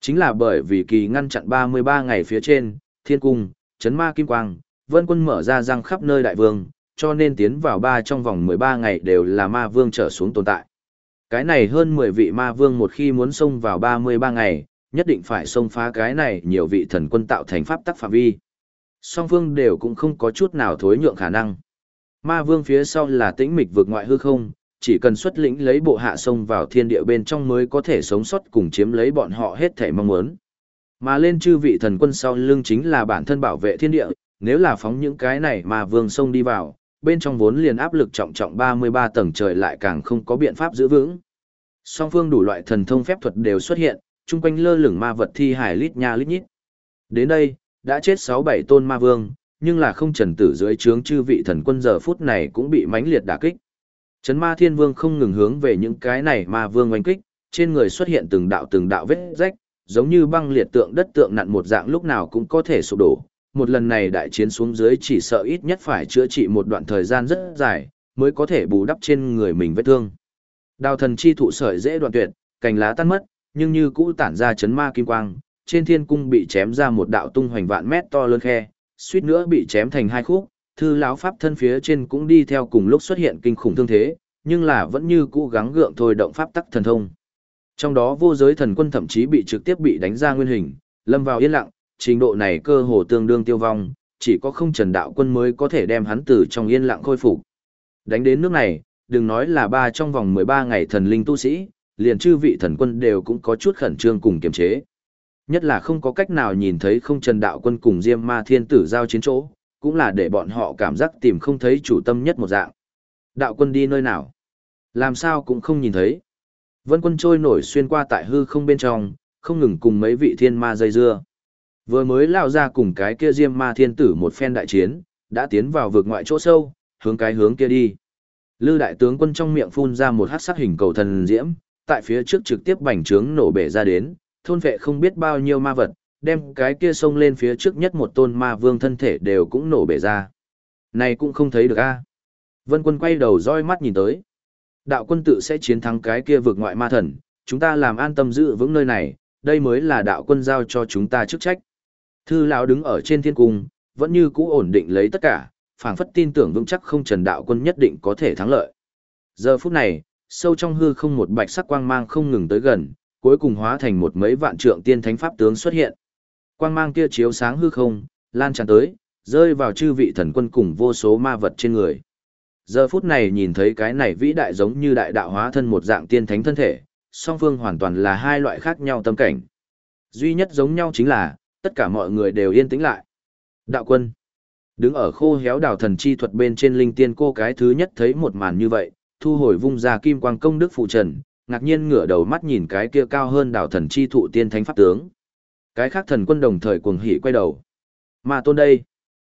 Chính là bởi vì kỳ ngăn chặn 33 ngày phía trên, thiên cung, chấn ma kim quang, vân quân mở ra răng khắp nơi đại vương, cho nên tiến vào ba trong vòng 13 ngày đều là ma vương trở xuống tồn tại. Cái này hơn 10 vị ma vương một khi muốn xông vào 33 ngày, nhất định phải xông phá cái này nhiều vị thần quân tạo thành pháp tắc phạm vi. Song vương đều cũng không có chút nào thối nhượng khả năng. Ma vương phía sau là tĩnh mịch vượt ngoại hư không, chỉ cần xuất lĩnh lấy bộ hạ sông vào thiên địa bên trong mới có thể sống sót cùng chiếm lấy bọn họ hết thể mong muốn. Mà lên chư vị thần quân sau lưng chính là bản thân bảo vệ thiên địa, nếu là phóng những cái này mà vương sông đi vào, bên trong vốn liền áp lực trọng trọng 33 tầng trời lại càng không có biện pháp giữ vững. Song phương đủ loại thần thông phép thuật đều xuất hiện, chung quanh lơ lửng ma vật thi hải lít nha lít nhít. Đến đây, đã chết 6-7 tôn ma vương, nhưng là không trần tử dưới trướng chư vị thần quân giờ phút này cũng bị mãnh liệt đả kích. Chấn ma thiên vương không ngừng hướng về những cái này ma vương oanh kích, trên người xuất hiện từng đạo từng đạo vết rách, giống như băng liệt tượng đất tượng nặn một dạng lúc nào cũng có thể sụp đổ. Một lần này đại chiến xuống dưới chỉ sợ ít nhất phải chữa trị một đoạn thời gian rất dài, mới có thể bù đắp trên người mình vết thương. Đào thần chi thụ sợi dễ đoạn tuyệt, cành lá tan mất, nhưng như cũ tản ra chấn ma kim quang, trên thiên cung bị chém ra một đạo tung hoành vạn mét to lớn khe, suýt nữa bị chém thành hai khúc, thư lão pháp thân phía trên cũng đi theo cùng lúc xuất hiện kinh khủng thương thế, nhưng là vẫn như cũ gắng gượng thôi động pháp tắc thần thông. Trong đó vô giới thần quân thậm chí bị trực tiếp bị đánh ra nguyên hình, lâm vào yên lặng, trình độ này cơ hồ tương đương tiêu vong, chỉ có không trần đạo quân mới có thể đem hắn từ trong yên lặng khôi phục. Đánh đến nước này, đừng nói là ba trong vòng 13 ngày thần linh tu sĩ, liền chư vị thần quân đều cũng có chút khẩn trương cùng kiềm chế. Nhất là không có cách nào nhìn thấy không trần đạo quân cùng Diêm Ma Thiên Tử giao chiến chỗ, cũng là để bọn họ cảm giác tìm không thấy chủ tâm nhất một dạng. Đạo quân đi nơi nào? Làm sao cũng không nhìn thấy. Vân quân trôi nổi xuyên qua tại hư không bên trong, không ngừng cùng mấy vị thiên ma dây dưa. Vừa mới lao ra cùng cái kia diêm ma thiên tử một phen đại chiến, đã tiến vào vực ngoại chỗ sâu, hướng cái hướng kia đi. Lư đại tướng quân trong miệng phun ra một hát sắc hình cầu thần diễm, tại phía trước trực tiếp bành trướng nổ bể ra đến, thôn vệ không biết bao nhiêu ma vật, đem cái kia xông lên phía trước nhất một tôn ma vương thân thể đều cũng nổ bể ra. Này cũng không thấy được a. Vân quân quay đầu roi mắt nhìn tới. Đạo quân tự sẽ chiến thắng cái kia vực ngoại ma thần, chúng ta làm an tâm giữ vững nơi này, đây mới là đạo quân giao cho chúng ta chức trách. Thư lão đứng ở trên thiên cung, vẫn như cũ ổn định lấy tất cả, phảng phất tin tưởng vững chắc không trần đạo quân nhất định có thể thắng lợi. Giờ phút này, sâu trong hư không một bạch sắc quang mang không ngừng tới gần, cuối cùng hóa thành một mấy vạn trượng tiên thánh pháp tướng xuất hiện. Quang mang kia chiếu sáng hư không, lan tràn tới, rơi vào chư vị thần quân cùng vô số ma vật trên người. Giờ phút này nhìn thấy cái này vĩ đại giống như đại đạo hóa thân một dạng tiên thánh thân thể, song phương hoàn toàn là hai loại khác nhau tâm cảnh. Duy nhất giống nhau chính là, tất cả mọi người đều yên tĩnh lại. Đạo quân, đứng ở khô héo đảo thần chi thuật bên trên linh tiên cô cái thứ nhất thấy một màn như vậy, thu hồi vung ra kim quang công đức phụ trần, ngạc nhiên ngửa đầu mắt nhìn cái kia cao hơn đảo thần chi thụ tiên thánh pháp tướng. Cái khác thần quân đồng thời cuồng hỉ quay đầu. Ma tôn đây.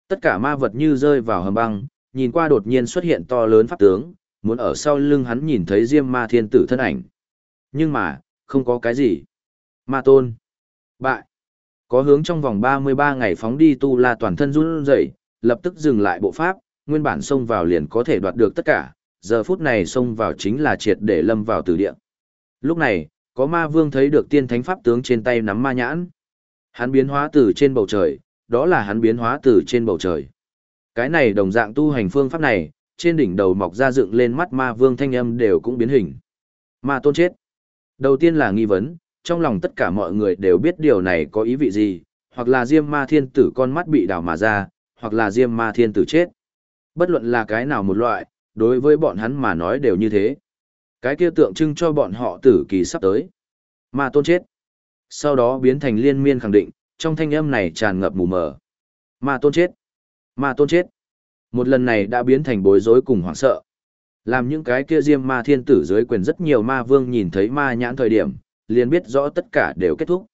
Tất cả ma vật như rơi vào hầm băng, nhìn qua đột nhiên xuất hiện to lớn pháp tướng, muốn ở sau lưng hắn nhìn thấy Diêm Ma Thiên Tử thân ảnh. Nhưng mà, không có cái gì. Ma tôn. Bại. Có hướng trong vòng 33 ngày phóng đi tu la toàn thân run rẩy, lập tức dừng lại bộ pháp, nguyên bản xông vào liền có thể đoạt được tất cả, giờ phút này xông vào chính là triệt để lâm vào tử địa. Lúc này, có ma vương thấy được tiên thánh pháp tướng trên tay nắm ma nhãn. Hắn biến hóa từ trên bầu trời, đó là hắn biến hóa từ trên bầu trời. Cái này đồng dạng tu hành phương pháp này, trên đỉnh đầu mọc ra dựng lên mắt ma vương thanh âm đều cũng biến hình. Ma tôn chết. Đầu tiên là nghi vấn, trong lòng tất cả mọi người đều biết điều này có ý vị gì, hoặc là diêm ma thiên tử con mắt bị đào mà ra, hoặc là diêm ma thiên tử chết. Bất luận là cái nào một loại, đối với bọn hắn mà nói đều như thế. Cái kia tượng trưng cho bọn họ tử kỳ sắp tới. Ma tôn chết. Sau đó biến thành liên miên khẳng định, trong thanh âm này tràn ngập mù mờ. Ma tôn chết. Ma tôn chết. Một lần này đã biến thành bối rối cùng hoảng sợ. Làm những cái kia diêm ma thiên tử dưới quyền rất nhiều ma vương nhìn thấy ma nhãn thời điểm, liền biết rõ tất cả đều kết thúc.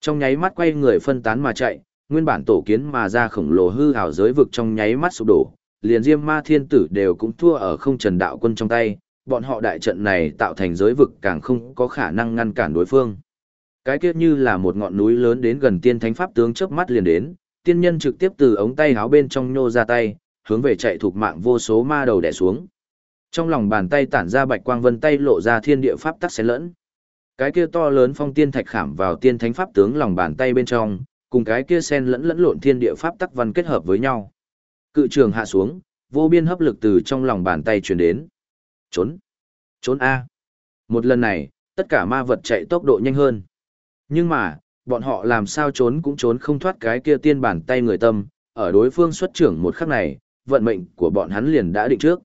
Trong nháy mắt quay người phân tán mà chạy, nguyên bản tổ kiến mà ra khổng lồ hư hào giới vực trong nháy mắt sụp đổ, liền diêm ma thiên tử đều cũng thua ở không trần đạo quân trong tay, bọn họ đại trận này tạo thành giới vực càng không có khả năng ngăn cản đối phương. Cái kia như là một ngọn núi lớn đến gần tiên thánh pháp tướng chớp mắt liền đến, tiên nhân trực tiếp từ ống tay háo bên trong nhô ra tay, hướng về chạy thuộc mạng vô số ma đầu đè xuống. Trong lòng bàn tay tản ra bạch quang vân tay lộ ra thiên địa pháp tắc xen lẫn. Cái kia to lớn phong tiên thạch khảm vào tiên thánh pháp tướng lòng bàn tay bên trong, cùng cái kia xen lẫn lẫn lộn thiên địa pháp tắc văn kết hợp với nhau. Cự trường hạ xuống, vô biên hấp lực từ trong lòng bàn tay truyền đến. Trốn! Trốn A! Một lần này, tất cả ma vật chạy tốc độ nhanh hơn. Nhưng mà, bọn họ làm sao trốn cũng trốn không thoát cái kia tiên bản tay người tâm, ở đối phương xuất trưởng một khắc này, vận mệnh của bọn hắn liền đã định trước.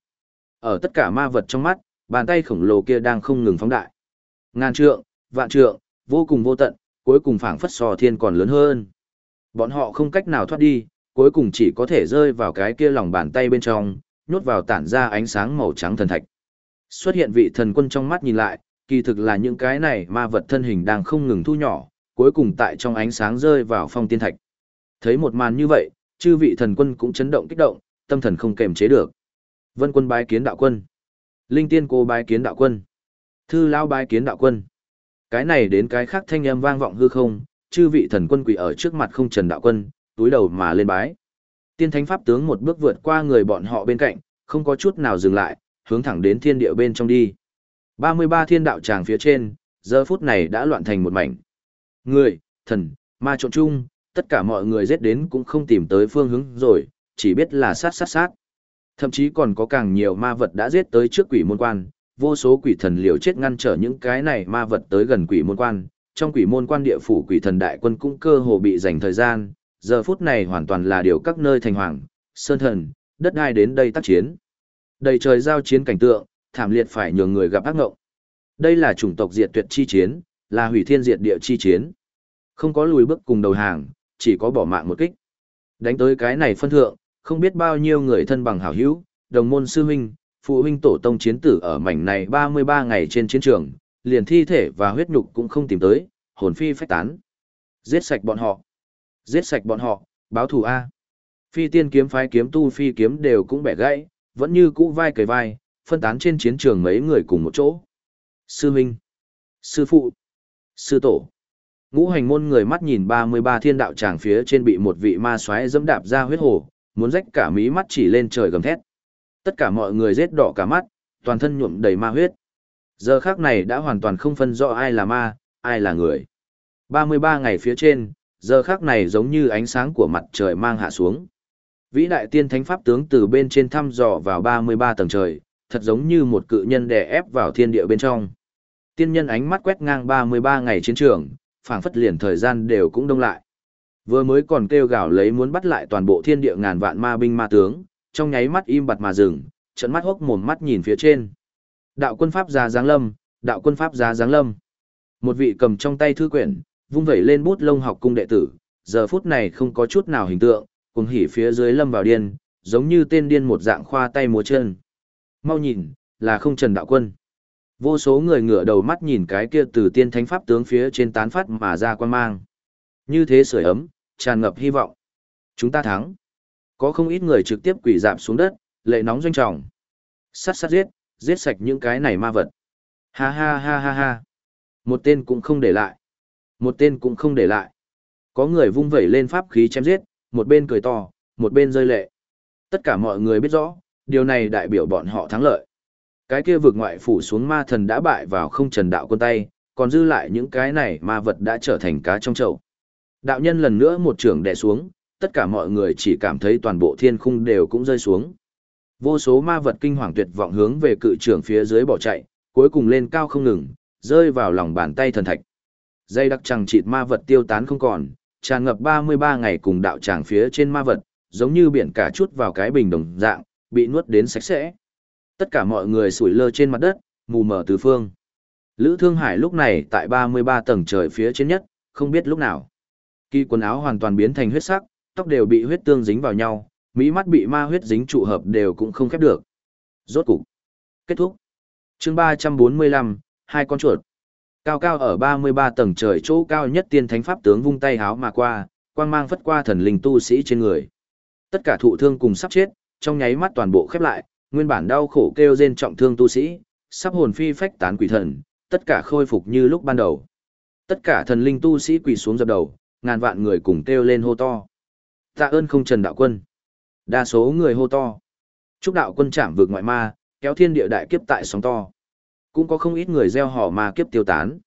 Ở tất cả ma vật trong mắt, bàn tay khổng lồ kia đang không ngừng phóng đại. Ngàn trượng, vạn trượng, vô cùng vô tận, cuối cùng phảng phất sò thiên còn lớn hơn. Bọn họ không cách nào thoát đi, cuối cùng chỉ có thể rơi vào cái kia lòng bàn tay bên trong, nhốt vào tản ra ánh sáng màu trắng thần thạch. Xuất hiện vị thần quân trong mắt nhìn lại, kỳ thực là những cái này ma vật thân hình đang không ngừng thu nhỏ, cuối cùng tại trong ánh sáng rơi vào phong tiên thạch. Thấy một màn như vậy, chư vị thần quân cũng chấn động kích động, tâm thần không kềm chế được. Vân quân bái kiến đạo quân. Linh tiên cô bái kiến đạo quân. Thư lao bái kiến đạo quân. Cái này đến cái khác thanh âm vang vọng hư không, chư vị thần quân quỷ ở trước mặt không trần đạo quân, túi đầu mà lên bái. Tiên thánh pháp tướng một bước vượt qua người bọn họ bên cạnh, không có chút nào dừng lại, hướng thẳng đến thiên địa bên trong đi. 33 thiên đạo tràng phía trên, giờ phút này đã loạn thành một mảnh. Người, thần, ma trộn chung, tất cả mọi người giết đến cũng không tìm tới phương hướng rồi, chỉ biết là sát sát sát. Thậm chí còn có càng nhiều ma vật đã giết tới trước quỷ môn quan, vô số quỷ thần liều chết ngăn trở những cái này ma vật tới gần quỷ môn quan. Trong quỷ môn quan địa phủ quỷ thần đại quân cũng cơ hồ bị dành thời gian, giờ phút này hoàn toàn là điều các nơi thành hoàng, sơn thần, đất đai đến đây tác chiến. Đầy trời giao chiến cảnh tượng, thảm liệt phải nhường người gặp ác ngộng. Đây là chủng tộc diệt tuyệt chi chiến, là hủy thiên diệt địa chi chiến. Không có lùi bước cùng đầu hàng, chỉ có bỏ mạng một kích. Đánh tới cái này phân thượng, không biết bao nhiêu người thân bằng hảo hữu, đồng môn sư huynh, phụ huynh tổ tông chiến tử ở mảnh này 33 ngày trên chiến trường, liền thi thể và huyết nhục cũng không tìm tới, hồn phi phách tán. Giết sạch bọn họ. Giết sạch bọn họ, báo thù A. Phi tiên kiếm phái kiếm tu phi kiếm đều cũng bẻ gãy, vẫn như cũ vai cầy vai, phân tán trên chiến trường mấy người cùng một chỗ. Sư minh sư phụ, sư tổ. Ngũ hành môn người mắt nhìn 33 thiên đạo tràng phía trên bị một vị ma xoáy dẫm đạp ra huyết hồ, muốn rách cả mí mắt chỉ lên trời gầm thét. Tất cả mọi người rết đỏ cả mắt, toàn thân nhuộm đầy ma huyết. Giờ khác này đã hoàn toàn không phân rõ ai là ma, ai là người. 33 ngày phía trên, giờ khác này giống như ánh sáng của mặt trời mang hạ xuống. Vĩ đại tiên thánh pháp tướng từ bên trên thăm dò vào 33 tầng trời, thật giống như một cự nhân đè ép vào thiên địa bên trong. Tiên nhân ánh mắt quét ngang 33 ngày chiến trường, phảng phất liền thời gian đều cũng đông lại. Vừa mới còn kêu gào lấy muốn bắt lại toàn bộ thiên địa ngàn vạn ma binh ma tướng, trong nháy mắt im bặt mà dừng, trận mắt hốc mồm mắt nhìn phía trên. Đạo quân pháp giá giáng lâm, đạo quân pháp giá giáng lâm. Một vị cầm trong tay thư quyển, vung vẩy lên bút lông học cung đệ tử, giờ phút này không có chút nào hình tượng, cùng hỉ phía dưới lâm vào điên, giống như tên điên một dạng khoa tay múa chân. Mau nhìn, là không trần đạo quân. Vô số người ngửa đầu mắt nhìn cái kia từ tiên thánh pháp tướng phía trên tán phát mà ra quan mang. Như thế sưởi ấm, tràn ngập hy vọng. Chúng ta thắng. Có không ít người trực tiếp quỷ dạp xuống đất, lệ nóng doanh trọng. Sát sát giết, giết sạch những cái này ma vật. Ha ha ha ha ha. Một tên cũng không để lại. Một tên cũng không để lại. Có người vung vẩy lên pháp khí chém giết, một bên cười to, một bên rơi lệ. Tất cả mọi người biết rõ, điều này đại biểu bọn họ thắng lợi. Cái kia vực ngoại phủ xuống ma thần đã bại vào không trần đạo quân tay, còn dư lại những cái này ma vật đã trở thành cá trong chậu. Đạo nhân lần nữa một trường đè xuống, tất cả mọi người chỉ cảm thấy toàn bộ thiên khung đều cũng rơi xuống. Vô số ma vật kinh hoàng tuyệt vọng hướng về cự trưởng phía dưới bỏ chạy, cuối cùng lên cao không ngừng, rơi vào lòng bàn tay thần thạch. Dây đặc chẳng chịt ma vật tiêu tán không còn, tràn ngập 33 ngày cùng đạo tràng phía trên ma vật, giống như biển cả chút vào cái bình đồng dạng, bị nuốt đến sạch sẽ. Tất cả mọi người sủi lơ trên mặt đất, mù mờ tứ phương. Lữ Thương Hải lúc này tại 33 tầng trời phía trên nhất, không biết lúc nào. Kỳ quần áo hoàn toàn biến thành huyết sắc, tóc đều bị huyết tương dính vào nhau, mỹ mắt bị ma huyết dính trụ hợp đều cũng không khép được. Rốt cục. Kết thúc. chương 345, hai con chuột. Cao cao ở 33 tầng trời chỗ cao nhất tiên thánh pháp tướng vung tay háo mà qua, quang mang phất qua thần linh tu sĩ trên người. Tất cả thụ thương cùng sắp chết, trong nháy mắt toàn bộ khép lại, nguyên bản đau khổ kêu rên trọng thương tu sĩ, sắp hồn phi phách tán quỷ thần, tất cả khôi phục như lúc ban đầu. Tất cả thần linh tu sĩ quỳ xuống dập đầu, ngàn vạn người cùng kêu lên hô to. Tạ ơn không trần đạo quân. Đa số người hô to. Chúc đạo quân chạm vượt ngoại ma, kéo thiên địa đại kiếp tại sóng to. Cũng có không ít người gieo họ ma kiếp tiêu tán.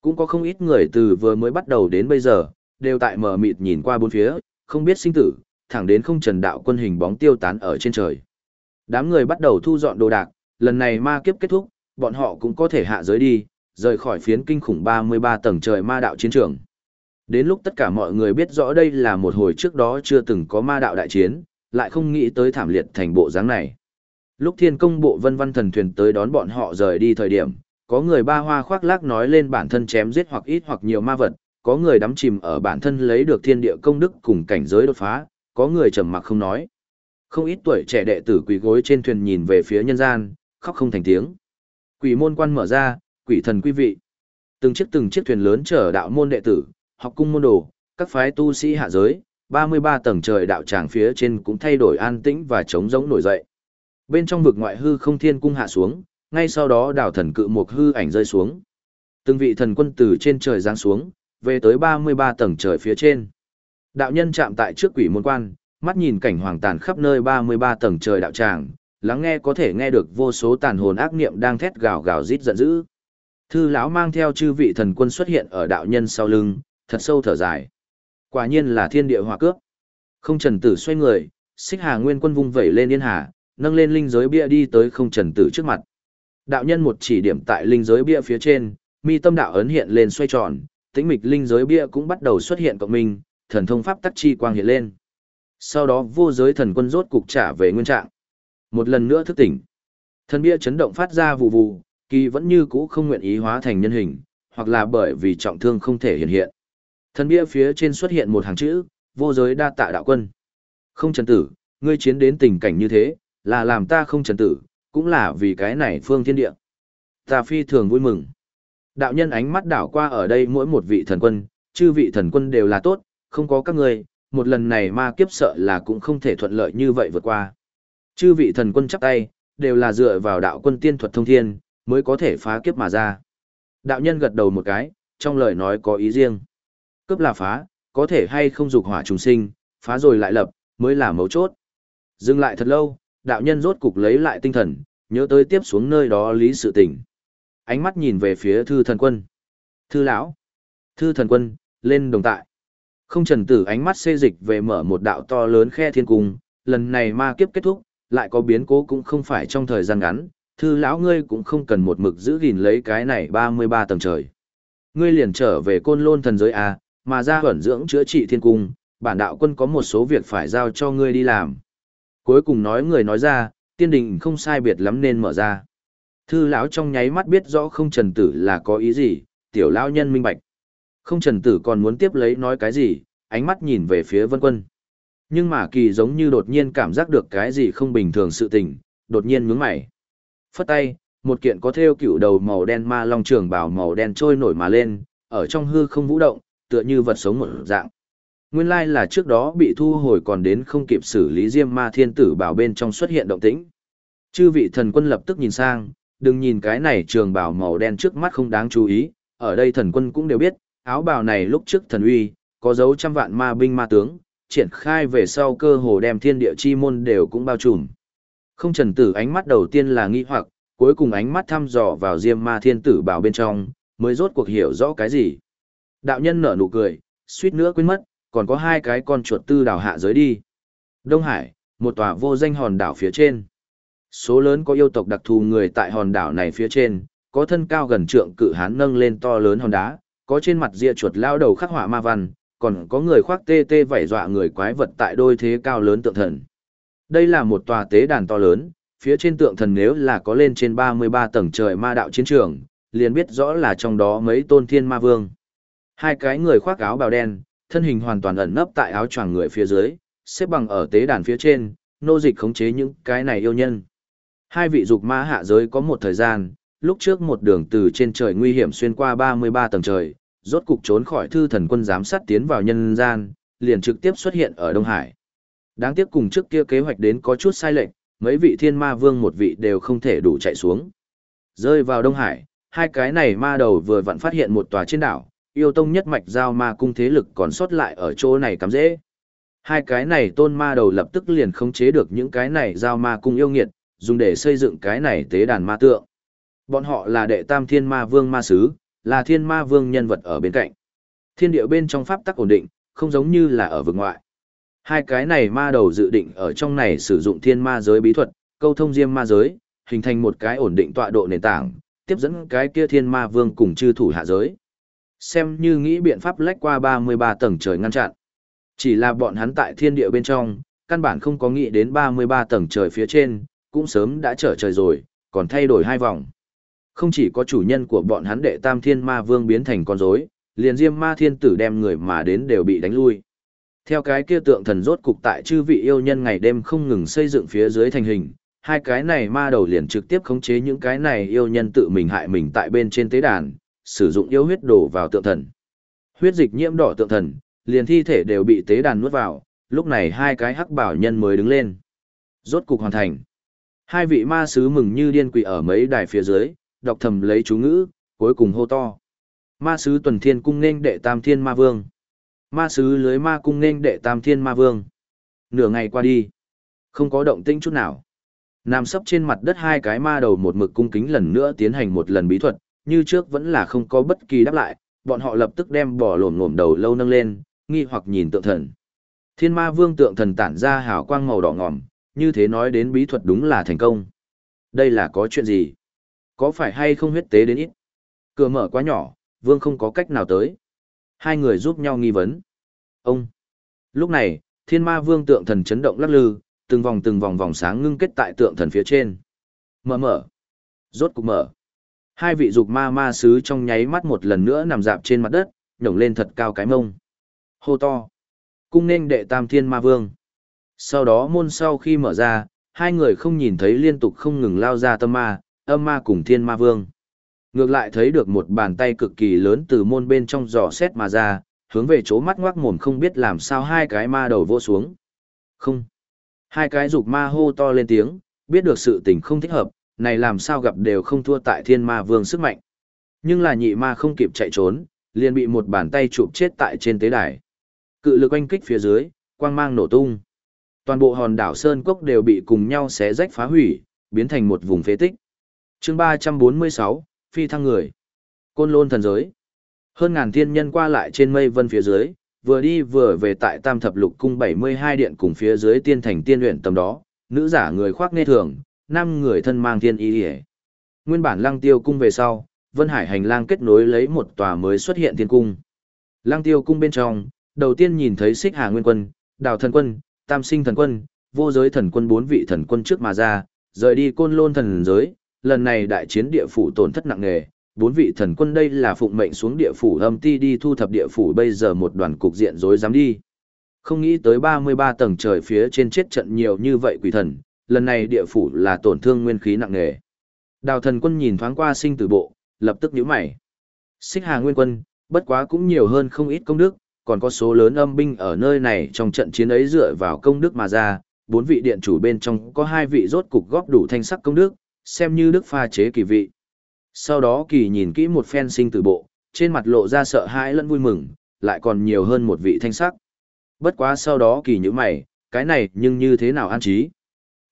Cũng có không ít người từ vừa mới bắt đầu đến bây giờ, đều tại mở mịt nhìn qua bốn phía, không biết sinh tử, thẳng đến không trần đạo quân hình bóng tiêu tán ở trên trời. Đám người bắt đầu thu dọn đồ đạc, lần này ma kiếp kết thúc, bọn họ cũng có thể hạ giới đi, rời khỏi phiến kinh khủng 33 tầng trời ma đạo chiến trường. Đến lúc tất cả mọi người biết rõ đây là một hồi trước đó chưa từng có ma đạo đại chiến, lại không nghĩ tới thảm liệt thành bộ dáng này. Lúc thiên công bộ vân văn thần thuyền tới đón bọn họ rời đi thời điểm, có người ba hoa khoác lác nói lên bản thân chém giết hoặc ít hoặc nhiều ma vật, có người đắm chìm ở bản thân lấy được thiên địa công đức cùng cảnh giới đột phá, có người trầm mặc không nói. Không ít tuổi trẻ đệ tử quỳ gối trên thuyền nhìn về phía nhân gian, khóc không thành tiếng. Quỷ môn quan mở ra, quỷ thần quý vị. Từng chiếc từng chiếc thuyền lớn chở đạo môn đệ tử, học cung môn đồ, các phái tu sĩ hạ giới, 33 tầng trời đạo tràng phía trên cũng thay đổi an tĩnh và trống rỗng nổi dậy. Bên trong vực ngoại hư không thiên cung hạ xuống, ngay sau đó đảo thần cự một hư ảnh rơi xuống. Từng vị thần quân từ trên trời giáng xuống, về tới 33 tầng trời phía trên. Đạo nhân chạm tại trước quỷ môn quan, mắt nhìn cảnh hoàng tàn khắp nơi 33 tầng trời đạo tràng, lắng nghe có thể nghe được vô số tàn hồn ác niệm đang thét gào gào rít giận dữ. Thư lão mang theo chư vị thần quân xuất hiện ở đạo nhân sau lưng, thật sâu thở dài. Quả nhiên là thiên địa hòa cướp. Không trần tử xoay người, xích hà nguyên quân vung vẩy lên yên hà, nâng lên linh giới bia đi tới không trần tử trước mặt. Đạo nhân một chỉ điểm tại linh giới bia phía trên, mi tâm đạo ấn hiện lên xoay tròn, tĩnh mịch linh giới bia cũng bắt đầu xuất hiện cộng minh, thần thông pháp tắc chi quang hiện lên. Sau đó vô giới thần quân rốt cục trả về nguyên trạng. Một lần nữa thức tỉnh. Thần bia chấn động phát ra vụ vụ, kỳ vẫn như cũ không nguyện ý hóa thành nhân hình, hoặc là bởi vì trọng thương không thể hiện hiện. Thần bia phía trên xuất hiện một hàng chữ, vô giới đa tạ đạo quân. Không trần tử, ngươi chiến đến tình cảnh như thế, là làm ta không trần tử, cũng là vì cái này phương thiên địa. Ta phi thường vui mừng. Đạo nhân ánh mắt đảo qua ở đây mỗi một vị thần quân, chư vị thần quân đều là tốt, không có các ngươi, một lần này ma kiếp sợ là cũng không thể thuận lợi như vậy vượt qua. Chư vị thần quân chắp tay, đều là dựa vào đạo quân tiên thuật thông thiên, mới có thể phá kiếp mà ra. Đạo nhân gật đầu một cái, trong lời nói có ý riêng. Cướp là phá, có thể hay không dục hỏa trùng sinh, phá rồi lại lập, mới là mấu chốt. Dừng lại thật lâu, đạo nhân rốt cục lấy lại tinh thần, nhớ tới tiếp xuống nơi đó lý sự tình. Ánh mắt nhìn về phía thư thần quân. Thư lão, Thư thần quân, lên đồng tại. Không trần tử ánh mắt xê dịch về mở một đạo to lớn khe thiên cung, lần này ma kiếp kết thúc, lại có biến cố cũng không phải trong thời gian ngắn, thư lão ngươi cũng không cần một mực giữ gìn lấy cái này 33 tầng trời. Ngươi liền trở về côn lôn thần giới A, mà ra huẩn dưỡng chữa trị thiên cung, bản đạo quân có một số việc phải giao cho ngươi đi làm. Cuối cùng nói người nói ra, tiên đình không sai biệt lắm nên mở ra. Thư lão trong nháy mắt biết rõ không trần tử là có ý gì, tiểu lão nhân minh bạch. Không trần tử còn muốn tiếp lấy nói cái gì, ánh mắt nhìn về phía vân quân. Nhưng mà kỳ giống như đột nhiên cảm giác được cái gì không bình thường sự tình, đột nhiên nhướng mày. Phất tay, một kiện có thêu cựu đầu màu đen ma long trường bào màu đen trôi nổi mà lên, ở trong hư không vũ động, tựa như vật sống một dạng. Nguyên lai là trước đó bị thu hồi còn đến không kịp xử lý diêm ma thiên tử bảo bên trong xuất hiện động tĩnh. Chư vị thần quân lập tức nhìn sang, đừng nhìn cái này trường bảo màu đen trước mắt không đáng chú ý, ở đây thần quân cũng đều biết, áo bào này lúc trước thần uy, có dấu trăm vạn ma binh ma tướng, triển khai về sau cơ hồ đem thiên địa chi môn đều cũng bao trùm. Không trần tử ánh mắt đầu tiên là nghi hoặc, cuối cùng ánh mắt thăm dò vào diêm ma thiên tử bảo bên trong, mới rốt cuộc hiểu rõ cái gì. Đạo nhân nở nụ cười, suýt nữa quên mất, còn có hai cái con chuột tư đảo hạ giới đi. Đông Hải, một tòa vô danh hòn đảo phía trên. Số lớn có yêu tộc đặc thù người tại hòn đảo này phía trên, có thân cao gần trượng cự hán nâng lên to lớn hòn đá, có trên mặt ria chuột lao đầu khắc họa ma văn, còn có người khoác tê tê vảy dọa người quái vật tại đôi thế cao lớn tượng thần. Đây là một tòa tế đàn to lớn, phía trên tượng thần nếu là có lên trên 33 tầng trời ma đạo chiến trường, liền biết rõ là trong đó mấy tôn thiên ma vương. Hai cái người khoác áo bào đen, thân hình hoàn toàn ẩn nấp tại áo choàng người phía dưới, xếp bằng ở tế đàn phía trên, nô dịch khống chế những cái này yêu nhân. Hai vị dục ma hạ giới có một thời gian, lúc trước một đường từ trên trời nguy hiểm xuyên qua 33 tầng trời, rốt cục trốn khỏi thư thần quân giám sát tiến vào nhân gian, liền trực tiếp xuất hiện ở Đông Hải. Đáng tiếc cùng trước kia kế hoạch đến có chút sai lệch, mấy vị thiên ma vương một vị đều không thể đủ chạy xuống. Rơi vào Đông Hải, hai cái này ma đầu vừa vặn phát hiện một tòa trên đảo, yêu tông nhất mạch giao ma cung thế lực còn sót lại ở chỗ này cắm dễ. Hai cái này tôn ma đầu lập tức liền khống chế được những cái này giao ma cung yêu nghiệt, dùng để xây dựng cái này tế đàn ma tượng. Bọn họ là đệ tam thiên ma vương ma sứ, là thiên ma vương nhân vật ở bên cạnh. Thiên địa bên trong pháp tắc ổn định, không giống như là ở vực ngoại. Hai cái này ma đầu dự định ở trong này sử dụng thiên ma giới bí thuật, câu thông diêm ma giới, hình thành một cái ổn định tọa độ nền tảng, tiếp dẫn cái kia thiên ma vương cùng chư thủ hạ giới. Xem như nghĩ biện pháp lách qua 33 tầng trời ngăn chặn. Chỉ là bọn hắn tại thiên địa bên trong, căn bản không có nghĩ đến 33 tầng trời phía trên, cũng sớm đã trở trời rồi, còn thay đổi hai vòng. Không chỉ có chủ nhân của bọn hắn đệ tam thiên ma vương biến thành con rối, liền diêm ma thiên tử đem người mà đến đều bị đánh lui. Theo cái kia tượng thần rốt cục tại chư vị yêu nhân ngày đêm không ngừng xây dựng phía dưới thành hình, hai cái này ma đầu liền trực tiếp khống chế những cái này yêu nhân tự mình hại mình tại bên trên tế đàn, sử dụng yêu huyết đổ vào tượng thần. Huyết dịch nhiễm đỏ tượng thần, liền thi thể đều bị tế đàn nuốt vào, lúc này hai cái hắc bảo nhân mới đứng lên. Rốt cục hoàn thành. Hai vị ma sứ mừng như điên quỷ ở mấy đài phía dưới, đọc thầm lấy chú ngữ, cuối cùng hô to. Ma sứ tuần thiên cung nên đệ tam thiên ma vương. Ma sứ lưới ma cung nên đệ tam thiên ma vương. Nửa ngày qua đi. Không có động tĩnh chút nào. Nằm sấp trên mặt đất hai cái ma đầu một mực cung kính lần nữa tiến hành một lần bí thuật, như trước vẫn là không có bất kỳ đáp lại, bọn họ lập tức đem bỏ lổm lổm đầu lâu nâng lên, nghi hoặc nhìn tượng thần. Thiên ma vương tượng thần tản ra hào quang màu đỏ ngòm, như thế nói đến bí thuật đúng là thành công. Đây là có chuyện gì? Có phải hay không huyết tế đến ít? Cửa mở quá nhỏ, vương không có cách nào tới. Hai người giúp nhau nghi vấn. Ông! Lúc này, thiên ma vương tượng thần chấn động lắc lư, từng vòng từng vòng vòng sáng ngưng kết tại tượng thần phía trên. Mở mở! Rốt cục mở. Hai vị dục ma ma sứ trong nháy mắt một lần nữa nằm dạp trên mặt đất, nhổng lên thật cao cái mông. Hô to! Cung nên đệ tam thiên ma vương. Sau đó môn sau khi mở ra, hai người không nhìn thấy liên tục không ngừng lao ra tâm ma, âm ma cùng thiên ma vương. Ngược lại thấy được một bàn tay cực kỳ lớn từ môn bên trong giò xét mà ra, hướng về chỗ mắt ngoác mồm không biết làm sao hai cái ma đầu vô xuống. Không. Hai cái dục ma hô to lên tiếng, biết được sự tình không thích hợp, này làm sao gặp đều không thua tại thiên ma vương sức mạnh. Nhưng là nhị ma không kịp chạy trốn, liền bị một bàn tay chụp chết tại trên tế đài. Cự lực oanh kích phía dưới, quang mang nổ tung. Toàn bộ hòn đảo Sơn Cốc đều bị cùng nhau xé rách phá hủy, biến thành một vùng phế tích chương 346, Phi thăng người. Côn lôn thần giới. Hơn ngàn thiên nhân qua lại trên mây vân phía dưới, vừa đi vừa về tại Tam Thập Lục Cung 72 điện cùng phía dưới tiên thành tiên luyện tầm đó, nữ giả người khoác nghe thường, năm người thân mang thiên y hề. Nguyên bản lăng tiêu cung về sau, Vân Hải hành lang kết nối lấy một tòa mới xuất hiện thiên cung. Lăng tiêu cung bên trong, đầu tiên nhìn thấy xích hà nguyên quân, đào thần quân, tam sinh thần quân, vô giới thần quân bốn vị thần quân trước mà ra, rời đi côn lôn thần giới, lần này đại chiến địa phủ tổn thất nặng nề, bốn vị thần quân đây là phụng mệnh xuống địa phủ âm ti đi thu thập địa phủ bây giờ một đoàn cục diện rối dám đi. Không nghĩ tới 33 tầng trời phía trên chết trận nhiều như vậy quỷ thần, lần này địa phủ là tổn thương nguyên khí nặng nề. Đào thần quân nhìn thoáng qua sinh tử bộ, lập tức nhíu mày. Xích Hà Nguyên quân, bất quá cũng nhiều hơn không ít công đức, còn có số lớn âm binh ở nơi này trong trận chiến ấy dựa vào công đức mà ra, bốn vị điện chủ bên trong có hai vị rốt cục góp đủ thanh sắc công đức, xem như đức pha chế kỳ vị. Sau đó kỳ nhìn kỹ một phen sinh tử bộ, trên mặt lộ ra sợ hãi lẫn vui mừng, lại còn nhiều hơn một vị thanh sắc. Bất quá sau đó kỳ như mày, cái này nhưng như thế nào an trí?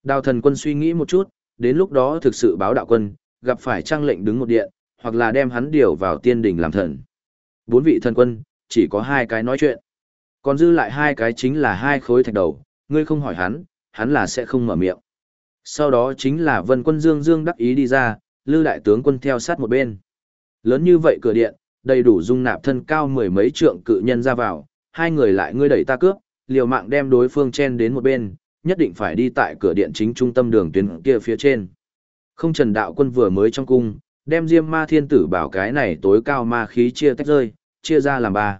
Đào thần quân suy nghĩ một chút, đến lúc đó thực sự báo đạo quân, gặp phải trang lệnh đứng một điện, hoặc là đem hắn điều vào tiên đình làm thần. Bốn vị thần quân, chỉ có hai cái nói chuyện. Còn dư lại hai cái chính là hai khối thạch đầu, ngươi không hỏi hắn, hắn là sẽ không mở miệng. Sau đó chính là vân quân dương dương đắc ý đi ra, lư đại tướng quân theo sát một bên. Lớn như vậy cửa điện, đầy đủ dung nạp thân cao mười mấy trượng cự nhân ra vào, hai người lại ngươi đẩy ta cướp, liều mạng đem đối phương chen đến một bên, nhất định phải đi tại cửa điện chính trung tâm đường tuyến kia phía trên. Không trần đạo quân vừa mới trong cung, đem diêm ma thiên tử bảo cái này tối cao ma khí chia tách rơi, chia ra làm ba.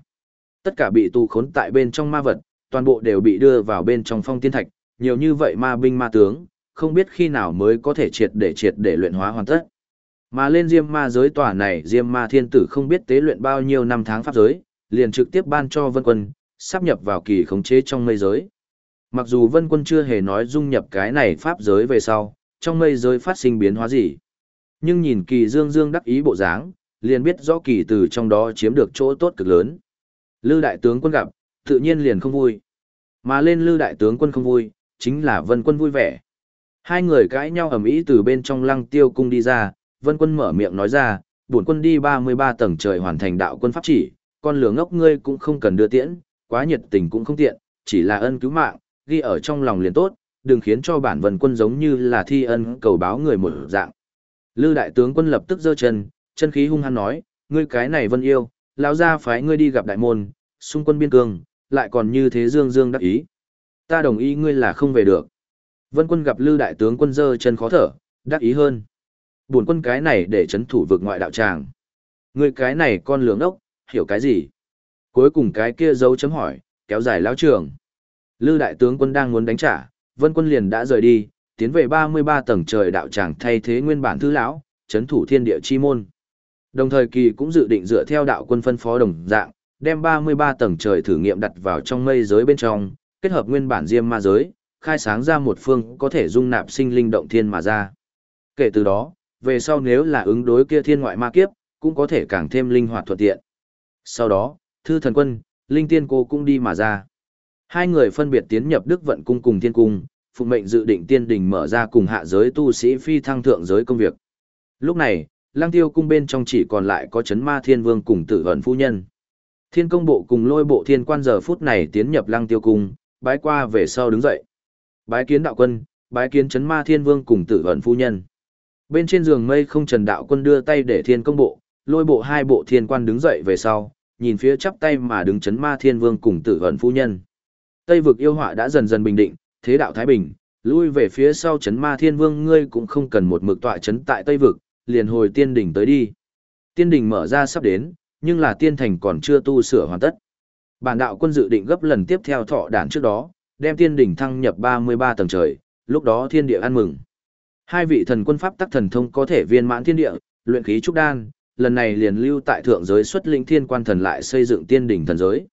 Tất cả bị tù khốn tại bên trong ma vật, toàn bộ đều bị đưa vào bên trong phong tiên thạch, nhiều như vậy ma binh ma tướng, không biết khi nào mới có thể triệt để triệt để luyện hóa hoàn tất. Mà lên diêm ma giới tòa này diêm ma thiên tử không biết tế luyện bao nhiêu năm tháng pháp giới, liền trực tiếp ban cho vân quân, sắp nhập vào kỳ khống chế trong mây giới. Mặc dù vân quân chưa hề nói dung nhập cái này pháp giới về sau, trong mây giới phát sinh biến hóa gì. Nhưng nhìn kỳ dương dương đắc ý bộ dáng, liền biết rõ kỳ từ trong đó chiếm được chỗ tốt cực lớn. Lư đại tướng quân gặp, tự nhiên liền không vui. Mà lên lư đại tướng quân không vui, chính là vân quân vui vẻ. Hai người cãi nhau ầm ĩ từ bên trong lăng tiêu cung đi ra, vân quân mở miệng nói ra, bổn quân đi 33 tầng trời hoàn thành đạo quân pháp chỉ, con lửa ngốc ngươi cũng không cần đưa tiễn, quá nhiệt tình cũng không tiện, chỉ là ân cứu mạng, ghi ở trong lòng liền tốt, đừng khiến cho bản vân quân giống như là thi ân cầu báo người một dạng. Lư đại tướng quân lập tức giơ chân, chân khí hung hăng nói, ngươi cái này vân yêu, lão gia phái ngươi đi gặp đại môn, xung quân biên cương, lại còn như thế dương dương đắc ý. Ta đồng ý ngươi là không về được. Vân quân gặp Lư đại tướng quân dơ chân khó thở, đắc ý hơn. Buồn quân cái này để chấn thủ vực ngoại đạo tràng. Người cái này con lường ốc, hiểu cái gì? Cuối cùng cái kia dấu chấm hỏi, kéo dài lão trường. Lư đại tướng quân đang muốn đánh trả, Vân quân liền đã rời đi, tiến về 33 tầng trời đạo tràng thay thế nguyên bản thư lão, chấn thủ thiên địa chi môn. Đồng thời kỳ cũng dự định dựa theo đạo quân phân phó đồng dạng, đem 33 tầng trời thử nghiệm đặt vào trong mây giới bên trong, kết hợp nguyên bản diêm ma giới, khai sáng ra một phương có thể dung nạp sinh linh động thiên mà ra. Kể từ đó, về sau nếu là ứng đối kia thiên ngoại ma kiếp, cũng có thể càng thêm linh hoạt thuận tiện. Sau đó, thư thần quân, linh tiên cô cũng đi mà ra. Hai người phân biệt tiến nhập Đức Vận Cung cùng Thiên Cung, phụ mệnh dự định tiên đình mở ra cùng hạ giới tu sĩ phi thăng thượng giới công việc. Lúc này, lang tiêu cung bên trong chỉ còn lại có chấn ma thiên vương cùng tử vận phu nhân. Thiên công bộ cùng lôi bộ thiên quan giờ phút này tiến nhập lang tiêu cung, bái qua về sau đứng dậy. Bái kiến đạo quân, bái kiến chấn ma thiên vương cùng tử vận phu nhân. Bên trên giường mây không trần đạo quân đưa tay để thiên công bộ, lôi bộ hai bộ thiên quan đứng dậy về sau, nhìn phía chắp tay mà đứng chấn ma thiên vương cùng tử vận phu nhân. Tây vực yêu họa đã dần dần bình định, thế đạo Thái Bình, lui về phía sau chấn ma thiên vương ngươi cũng không cần một mực tọa chấn tại Tây vực, liền hồi tiên đỉnh tới đi. Tiên đỉnh mở ra sắp đến, nhưng là tiên thành còn chưa tu sửa hoàn tất. Bản đạo quân dự định gấp lần tiếp theo thọ đản trước đó, đem tiên đỉnh thăng nhập 33 tầng trời, lúc đó thiên địa ăn mừng. Hai vị thần quân pháp tắc thần thông có thể viên mãn thiên địa, luyện khí trúc đan, lần này liền lưu tại thượng giới xuất linh thiên quan thần lại xây dựng tiên đỉnh thần giới.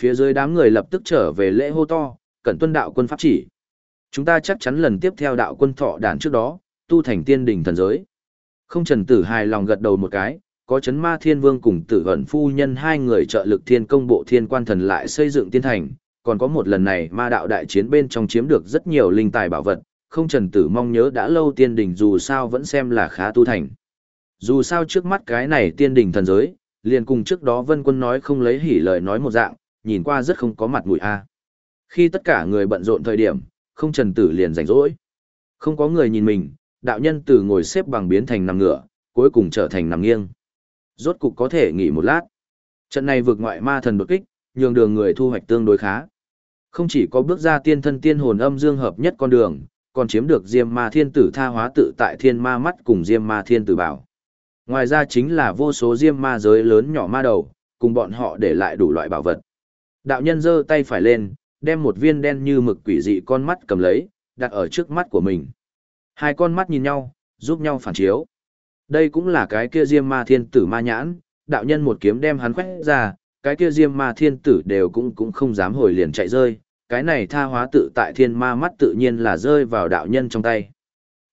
Phía dưới đám người lập tức trở về lễ hô to, cẩn tuân đạo quân pháp chỉ. Chúng ta chắc chắn lần tiếp theo đạo quân thọ đản trước đó, tu thành tiên đỉnh thần giới. Không trần tử hài lòng gật đầu một cái, có chấn ma thiên vương cùng tử ẩn phu nhân hai người trợ lực thiên công bộ thiên quan thần lại xây dựng tiên thành, còn có một lần này ma đạo đại chiến bên trong chiếm được rất nhiều linh tài bảo vật, không trần tử mong nhớ đã lâu tiên đỉnh dù sao vẫn xem là khá tu thành. Dù sao trước mắt cái này tiên đỉnh thần giới, liền cùng trước đó vân quân nói không lấy hỉ lời nói một dạng, nhìn qua rất không có mặt mũi a. Khi tất cả người bận rộn thời điểm, không trần tử liền rảnh rỗi. Không có người nhìn mình, đạo nhân từ ngồi xếp bằng biến thành nằm ngửa, cuối cùng trở thành nằm nghiêng. Rốt cục có thể nghỉ một lát. Trận này vượt ngoại ma thần đột kích, nhường đường người thu hoạch tương đối khá. Không chỉ có bước ra tiên thân tiên hồn âm dương hợp nhất con đường, còn chiếm được Diêm Ma Thiên Tử tha hóa tự tại Thiên Ma mắt cùng Diêm Ma Thiên Tử bảo. Ngoài ra chính là vô số Diêm Ma giới lớn nhỏ ma đầu, cùng bọn họ để lại đủ loại bảo vật. Đạo nhân giơ tay phải lên, đem một viên đen như mực quỷ dị con mắt cầm lấy, đặt ở trước mắt của mình. Hai con mắt nhìn nhau, giúp nhau phản chiếu. Đây cũng là cái kia Diêm Ma Thiên Tử ma nhãn, đạo nhân một kiếm đem hắn quét ra, cái kia Diêm Ma Thiên Tử đều cũng cũng không dám hồi liền chạy rơi, cái này tha hóa tự tại thiên ma mắt tự nhiên là rơi vào đạo nhân trong tay.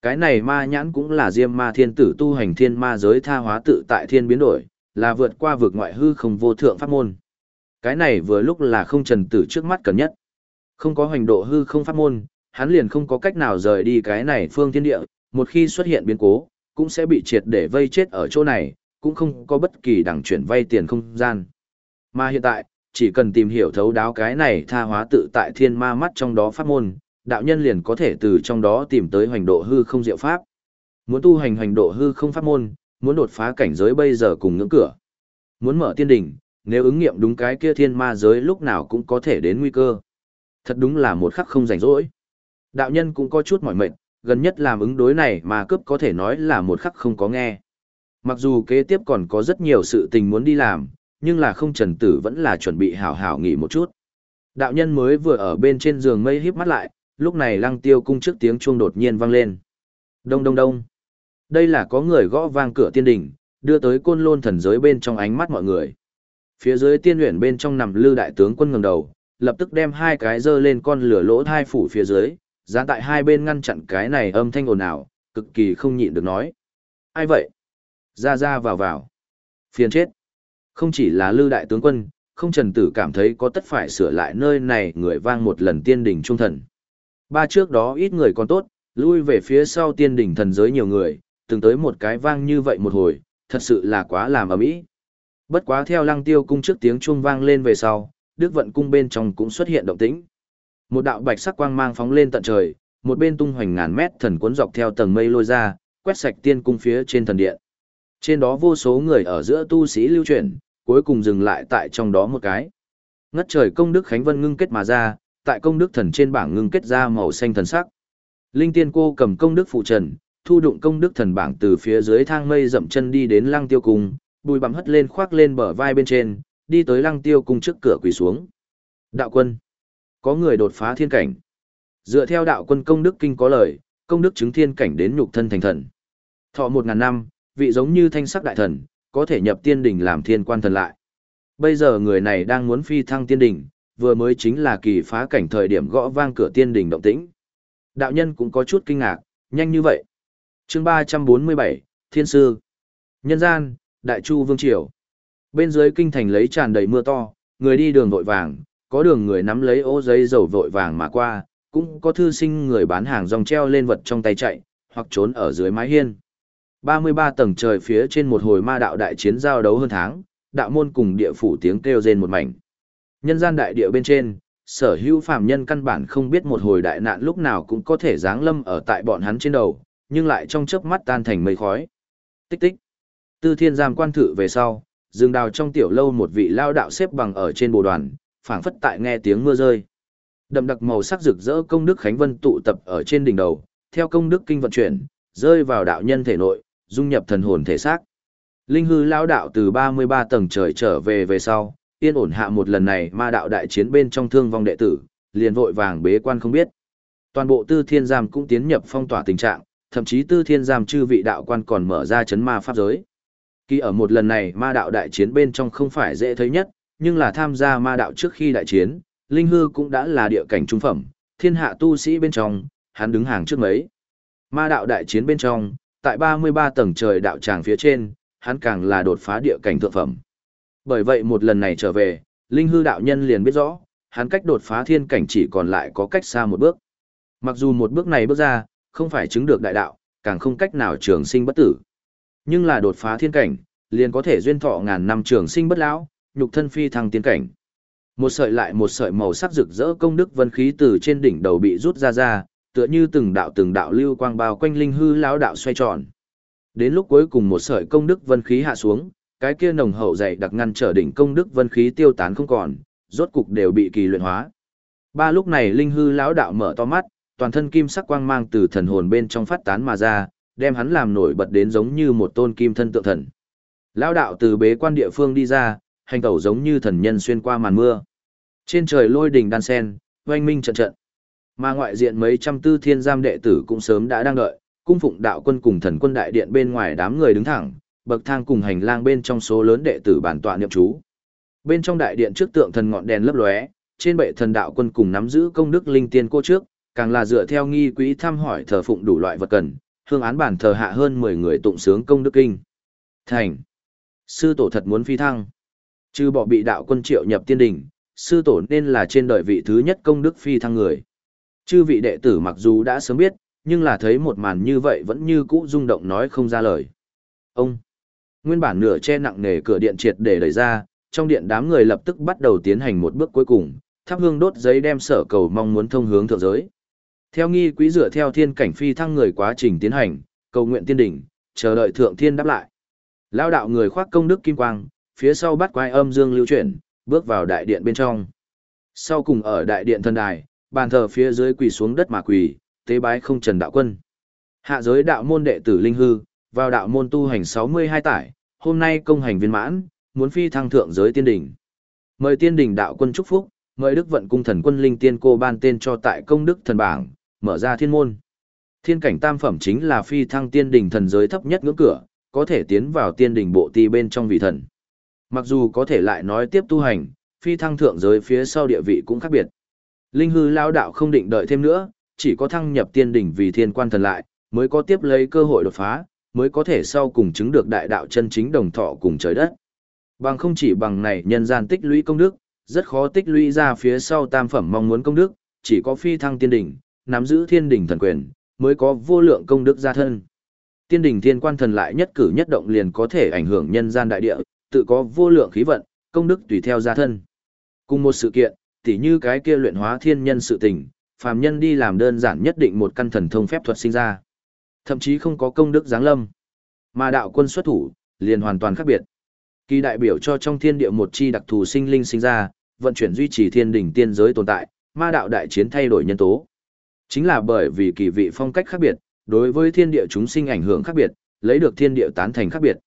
Cái này ma nhãn cũng là Diêm Ma Thiên Tử tu hành thiên ma giới tha hóa tự tại thiên biến đổi, là vượt qua vực ngoại hư không vô thượng pháp môn. Cái này vừa lúc là không trần tử trước mắt cần nhất. Không có hành độ hư không pháp môn, hắn liền không có cách nào rời đi cái này phương thiên địa, một khi xuất hiện biến cố, cũng sẽ bị triệt để vây chết ở chỗ này, cũng không có bất kỳ đẳng chuyển vay tiền không gian. Mà hiện tại, chỉ cần tìm hiểu thấu đáo cái này tha hóa tự tại thiên ma mắt trong đó pháp môn, đạo nhân liền có thể từ trong đó tìm tới hoành độ hư không diệu pháp. Muốn tu hành hoành độ hư không pháp môn, muốn đột phá cảnh giới bây giờ cùng ngưỡng cửa. Muốn mở tiên đỉnh, nếu ứng nghiệm đúng cái kia thiên ma giới lúc nào cũng có thể đến nguy cơ. Thật đúng là một khắc không rảnh rỗi. Đạo nhân cũng có chút mỏi mệt, gần nhất làm ứng đối này mà cướp có thể nói là một khắc không có nghe. Mặc dù kế tiếp còn có rất nhiều sự tình muốn đi làm, nhưng là không trần tử vẫn là chuẩn bị hảo hảo nghỉ một chút. Đạo nhân mới vừa ở bên trên giường mây híp mắt lại, lúc này lăng tiêu cung trước tiếng chuông đột nhiên vang lên. Đông đông đông. Đây là có người gõ vang cửa tiên đỉnh, đưa tới côn lôn thần giới bên trong ánh mắt mọi người. Phía dưới tiên luyện bên trong nằm lư đại tướng quân ngẩng đầu, lập tức đem hai cái dơ lên con lửa lỗ thai phủ phía dưới, dán tại hai bên ngăn chặn cái này âm thanh ồn ào, cực kỳ không nhịn được nói. Ai vậy? Ra ra vào vào. Phiền chết. Không chỉ là lư đại tướng quân, không trần tử cảm thấy có tất phải sửa lại nơi này người vang một lần tiên đỉnh trung thần. Ba trước đó ít người còn tốt, lui về phía sau tiên đỉnh thần giới nhiều người, từng tới một cái vang như vậy một hồi, thật sự là quá làm ầm ĩ. Bất quá theo lăng tiêu cung trước tiếng chuông vang lên về sau, đức vận cung bên trong cũng xuất hiện động tĩnh. Một đạo bạch sắc quang mang phóng lên tận trời, một bên tung hoành ngàn mét thần cuốn dọc theo tầng mây lôi ra, quét sạch tiên cung phía trên thần điện. Trên đó vô số người ở giữa tu sĩ lưu chuyển, cuối cùng dừng lại tại trong đó một cái. Ngất trời công đức Khánh Vân ngưng kết mà ra, tại công đức thần trên bảng ngưng kết ra màu xanh thần sắc. Linh tiên cô cầm công đức phụ trần, thu đụng công đức thần bảng từ phía dưới thang mây dậm chân đi đến lăng tiêu cung, bùi bằm hất lên khoác lên bờ vai bên trên, đi tới lăng tiêu cung trước cửa quỳ xuống. Đạo quân, có người đột phá thiên cảnh. Dựa theo đạo quân công đức kinh có lời, công đức chứng thiên cảnh đến nhục thân thành thần. Thọ một ngàn năm, vị giống như thanh sắc đại thần, có thể nhập tiên đỉnh làm thiên quan thần lại. Bây giờ người này đang muốn phi thăng tiên đỉnh, vừa mới chính là kỳ phá cảnh thời điểm gõ vang cửa tiên đỉnh động tĩnh. Đạo nhân cũng có chút kinh ngạc, nhanh như vậy. chương 347, Thiên Sư. Nhân gian, Đại Chu Vương Triều. Bên dưới kinh thành lấy tràn đầy mưa to, người đi đường vội vàng, có đường người nắm lấy ô giấy dầu vội vàng mà qua, cũng có thư sinh người bán hàng rong treo lên vật trong tay chạy, hoặc trốn ở dưới mái hiên. 33 tầng trời phía trên một hồi ma đạo đại chiến giao đấu hơn tháng, đạo môn cùng địa phủ tiếng kêu rên một mảnh. Nhân gian đại địa bên trên, sở hữu phàm nhân căn bản không biết một hồi đại nạn lúc nào cũng có thể giáng lâm ở tại bọn hắn trên đầu, nhưng lại trong chớp mắt tan thành mây khói. Tích tích. Tư thiên giam quan thử về sau, dừng đào trong tiểu lâu một vị lao đạo xếp bằng ở trên bồ đoàn, phảng phất tại nghe tiếng mưa rơi. Đậm đặc màu sắc rực rỡ công đức khánh vân tụ tập ở trên đỉnh đầu, theo công đức kinh vận chuyển, rơi vào đạo nhân thể nội, dung nhập thần hồn thể xác. Linh hư lão đạo từ 33 tầng trời trở về về sau, yên ổn hạ một lần này ma đạo đại chiến bên trong thương vong đệ tử, liền vội vàng bế quan không biết. Toàn bộ tư thiên giam cũng tiến nhập phong tỏa tình trạng, thậm chí tư thiên giam chư vị đạo quan còn mở ra chấn ma pháp giới. Kỳ ở một lần này ma đạo đại chiến bên trong không phải dễ thấy nhất, nhưng là tham gia ma đạo trước khi đại chiến, Linh Hư cũng đã là địa cảnh trung phẩm, thiên hạ tu sĩ bên trong, hắn đứng hàng trước mấy. Ma đạo đại chiến bên trong, tại 33 tầng trời đạo tràng phía trên, hắn càng là đột phá địa cảnh thượng phẩm. Bởi vậy một lần này trở về, Linh Hư đạo nhân liền biết rõ, hắn cách đột phá thiên cảnh chỉ còn lại có cách xa một bước. Mặc dù một bước này bước ra, không phải chứng được đại đạo, càng không cách nào trường sinh bất tử. Nhưng là đột phá thiên cảnh, liền có thể duyên thọ ngàn năm trường sinh bất lão, nhục thân phi thăng tiên cảnh. Một sợi lại một sợi màu sắc rực rỡ công đức vân khí từ trên đỉnh đầu bị rút ra ra, tựa như từng đạo từng đạo lưu quang bao quanh linh hư lão đạo xoay tròn. Đến lúc cuối cùng một sợi công đức vân khí hạ xuống, cái kia nồng hậu dày đặc ngăn trở đỉnh công đức vân khí tiêu tán không còn, rốt cục đều bị kỳ luyện hóa. Ba lúc này linh hư lão đạo mở to mắt, toàn thân kim sắc quang mang từ thần hồn bên trong phát tán mà ra, đem hắn làm nổi bật đến giống như một tôn kim thân tượng thần. Lão đạo từ bế quan địa phương đi ra, hành tẩu giống như thần nhân xuyên qua màn mưa. Trên trời lôi đình đan sen, oanh minh trận trận. Mà ngoại diện mấy trăm tư thiên giam đệ tử cũng sớm đã đang đợi, cung phụng đạo quân cùng thần quân đại điện bên ngoài đám người đứng thẳng, bậc thang cùng hành lang bên trong số lớn đệ tử bản tọa niệm chú. Bên trong đại điện trước tượng thần ngọn đèn lấp lóe, trên bệ thần đạo quân cùng nắm giữ công đức linh tiên cô trước, càng là dựa theo nghi quỹ thăm hỏi thờ phụng đủ loại vật cần, hương án bản thờ hạ hơn 10 người tụng sướng công đức kinh. Thành. Sư tổ thật muốn phi thăng. Chứ bỏ bị đạo quân triệu nhập tiên đỉnh, sư tổ nên là trên đời vị thứ nhất công đức phi thăng người. Chư vị đệ tử mặc dù đã sớm biết, nhưng là thấy một màn như vậy vẫn như cũ rung động nói không ra lời. Ông, nguyên bản nửa che nặng nề cửa điện triệt để đẩy ra, trong điện đám người lập tức bắt đầu tiến hành một bước cuối cùng, thắp hương đốt giấy đem sở cầu mong muốn thông hướng thượng giới. Theo nghi quý dựa theo thiên cảnh phi thăng người quá trình tiến hành, cầu nguyện tiên đỉnh, chờ đợi thượng thiên đáp lại. Lao đạo người khoác công đức kim quang, phía sau bắt quái âm dương lưu chuyển, bước vào đại điện bên trong. Sau cùng ở đại điện thần đài, bàn thờ phía dưới quỳ xuống đất mà quỳ, tế bái không trần đạo quân. Hạ giới đạo môn đệ tử linh hư, vào đạo môn tu hành 62 tải, hôm nay công hành viên mãn, muốn phi thăng thượng giới tiên đỉnh. Mời tiên đỉnh đạo quân chúc phúc, mời Đức vận cung thần quân linh tiên cô ban tên cho tại công đức thần bảng, mở ra thiên môn. Thiên cảnh tam phẩm chính là phi thăng tiên đỉnh thần giới thấp nhất ngưỡng cửa, có thể tiến vào tiên đỉnh bộ ti bên trong vị thần. Mặc dù có thể lại nói tiếp tu hành, phi thăng thượng giới phía sau địa vị cũng khác biệt. Linh hư lao đạo không định đợi thêm nữa, chỉ có thăng nhập tiên đỉnh vì thiên quan thần lại, mới có tiếp lấy cơ hội đột phá, mới có thể sau cùng chứng được đại đạo chân chính đồng thọ cùng trời đất. Bằng không chỉ bằng này nhân gian tích lũy công đức, rất khó tích lũy ra phía sau tam phẩm mong muốn công đức, chỉ có phi thăng tiên đỉnh, nắm giữ thiên đỉnh thần quyền, mới có vô lượng công đức gia thân. Tiên đỉnh thiên quan thần lại nhất cử nhất động liền có thể ảnh hưởng nhân gian đại địa, tự có vô lượng khí vận, công đức tùy theo gia thân. Cùng một sự kiện, tỉ như cái kia luyện hóa thiên nhân sự tình, phàm nhân đi làm đơn giản nhất định một căn thần thông phép thuật sinh ra. Thậm chí không có công đức giáng lâm. Mà đạo quân xuất thủ, liền hoàn toàn khác biệt. Kỳ đại biểu cho trong thiên địa một chi đặc thù sinh linh sinh ra, vận chuyển duy trì thiên đỉnh tiên giới tồn tại, ma đạo đại chiến thay đổi nhân tố. Chính là bởi vì kỳ vị phong cách khác biệt, đối với thiên địa chúng sinh ảnh hưởng khác biệt, lấy được thiên địa tán thành khác biệt.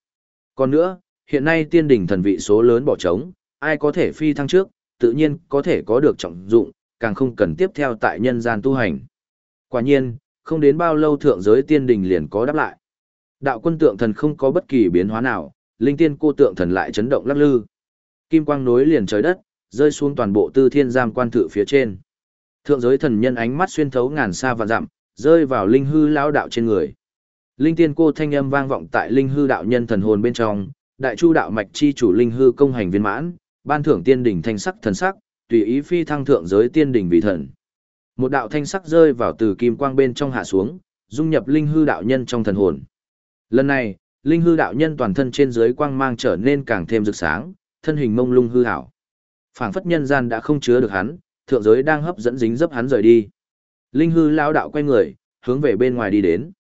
Còn nữa, hiện nay tiên đỉnh thần vị số lớn bỏ trống, ai có thể phi thăng trước, tự nhiên có thể có được trọng dụng, càng không cần tiếp theo tại nhân gian tu hành. Quả nhiên, không đến bao lâu thượng giới tiên đình liền có đáp lại. Đạo quân tượng thần không có bất kỳ biến hóa nào, linh tiên cô tượng thần lại chấn động lắc lư. Kim quang nối liền trời đất, rơi xuống toàn bộ tư thiên giam quan thự phía trên. Thượng giới thần nhân ánh mắt xuyên thấu ngàn xa và dặm, rơi vào linh hư lão đạo trên người. Linh tiên cô thanh âm vang vọng tại linh hư đạo nhân thần hồn bên trong, đại chu đạo mạch chi chủ linh hư công hành viên mãn, ban thưởng tiên đỉnh thanh sắc thần sắc, tùy ý phi thăng thượng giới tiên đỉnh vị thần. Một đạo thanh sắc rơi vào từ kim quang bên trong hạ xuống, dung nhập linh hư đạo nhân trong thần hồn. Lần này, linh hư đạo nhân toàn thân trên dưới quang mang trở nên càng thêm rực sáng, thân hình mông lung hư hảo. Phảng phất nhân gian đã không chứa được hắn, thượng giới đang hấp dẫn dính dấp hắn rời đi. Linh hư lão đạo quay người, hướng về bên ngoài đi đến.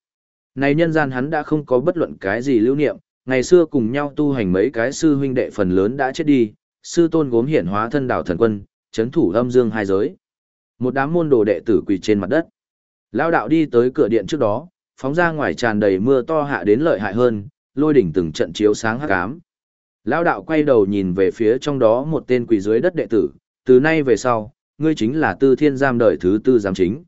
Này nhân gian hắn đã không có bất luận cái gì lưu niệm, ngày xưa cùng nhau tu hành mấy cái sư huynh đệ phần lớn đã chết đi, sư tôn gốm hiển hóa thân đảo thần quân, chấn thủ âm dương hai giới. Một đám môn đồ đệ tử quỳ trên mặt đất. Lao đạo đi tới cửa điện trước đó, phóng ra ngoài tràn đầy mưa to hạ đến lợi hại hơn, lôi đỉnh từng trận chiếu sáng hắc ám. Lao đạo quay đầu nhìn về phía trong đó một tên quỳ dưới đất đệ tử, từ nay về sau, ngươi chính là tư thiên giam đời thứ tư giám chính.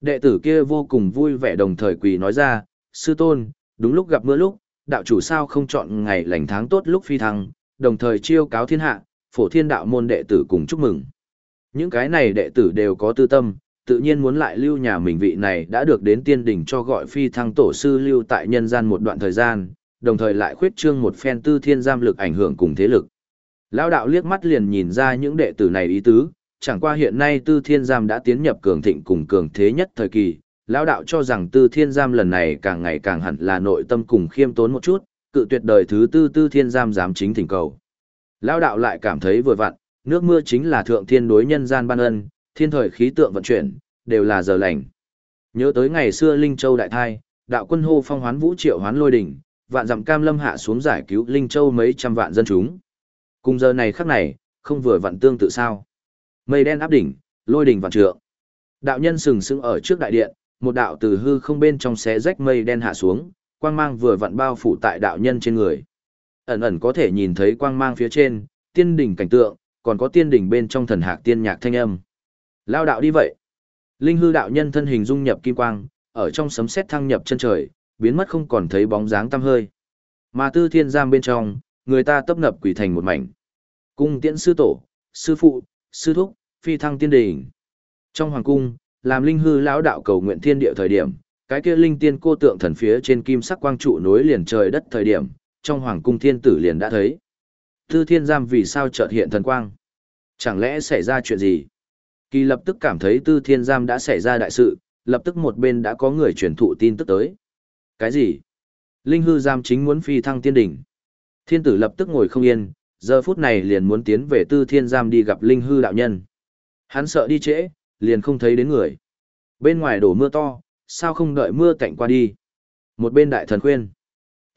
Đệ tử kia vô cùng vui vẻ đồng thời quỳ nói ra, sư tôn, đúng lúc gặp mưa lúc, đạo chủ sao không chọn ngày lành tháng tốt lúc phi thăng, đồng thời chiêu cáo thiên hạ, phổ thiên đạo môn đệ tử cùng chúc mừng. Những cái này đệ tử đều có tư tâm, tự nhiên muốn lại lưu nhà mình vị này đã được đến tiên đỉnh cho gọi phi thăng tổ sư lưu tại nhân gian một đoạn thời gian, đồng thời lại khuyết trương một phen tư thiên giam lực ảnh hưởng cùng thế lực. Lão đạo liếc mắt liền nhìn ra những đệ tử này ý tứ, chẳng qua hiện nay tư thiên giam đã tiến nhập cường thịnh cùng cường thế nhất thời kỳ, lão đạo cho rằng tư thiên giam lần này càng ngày càng hẳn là nội tâm cùng khiêm tốn một chút, cự tuyệt đời thứ tư tư thiên giam dám chính thỉnh cầu. Lão đạo lại cảm thấy vừa vặn, nước mưa chính là thượng thiên đối nhân gian ban ân, thiên thời khí tượng vận chuyển, đều là giờ lành. Nhớ tới ngày xưa Linh Châu đại thai, đạo quân hô phong hoán vũ triệu hoán lôi đỉnh, vạn dặm cam lâm hạ xuống giải cứu Linh Châu mấy trăm vạn dân chúng. Cùng giờ này khắc này, không vừa vặn tương tự sao. Mây đen áp đỉnh, lôi đỉnh vạn trượng. Đạo nhân sừng sững ở trước đại điện, một đạo từ hư không bên trong xé rách mây đen hạ xuống, quang mang vừa vặn bao phủ tại đạo nhân trên người. Ẩn ẩn có thể nhìn thấy quang mang phía trên, tiên đỉnh cảnh tượng, còn có tiên đỉnh bên trong thần hạc tiên nhạc thanh âm. Lao đạo đi vậy. Linh hư đạo nhân thân hình dung nhập kim quang, ở trong sấm sét thăng nhập chân trời, biến mất không còn thấy bóng dáng tăm hơi. Mà tư thiên giam bên trong, người ta tấp nập quỷ thành một mảnh. Cung tiễn sư tổ, sư phụ, sư thúc, phi thăng tiên đỉnh. Trong hoàng cung, làm linh hư lão đạo cầu nguyện thiên địa thời điểm, cái kia linh tiên cô tượng thần phía trên kim sắc quang trụ nối liền trời đất thời điểm, trong hoàng cung thiên tử liền đã thấy. Tư thiên giam vì sao chợt hiện thần quang? Chẳng lẽ xảy ra chuyện gì? Kỳ lập tức cảm thấy tư thiên giam đã xảy ra đại sự, lập tức một bên đã có người truyền thụ tin tức tới. Cái gì? Linh hư giam chính muốn phi thăng tiên đỉnh. Thiên tử lập tức ngồi không yên, giờ phút này liền muốn tiến về tư thiên giam đi gặp linh hư đạo nhân. Hắn sợ đi trễ, liền không thấy đến người. Bên ngoài đổ mưa to, sao không đợi mưa cạnh qua đi? Một bên đại thần khuyên.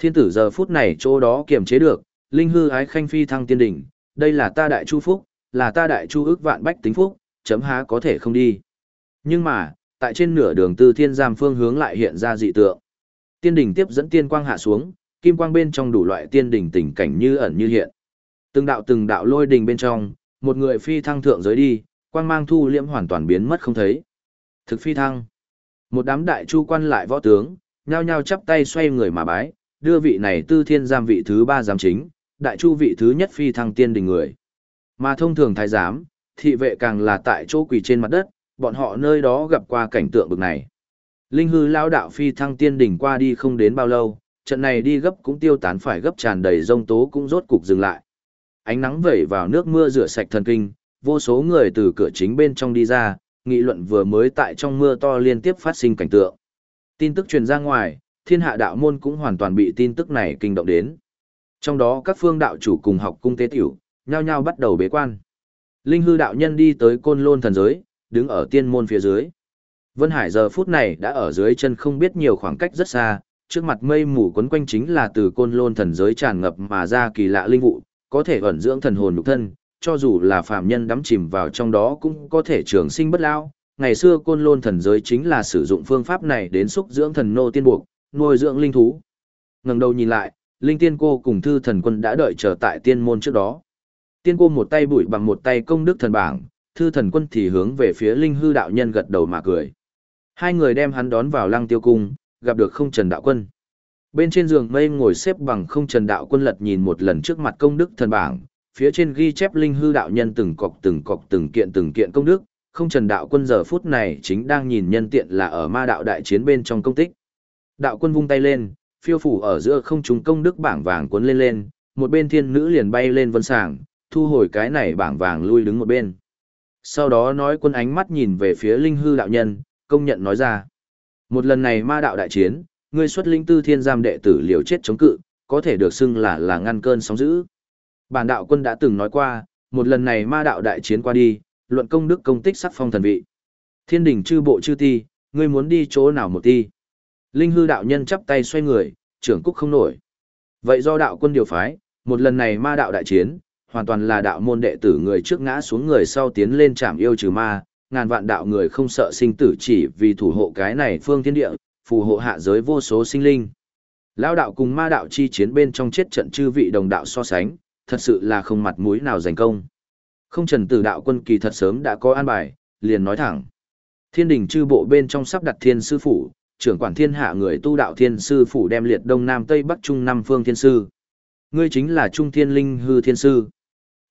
Thiên tử giờ phút này chỗ đó kiềm chế được, linh hư ái khanh phi thăng tiên đỉnh, đây là ta đại chu phúc, là ta đại chu ước vạn bách tính phúc, chấm há có thể không đi. Nhưng mà, tại trên nửa đường từ thiên giam phương hướng lại hiện ra dị tượng. Tiên đỉnh tiếp dẫn tiên quang hạ xuống, kim quang bên trong đủ loại tiên đỉnh tình cảnh như ẩn như hiện. Từng đạo từng đạo lôi đình bên trong, một người phi thăng thượng giới đi, quang mang thu liễm hoàn toàn biến mất không thấy. Thực phi thăng. Một đám đại chu quan lại võ tướng, nhao nhao chắp tay xoay người mà bái, đưa vị này tư thiên giam vị thứ ba giám chính, đại chu vị thứ nhất phi thăng tiên đình người. Mà thông thường thái giám, thị vệ càng là tại chỗ quỳ trên mặt đất, bọn họ nơi đó gặp qua cảnh tượng bực này. Linh hư lao đạo phi thăng tiên đỉnh qua đi không đến bao lâu, trận này đi gấp cũng tiêu tán phải gấp tràn đầy rông tố cũng rốt cục dừng lại. Ánh nắng vẩy vào nước mưa rửa sạch thần kinh, vô số người từ cửa chính bên trong đi ra, nghị luận vừa mới tại trong mưa to liên tiếp phát sinh cảnh tượng. Tin tức truyền ra ngoài, thiên hạ đạo môn cũng hoàn toàn bị tin tức này kinh động đến. Trong đó các phương đạo chủ cùng học cung tế tiểu, nhao nhao bắt đầu bế quan. Linh hư đạo nhân đi tới côn lôn thần giới, đứng ở tiên môn phía dưới. Vân Hải giờ phút này đã ở dưới chân không biết nhiều khoảng cách rất xa, trước mặt mây mù quấn quanh chính là từ côn lôn thần giới tràn ngập mà ra kỳ lạ linh vụ, có thể ẩn dưỡng thần hồn nhục thân, cho dù là phạm nhân đắm chìm vào trong đó cũng có thể trường sinh bất lao. Ngày xưa côn lôn thần giới chính là sử dụng phương pháp này đến xúc dưỡng thần nô tiên buộc, nuôi dưỡng linh thú. ngẩng đầu nhìn lại, linh tiên cô cùng thư thần quân đã đợi chờ tại tiên môn trước đó. Tiên cô một tay bụi bằng một tay công đức thần bảng, thư thần quân thì hướng về phía linh hư đạo nhân gật đầu mà cười. Hai người đem hắn đón vào lăng tiêu cung, gặp được không trần đạo quân. Bên trên giường mây ngồi xếp bằng không trần đạo quân lật nhìn một lần trước mặt công đức thần bảng, phía trên ghi chép linh hư đạo nhân từng cọc từng cọc từng kiện từng kiện công đức, không trần đạo quân giờ phút này chính đang nhìn nhân tiện là ở ma đạo đại chiến bên trong công tích. Đạo quân vung tay lên, phiêu phủ ở giữa không trung công đức bảng vàng cuốn lên lên, một bên thiên nữ liền bay lên vân sàng, thu hồi cái này bảng vàng lui đứng một bên. Sau đó nói quân ánh mắt nhìn về phía linh hư đạo nhân, công nhận nói ra. Một lần này ma đạo đại chiến, ngươi xuất linh tư thiên giam đệ tử liều chết chống cự, có thể được xưng là là ngăn cơn sóng dữ. Bản đạo quân đã từng nói qua, một lần này ma đạo đại chiến qua đi, luận công đức công tích sắc phong thần vị. Thiên đỉnh chư bộ chư ti, ngươi muốn đi chỗ nào một ti. Linh hư đạo nhân chắp tay xoay người, trưởng cúc không nổi. Vậy do đạo quân điều phái, một lần này ma đạo đại chiến, hoàn toàn là đạo môn đệ tử người trước ngã xuống người sau tiến lên chạm yêu trừ ma, ngàn vạn đạo người không sợ sinh tử chỉ vì thủ hộ cái này phương thiên địa, phù hộ hạ giới vô số sinh linh. Lao đạo cùng ma đạo chi chiến bên trong chết trận chư vị đồng đạo so sánh, thật sự là không mặt mũi nào giành công. Không trần tử đạo quân kỳ thật sớm đã có an bài, liền nói thẳng. Thiên đình chư bộ bên trong sắp đặt thiên sư phủ, trưởng quản thiên hạ người tu đạo thiên sư phủ đem liệt đông nam tây bắc trung năm phương thiên sư. Ngươi chính là trung thiên linh hư thiên sư.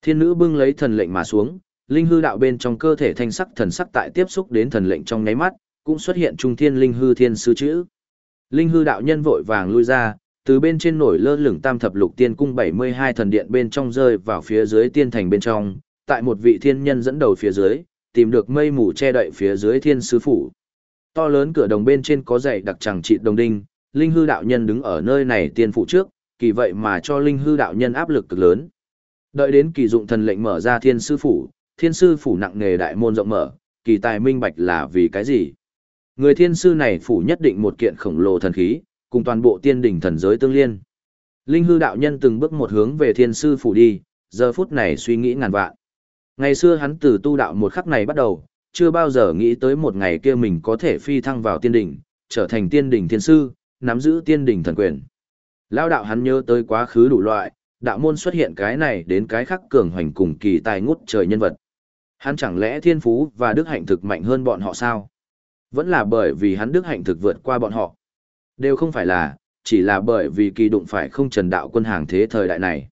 Thiên nữ bưng lấy thần lệnh mà xuống, linh hư đạo bên trong cơ thể thanh sắc thần sắc tại tiếp xúc đến thần lệnh trong nháy mắt, cũng xuất hiện trung thiên linh hư thiên sư chữ. Linh hư đạo nhân vội vàng lui ra, từ bên trên nổi lơ lửng tam thập lục tiên cung 72 thần điện bên trong rơi vào phía dưới tiên thành bên trong, tại một vị thiên nhân dẫn đầu phía dưới, tìm được mây mù che đậy phía dưới thiên sư phủ. To lớn cửa đồng bên trên có dạy đặc chẳng trị đồng đinh, linh hư đạo nhân đứng ở nơi này tiên phủ trước, kỳ vậy mà cho linh hư đạo nhân áp lực cực lớn. Đợi đến kỳ dụng thần lệnh mở ra thiên sư phủ, thiên sư phủ nặng nghề đại môn rộng mở, kỳ tài minh bạch là vì cái gì? Người thiên sư này phủ nhất định một kiện khổng lồ thần khí, cùng toàn bộ tiên đỉnh thần giới tương liên. Linh hư đạo nhân từng bước một hướng về thiên sư phủ đi, giờ phút này suy nghĩ ngàn vạn. Ngày xưa hắn từ tu đạo một khắc này bắt đầu, chưa bao giờ nghĩ tới một ngày kia mình có thể phi thăng vào tiên đỉnh, trở thành tiên đỉnh thiên sư, nắm giữ tiên đỉnh thần quyền. Lao đạo hắn nhớ tới quá khứ đủ loại, đạo môn xuất hiện cái này đến cái khác cường hoành cùng kỳ tài ngút trời nhân vật. Hắn chẳng lẽ thiên phú và đức hạnh thực mạnh hơn bọn họ sao? Vẫn là bởi vì hắn đức hạnh thực vượt qua bọn họ. Đều không phải là, chỉ là bởi vì kỳ đụng phải không trần đạo quân hàng thế thời đại này.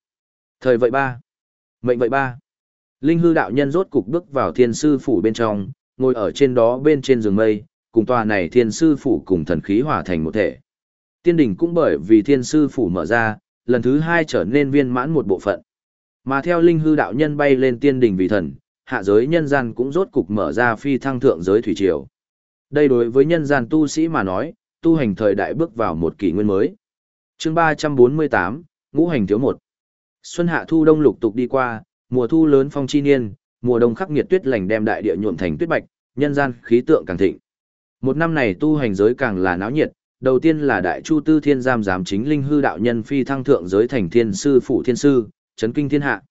Thời vậy ba. Mệnh vậy ba. Linh hư đạo nhân rốt cục bước vào thiên sư phủ bên trong, ngồi ở trên đó bên trên giường mây, cùng tòa này thiên sư phủ cùng thần khí hòa thành một thể. Tiên đỉnh cũng bởi vì thiên sư phủ mở ra, lần thứ hai trở nên viên mãn một bộ phận. Mà theo linh hư đạo nhân bay lên tiên đỉnh vì thần, hạ giới nhân gian cũng rốt cục mở ra phi thăng thượng giới thủy triều. Đây đối với nhân gian tu sĩ mà nói, tu hành thời đại bước vào một kỷ nguyên mới. chương 348, ngũ hành thiếu một. Xuân hạ thu đông lục tục đi qua, mùa thu lớn phong chi niên, mùa đông khắc nghiệt tuyết lành đem đại địa nhuộm thành tuyết bạch, nhân gian khí tượng càng thịnh. Một năm này tu hành giới càng là náo nhiệt, đầu tiên là đại chu tư thiên giam giám chính linh hư đạo nhân phi thăng thượng giới thành thiên sư phụ thiên sư, chấn kinh thiên hạ.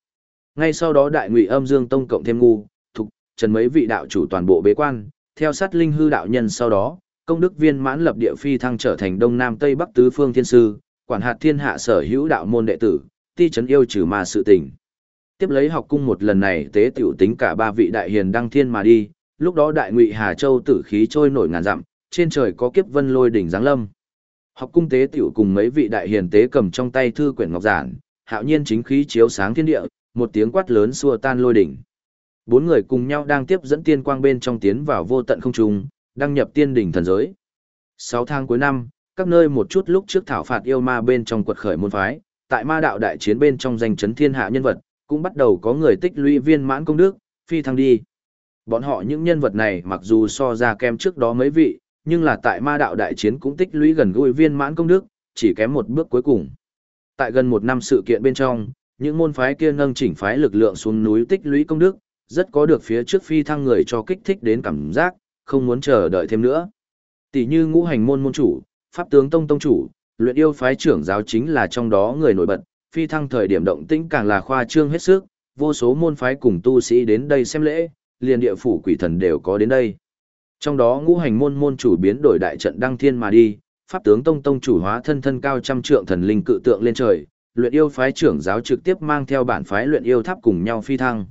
Ngay sau đó đại ngụy âm dương tông cộng thêm ngu, thục, trần mấy vị đạo chủ toàn bộ bế quan, theo sát linh hư đạo nhân sau đó, công đức viên mãn lập địa phi thăng trở thành đông nam tây bắc tứ phương thiên sư, quản hạt thiên hạ sở hữu đạo môn đệ tử, ti trấn yêu trừ ma sự tình. Tiếp lấy học cung một lần này tế tiểu tính cả ba vị đại hiền đăng thiên mà đi, lúc đó đại ngụy Hà Châu tử khí trôi nổi ngàn dặm, trên trời có kiếp vân lôi đỉnh giáng lâm. Học cung tế tiểu cùng mấy vị đại hiền tế cầm trong tay thư quyển ngọc giản, hạo nhiên chính khí chiếu sáng thiên địa, một tiếng quát lớn xua tan lôi đỉnh. Bốn người cùng nhau đang tiếp dẫn tiên quang bên trong tiến vào vô tận không trung, đăng nhập tiên đỉnh thần giới. Sáu tháng cuối năm, các nơi một chút lúc trước thảo phạt yêu ma bên trong quật khởi môn phái, tại ma đạo đại chiến bên trong danh chấn thiên hạ nhân vật, cũng bắt đầu có người tích lũy viên mãn công đức, phi thăng đi. Bọn họ những nhân vật này mặc dù so ra kem trước đó mấy vị, nhưng là tại ma đạo đại chiến cũng tích lũy gần gũi viên mãn công đức, chỉ kém một bước cuối cùng. Tại gần một năm sự kiện bên trong, những môn phái kia nâng chỉnh phái lực lượng xuống núi tích lũy công đức, rất có được phía trước phi thăng người cho kích thích đến cảm giác, không muốn chờ đợi thêm nữa. Tỷ như ngũ hành môn môn chủ, pháp tướng tông tông chủ, luyện yêu phái trưởng giáo chính là trong đó người nổi bật, phi thăng thời điểm động tĩnh càng là khoa trương hết sức, vô số môn phái cùng tu sĩ đến đây xem lễ, liền địa phủ quỷ thần đều có đến đây. Trong đó ngũ hành môn môn chủ biến đổi đại trận đăng thiên mà đi, pháp tướng tông tông chủ hóa thân thân cao trăm trượng thần linh cự tượng lên trời, luyện yêu phái trưởng giáo trực tiếp mang theo bản phái luyện yêu tháp cùng nhau phi thăng.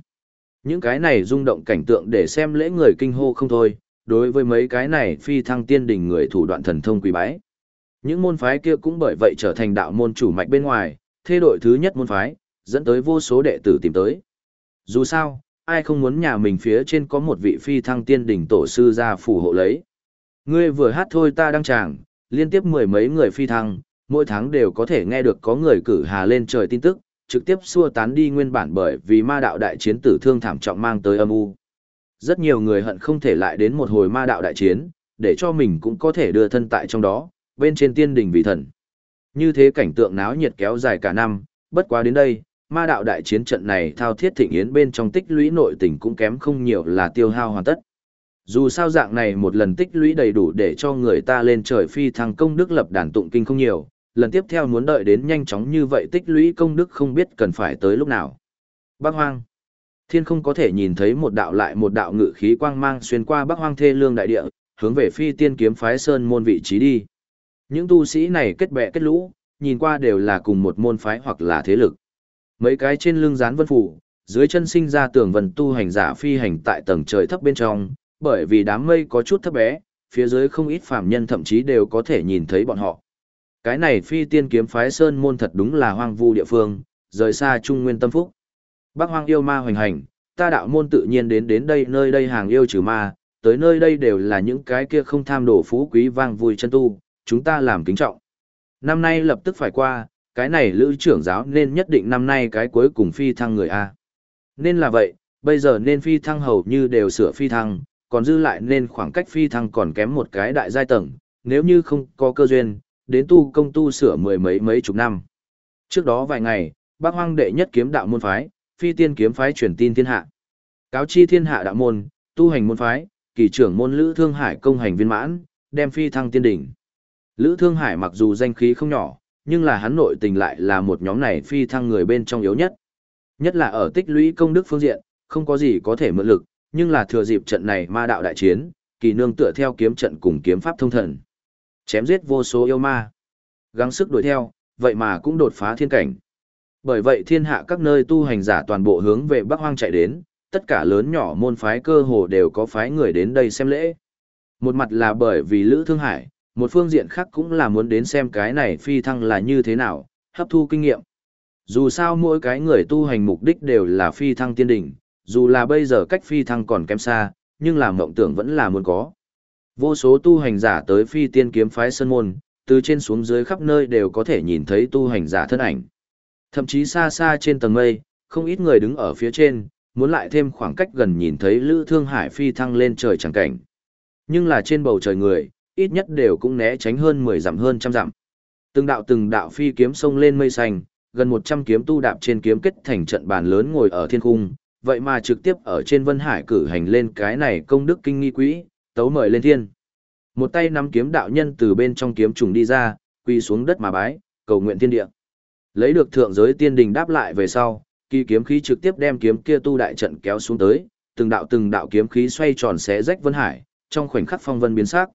Những cái này rung động cảnh tượng để xem lễ người kinh hô không thôi, đối với mấy cái này phi thăng tiên đỉnh người thủ đoạn thần thông quý bái. Những môn phái kia cũng bởi vậy trở thành đạo môn chủ mạch bên ngoài, thê đội thứ nhất môn phái, dẫn tới vô số đệ tử tìm tới. Dù sao, ai không muốn nhà mình phía trên có một vị phi thăng tiên đỉnh tổ sư ra phù hộ lấy. Ngươi vừa hát thôi ta đang chàng, liên tiếp mười mấy người phi thăng, mỗi tháng đều có thể nghe được có người cử hà lên trời tin tức, trực tiếp xua tán đi nguyên bản bởi vì ma đạo đại chiến tử thương thảm trọng mang tới âm u. Rất nhiều người hận không thể lại đến một hồi ma đạo đại chiến, để cho mình cũng có thể đưa thân tại trong đó, bên trên tiên đỉnh vị thần. Như thế cảnh tượng náo nhiệt kéo dài cả năm, bất quá đến đây, ma đạo đại chiến trận này thao thiết thịnh yến bên trong tích lũy nội tình cũng kém không nhiều là tiêu hao hoàn tất. Dù sao dạng này một lần tích lũy đầy đủ để cho người ta lên trời phi thăng công đức lập đàn tụng kinh không nhiều, lần tiếp theo muốn đợi đến nhanh chóng như vậy tích lũy công đức không biết cần phải tới lúc nào. Bác hoang. Thiên không có thể nhìn thấy một đạo lại một đạo ngự khí quang mang xuyên qua bắc hoang thê lương đại địa, hướng về phi tiên kiếm phái sơn môn vị trí đi. Những tu sĩ này kết bè kết lũ, nhìn qua đều là cùng một môn phái hoặc là thế lực. Mấy cái trên lưng dán vân phủ, dưới chân sinh ra tường vần tu hành giả phi hành tại tầng trời thấp bên trong, bởi vì đám mây có chút thấp bé, phía dưới không ít phàm nhân thậm chí đều có thể nhìn thấy bọn họ. Cái này phi tiên kiếm phái sơn môn thật đúng là hoang vu địa phương, rời xa trung nguyên tâm phúc. Bác hoang yêu ma hoành hành, ta đạo môn tự nhiên đến đến đây nơi đây hàng yêu trừ ma, tới nơi đây đều là những cái kia không tham đổ phú quý vang vui chân tu, chúng ta làm kính trọng. Năm nay lập tức phải qua, cái này lữ trưởng giáo nên nhất định năm nay cái cuối cùng phi thăng người A. Nên là vậy, bây giờ nên phi thăng hầu như đều sửa phi thăng, còn dư lại nên khoảng cách phi thăng còn kém một cái đại giai tầng, nếu như không có cơ duyên, đến tu công tu sửa mười mấy mấy chục năm. Trước đó vài ngày, bác hoang đệ nhất kiếm đạo môn phái, phi tiên kiếm phái truyền tin thiên hạ. Cáo chi thiên hạ đạo môn, tu hành môn phái, kỳ trưởng môn Lữ Thương Hải công hành viên mãn, đem phi thăng tiên đỉnh. Lữ Thương Hải mặc dù danh khí không nhỏ, nhưng là hắn nội tình lại là một nhóm này phi thăng người bên trong yếu nhất. Nhất là ở tích lũy công đức phương diện, không có gì có thể mượn lực, nhưng là thừa dịp trận này ma đạo đại chiến, kỳ nương tựa theo kiếm trận cùng kiếm pháp thông thần. Chém giết vô số yêu ma. Gắng sức đuổi theo, vậy mà cũng đột phá thiên cảnh. Bởi vậy thiên hạ các nơi tu hành giả toàn bộ hướng về Bắc Hoang chạy đến, tất cả lớn nhỏ môn phái cơ hồ đều có phái người đến đây xem lễ. Một mặt là bởi vì Lữ Thương Hải, một phương diện khác cũng là muốn đến xem cái này phi thăng là như thế nào, hấp thu kinh nghiệm. Dù sao mỗi cái người tu hành mục đích đều là phi thăng tiên đỉnh, dù là bây giờ cách phi thăng còn kém xa, nhưng làm mộng tưởng vẫn là muốn có. Vô số tu hành giả tới phi tiên kiếm phái sơn môn, từ trên xuống dưới khắp nơi đều có thể nhìn thấy tu hành giả thân ảnh. Thậm chí xa xa trên tầng mây, không ít người đứng ở phía trên, muốn lại thêm khoảng cách gần nhìn thấy Lữ Thương Hải phi thăng lên trời chẳng cảnh. Nhưng là trên bầu trời người, ít nhất đều cũng né tránh hơn 10 dặm hơn trăm dặm. Từng đạo từng đạo phi kiếm sông lên mây xanh, gần 100 kiếm tu đạp trên kiếm kết thành trận bàn lớn ngồi ở thiên cung, vậy mà trực tiếp ở trên Vân Hải cử hành lên cái này công đức kinh nghi quỹ, tấu mời lên thiên. Một tay nắm kiếm đạo nhân từ bên trong kiếm trùng đi ra, quỳ xuống đất mà bái, cầu nguyện thiên địa. Lấy được thượng giới tiên đình đáp lại về sau, kỳ kiếm khí trực tiếp đem kiếm kia tu đại trận kéo xuống tới, từng đạo từng đạo kiếm khí xoay tròn xé rách vân hải, trong khoảnh khắc phong vân biến sắc.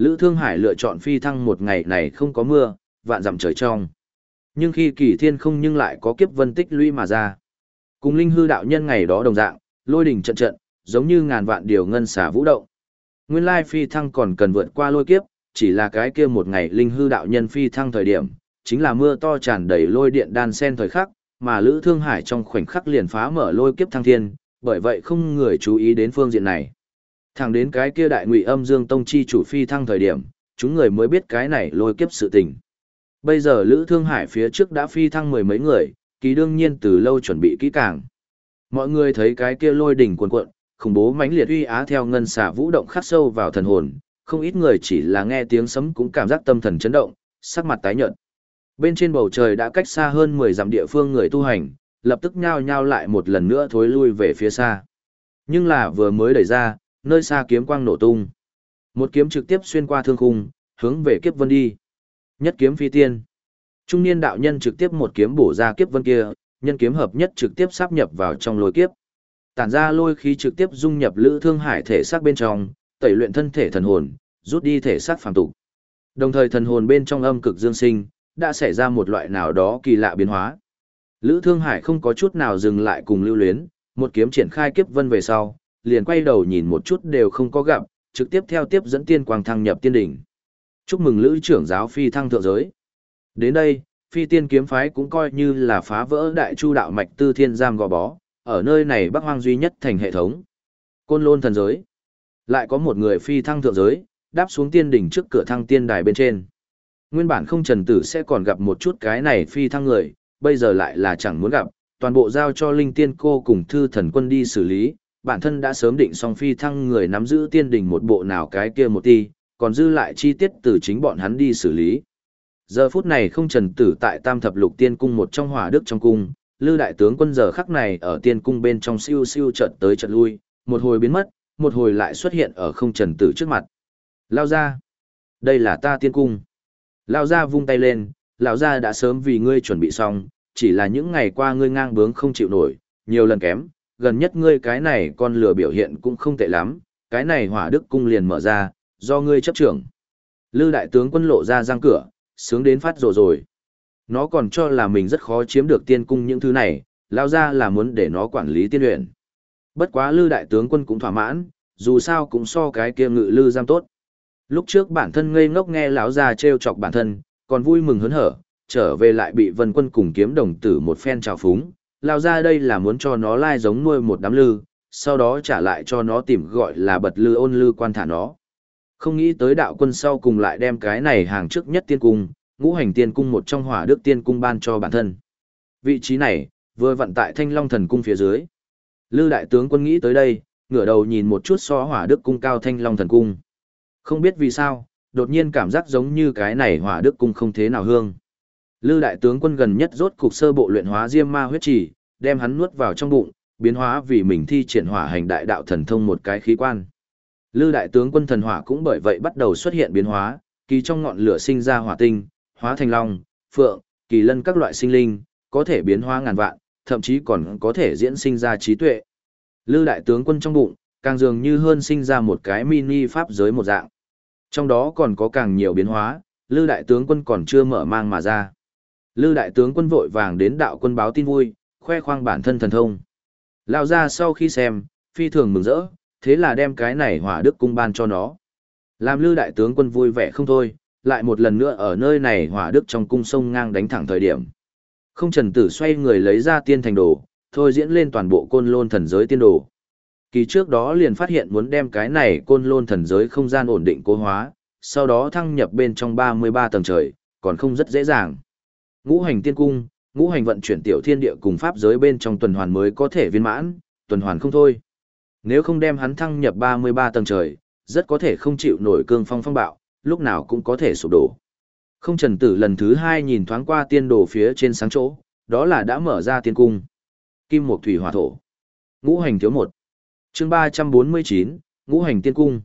Lữ Thương Hải lựa chọn phi thăng một ngày này không có mưa, vạn dặm trời trong. Nhưng khi kỳ thiên không nhưng lại có kiếp vân tích lũy mà ra. Cùng linh hư đạo nhân ngày đó đồng dạng, lôi đỉnh trận trận, giống như ngàn vạn điều ngân xả vũ động. Nguyên lai phi thăng còn cần vượt qua lôi kiếp, chỉ là cái kia một ngày linh hư đạo nhân phi thăng thời điểm, chính là mưa to tràn đầy lôi điện đan sen thời khắc, mà Lữ Thương Hải trong khoảnh khắc liền phá mở lôi kiếp thăng thiên, bởi vậy không người chú ý đến phương diện này. Thẳng đến cái kia đại ngụy âm dương tông chi chủ phi thăng thời điểm, chúng người mới biết cái này lôi kiếp sự tình. Bây giờ Lữ Thương Hải phía trước đã phi thăng mười mấy người, kỳ đương nhiên từ lâu chuẩn bị kỹ càng. Mọi người thấy cái kia lôi đỉnh cuồn cuộn, khủng bố mãnh liệt uy á theo ngân xà vũ động khắc sâu vào thần hồn, không ít người chỉ là nghe tiếng sấm cũng cảm giác tâm thần chấn động, sắc mặt tái nhợt. Bên trên bầu trời đã cách xa hơn 10 dặm địa phương người tu hành, lập tức nhao nhao lại một lần nữa thối lui về phía xa. Nhưng là vừa mới đẩy ra, nơi xa kiếm quang nổ tung. Một kiếm trực tiếp xuyên qua thương khung, hướng về kiếp vân đi. Nhất kiếm phi tiên. Trung niên đạo nhân trực tiếp một kiếm bổ ra kiếp vân kia, nhân kiếm hợp nhất trực tiếp sáp nhập vào trong lôi kiếp. Tản ra lôi khí trực tiếp dung nhập lữ thương hải thể xác bên trong, tẩy luyện thân thể thần hồn, rút đi thể xác phàm tục. Đồng thời thần hồn bên trong âm cực dương sinh, đã xảy ra một loại nào đó kỳ lạ biến hóa. Lữ Thương Hải không có chút nào dừng lại cùng lưu luyến, một kiếm triển khai kiếp vân về sau, liền quay đầu nhìn một chút đều không có gặp, trực tiếp theo tiếp dẫn tiên quang thăng nhập tiên đỉnh. Chúc mừng Lữ trưởng giáo phi thăng thượng giới. Đến đây, phi tiên kiếm phái cũng coi như là phá vỡ đại chu đạo mạch tư thiên giam gò bó, ở nơi này bắc hoang duy nhất thành hệ thống. Côn lôn thần giới. Lại có một người phi thăng thượng giới, đáp xuống tiên đỉnh trước cửa thăng tiên đài bên trên. Nguyên bản không trần tử sẽ còn gặp một chút cái này phi thăng người, bây giờ lại là chẳng muốn gặp, toàn bộ giao cho linh tiên cô cùng thư thần quân đi xử lý, bản thân đã sớm định song phi thăng người nắm giữ tiên đình một bộ nào cái kia một ti, còn dư lại chi tiết từ chính bọn hắn đi xử lý. Giờ phút này không trần tử tại tam thập lục tiên cung một trong hỏa đức trong cung, lư đại tướng quân giờ khắc này ở tiên cung bên trong siêu siêu trận tới trận lui, một hồi biến mất, một hồi lại xuất hiện ở không trần tử trước mặt. Lao ra! Đây là ta tiên cung. Lao ra vung tay lên, lão ra đã sớm vì ngươi chuẩn bị xong, chỉ là những ngày qua ngươi ngang bướng không chịu nổi, nhiều lần kém, gần nhất ngươi cái này con lừa biểu hiện cũng không tệ lắm, cái này hỏa đức cung liền mở ra, do ngươi chấp trưởng. Lư đại tướng quân lộ ra răng cửa, sướng đến phát rồ rồi. Nó còn cho là mình rất khó chiếm được tiên cung những thứ này, lao ra là muốn để nó quản lý tiên luyện. Bất quá lư đại tướng quân cũng thỏa mãn, dù sao cũng so cái kia ngự lư giam tốt. Lúc trước bản thân ngây ngốc nghe lão già trêu chọc bản thân, còn vui mừng hớn hở, trở về lại bị vân quân cùng kiếm đồng tử một phen trào phúng, lao ra đây là muốn cho nó lai giống nuôi một đám lư, sau đó trả lại cho nó tìm gọi là bật lư ôn lư quan thả nó. Không nghĩ tới đạo quân sau cùng lại đem cái này hàng trước nhất tiên cung, ngũ hành tiên cung một trong hỏa đức tiên cung ban cho bản thân. Vị trí này, vừa vận tại thanh long thần cung phía dưới. Lư đại tướng quân nghĩ tới đây, ngửa đầu nhìn một chút so hỏa đức cung cao thanh long thần cung. Không biết vì sao, đột nhiên cảm giác giống như cái này hỏa đức cung không thế nào hương. Lư đại tướng quân gần nhất rốt cục sơ bộ luyện hóa diêm ma huyết trì, đem hắn nuốt vào trong bụng, biến hóa vì mình thi triển hỏa hành đại đạo thần thông một cái khí quan. Lư đại tướng quân thần hỏa cũng bởi vậy bắt đầu xuất hiện biến hóa, kỳ trong ngọn lửa sinh ra hỏa tinh, hóa thành long, phượng, kỳ lân các loại sinh linh, có thể biến hóa ngàn vạn, thậm chí còn có thể diễn sinh ra trí tuệ. Lư đại tướng quân trong bụng, càng dường như hơn sinh ra một cái mini pháp giới một dạng. Trong đó còn có càng nhiều biến hóa, Lư đại tướng quân còn chưa mở mang mà ra. Lư đại tướng quân vội vàng đến đạo quân báo tin vui, khoe khoang bản thân thần thông. Lao ra sau khi xem, phi thường mừng rỡ, thế là đem cái này hỏa đức cung ban cho nó. Làm lư đại tướng quân vui vẻ không thôi, lại một lần nữa ở nơi này hỏa đức trong cung sông ngang đánh thẳng thời điểm. Không trần tử xoay người lấy ra tiên thành đồ, thôi diễn lên toàn bộ côn lôn thần giới tiên đồ. Kỳ trước đó liền phát hiện muốn đem cái này côn lôn thần giới không gian ổn định cố hóa, sau đó thăng nhập bên trong 33 tầng trời, còn không rất dễ dàng. Ngũ hành tiên cung, ngũ hành vận chuyển tiểu thiên địa cùng pháp giới bên trong tuần hoàn mới có thể viên mãn, tuần hoàn không thôi. Nếu không đem hắn thăng nhập 33 tầng trời, rất có thể không chịu nổi cương phong phong bạo, lúc nào cũng có thể sụp đổ. Không trần tử lần thứ hai nhìn thoáng qua tiên đồ phía trên sáng chỗ, đó là đã mở ra tiên cung. Kim một thủy hỏa thổ. Ngũ hành thiếu một. chương 349, ngũ hành tiên cung.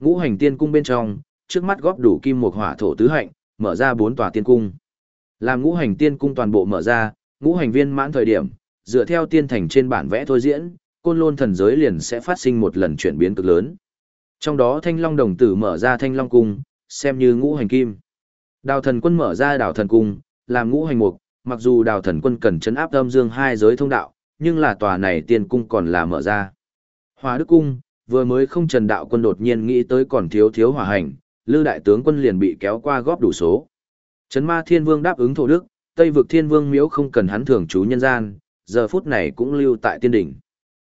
Ngũ hành tiên cung bên trong, trước mắt góp đủ kim một hỏa thổ tứ hạnh, mở ra bốn tòa tiên cung. Làm ngũ hành tiên cung toàn bộ mở ra, ngũ hành viên mãn thời điểm, dựa theo tiên thành trên bản vẽ thôi diễn, côn lôn thần giới liền sẽ phát sinh một lần chuyển biến cực lớn. Trong đó thanh long đồng tử mở ra thanh long cung, xem như ngũ hành kim. Đào thần quân mở ra đào thần cung, làm ngũ hành mục, mặc dù đào thần quân cần chấn áp âm dương hai giới thông đạo, nhưng là tòa này tiên cung còn là mở ra. Hòa đức cung, vừa mới không trần đạo quân đột nhiên nghĩ tới còn thiếu thiếu hỏa hành, lư đại tướng quân liền bị kéo qua góp đủ số. Trấn ma thiên vương đáp ứng thổ đức, Tây vực thiên vương miếu không cần hắn thường trú nhân gian, giờ phút này cũng lưu tại tiên đỉnh.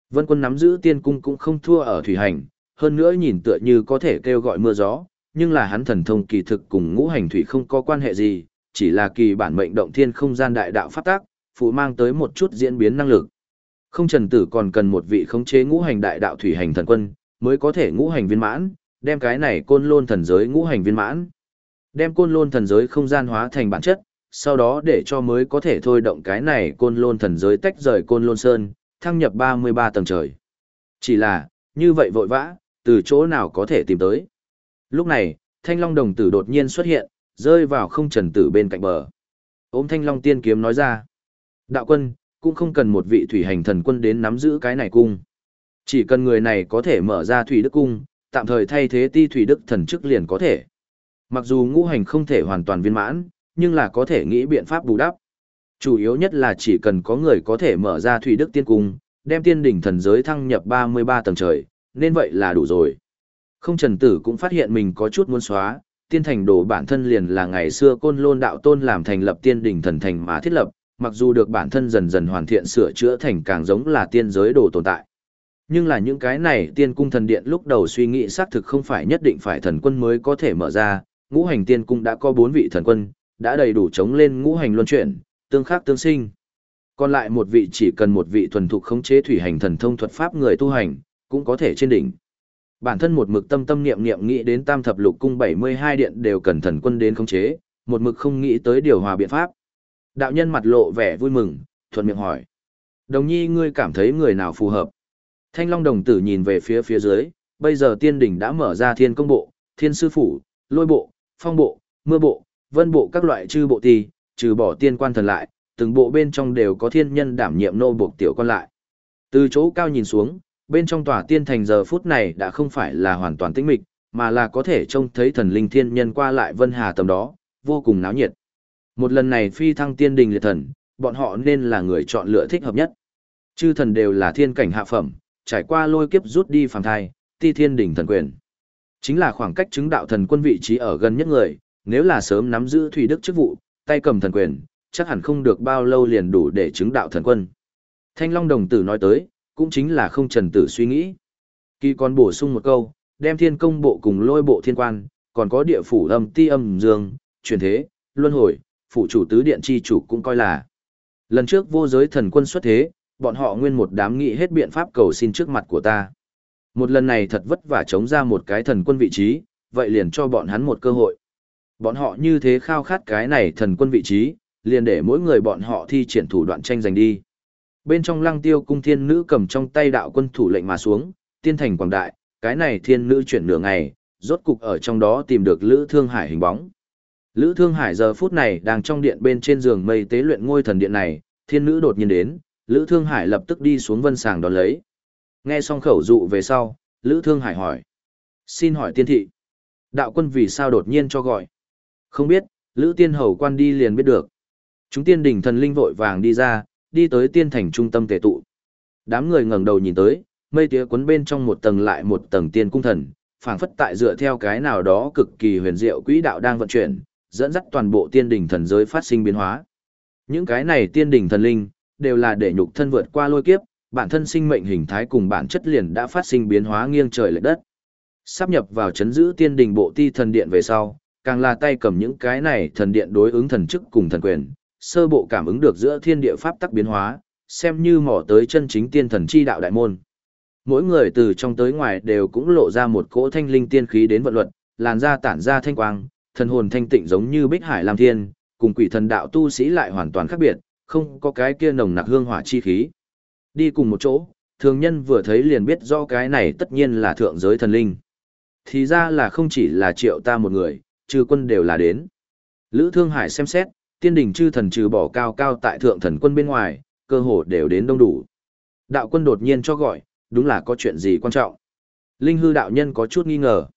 Vân quân nắm giữ tiên cung cũng không thua ở thủy hành, hơn nữa nhìn tựa như có thể kêu gọi mưa gió, nhưng là hắn thần thông kỳ thực cùng ngũ hành thủy không có quan hệ gì, chỉ là kỳ bản mệnh động thiên không gian đại đạo pháp tác, phụ mang tới một chút diễn biến năng lực. Không trần tử còn cần một vị khống chế ngũ hành đại đạo thủy hành thần quân, mới có thể ngũ hành viên mãn, đem cái này côn lôn thần giới ngũ hành viên mãn. Đem côn lôn thần giới không gian hóa thành bản chất, sau đó để cho mới có thể thôi động cái này côn lôn thần giới tách rời côn lôn sơn, thăng nhập 33 tầng trời. Chỉ là, như vậy vội vã, từ chỗ nào có thể tìm tới. Lúc này, thanh long đồng tử đột nhiên xuất hiện, rơi vào không trần tử bên cạnh bờ. Ôm thanh long tiên kiếm nói ra. Đạo quân, cũng không cần một vị thủy hành thần quân đến nắm giữ cái này cung. Chỉ cần người này có thể mở ra thủy đức cung, tạm thời thay thế ti thủy đức thần chức liền có thể. Mặc dù ngũ hành không thể hoàn toàn viên mãn, nhưng là có thể nghĩ biện pháp bù đắp. Chủ yếu nhất là chỉ cần có người có thể mở ra thủy đức tiên cung, đem tiên đỉnh thần giới thăng nhập 33 tầng trời, nên vậy là đủ rồi. Không trần tử cũng phát hiện mình có chút muốn xóa, tiên thành đồ bản thân liền là ngày xưa côn lôn đạo tôn làm thành lập tiên đỉnh thần thành mà thiết lập, mặc dù được bản thân dần dần hoàn thiện sửa chữa thành càng giống là tiên giới đồ tồn tại. Nhưng là những cái này tiên cung thần điện lúc đầu suy nghĩ xác thực không phải nhất định phải thần quân mới có thể mở ra, ngũ hành tiên cung đã có bốn vị thần quân, đã đầy đủ chống lên ngũ hành luân chuyển, tương khắc tương sinh. Còn lại một vị chỉ cần một vị thuần thục khống chế thủy hành thần thông thuật pháp người tu hành, cũng có thể trên đỉnh. Bản thân một mực tâm tâm niệm niệm nghĩ đến tam thập lục cung 72 điện đều cần thần quân đến khống chế, một mực không nghĩ tới điều hòa biện pháp. Đạo nhân mặt lộ vẻ vui mừng, thuận miệng hỏi. Đồng nhi ngươi cảm thấy người nào phù hợp? Thanh Long đồng tử nhìn về phía phía dưới, bây giờ tiên đỉnh đã mở ra thiên công bộ, thiên sư phủ, lôi bộ, phong bộ, mưa bộ, vân bộ các loại chư bộ ti, trừ bỏ tiên quan thần lại, từng bộ bên trong đều có thiên nhân đảm nhiệm nô buộc tiểu quan lại. Từ chỗ cao nhìn xuống, bên trong tòa tiên thành giờ phút này đã không phải là hoàn toàn tĩnh mịch, mà là có thể trông thấy thần linh thiên nhân qua lại vân hà tầm đó, vô cùng náo nhiệt. Một lần này phi thăng tiên đình liệt thần, bọn họ nên là người chọn lựa thích hợp nhất. Chư thần đều là thiên cảnh hạ phẩm, trải qua lôi kiếp rút đi phàm thai, ti thiên đỉnh thần quyền. Chính là khoảng cách chứng đạo thần quân vị trí ở gần nhất người, nếu là sớm nắm giữ thủy đức chức vụ, tay cầm thần quyền, chắc hẳn không được bao lâu liền đủ để chứng đạo thần quân. Thanh Long đồng tử nói tới, cũng chính là không trần tử suy nghĩ. Kỳ còn bổ sung một câu, đem thiên công bộ cùng lôi bộ thiên quan, còn có địa phủ âm ti âm dương, truyền thế, luân hồi, phủ chủ tứ điện chi chủ cũng coi là. Lần trước vô giới thần quân xuất thế, bọn họ nguyên một đám nghị hết biện pháp cầu xin trước mặt của ta. Một lần này thật vất vả chống ra một cái thần quân vị trí, vậy liền cho bọn hắn một cơ hội. Bọn họ như thế khao khát cái này thần quân vị trí, liền để mỗi người bọn họ thi triển thủ đoạn tranh giành đi. Bên trong lăng tiêu cung thiên nữ cầm trong tay đạo quân thủ lệnh mà xuống, tiên thành quảng đại, cái này thiên nữ chuyển nửa ngày, rốt cục ở trong đó tìm được Lữ Thương Hải hình bóng. Lữ Thương Hải giờ phút này đang trong điện bên trên giường mây tế luyện ngôi thần điện này, thiên nữ đột nhiên đến, Lữ Thương Hải lập tức đi xuống vân sàng đón lấy. Nghe xong khẩu dụ về sau, Lữ Thương Hải hỏi. Xin hỏi tiên thị. Đạo quân vì sao đột nhiên cho gọi? Không biết, Lữ Tiên Hầu quan đi liền biết được. Chúng tiên đỉnh thần linh vội vàng đi ra, đi tới tiên thành trung tâm tề tụ. Đám người ngẩng đầu nhìn tới, mây tía cuốn bên trong một tầng lại một tầng tiên cung thần, phảng phất tại dựa theo cái nào đó cực kỳ huyền diệu quỹ đạo đang vận chuyển, dẫn dắt toàn bộ tiên đỉnh thần giới phát sinh biến hóa. Những cái này tiên đỉnh thần linh, đều là để nhục thân vượt qua lôi kiếp, bản thân sinh mệnh hình thái cùng bản chất liền đã phát sinh biến hóa nghiêng trời lệch đất. Sắp nhập vào chấn giữ tiên đình bộ ti thần điện về sau, càng là tay cầm những cái này thần điện đối ứng thần chức cùng thần quyền, sơ bộ cảm ứng được giữa thiên địa pháp tắc biến hóa, xem như mò tới chân chính tiên thần chi đạo đại môn. Mỗi người từ trong tới ngoài đều cũng lộ ra một cỗ thanh linh tiên khí đến vận luật, làn da tản ra thanh quang, thần hồn thanh tịnh giống như bích hải lam thiên, cùng quỷ thần đạo tu sĩ lại hoàn toàn khác biệt, không có cái kia nồng nặc hương hỏa chi khí. Đi cùng một chỗ, thường nhân vừa thấy liền biết do cái này tất nhiên là thượng giới thần linh. Thì ra là không chỉ là triệu ta một người, trừ quân đều là đến. Lữ Thương Hải xem xét, tiên đình chư thần trừ bỏ cao cao tại thượng thần quân bên ngoài, cơ hồ đều đến đông đủ. Đạo quân đột nhiên cho gọi, đúng là có chuyện gì quan trọng. Linh hư đạo nhân có chút nghi ngờ.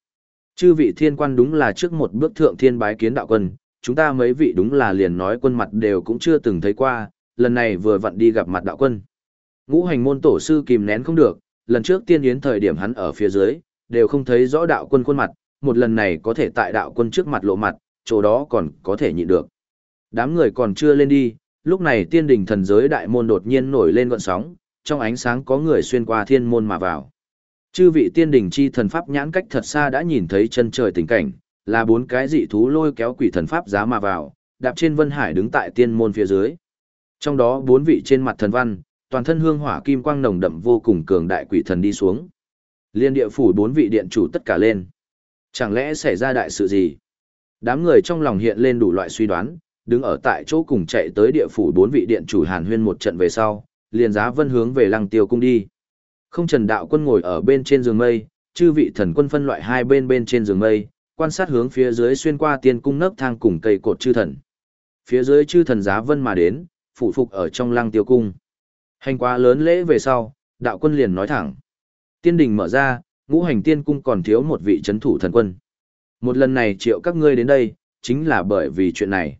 Chư vị thiên quan đúng là trước một bước thượng thiên bái kiến đạo quân, chúng ta mấy vị đúng là liền nói quân mặt đều cũng chưa từng thấy qua, lần này vừa vặn đi gặp mặt đạo quân. Ngũ hành môn tổ sư kìm nén không được, lần trước tiên yến thời điểm hắn ở phía dưới, đều không thấy rõ đạo quân khuôn mặt, một lần này có thể tại đạo quân trước mặt lộ mặt, chỗ đó còn có thể nhịn được. Đám người còn chưa lên đi, lúc này tiên đình thần giới đại môn đột nhiên nổi lên gọn sóng, trong ánh sáng có người xuyên qua thiên môn mà vào. Chư vị tiên đình chi thần pháp nhãn cách thật xa đã nhìn thấy chân trời tình cảnh, là bốn cái dị thú lôi kéo quỷ thần pháp giá mà vào, đạp trên vân hải đứng tại tiên môn phía dưới. Trong đó bốn vị trên mặt thần văn, toàn thân hương hỏa kim quang nồng đậm vô cùng cường đại quỷ thần đi xuống. Liên địa phủ bốn vị điện chủ tất cả lên. Chẳng lẽ xảy ra đại sự gì? Đám người trong lòng hiện lên đủ loại suy đoán, đứng ở tại chỗ cùng chạy tới địa phủ bốn vị điện chủ hàn huyên một trận về sau, liền giá vân hướng về lăng tiêu cung đi. Không trần đạo quân ngồi ở bên trên giường mây, chư vị thần quân phân loại hai bên bên trên giường mây, quan sát hướng phía dưới xuyên qua tiên cung nấc thang cùng cây cột chư thần. Phía dưới chư thần giá vân mà đến, phụ phục ở trong lăng tiêu cung. Hành quá lớn lễ về sau, đạo quân liền nói thẳng. Tiên đình mở ra, ngũ hành tiên cung còn thiếu một vị chấn thủ thần quân. Một lần này triệu các ngươi đến đây, chính là bởi vì chuyện này.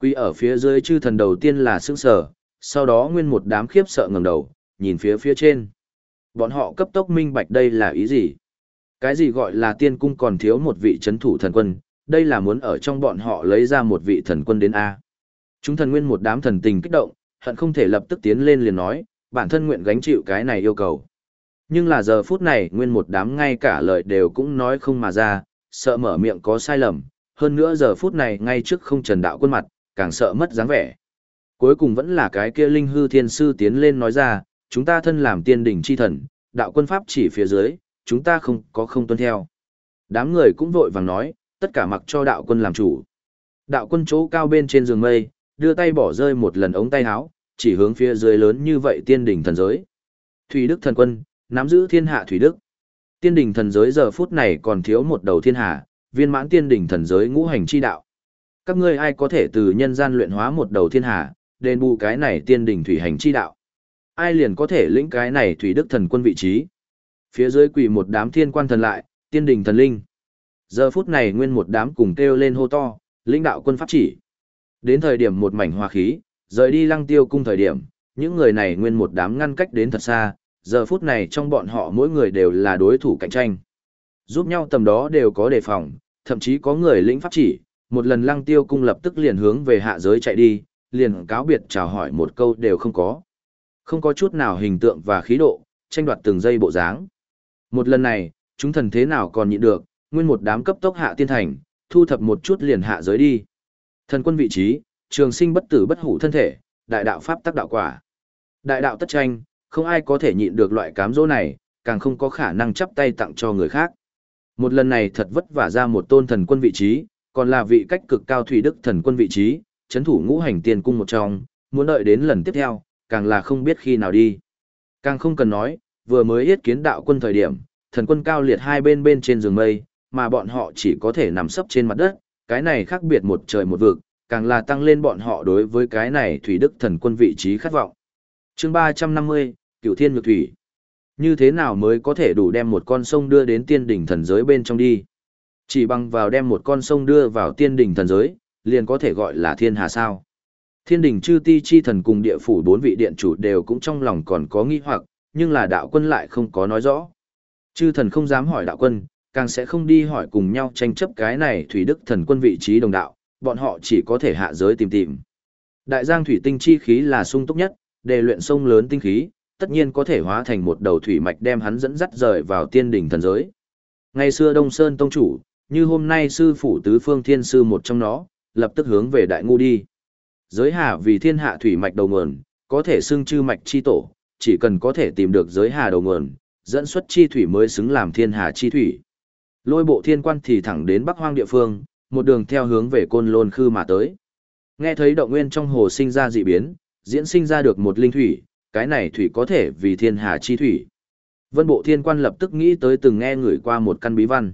Quy ở phía dưới chư thần đầu tiên là sững sở, sau đó nguyên một đám khiếp sợ ngẩng đầu, nhìn phía phía trên. Bọn họ cấp tốc minh bạch đây là ý gì? Cái gì gọi là tiên cung còn thiếu một vị chấn thủ thần quân, đây là muốn ở trong bọn họ lấy ra một vị thần quân đến A. Chúng thần nguyên một đám thần tình kích động, hận không thể lập tức tiến lên liền nói, bản thân nguyện gánh chịu cái này yêu cầu. Nhưng là giờ phút này nguyên một đám ngay cả lời đều cũng nói không mà ra, sợ mở miệng có sai lầm, hơn nữa giờ phút này ngay trước không trần đạo quân mặt, càng sợ mất dáng vẻ. Cuối cùng vẫn là cái kia linh hư thiên sư tiến lên nói ra, chúng ta thân làm tiên đỉnh chi thần, đạo quân pháp chỉ phía dưới, chúng ta không có không tuân theo. Đám người cũng vội vàng nói, tất cả mặc cho đạo quân làm chủ. Đạo quân chỗ cao bên trên giường mây, đưa tay bỏ rơi một lần ống tay áo, chỉ hướng phía dưới lớn như vậy tiên đỉnh thần giới. Thủy Đức thần quân, nắm giữ thiên hạ Thủy Đức. Tiên đỉnh thần giới giờ phút này còn thiếu một đầu thiên hạ, viên mãn tiên đỉnh thần giới ngũ hành chi đạo. Các ngươi ai có thể từ nhân gian luyện hóa một đầu thiên hạ, đền bù cái này tiên đỉnh thủy hành chi đạo. Ai liền có thể lĩnh cái này Thủy Đức thần quân vị trí. Phía dưới quỳ một đám thiên quan thần lại, tiên đỉnh thần linh. Giờ phút này nguyên một đám cùng kêu lên hô to, lĩnh đạo quân pháp chỉ. Đến thời điểm một mảnh hòa khí, rời đi lăng tiêu cung thời điểm, những người này nguyên một đám ngăn cách đến thật xa, giờ phút này trong bọn họ mỗi người đều là đối thủ cạnh tranh. Giúp nhau tầm đó đều có đề phòng, thậm chí có người lĩnh pháp chỉ, một lần lăng tiêu cung lập tức liền hướng về hạ giới chạy đi, liền cáo biệt chào hỏi một câu đều không có. Không có chút nào hình tượng và khí độ, tranh đoạt từng giây bộ dáng. Một lần này, chúng thần thế nào còn nhịn được, nguyên một đám cấp tốc hạ tiên thành, thu thập một chút liền hạ giới đi. Thần quân vị trí, trường sinh bất tử bất hủ thân thể, đại đạo pháp tác đạo quả. Đại đạo tất tranh, không ai có thể nhịn được loại cám dỗ này, càng không có khả năng chấp tay tặng cho người khác. Một lần này thật vất vả ra một tôn thần quân vị trí, còn là vị cách cực cao thủy đức thần quân vị trí, chấn thủ ngũ hành tiền cung một trong, muốn đợi đến lần tiếp theo, càng là không biết khi nào đi. Càng không cần nói, vừa mới yết kiến đạo quân thời điểm, thần quân cao liệt hai bên bên trên giường mây, mà bọn họ chỉ có thể nằm sấp trên mặt đất, cái này khác biệt một trời một vực, càng là tăng lên bọn họ đối với cái này thủy đức thần quân vị trí khát vọng. chương 350, Cửu Thiên Nhược Thủy. Như thế nào mới có thể đủ đem một con sông đưa đến tiên đỉnh thần giới bên trong đi? Chỉ bằng vào đem một con sông đưa vào tiên đỉnh thần giới, liền có thể gọi là thiên hà sao. Thiên đỉnh chư ti chi thần cùng địa phủ bốn vị điện chủ đều cũng trong lòng còn có nghi hoặc, nhưng là đạo quân lại không có nói rõ. Chư thần không dám hỏi đạo quân, càng sẽ không đi hỏi cùng nhau tranh chấp cái này thủy đức thần quân vị trí đồng đạo, bọn họ chỉ có thể hạ giới tìm tìm. Đại giang thủy tinh chi khí là sung túc nhất, để luyện sông lớn tinh khí, tất nhiên có thể hóa thành một đầu thủy mạch đem hắn dẫn dắt rời vào tiên đỉnh thần giới. Ngày xưa Đông Sơn Tông Chủ, như hôm nay sư phụ tứ phương thiên sư một trong nó, lập tức hướng về đại ngu đi. Giới hà vì thiên hạ thủy mạch đầu nguồn, có thể xưng chư mạch chi tổ, chỉ cần có thể tìm được giới hà đầu nguồn, dẫn xuất chi thủy mới xứng làm thiên hà chi thủy. Lôi bộ thiên quan thì thẳng đến bắc hoang địa phương, một đường theo hướng về côn lôn khư mà tới. Nghe thấy động nguyên trong hồ sinh ra dị biến, diễn sinh ra được một linh thủy, cái này thủy có thể vì thiên hà chi thủy. Vân bộ thiên quan lập tức nghĩ tới từng nghe người qua một căn bí văn.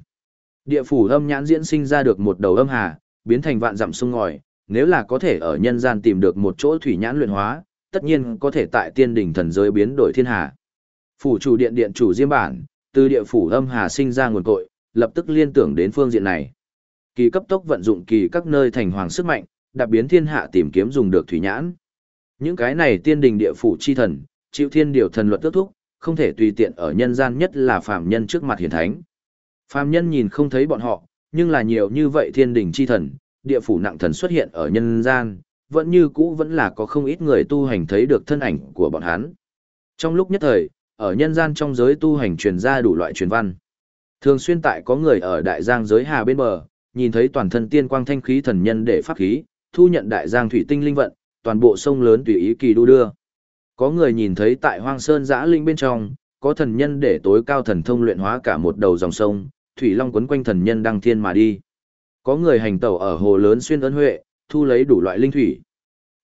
Địa phủ âm nhãn diễn sinh ra được một đầu âm hà, biến thành vạn dặm sông ngòi, nếu là có thể ở nhân gian tìm được một chỗ thủy nhãn luyện hóa, tất nhiên có thể tại tiên đỉnh thần giới biến đổi thiên hà. Phủ chủ điện điện chủ Diêm bản, từ địa phủ âm hà sinh ra nguồn cội, lập tức liên tưởng đến phương diện này. Kỳ cấp tốc vận dụng kỳ các nơi thành hoàng sức mạnh, đặc biến thiên hạ tìm kiếm dùng được thủy nhãn. Những cái này tiên đình địa phủ chi thần, chịu thiên điều thần luật tước thúc, không thể tùy tiện ở nhân gian nhất là phàm nhân trước mặt hiển thánh. Phàm nhân nhìn không thấy bọn họ, nhưng là nhiều như vậy thiên đình chi thần, địa phủ nặng thần xuất hiện ở nhân gian, vẫn như cũ vẫn là có không ít người tu hành thấy được thân ảnh của bọn hắn. Trong lúc nhất thời, ở nhân gian trong giới tu hành truyền ra đủ loại truyền văn. Thường xuyên tại có người ở đại giang giới hà bên bờ, nhìn thấy toàn thân tiên quang thanh khí thần nhân để pháp khí, thu nhận đại giang thủy tinh linh vận, toàn bộ sông lớn tùy ý kỳ đu đưa. Có người nhìn thấy tại hoang sơn giã linh bên trong, có thần nhân để tối cao thần thông luyện hóa cả một đầu dòng sông, thủy long quấn quanh thần nhân đăng thiên mà đi. Có người hành tẩu ở hồ lớn xuyên ấn huệ, thu lấy đủ loại linh thủy.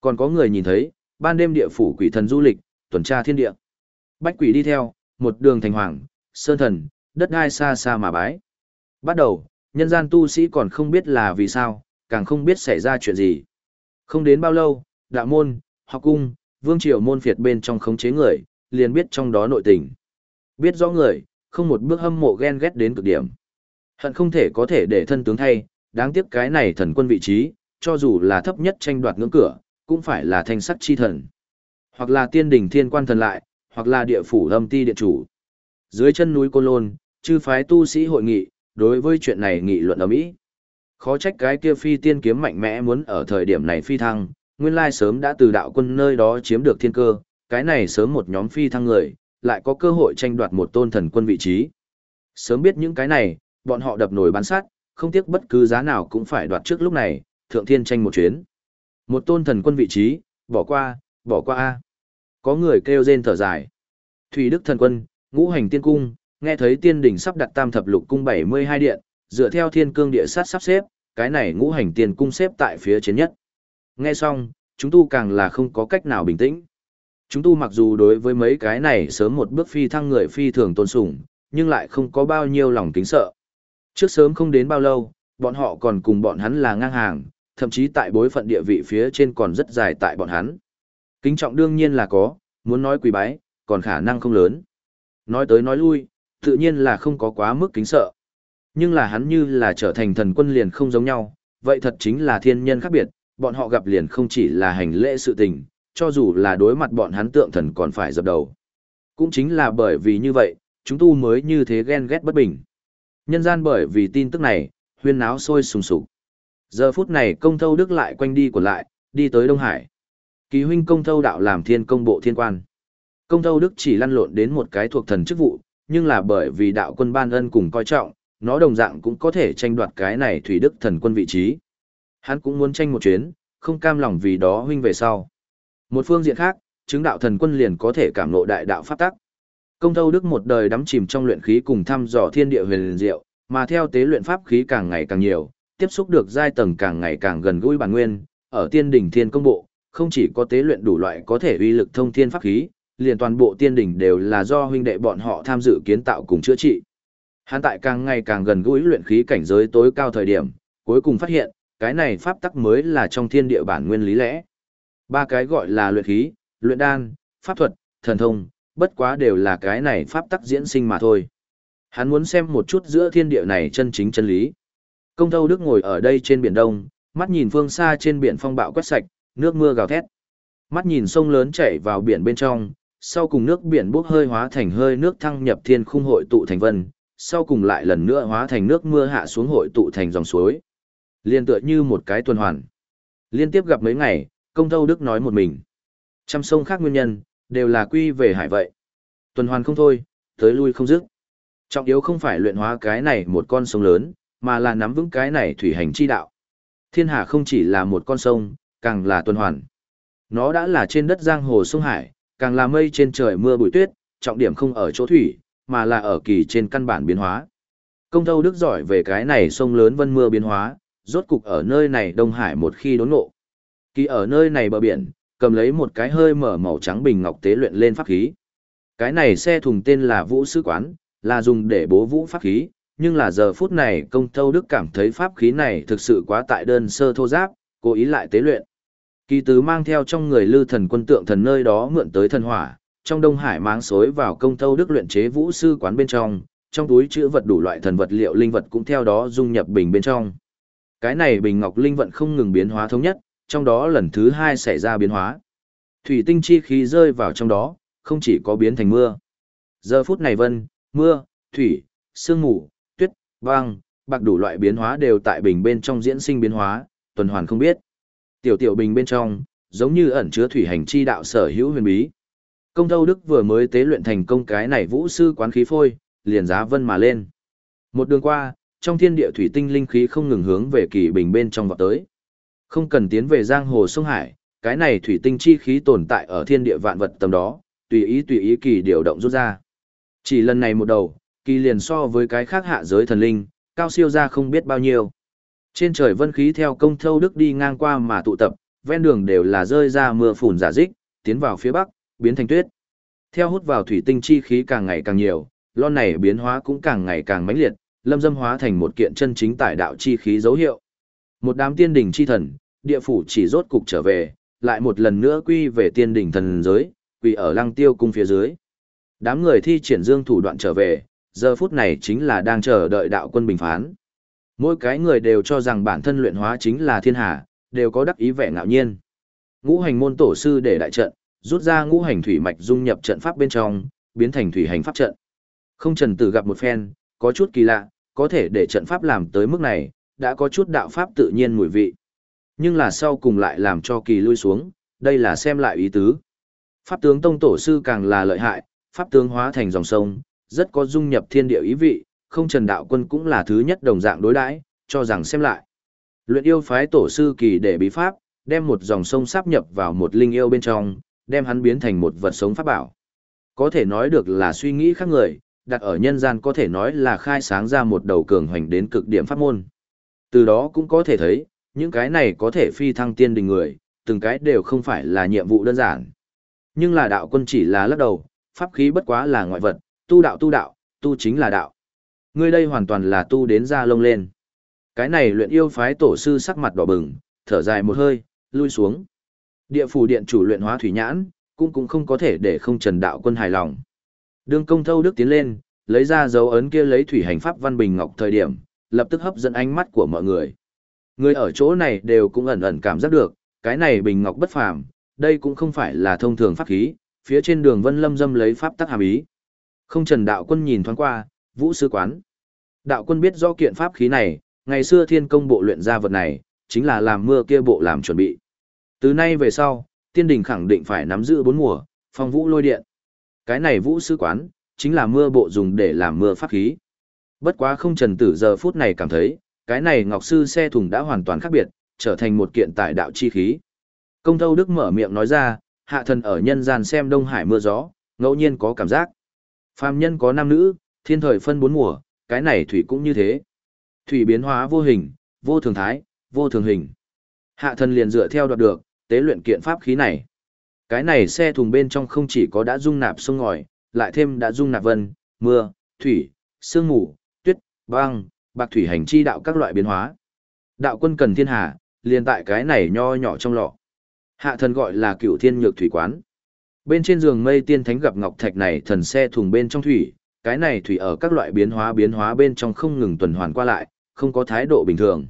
Còn có người nhìn thấy, ban đêm địa phủ quỷ thần du lịch, tuần tra thiên địa. Bách quỷ đi theo, một đường thành hoàng, sơn thần, đất đai xa xa mà bái. Bắt đầu, nhân gian tu sĩ còn không biết là vì sao, càng không biết xảy ra chuyện gì. Không đến bao lâu, đạo môn, học cung, vương triều môn phiệt bên trong khống chế người, liền biết trong đó nội tình. Biết rõ người, không một bước hâm mộ ghen ghét đến cực điểm. Hận không thể có thể để thân tướng thay, đáng tiếc cái này thần quân vị trí, cho dù là thấp nhất tranh đoạt ngưỡng cửa, cũng phải là thanh sắc chi thần. Hoặc là tiên đỉnh thiên quan thần lại, hoặc là địa phủ âm ti điện chủ. Dưới chân núi Côn Lôn, chư phái tu sĩ hội nghị, đối với chuyện này nghị luận ở Mỹ. Khó trách cái kia phi tiên kiếm mạnh mẽ muốn ở thời điểm này phi thăng, nguyên lai sớm đã từ đạo quân nơi đó chiếm được thiên cơ, cái này sớm một nhóm phi thăng người, lại có cơ hội tranh đoạt một tôn thần quân vị trí. Sớm biết những cái này, bọn họ đập nổi bán sát, không tiếc bất cứ giá nào cũng phải đoạt trước lúc này, thượng thiên tranh một chuyến. Một tôn thần quân vị trí, bỏ qua, bỏ qua a. Có người kêu rên thở dài. Thủy Đức thần quân, ngũ hành tiên cung, nghe thấy tiên đỉnh sắp đặt tam thập lục cung 72 điện, dựa theo thiên cương địa sát sắp xếp, cái này ngũ hành tiên cung xếp tại phía trên nhất. Nghe xong, chúng tu càng là không có cách nào bình tĩnh. Chúng tu mặc dù đối với mấy cái này sớm một bước phi thăng người phi thường tôn sủng, nhưng lại không có bao nhiêu lòng kính sợ. Trước sớm không đến bao lâu, bọn họ còn cùng bọn hắn là ngang hàng, thậm chí tại bối phận địa vị phía trên còn rất dài tại bọn hắn. Kính trọng đương nhiên là có, muốn nói quỳ bái, còn khả năng không lớn. Nói tới nói lui, tự nhiên là không có quá mức kính sợ. Nhưng là hắn như là trở thành thần quân liền không giống nhau, vậy thật chính là thiên nhân khác biệt, bọn họ gặp liền không chỉ là hành lễ sự tình, cho dù là đối mặt bọn hắn tượng thần còn phải dập đầu. Cũng chính là bởi vì như vậy, chúng tu mới như thế ghen ghét bất bình. Nhân gian bởi vì tin tức này, huyên náo sôi sùng sục. Giờ phút này công thâu đức lại quanh đi của lại, đi tới Đông Hải. Kỳ huynh công thâu đạo làm thiên công bộ thiên quan. Công thâu đức chỉ lăn lộn đến một cái thuộc thần chức vụ, nhưng là bởi vì đạo quân ban ân cùng coi trọng, nó đồng dạng cũng có thể tranh đoạt cái này thủy đức thần quân vị trí. Hắn cũng muốn tranh một chuyến, không cam lòng vì đó huynh về sau. Một phương diện khác, chứng đạo thần quân liền có thể cảm ngộ đại đạo pháp tắc. Công Thâu Đức một đời đắm chìm trong luyện khí cùng thăm dò thiên địa huyền diệu, mà theo tế luyện pháp khí càng ngày càng nhiều, tiếp xúc được giai tầng càng ngày càng gần gũi bản nguyên, ở tiên đỉnh thiên công bộ, không chỉ có tế luyện đủ loại có thể uy lực thông thiên pháp khí, liền toàn bộ tiên đỉnh đều là do huynh đệ bọn họ tham dự kiến tạo cùng chữa trị. Hắn tại càng ngày càng gần gũi luyện khí cảnh giới tối cao thời điểm, cuối cùng phát hiện, cái này pháp tắc mới là trong thiên địa bản nguyên lý lẽ. Ba cái gọi là luyện khí, luyện đan, pháp thuật, thần thông, bất quá đều là cái này pháp tắc diễn sinh mà thôi. Hắn muốn xem một chút giữa thiên địa này chân chính chân lý. Công thâu Đức ngồi ở đây trên biển đông, mắt nhìn phương xa trên biển phong bạo quét sạch, nước mưa gào thét. Mắt nhìn sông lớn chảy vào biển bên trong, sau cùng nước biển bốc hơi hóa thành hơi nước thăng nhập thiên khung hội tụ thành vân, sau cùng lại lần nữa hóa thành nước mưa hạ xuống hội tụ thành dòng suối. Liên tựa như một cái tuần hoàn. Liên tiếp gặp mấy ngày, công thâu Đức nói một mình. Trăm sông khác nguyên nhân, đều là quy về hải vậy. Tuần hoàn không thôi, tới lui không dứt. Trọng yếu không phải luyện hóa cái này một con sông lớn, mà là nắm vững cái này thủy hành chi đạo. Thiên hà không chỉ là một con sông, càng là tuần hoàn. Nó đã là trên đất giang hồ sông Hải, càng là mây trên trời mưa bụi tuyết, trọng điểm không ở chỗ thủy, mà là ở kỳ trên căn bản biến hóa. Công thâu đức giỏi về cái này sông lớn vân mưa biến hóa, rốt cục ở nơi này Đông Hải một khi đốn ngộ. Kỳ ở nơi này bờ biển, cầm lấy một cái hơi mở màu trắng bình ngọc tế luyện lên pháp khí. Cái này xe thùng tên là Vũ Sư Quán, là dùng để bố vũ pháp khí, nhưng là giờ phút này công thâu đức cảm thấy pháp khí này thực sự quá tại đơn sơ thô giáp, cố ý lại tế luyện. Kỳ tứ mang theo trong người lư thần quân tượng thần nơi đó mượn tới thần hỏa, trong đông hải máng xối vào công thâu đức luyện chế vũ sư quán bên trong, trong túi chữ vật đủ loại thần vật liệu linh vật cũng theo đó dung nhập bình bên trong. Cái này bình ngọc linh vận không ngừng biến hóa thống nhất, trong đó lần thứ hai xảy ra biến hóa. Thủy tinh chi khí rơi vào trong đó, không chỉ có biến thành mưa. Giờ phút này vân, mưa, thủy, sương mù, tuyết, băng, bạc đủ loại biến hóa đều tại bình bên trong diễn sinh biến hóa, tuần hoàn không biết. Tiểu tiểu bình bên trong, giống như ẩn chứa thủy hành chi đạo sở hữu huyền bí. Công Thâu Đức vừa mới tế luyện thành công cái này vũ sư quán khí phôi, liền giá vân mà lên. Một đường qua, trong thiên địa thủy tinh linh khí không ngừng hướng về kỳ bình bên trong vọt tới. Không cần tiến về giang hồ sông Hải, cái này thủy tinh chi khí tồn tại ở thiên địa vạn vật tầm đó, tùy ý tùy ý kỳ điều động rút ra. Chỉ lần này một đầu, kỳ liền so với cái khác hạ giới thần linh, cao siêu ra không biết bao nhiêu. Trên trời vân khí theo công thâu đức đi ngang qua mà tụ tập, ven đường đều là rơi ra mưa phùn giả dích, tiến vào phía bắc, biến thành tuyết. Theo hút vào thủy tinh chi khí càng ngày càng nhiều, lon này biến hóa cũng càng ngày càng mãnh liệt, lâm dâm hóa thành một kiện chân chính tải đạo chi khí dấu hiệu. Một đám tiên đỉnh chi thần, địa phủ chỉ rốt cục trở về, lại một lần nữa quy về tiên đỉnh thần giới, quy ở lăng tiêu cung phía dưới. Đám người thi triển dương thủ đoạn trở về, giờ phút này chính là đang chờ đợi đạo quân bình phán. Mỗi cái người đều cho rằng bản thân luyện hóa chính là thiên hà, đều có đắc ý vẻ ngạo nhiên. Ngũ hành môn tổ sư để đại trận, rút ra ngũ hành thủy mạch dung nhập trận pháp bên trong, biến thành thủy hành pháp trận. Không trần tử gặp một phen, có chút kỳ lạ, có thể để trận pháp làm tới mức này, đã có chút đạo pháp tự nhiên mùi vị. Nhưng là sau cùng lại làm cho kỳ lui xuống, đây là xem lại ý tứ. Pháp tướng tông tổ sư càng là lợi hại, pháp tướng hóa thành dòng sông, rất có dung nhập thiên địa ý vị, không trần đạo quân cũng là thứ nhất đồng dạng đối đãi, cho rằng xem lại. Luyện yêu phái tổ sư kỳ để bí pháp, đem một dòng sông sáp nhập vào một linh yêu bên trong, đem hắn biến thành một vật sống pháp bảo. Có thể nói được là suy nghĩ khác người, đặt ở nhân gian có thể nói là khai sáng ra một đầu cường hoành đến cực điểm pháp môn. Từ đó cũng có thể thấy, những cái này có thể phi thăng tiên đình người, từng cái đều không phải là nhiệm vụ đơn giản. Nhưng là đạo quân chỉ là lắc đầu, pháp khí bất quá là ngoại vật, tu đạo tu đạo, tu chính là đạo. Ngươi đây hoàn toàn là tu đến da lông lên. Cái này luyện yêu phái tổ sư sắc mặt đỏ bừng, thở dài một hơi, lui xuống. Địa phủ điện chủ luyện hóa thủy nhãn, cũng cũng không có thể để không trần đạo quân hài lòng. Đương công thâu đức tiến lên, lấy ra dấu ấn kia lấy thủy hành pháp văn bình ngọc thời điểm, lập tức hấp dẫn ánh mắt của mọi người. Người ở chỗ này đều cũng ẩn ẩn cảm giác được, cái này bình ngọc bất phàm, đây cũng không phải là thông thường pháp khí, phía trên đường Vân Lâm dâm lấy pháp tắc hàm ý. Không Trần đạo quân nhìn thoáng qua, Vũ sư quán. Đạo quân biết rõ kiện pháp khí này, ngày xưa thiên công bộ luyện ra vật này, chính là làm mưa kia bộ làm chuẩn bị. Từ nay về sau, tiên đình khẳng định phải nắm giữ bốn mùa, phong vũ lôi điện. Cái này vũ sư quán, chính là mưa bộ dùng để làm mưa pháp khí. Bất quá không trần tử giờ phút này cảm thấy, cái này ngọc sư xe thùng đã hoàn toàn khác biệt, trở thành một kiện tài đạo chi khí. Công thâu đức mở miệng nói ra, hạ thần ở nhân gian xem đông hải mưa gió, ngẫu nhiên có cảm giác. Phàm nhân có nam nữ, thiên thời phân bốn mùa, cái này thủy cũng như thế. Thủy biến hóa vô hình, vô thường thái, vô thường hình. Hạ thần liền dựa theo đoạt được, tế luyện kiện pháp khí này. Cái này xe thùng bên trong không chỉ có đã dung nạp sông ngòi, lại thêm đã dung nạp vân, mưa, thủy, sương mù, tuyết, băng, bạc thủy hành chi đạo các loại biến hóa. Đạo quân cần thiên hà, liền tại cái này nho nhỏ trong lọ. Hạ thần gọi là cửu thiên nhược thủy quán. Bên trên giường mây tiên thánh gặp ngọc thạch này thần xe thùng bên trong thủy, cái này thủy ở các loại biến hóa biến hóa bên trong không ngừng tuần hoàn qua lại, không có thái độ bình thường.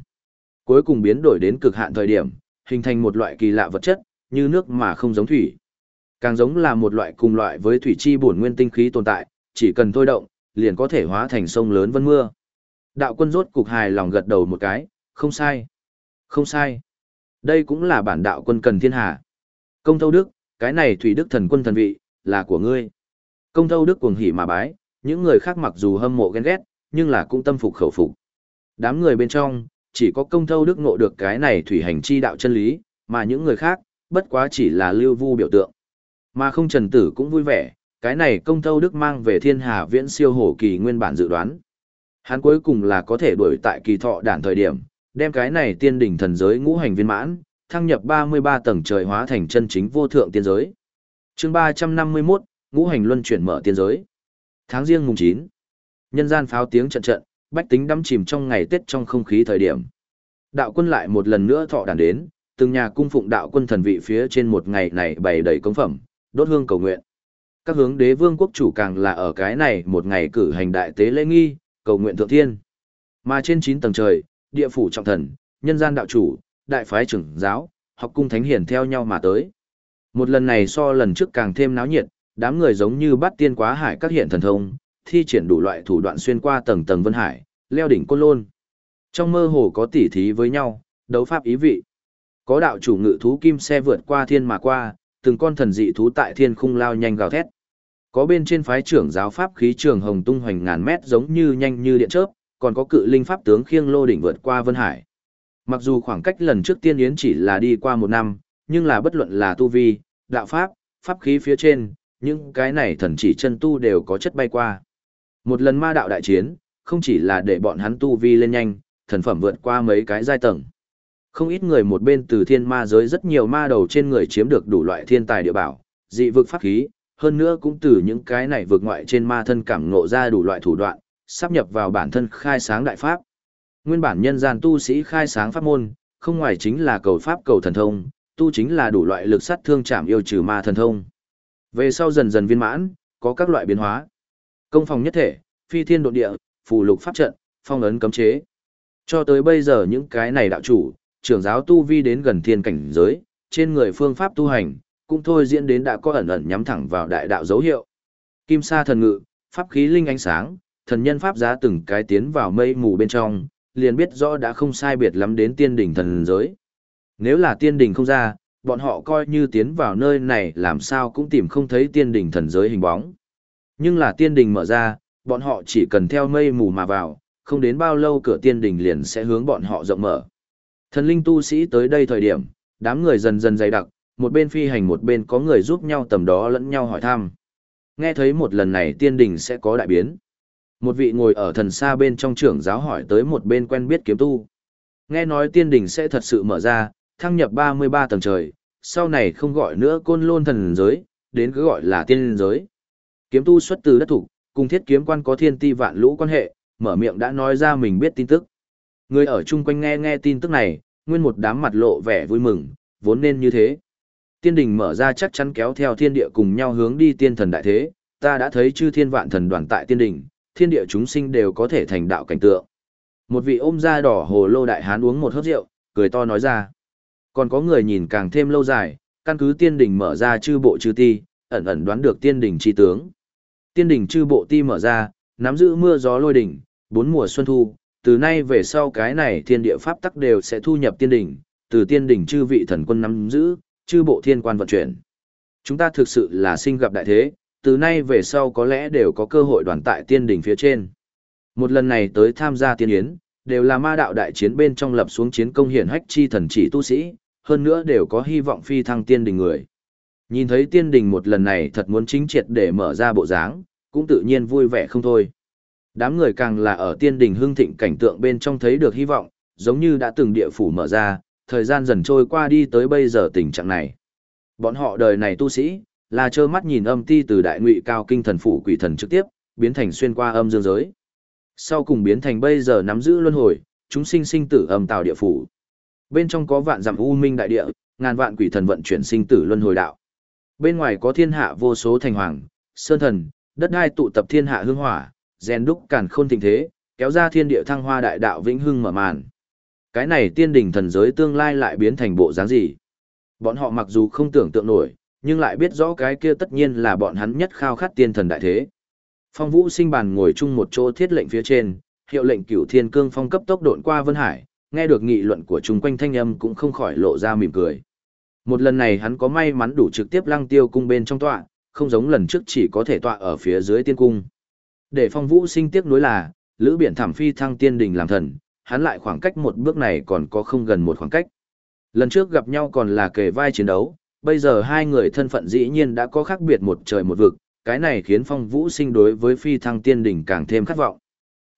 Cuối cùng biến đổi đến cực hạn thời điểm, hình thành một loại kỳ lạ vật chất, như nước mà không giống thủy. Càng giống là một loại cùng loại với thủy chi bổn nguyên tinh khí tồn tại, chỉ cần thôi động, liền có thể hóa thành sông lớn vân mưa. Đạo quân rốt cục hài lòng gật đầu một cái, không sai. Không sai. Đây cũng là bản đạo quân cần thiên hạ. Công thâu đức, cái này thủy đức thần quân thần vị, là của ngươi. Công thâu đức cuồng hỉ mà bái, những người khác mặc dù hâm mộ ghen ghét, nhưng là cũng tâm phục khẩu phục. Đám người bên trong, chỉ có công thâu đức ngộ được cái này thủy hành chi đạo chân lý, mà những người khác, bất quá chỉ là lưu vu biểu tượng. Mà không trần tử cũng vui vẻ, cái này công thâu đức mang về thiên hà viễn siêu hổ kỳ nguyên bản dự đoán. Hắn cuối cùng là có thể đuổi tại kỳ thọ đản thời điểm, đem cái này tiên đỉnh thần giới ngũ hành viên mãn, thăng nhập 33 tầng trời hóa thành chân chính vô thượng tiên giới. chương 351, ngũ hành luân chuyển mở tiên giới. Tháng riêng mùng 9, nhân gian pháo tiếng trận trận, bách tính đắm chìm trong ngày Tết trong không khí thời điểm. Đạo quân lại một lần nữa thọ đàn đến, từng nhà cung phụng đạo quân thần vị phía trên một ngày này bày đầy công phẩm, đốt hương cầu nguyện. Các hướng đế vương quốc chủ càng là ở cái này một ngày cử hành đại tế lễ nghi, cầu nguyện thượng thiên. Mà trên 9 tầng trời, địa phủ trọng thần, nhân gian đạo chủ, đại phái trưởng giáo, học cung thánh hiển theo nhau mà tới. Một lần này so lần trước càng thêm náo nhiệt, đám người giống như bắt tiên quá hải các hiện thần thông, thi triển đủ loại thủ đoạn xuyên qua tầng tầng vân hải, leo đỉnh côn lôn. Trong mơ hồ có tỉ thí với nhau, đấu pháp ý vị. Có đạo chủ ngự thú kim xe vượt qua thiên mà qua, từng con thần dị thú tại thiên khung lao nhanh gào thét. Có bên trên phái trưởng giáo pháp khí trường hồng tung hoành ngàn mét giống như nhanh như điện chớp, còn có cự linh pháp tướng khiêng lô đỉnh vượt qua vân hải. Mặc dù khoảng cách lần trước tiên yến chỉ là đi qua một năm, nhưng là bất luận là tu vi, đạo pháp, pháp khí phía trên, những cái này thần chỉ chân tu đều có chất bay qua. Một lần ma đạo đại chiến, không chỉ là để bọn hắn tu vi lên nhanh, thần phẩm vượt qua mấy cái giai tầng. Không ít người một bên từ thiên ma giới rất nhiều ma đầu trên người chiếm được đủ loại thiên tài địa bảo, dị vực pháp khí, hơn nữa cũng từ những cái này vượt ngoại trên ma thân cảm ngộ ra đủ loại thủ đoạn, sắp nhập vào bản thân khai sáng đại pháp. Nguyên bản nhân gian tu sĩ khai sáng pháp môn, không ngoài chính là cầu pháp cầu thần thông, tu chính là đủ loại lực sát thương chạm yêu trừ ma thần thông. Về sau dần dần viên mãn, có các loại biến hóa. Công phòng nhất thể, phi thiên độ địa, phù lục pháp trận, phong ấn cấm chế. Cho tới bây giờ những cái này đạo chủ, trưởng giáo tu vi đến gần thiên cảnh giới, trên người phương pháp tu hành, cũng thôi diễn đến đã có ẩn ẩn nhắm thẳng vào đại đạo dấu hiệu. Kim sa thần ngự, pháp khí linh ánh sáng, thần nhân pháp giá từng cái tiến vào mây mù bên trong, liền biết rõ đã không sai biệt lắm đến tiên đỉnh thần giới. Nếu là tiên đỉnh không ra, bọn họ coi như tiến vào nơi này làm sao cũng tìm không thấy tiên đình thần giới hình bóng. Nhưng là tiên đình mở ra, bọn họ chỉ cần theo mây mù mà vào, không đến bao lâu cửa tiên đình liền sẽ hướng bọn họ rộng mở. Thần linh tu sĩ tới đây thời điểm, Đám người dần dần dày đặc, một bên phi hành một bên có người giúp nhau tầm đó lẫn nhau hỏi thăm. Nghe thấy một lần này tiên đình sẽ có đại biến. Một vị ngồi ở thần xa bên trong trưởng giáo hỏi tới một bên quen biết kiếm tu. Nghe nói tiên đình sẽ thật sự mở ra, thăng nhập 33 tầng trời, sau này không gọi nữa côn lôn thần giới, đến cứ gọi là tiên giới. Kiếm tu xuất từ đất thủ, cùng thiết kiếm quan có thiên ti vạn lũ quan hệ, mở miệng đã nói ra mình biết tin tức. Người ở chung quanh nghe nghe tin tức này, nguyên một đám mặt lộ vẻ vui mừng, vốn nên như thế. Tiên đình mở ra chắc chắn kéo theo thiên địa cùng nhau hướng đi tiên thần đại thế, ta đã thấy chư thiên vạn thần đoàn tại tiên đình, thiên địa chúng sinh đều có thể thành đạo cảnh tượng. Một vị ôm da đỏ hồ lô đại hán uống một hớp rượu, cười to nói ra. Còn có người nhìn càng thêm lâu dài, căn cứ tiên đỉnh mở ra chư bộ chư ti, ẩn ẩn đoán được tiên đỉnh chi tướng. Tiên đỉnh chư bộ ti mở ra, nắm giữ mưa gió lôi đỉnh, bốn mùa xuân thu, từ nay về sau cái này thiên địa pháp tắc đều sẽ thu nhập tiên đỉnh, từ tiên đỉnh chư vị thần quân nắm giữ, chư bộ thiên quan vận chuyển. Chúng ta thực sự là sinh gặp đại thế, từ nay về sau có lẽ đều có cơ hội đoàn tại tiên đỉnh phía trên. Một lần này tới tham gia tiên yến, đều là ma đạo đại chiến bên trong lập xuống chiến công hiển hách chi thần chỉ tu sĩ, hơn nữa đều có hy vọng phi thăng tiên đình người. Nhìn thấy tiên đình một lần này thật muốn chính triệt để mở ra bộ dáng, cũng tự nhiên vui vẻ không thôi. Đám người càng là ở tiên đình hưng thịnh cảnh tượng bên trong thấy được hy vọng, giống như đã từng địa phủ mở ra, thời gian dần trôi qua đi tới bây giờ tình trạng này. Bọn họ đời này tu sĩ, là trơ mắt nhìn âm ti từ đại ngụy cao kinh thần phủ quỷ thần trực tiếp, biến thành xuyên qua âm dương giới. Sau cùng biến thành bây giờ nắm giữ luân hồi, chúng sinh sinh tử âm tào địa phủ. Bên trong có vạn dặm u minh đại địa, ngàn vạn quỷ thần vận chuyển sinh tử luân hồi đạo. Bên ngoài có thiên hạ vô số thành hoàng, sơn thần, đất đai tụ tập thiên hạ hương hỏa, rèn đúc càn khôn tình thế, kéo ra thiên địa thăng hoa đại đạo vĩnh hưng mở màn. Cái này tiên đỉnh thần giới tương lai lại biến thành bộ dáng gì? Bọn họ mặc dù không tưởng tượng nổi, nhưng lại biết rõ cái kia tất nhiên là bọn hắn nhất khao khát tiên thần đại thế. Phong Vũ sinh bàn ngồi chung một chỗ thiết lệnh phía trên, hiệu lệnh cửu thiên cương phong cấp tốc độn qua Vân Hải, nghe được nghị luận của chúng quanh thanh âm cũng không khỏi lộ ra mỉm cười. Một lần này hắn có may mắn đủ trực tiếp lăng tiêu cung bên trong tọa, không giống lần trước chỉ có thể tọa ở phía dưới tiên cung. Để phong vũ sinh tiếc nuối là, lữ biển thảm phi thăng tiên đình làm thần, hắn lại khoảng cách một bước này còn có không gần một khoảng cách. Lần trước gặp nhau còn là kề vai chiến đấu, bây giờ hai người thân phận dĩ nhiên đã có khác biệt một trời một vực, cái này khiến phong vũ sinh đối với phi thăng tiên đỉnh càng thêm khát vọng.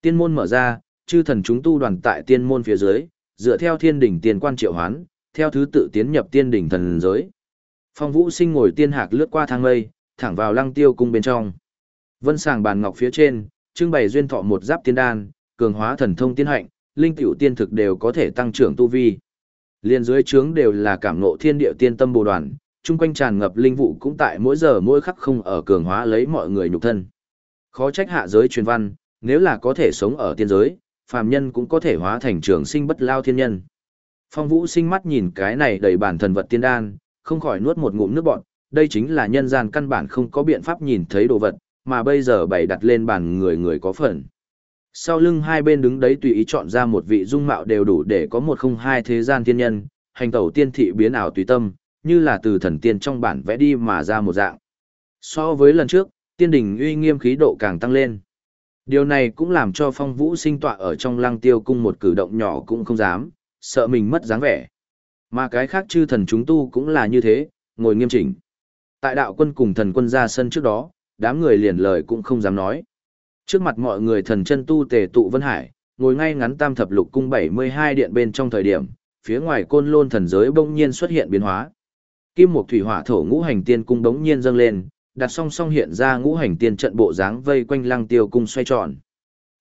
Tiên môn mở ra, chư thần chúng tu đoàn tại tiên môn phía dưới, dựa theo thiên đỉnh tiên quan triệu hoán, theo thứ tự tiến nhập tiên đỉnh thần giới. Phong vũ sinh ngồi tiên hạc lướt qua thang mây, thẳng vào lăng tiêu cung bên trong. Vân sàng bàn ngọc phía trên, trưng bày duyên thọ một giáp tiên đan, cường hóa thần thông tiên hạnh, linh tiểu tiên thực đều có thể tăng trưởng tu vi. Liên dưới trướng đều là cảm ngộ thiên địa tiên tâm bồ đoàn, chung quanh tràn ngập linh vụ cũng tại mỗi giờ mỗi khắc không ở cường hóa lấy mọi người nhục thân. Khó trách hạ giới truyền văn, nếu là có thể sống ở tiên giới, phàm nhân cũng có thể hóa thành trường sinh bất lao thiên nhân. Phong Vũ sinh mắt nhìn cái này đầy bản thần vật tiên đan, không khỏi nuốt một ngụm nước bọt, đây chính là nhân gian căn bản không có biện pháp nhìn thấy đồ vật, mà bây giờ bày đặt lên bàn người người có phần. Sau lưng hai bên đứng đấy tùy ý chọn ra một vị dung mạo đều đủ để có một không hai thế gian thiên nhân, hành tẩu tiên thị biến ảo tùy tâm, như là từ thần tiên trong bản vẽ đi mà ra một dạng. So với lần trước, tiên đình uy nghiêm khí độ càng tăng lên. Điều này cũng làm cho phong vũ sinh tọa ở trong lăng tiêu cung một cử động nhỏ cũng không dám, sợ mình mất dáng vẻ. Mà cái khác chư thần chúng tu cũng là như thế, ngồi nghiêm chỉnh. Tại đạo quân cùng thần quân ra sân trước đó, đám người liền lời cũng không dám nói. Trước mặt mọi người thần chân tu tề tụ Vân Hải, ngồi ngay ngắn tam thập lục cung 72 điện bên trong thời điểm, phía ngoài côn lôn thần giới bỗng nhiên xuất hiện biến hóa. Kim một Thủy Hỏa Thổ ngũ hành tiên cung đống nhiên dâng lên, đặt song song hiện ra ngũ hành tiên trận bộ dáng vây quanh lăng tiêu cung xoay tròn.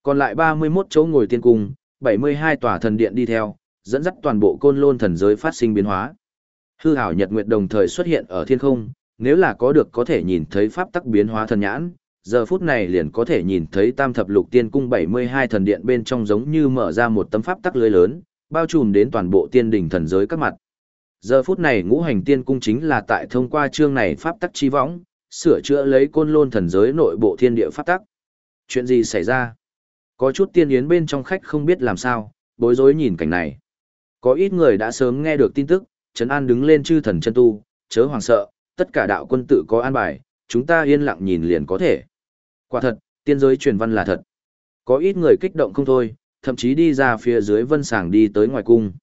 Còn lại 31 chỗ ngồi tiên cung, 72 tòa thần điện đi theo, dẫn dắt toàn bộ côn lôn thần giới phát sinh biến hóa. Hư hảo nhật nguyệt đồng thời xuất hiện ở thiên không, nếu là có được có thể nhìn thấy pháp tắc biến hóa thần nhãn, giờ phút này liền có thể nhìn thấy tam thập lục tiên cung 72 thần điện bên trong giống như mở ra một tấm pháp tắc lưới lớn, bao trùm đến toàn bộ tiên đỉnh thần giới các mặt. Giờ phút này ngũ hành tiên cung chính là tại thông qua chương này pháp tắc chi võng, sửa chữa lấy côn lôn thần giới nội bộ thiên địa pháp tắc. Chuyện gì xảy ra? Có chút tiên yến bên trong khách không biết làm sao, bối rối nhìn cảnh này. Có ít người đã sớm nghe được tin tức, Trấn An đứng lên chư thần chân tu, chớ hoàng sợ, tất cả đạo quân tự có an bài, chúng ta yên lặng nhìn liền có thể. Quả thật, tiên giới truyền văn là thật. Có ít người kích động không thôi, thậm chí đi ra phía dưới vân sàng đi tới ngoài cung.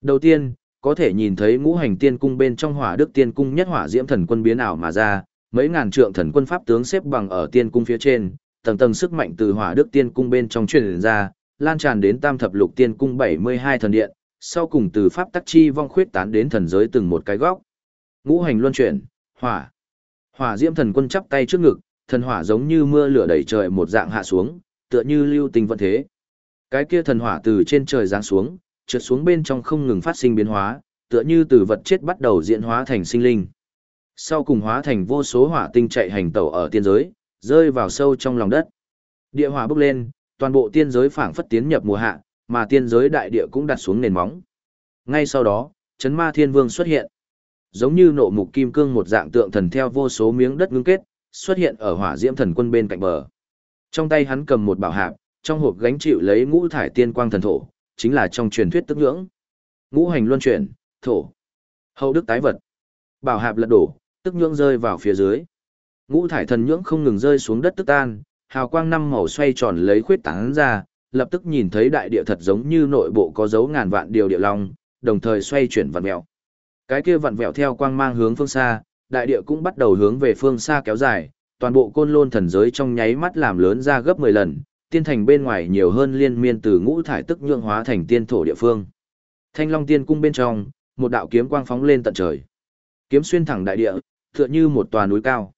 Đầu tiên, Có thể nhìn thấy ngũ hành tiên cung bên trong hỏa đức tiên cung nhất hỏa diễm thần quân biến ảo mà ra, mấy ngàn trượng thần quân pháp tướng xếp bằng ở tiên cung phía trên, tầng tầng sức mạnh từ hỏa đức tiên cung bên trong truyền ra, lan tràn đến tam thập lục tiên cung 72 thần điện, sau cùng từ pháp tắc chi vong khuyết tán đến thần giới từng một cái góc. Ngũ hành luân chuyển, hỏa. Hỏa diễm thần quân chắp tay trước ngực, thần hỏa giống như mưa lửa đầy trời một dạng hạ xuống, tựa như lưu tình vận thế. Cái kia thần hỏa từ trên trời giáng xuống, trượt xuống bên trong không ngừng phát sinh biến hóa, tựa như từ vật chết bắt đầu diễn hóa thành sinh linh. Sau cùng hóa thành vô số hỏa tinh chạy hành tẩu ở tiên giới, rơi vào sâu trong lòng đất. Địa hỏa bốc lên, toàn bộ tiên giới phảng phất tiến nhập mùa hạ, mà tiên giới đại địa cũng đặt xuống nền móng. Ngay sau đó, chấn ma thiên vương xuất hiện. Giống như nộ mục kim cương một dạng tượng thần theo vô số miếng đất ngưng kết, xuất hiện ở hỏa diễm thần quân bên cạnh bờ. Trong tay hắn cầm một bảo hạp, trong hộp gánh chịu lấy ngũ thải tiên quang thần thổ, chính là trong truyền thuyết tức ngưỡng. Ngũ hành luân chuyển, thổ. Hậu đức tái vật. Bảo hạp lật đổ, tức nhưỡng rơi vào phía dưới. Ngũ thải thần nhưỡng không ngừng rơi xuống đất tức tan, hào quang năm màu xoay tròn lấy khuyết tán ra, lập tức nhìn thấy đại địa thật giống như nội bộ có dấu ngàn vạn điều địa long, đồng thời xoay chuyển vặn vẹo. Cái kia vặn vẹo theo quang mang hướng phương xa, đại địa cũng bắt đầu hướng về phương xa kéo dài, toàn bộ côn lôn thần giới trong nháy mắt làm lớn ra gấp 10 lần, tiên thành bên ngoài nhiều hơn liên miên từ ngũ thải tức nhượng hóa thành tiên thổ địa phương. Thanh Long Tiên cung bên trong, một đạo kiếm quang phóng lên tận trời. Kiếm xuyên thẳng đại địa, tựa như một tòa núi cao.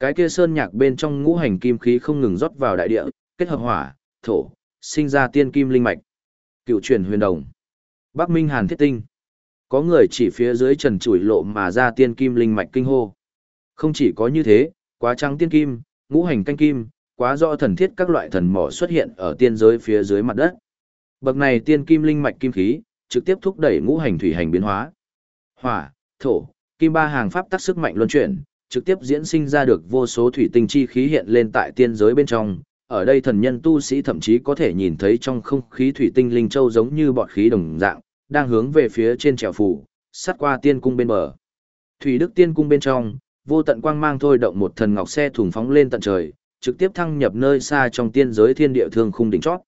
Cái kia sơn nhạc bên trong ngũ hành kim khí không ngừng rót vào đại địa, kết hợp hỏa, thổ, sinh ra tiên kim linh mạch. Cựu truyền huyền đồng. Bắc Minh Hàn Thiết Tinh. Có người chỉ phía dưới trần chủi lộ mà ra tiên kim linh mạch kinh hô. Không chỉ có như thế, quá trắng tiên kim, ngũ hành canh kim, quá rõ thần thiết các loại thần mỏ xuất hiện ở tiên giới phía dưới mặt đất. Bậc này tiên kim linh mạch kim khí, trực tiếp thúc đẩy ngũ hành thủy hành biến hóa. Hỏa, thổ, kim ba hàng pháp tác sức mạnh luân chuyển, trực tiếp diễn sinh ra được vô số thủy tinh chi khí hiện lên tại tiên giới bên trong. Ở đây thần nhân tu sĩ thậm chí có thể nhìn thấy trong không khí thủy tinh linh châu giống như bọt khí đồng dạng, đang hướng về phía trên trèo phủ, sát qua tiên cung bên bờ. Thủy đức tiên cung bên trong, vô tận quang mang thôi động một thần ngọc xe thùng phóng lên tận trời, trực tiếp thăng nhập nơi xa trong tiên giới thiên địa thương khung đỉnh chót.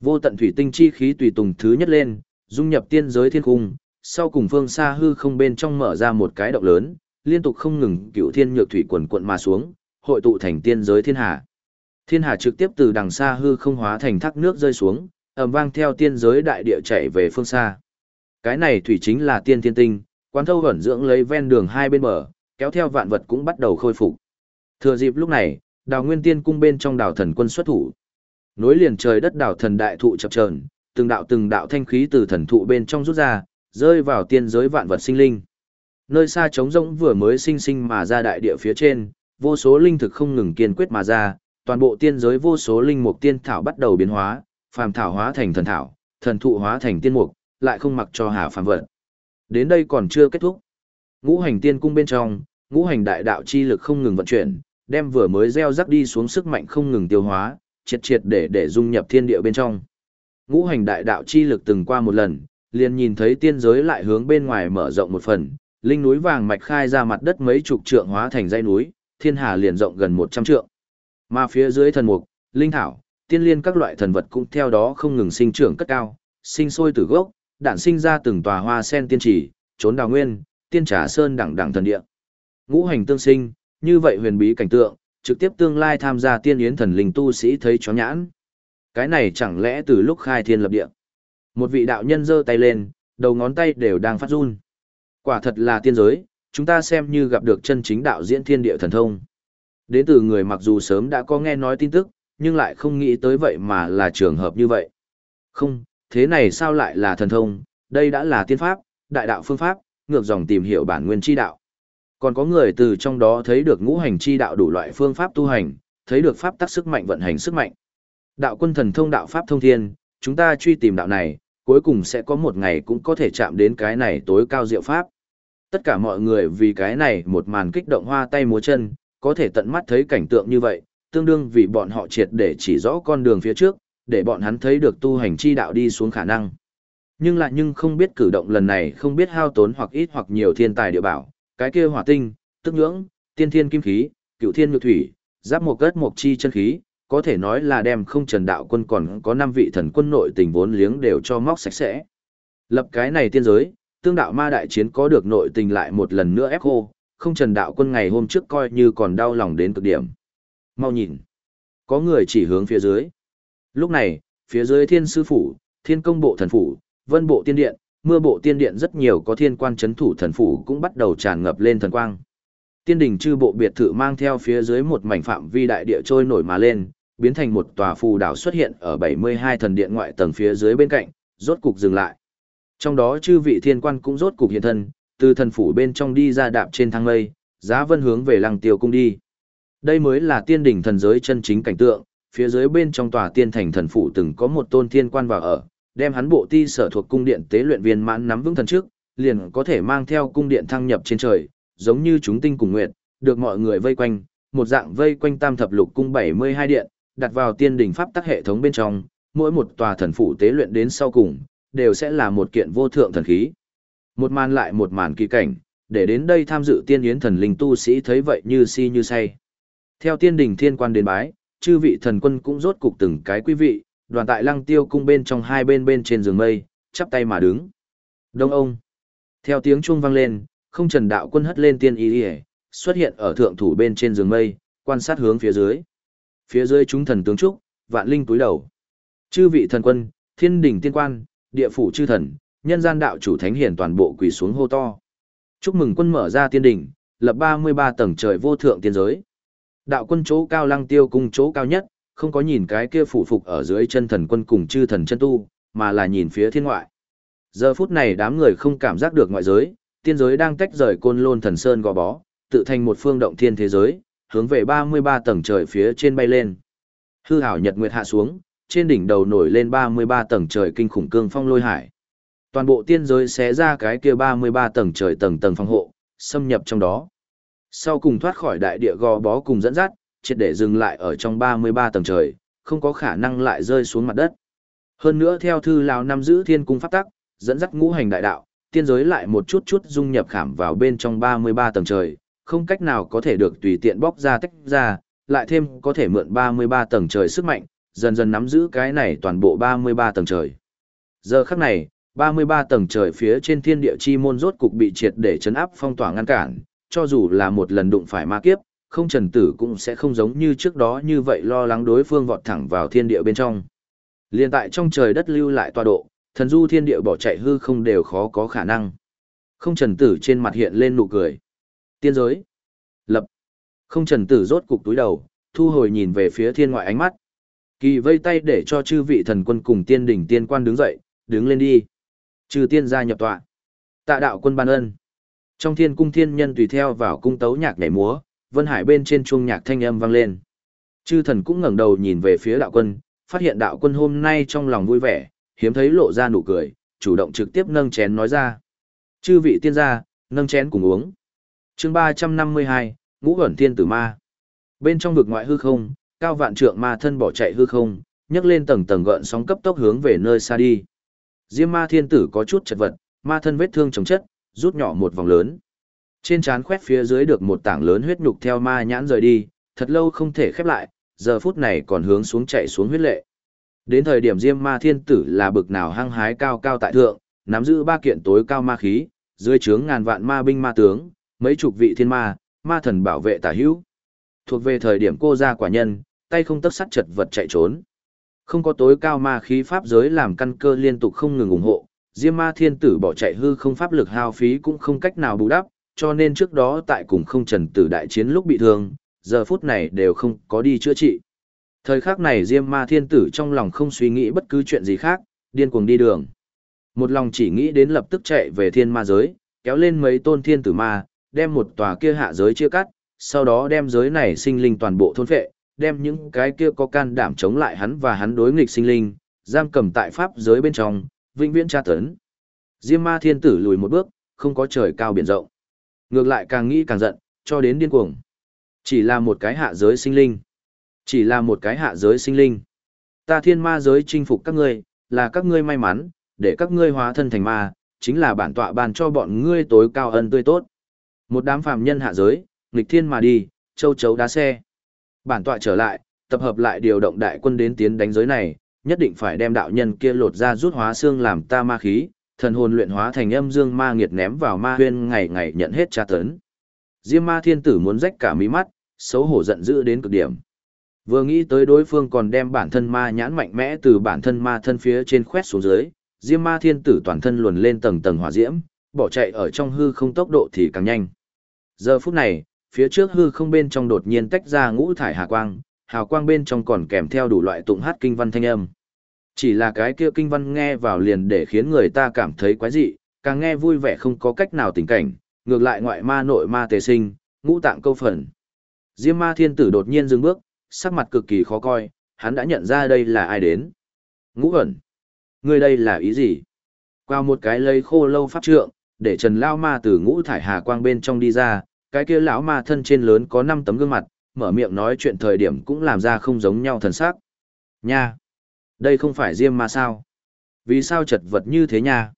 Vô tận thủy tinh chi khí tùy tùng thứ nhất lên, dung nhập tiên giới thiên khung, sau cùng phương xa hư không bên trong mở ra một cái động lớn, liên tục không ngừng cựu thiên nhược thủy quần quận mà xuống, hội tụ thành tiên giới thiên hà. Thiên hà trực tiếp từ đằng xa hư không hóa thành thác nước rơi xuống, ầm vang theo tiên giới đại địa chạy về phương xa. Cái này thủy chính là tiên thiên tinh, quán thâu hẩn dưỡng lấy ven đường hai bên bờ, kéo theo vạn vật cũng bắt đầu khôi phục. Thừa dịp lúc này, đào nguyên tiên cung bên trong đào thần quân xuất thủ. Nối liền trời đất đào thần đại thụ chập chờn, từng đạo từng đạo thanh khí từ thần thụ bên trong rút ra, rơi vào tiên giới vạn vật sinh linh. Nơi xa trống rỗng vừa mới sinh sinh mà ra đại địa phía trên, vô số linh thực không ngừng kiên quyết mà ra, toàn bộ tiên giới vô số linh mục tiên thảo bắt đầu biến hóa, phàm thảo hóa thành thần thảo, thần thụ hóa thành tiên mục, lại không mặc cho hà phàm vật. Đến đây còn chưa kết thúc. Ngũ hành tiên cung bên trong, ngũ hành đại đạo chi lực không ngừng vận chuyển, đem vừa mới gieo rắc đi xuống sức mạnh không ngừng tiêu hóa, triệt triệt để để dung nhập thiên địa bên trong. Ngũ hành đại đạo chi lực từng qua một lần, liền nhìn thấy tiên giới lại hướng bên ngoài mở rộng một phần, linh núi vàng mạch khai ra mặt đất mấy chục trượng hóa thành dãy núi, thiên hà liền rộng gần 100 trượng. Mà phía dưới thần mục, linh thảo, tiên liên các loại thần vật cũng theo đó không ngừng sinh trưởng cất cao, sinh sôi từ gốc, đản sinh ra từng tòa hoa sen tiên trì, trốn đào nguyên, tiên trà sơn đẳng đẳng thần địa. Ngũ hành tương sinh, như vậy huyền bí cảnh tượng, trực tiếp tương lai tham gia tiên yến thần linh tu sĩ thấy chó nhãn. Cái này chẳng lẽ từ lúc khai thiên lập địa. Một vị đạo nhân giơ tay lên, đầu ngón tay đều đang phát run. Quả thật là tiên giới, chúng ta xem như gặp được chân chính đạo diễn thiên địa thần thông. Đến từ người mặc dù sớm đã có nghe nói tin tức, nhưng lại không nghĩ tới vậy mà là trường hợp như vậy. Không, thế này sao lại là thần thông, đây đã là tiên pháp, đại đạo phương pháp, ngược dòng tìm hiểu bản nguyên chi đạo. Còn có người từ trong đó thấy được ngũ hành chi đạo đủ loại phương pháp tu hành, thấy được pháp tắc sức mạnh vận hành sức mạnh. Đạo quân thần thông đạo pháp thông thiên, chúng ta truy tìm đạo này, cuối cùng sẽ có một ngày cũng có thể chạm đến cái này tối cao diệu pháp. Tất cả mọi người vì cái này một màn kích động hoa tay múa chân, có thể tận mắt thấy cảnh tượng như vậy, tương đương vì bọn họ triệt để chỉ rõ con đường phía trước, để bọn hắn thấy được tu hành chi đạo đi xuống khả năng. Nhưng lại nhưng không biết cử động lần này không biết hao tốn hoặc ít hoặc nhiều thiên tài địa bảo, cái kia hỏa tinh, tức nhưỡng, tiên thiên kim khí, cựu thiên nhược thủy, giáp một cất một chi chân khí, có thể nói là đem không trần đạo quân còn có năm vị thần quân nội tình vốn liếng đều cho móc sạch sẽ. Lập cái này tiên giới, tương đạo ma đại chiến có được nội tình lại một lần nữa ép khô, không trần đạo quân ngày hôm trước coi như còn đau lòng đến cực điểm. Mau nhìn. Có người chỉ hướng phía dưới. Lúc này, phía dưới thiên sư phủ, thiên công bộ thần phủ, vân bộ tiên điện, mưa bộ tiên điện rất nhiều có thiên quan chấn thủ thần phủ cũng bắt đầu tràn ngập lên thần quang. Tiên đình chư bộ biệt thự mang theo phía dưới một mảnh phạm vi đại địa trôi nổi mà lên, biến thành một tòa phù đảo xuất hiện ở 72 thần điện ngoại tầng phía dưới bên cạnh, rốt cục dừng lại. Trong đó chư vị thiên quan cũng rốt cục hiện thân, từ thần phủ bên trong đi ra đạp trên thang mây, giá vân hướng về lăng tiêu cung đi. Đây mới là tiên đỉnh thần giới chân chính cảnh tượng, phía dưới bên trong tòa tiên thành thần phủ từng có một tôn thiên quan vào ở, đem hắn bộ ti sở thuộc cung điện tế luyện viên mãn nắm vững thần trước, liền có thể mang theo cung điện thăng nhập trên trời, giống như chúng tinh cùng nguyện, được mọi người vây quanh, một dạng vây quanh tam thập lục cung 72 điện, đặt vào tiên đỉnh pháp tắc hệ thống bên trong, mỗi một tòa thần phủ tế luyện đến sau cùng, đều sẽ là một kiện vô thượng thần khí. Một màn lại một màn kỳ cảnh, để đến đây tham dự tiên yến thần linh tu sĩ thấy vậy như si như say. Theo tiên đình thiên quan đến bái, chư vị thần quân cũng rốt cục từng cái quý vị, đoàn tại lăng tiêu cung bên trong hai bên bên trên giường mây, chắp tay mà đứng. Đông ông. Theo tiếng chuông vang lên, không trần đạo quân hất lên tiên y xuất hiện ở thượng thủ bên trên giường mây, quan sát hướng phía dưới. Phía dưới chúng thần tướng trúc, vạn linh túi đầu. Chư vị thần quân, thiên đình tiên quan, địa phủ chư thần, nhân gian đạo chủ thánh hiển toàn bộ quỳ xuống hô to. Chúc mừng quân mở ra tiên đỉnh, lập 33 tầng trời vô thượng tiên giới. Đạo quân chỗ cao lăng tiêu cung chỗ cao nhất, không có nhìn cái kia phủ phục ở dưới chân thần quân cùng chư thần chân tu, mà là nhìn phía thiên ngoại. Giờ phút này đám người không cảm giác được ngoại giới, tiên giới đang tách rời côn lôn thần sơn gò bó, tự thành một phương động thiên thế giới, hướng về 33 tầng trời phía trên bay lên. Hư hảo nhật nguyệt hạ xuống, trên đỉnh đầu nổi lên 33 tầng trời kinh khủng cương phong lôi hải. Toàn bộ tiên giới xé ra cái kia 33 tầng trời tầng tầng phòng hộ, xâm nhập trong đó. Sau cùng thoát khỏi đại địa gò bó cùng dẫn dắt, triệt để dừng lại ở trong 33 tầng trời, không có khả năng lại rơi xuống mặt đất. Hơn nữa theo thư lão năm giữ thiên cung pháp tắc, dẫn dắt ngũ hành đại đạo, tiên giới lại một chút chút dung nhập khảm vào bên trong 33 tầng trời, không cách nào có thể được tùy tiện bóc ra tách ra, lại thêm có thể mượn 33 tầng trời sức mạnh, dần dần nắm giữ cái này toàn bộ 33 tầng trời. Giờ khắc này, 33 tầng trời phía trên thiên địa chi môn rốt cục bị triệt để chấn áp phong tỏa ngăn cản, cho dù là một lần đụng phải ma kiếp, không trần tử cũng sẽ không giống như trước đó như vậy lo lắng đối phương vọt thẳng vào thiên địa bên trong. Liên tại trong trời đất lưu lại tọa độ, thần du thiên địa bỏ chạy hư không đều khó có khả năng. Không trần tử trên mặt hiện lên nụ cười. Tiên giới. Lập. Không trần tử rốt cục túi đầu, thu hồi nhìn về phía thiên ngoại ánh mắt. Kỳ vây tay để cho chư vị thần quân cùng tiên đỉnh tiên quan đứng dậy, đứng lên đi. Trừ tiên gia nhập tọa. Tạ đạo quân ban ân. Trong thiên cung thiên nhân tùy theo vào cung tấu nhạc nhảy múa, vân hải bên trên chuông nhạc thanh âm vang lên. Chư thần cũng ngẩng đầu nhìn về phía đạo quân, phát hiện đạo quân hôm nay trong lòng vui vẻ, hiếm thấy lộ ra nụ cười, chủ động trực tiếp nâng chén nói ra. Chư vị tiên gia, nâng chén cùng uống chương ba trăm năm mươi hai ngũ ẩn thiên tử ma. Bên trong vực ngoại hư không, cao vạn trượng ma thân bỏ chạy hư không, nhấc lên tầng tầng gợn sóng cấp tốc hướng về nơi xa đi. Diêm ma thiên tử có chút chật vật, ma thân vết thương chống chất, rút nhỏ một vòng lớn. Trên trán khoét phía dưới được một tảng lớn huyết nhục theo ma nhãn rời đi, thật lâu không thể khép lại, giờ phút này còn hướng xuống chạy xuống huyết lệ. Đến thời điểm Diêm Ma Thiên Tử là bực nào hăng hái cao cao tại thượng, nắm giữ ba kiện tối cao ma khí, dưới trướng ngàn vạn ma binh ma tướng, mấy chục vị thiên ma, ma thần bảo vệ tả hữu. Thuộc về thời điểm cô ra quả nhân, tay không tấp sắt chật vật chạy trốn. Không có tối cao ma khí pháp giới làm căn cơ liên tục không ngừng ủng hộ, Diêm Ma Thiên Tử bỏ chạy hư không pháp lực hao phí cũng không cách nào bù đắp, cho nên trước đó tại cùng không trần tử đại chiến lúc bị thương, giờ phút này đều không có đi chữa trị. Thời khắc này Diêm Ma Thiên Tử trong lòng không suy nghĩ bất cứ chuyện gì khác, điên cuồng đi đường. Một lòng chỉ nghĩ đến lập tức chạy về thiên ma giới, kéo lên mấy tôn thiên tử ma, đem một tòa kia hạ giới chia cắt, sau đó đem giới này sinh linh toàn bộ thôn phệ, đem những cái kia có can đảm chống lại hắn và hắn đối nghịch sinh linh, giam cầm tại pháp giới bên trong, vĩnh viễn tra tấn. Diêm ma thiên tử lùi một bước, không có trời cao biển rộng. Ngược lại càng nghĩ càng giận, cho đến điên cuồng. Chỉ là một cái hạ giới sinh linh. Chỉ là một cái hạ giới sinh linh. Ta thiên ma giới chinh phục các ngươi, là các ngươi may mắn, để các ngươi hóa thân thành ma, chính là bản tọa ban cho bọn ngươi tối cao ân tươi tốt. Một đám phàm nhân hạ giới, nghịch thiên mà đi, châu chấu đá xe. Bản tọa trở lại, tập hợp lại điều động đại quân đến tiến đánh giới này, nhất định phải đem đạo nhân kia lột ra rút hóa xương làm ta ma khí, thần hồn luyện hóa thành âm dương ma nghiệt ném vào ma huyên ngày ngày nhận hết tra tấn. Diêm ma thiên tử muốn rách cả mí mắt, xấu hổ giận dữ đến cực điểm. Vừa nghĩ tới đối phương còn đem bản thân ma nhãn mạnh mẽ từ bản thân ma thân phía trên khoét xuống dưới, Diêm ma thiên tử toàn thân luồn lên tầng tầng hỏa diễm, bỏ chạy ở trong hư không tốc độ thì càng nhanh. Giờ phút này, phía trước hư không bên trong đột nhiên tách ra ngũ thải hà quang, hào quang bên trong còn kèm theo đủ loại tụng hát kinh văn thanh âm. Chỉ là cái kia kinh văn nghe vào liền để khiến người ta cảm thấy quái dị, càng nghe vui vẻ không có cách nào tình cảnh, ngược lại ngoại ma nội ma tề sinh, ngũ tạng câu phần. Diêm ma thiên tử đột nhiên dừng bước, sắc mặt cực kỳ khó coi, hắn đã nhận ra đây là ai đến. Ngũ ẩn. Người đây là ý gì? Qua một cái lấy khô lâu pháp trượng, để trần lao ma từ ngũ thải hà quang bên trong đi ra, cái kia lão ma thân trên lớn có năm tấm gương mặt, mở miệng nói chuyện thời điểm cũng làm ra không giống nhau thần sắc. Nha! Đây không phải diêm ma sao? Vì sao chật vật như thế nha?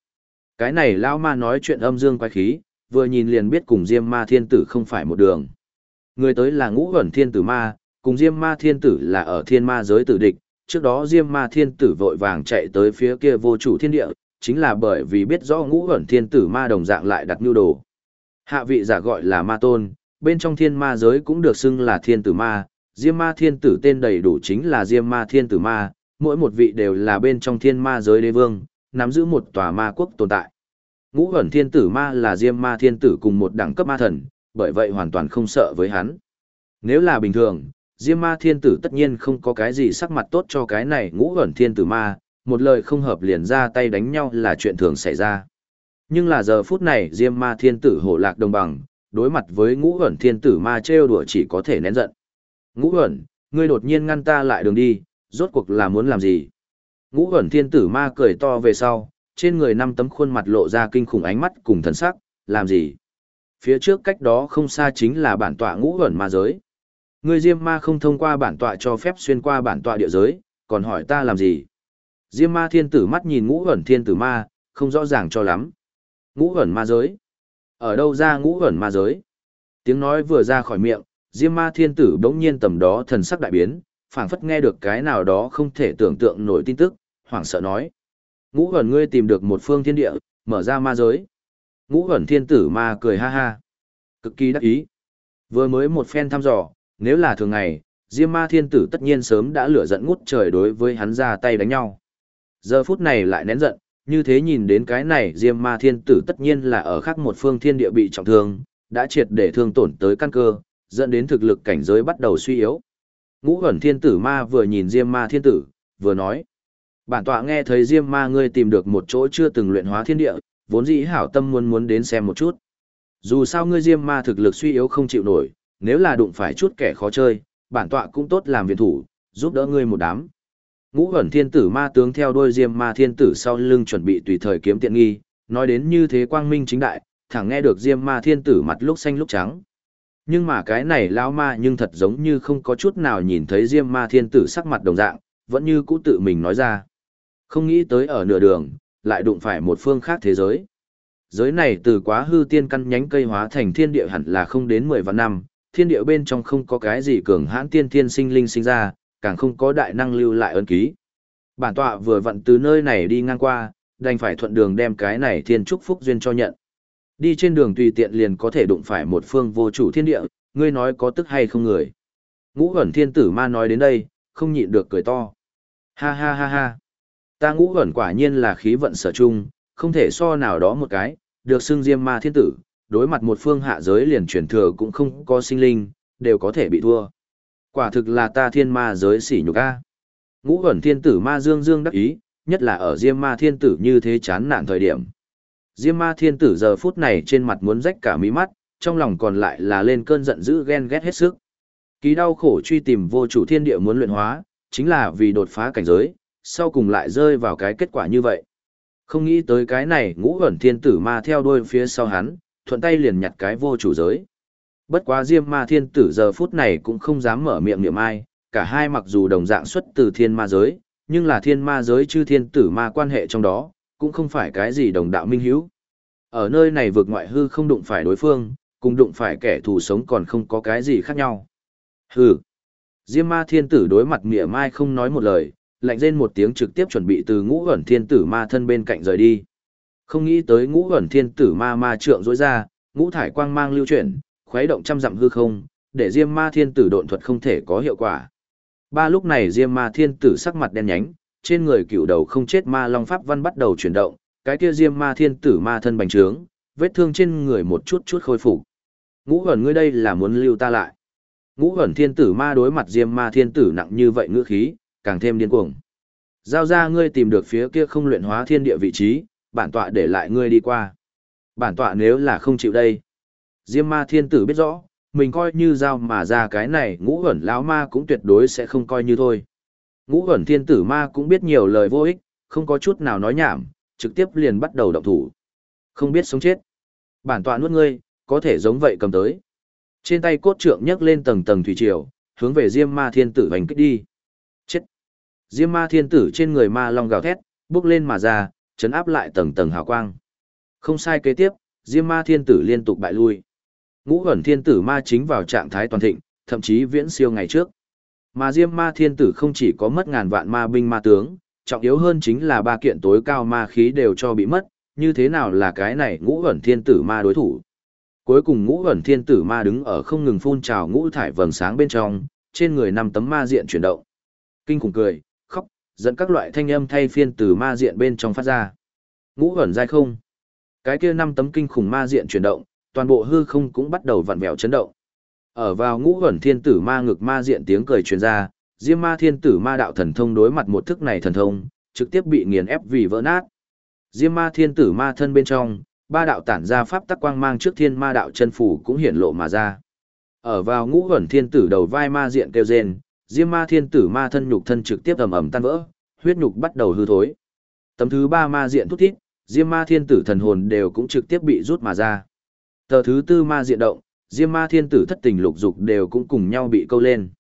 Cái này lão ma nói chuyện âm dương quái khí, vừa nhìn liền biết cùng diêm ma thiên tử không phải một đường. Người tới là ngũ ẩn thiên tử ma, cùng diêm ma thiên tử là ở thiên ma giới tử địch, trước đó diêm ma thiên tử vội vàng chạy tới phía kia vô chủ thiên địa, chính là bởi vì biết rõ ngũ ẩn thiên tử ma đồng dạng lại đặt nhu đồ. Hạ vị giả gọi là ma tôn, bên trong thiên ma giới cũng được xưng là thiên tử ma, diêm ma thiên tử tên đầy đủ chính là diêm ma thiên tử ma, mỗi một vị đều là bên trong thiên ma giới đế vương, nắm giữ một tòa ma quốc tồn tại. Ngũ ẩn thiên tử ma là diêm ma thiên tử cùng một đẳng cấp ma thần, bởi vậy hoàn toàn không sợ với hắn. Nếu là bình thường, diêm ma thiên tử tất nhiên không có cái gì sắc mặt tốt cho cái này ngũ ẩn thiên tử ma, một lời không hợp liền ra tay đánh nhau là chuyện thường xảy ra. Nhưng là giờ phút này diêm ma thiên tử hổ lạc đồng bằng, đối mặt với ngũ ẩn thiên tử ma trêu đùa chỉ có thể nén giận. Ngũ ẩn, ngươi đột nhiên ngăn ta lại đường đi, rốt cuộc là muốn làm gì? Ngũ ẩn thiên tử ma cười to về sau, trên người năm tấm khuôn mặt lộ ra kinh khủng ánh mắt cùng thần sắc, làm gì? Phía trước cách đó không xa chính là bản tọa ngũ ẩn ma giới. Ngươi Diêm Ma không thông qua bản tọa cho phép xuyên qua bản tọa địa giới, còn hỏi ta làm gì? Diêm Ma thiên tử mắt nhìn ngũ ẩn thiên tử ma, không rõ ràng cho lắm. Ngũ ẩn ma giới? Ở đâu ra ngũ ẩn ma giới? Tiếng nói vừa ra khỏi miệng, Diêm Ma thiên tử bỗng nhiên tầm đó thần sắc đại biến, phảng phất nghe được cái nào đó không thể tưởng tượng nổi tin tức, hoảng sợ nói. Ngũ ẩn ngươi tìm được một phương thiên địa, mở ra ma giới. Ngũ ẩn thiên tử ma cười ha ha. Cực kỳ đắc ý. Vừa mới một phen thăm dò, nếu là thường ngày, Diêm Ma Thiên Tử tất nhiên sớm đã lửa giận ngút trời đối với hắn ra tay đánh nhau. Giờ phút này lại nén giận, như thế nhìn đến cái này Diêm Ma Thiên Tử tất nhiên là ở khác một phương thiên địa bị trọng thương, đã triệt để thương tổn tới căn cơ, dẫn đến thực lực cảnh giới bắt đầu suy yếu. Ngũ ẩn thiên tử ma vừa nhìn Diêm Ma Thiên Tử, vừa nói. Bản tọa nghe thấy Diêm Ma ngươi tìm được một chỗ chưa từng luyện hóa thiên địa, vốn dĩ hảo tâm muốn muốn đến xem một chút. Dù sao ngươi Diêm Ma thực lực suy yếu không chịu nổi, nếu là đụng phải chút kẻ khó chơi, bản tọa cũng tốt làm viện thủ, giúp đỡ ngươi một đám. Ngũ ẩn thiên tử ma tướng theo đôi diêm ma thiên tử sau lưng chuẩn bị tùy thời kiếm tiện nghi, nói đến như thế quang minh chính đại, thẳng nghe được diêm ma thiên tử mặt lúc xanh lúc trắng. Nhưng mà cái này lão ma nhưng thật giống như không có chút nào nhìn thấy diêm ma thiên tử sắc mặt đồng dạng, vẫn như cũ tự mình nói ra. Không nghĩ tới ở nửa đường, lại đụng phải một phương khác thế giới. Giới này từ quá hư tiên căn nhánh cây hóa thành thiên địa hẳn là không đến 10 vạn năm, thiên địa bên trong không có cái gì cường hãn tiên thiên sinh linh sinh ra, càng không có đại năng lưu lại ấn ký. Bản tọa vừa vặn từ nơi này đi ngang qua, đành phải thuận đường đem cái này thiên trúc phúc duyên cho nhận. Đi trên đường tùy tiện liền có thể đụng phải một phương vô chủ thiên địa, ngươi nói có tức hay không người. Ngũ ẩn thiên tử ma nói đến đây, không nhịn được cười to. Ha ha ha ha. Ta ngũ ẩn quả nhiên là khí vận sở chung, không thể so nào đó một cái, được xưng diêm ma thiên tử, đối mặt một phương hạ giới liền truyền thừa cũng không có sinh linh, đều có thể bị thua. Quả thực là ta thiên ma giới sỉ nhục a. Ngũ ẩn thiên tử ma dương dương đắc ý, nhất là ở Diêm ma thiên tử như thế chán nản thời điểm. Diêm ma thiên tử giờ phút này trên mặt muốn rách cả mí mắt, trong lòng còn lại là lên cơn giận dữ ghen ghét hết sức. Ký đau khổ truy tìm vô chủ thiên địa muốn luyện hóa, chính là vì đột phá cảnh giới, sau cùng lại rơi vào cái kết quả như vậy. Không nghĩ tới cái này ngũ ẩn thiên tử ma theo đuôi phía sau hắn, thuận tay liền nhặt cái vô chủ giới. Bất quá Diêm Ma Thiên Tử giờ phút này cũng không dám mở miệng niệm ai, cả hai mặc dù đồng dạng xuất từ thiên ma giới, nhưng là thiên ma giới chư thiên tử ma quan hệ trong đó, cũng không phải cái gì đồng đạo minh hiếu. Ở nơi này vượt ngoại hư không đụng phải đối phương, cùng đụng phải kẻ thù sống còn không có cái gì khác nhau. Hừ. Diêm ma thiên tử đối mặt mỉa mai không nói một lời, lạnh rên một tiếng trực tiếp chuẩn bị từ ngũ ẩn thiên tử ma thân bên cạnh rời đi. Không nghĩ tới ngũ ẩn thiên tử ma ma trượng rối ra, ngũ thải quang mang lưu chuyển, khuấy động trăm dặm hư không, để Diêm Ma Thiên Tử độn thuật không thể có hiệu quả. Ba lúc này Diêm Ma Thiên Tử sắc mặt đen nhánh, trên người cựu đầu không chết ma long pháp văn bắt đầu chuyển động, cái kia Diêm Ma Thiên Tử ma thân bành trướng, vết thương trên người một chút chút khôi phục. Ngũ ẩn ngươi đây là muốn lưu ta lại. Ngũ ẩn thiên tử ma đối mặt Diêm Ma Thiên Tử nặng như vậy ngữ khí, càng thêm điên cuồng. Giao ra ngươi tìm được phía kia không luyện hóa thiên địa vị trí, bản tọa để lại ngươi đi qua. Bản tọa nếu là không chịu đây. Diêm ma thiên tử biết rõ, mình coi như giao mà ra cái này ngũ ẩn lão ma cũng tuyệt đối sẽ không coi như thôi. Ngũ ẩn thiên tử ma cũng biết nhiều lời vô ích, không có chút nào nói nhảm, trực tiếp liền bắt đầu động thủ. Không biết sống chết. Bản tọa nuốt ngươi, có thể giống vậy cầm tới. Trên tay cốt trượng nhấc lên tầng tầng thủy triều, hướng về Diêm Ma Thiên Tử hành kích đi. Chết. Diêm Ma Thiên Tử trên người ma long gào thét, bước lên mà ra, chấn áp lại tầng tầng hào quang. Không sai kế tiếp, Diêm Ma Thiên Tử liên tục bại lui. Ngũ ẩn Thiên Tử ma chính vào trạng thái toàn thịnh, thậm chí viễn siêu ngày trước. Mà Diêm Ma Thiên Tử không chỉ có mất ngàn vạn ma binh ma tướng, trọng yếu hơn chính là ba kiện tối cao ma khí đều cho bị mất, như thế nào là cái này Ngũ ẩn Thiên Tử ma đối thủ. Cuối cùng Ngũ ẩn Thiên Tử ma đứng ở không ngừng phun trào ngũ thải vầng sáng bên trong, trên người năm tấm ma diện chuyển động. Kinh khủng cười, khóc, dẫn các loại thanh âm thay phiên từ ma diện bên trong phát ra. Ngũ ẩn dai không. Cái kia năm tấm kinh khủng ma diện chuyển động, toàn bộ hư không cũng bắt đầu vặn vẹo chấn động. Ở vào ngũ ẩn thiên tử ma ngực ma diện tiếng cười truyền ra, Diêm Ma Thiên Tử Ma đạo thần thông đối mặt một thức này thần thông, trực tiếp bị nghiền ép vì vỡ nát. Diêm Ma Thiên Tử Ma thân bên trong, ba đạo tản ra pháp tắc quang mang trước Thiên Ma đạo chân phủ cũng hiển lộ mà ra. Ở vào ngũ ẩn thiên tử đầu vai ma diện kêu rên, Diêm Ma Thiên Tử Ma thân nhục thân trực tiếp ầm ầm tan vỡ, huyết nhục bắt đầu hư thối. Tấm thứ ba ma diện thút thít, Diêm Ma Thiên Tử thần hồn đều cũng trực tiếp bị rút mà ra. Tờ thứ tư ma diện động, Diêm Ma Thiên Tử thất tình lục dục đều cũng cùng nhau bị câu lên.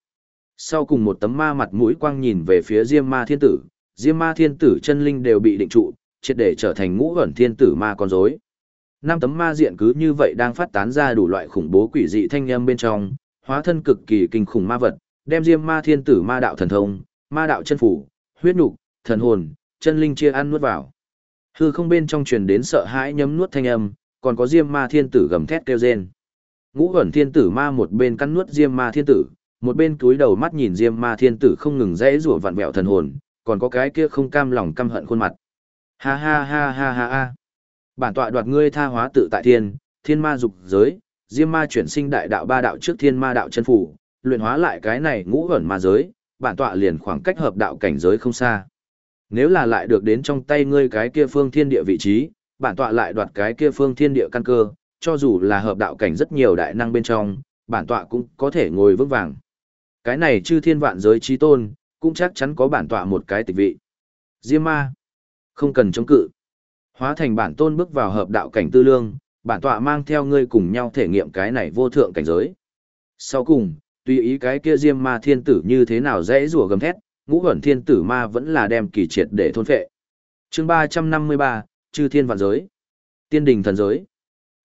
Sau cùng một tấm ma mặt mũi quang nhìn về phía Diêm Ma Thiên Tử, Diêm Ma Thiên Tử chân linh đều bị định trụ, triệt để trở thành ngũ ẩn thiên tử ma con rối. Năm tấm ma diện cứ như vậy đang phát tán ra đủ loại khủng bố quỷ dị thanh âm bên trong, hóa thân cực kỳ kinh khủng ma vật, đem Diêm Ma Thiên Tử ma đạo thần thông, ma đạo chân phủ, huyết nục, thần hồn, chân linh chia ăn nuốt vào. Hư không bên trong truyền đến sợ hãi nhấm nuốt thanh âm, còn có Diêm Ma Thiên Tử gầm thét kêu rên. Ngũ ẩn thiên tử ma một bên cắn nuốt Diêm Ma Thiên Tử, một bên cúi đầu mắt nhìn Diêm Ma Thiên Tử không ngừng rẽ rủa vặn vẹo thần hồn, còn có cái kia không cam lòng căm hận khuôn mặt. Ha ha ha ha ha ha. Bản tọa đoạt ngươi tha hóa tự tại thiên, thiên ma dục giới, Diêm Ma chuyển sinh đại đạo ba đạo trước thiên ma đạo chân phủ, luyện hóa lại cái này ngũ ẩn ma giới, bản tọa liền khoảng cách hợp đạo cảnh giới không xa. Nếu là lại được đến trong tay ngươi cái kia phương thiên địa vị trí, bản tọa lại đoạt cái kia phương thiên địa căn cơ, cho dù là hợp đạo cảnh rất nhiều đại năng bên trong, bản tọa cũng có thể ngồi vững vàng. Cái này chư thiên vạn giới trí tôn, cũng chắc chắn có bản tọa một cái tịch vị. Diêm ma, không cần chống cự. Hóa thành bản tôn bước vào hợp đạo cảnh tư lương, bản tọa mang theo ngươi cùng nhau thể nghiệm cái này vô thượng cảnh giới. Sau cùng, tùy ý cái kia diêm ma thiên tử như thế nào dễ rủa gầm thét, ngũ ẩn thiên tử ma vẫn là đem kỳ triệt để thôn phệ. chương 353, chư thiên vạn giới. Tiên đình thần giới.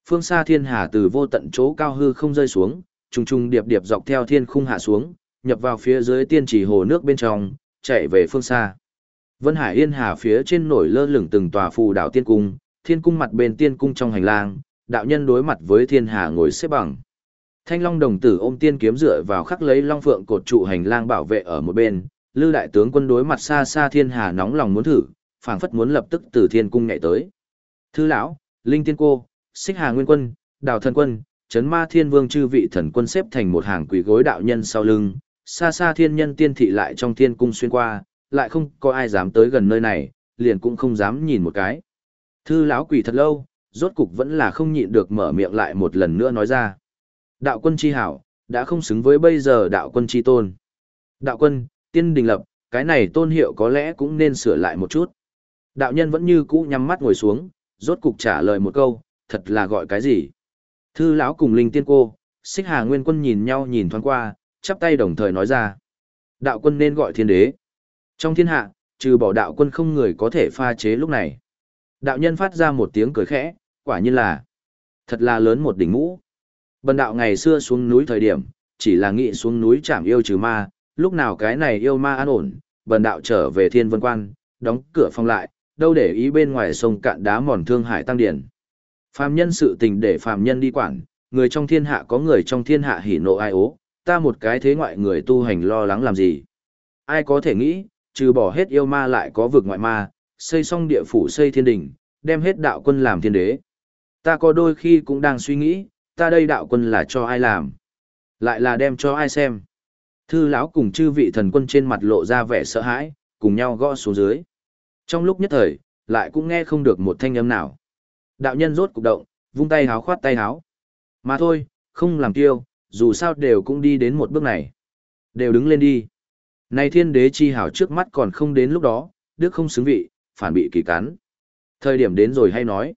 Phương xa thiên hà từ vô tận chỗ cao hư không rơi xuống, trùng trùng điệp điệp dọc theo thiên khung hạ xuống, nhập vào phía dưới tiên chỉ hồ nước bên trong, chạy về phương xa. Vân Hải Yên Hà phía trên nổi lơ lửng từng tòa phù đảo tiên cung, thiên cung mặt bên tiên cung trong hành lang, đạo nhân đối mặt với thiên hà ngồi xếp bằng. Thanh Long đồng tử ôm tiên kiếm dựa vào khắc lấy long phượng cột trụ hành lang bảo vệ ở một bên, Lư đại tướng quân đối mặt xa xa thiên hà nóng lòng muốn thử, phảng phất muốn lập tức từ thiên cung nhảy tới. Thư lão, Linh Tiên cô, Xích Hà Nguyên quân, Đào Thần quân, Chấn Ma Thiên Vương chư vị thần quân xếp thành một hàng quỷ gối đạo nhân sau lưng, xa xa thiên nhân tiên thị lại trong thiên cung xuyên qua, lại không có ai dám tới gần nơi này, liền cũng không dám nhìn một cái. Thư lão quỷ thật lâu, rốt cục vẫn là không nhịn được mở miệng lại một lần nữa nói ra. Đạo quân chi hảo, đã không xứng với bây giờ đạo quân chi tôn. Đạo quân, tiên đình lập, cái này tôn hiệu có lẽ cũng nên sửa lại một chút. Đạo nhân vẫn như cũ nhắm mắt ngồi xuống, rốt cục trả lời một câu, thật là gọi cái gì. Thư lão cùng linh tiên cô, xích hà nguyên quân nhìn nhau nhìn thoáng qua, chắp tay đồng thời nói ra. Đạo quân nên gọi thiên đế. Trong thiên hạ, trừ bỏ đạo quân không người có thể pha chế lúc này. Đạo nhân phát ra một tiếng cười khẽ, quả nhiên là thật là lớn một đỉnh mũ. Bần đạo ngày xưa xuống núi thời điểm, chỉ là nghĩ xuống núi chạm yêu trừ ma, lúc nào cái này yêu ma an ổn, bần đạo trở về thiên vân quan, đóng cửa phòng lại, đâu để ý bên ngoài sông cạn đá mòn thương hải tăng điển. Phàm nhân sự tình để phàm nhân đi quản, người trong thiên hạ có người trong thiên hạ hỉ nộ ai ố, ta một cái thế ngoại người tu hành lo lắng làm gì. Ai có thể nghĩ, trừ bỏ hết yêu ma lại có vực ngoại ma, xây xong địa phủ xây thiên đình, đem hết đạo quân làm thiên đế. Ta có đôi khi cũng đang suy nghĩ, ta đây đạo quân là cho ai làm? Lại là đem cho ai xem? Thư lão cùng chư vị thần quân trên mặt lộ ra vẻ sợ hãi, cùng nhau gõ xuống dưới. Trong lúc nhất thời, lại cũng nghe không được một thanh âm nào. Đạo nhân rốt cục động, vung tay háo khoát tay háo. Mà thôi, không làm tiêu, dù sao đều cũng đi đến một bước này. Đều đứng lên đi. Này thiên đế chi hảo trước mắt còn không đến lúc đó, đức không xứng vị, phản bị kỳ cắn. Thời điểm đến rồi hay nói.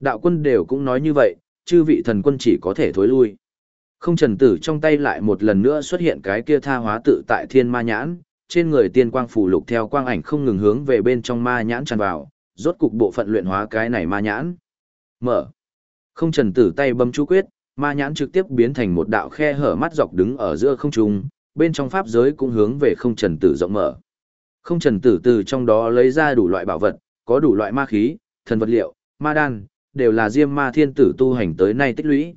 Đạo quân đều cũng nói như vậy, chư vị thần quân chỉ có thể thối lui. Không trần tử trong tay lại một lần nữa xuất hiện cái kia tha hóa tự tại thiên ma nhãn, trên người tiên quang phủ lục theo quang ảnh không ngừng hướng về bên trong ma nhãn tràn vào, rốt cục bộ phận luyện hóa cái này ma nhãn. Mở. Không trần tử tay bấm chú quyết, ma nhãn trực tiếp biến thành một đạo khe hở mắt dọc đứng ở giữa không trung, bên trong pháp giới cũng hướng về không trần tử rộng mở. Không trần tử từ trong đó lấy ra đủ loại bảo vật, có đủ loại ma khí, thần vật liệu, ma đan, đều là diêm ma thiên tử tu hành tới nay tích lũy.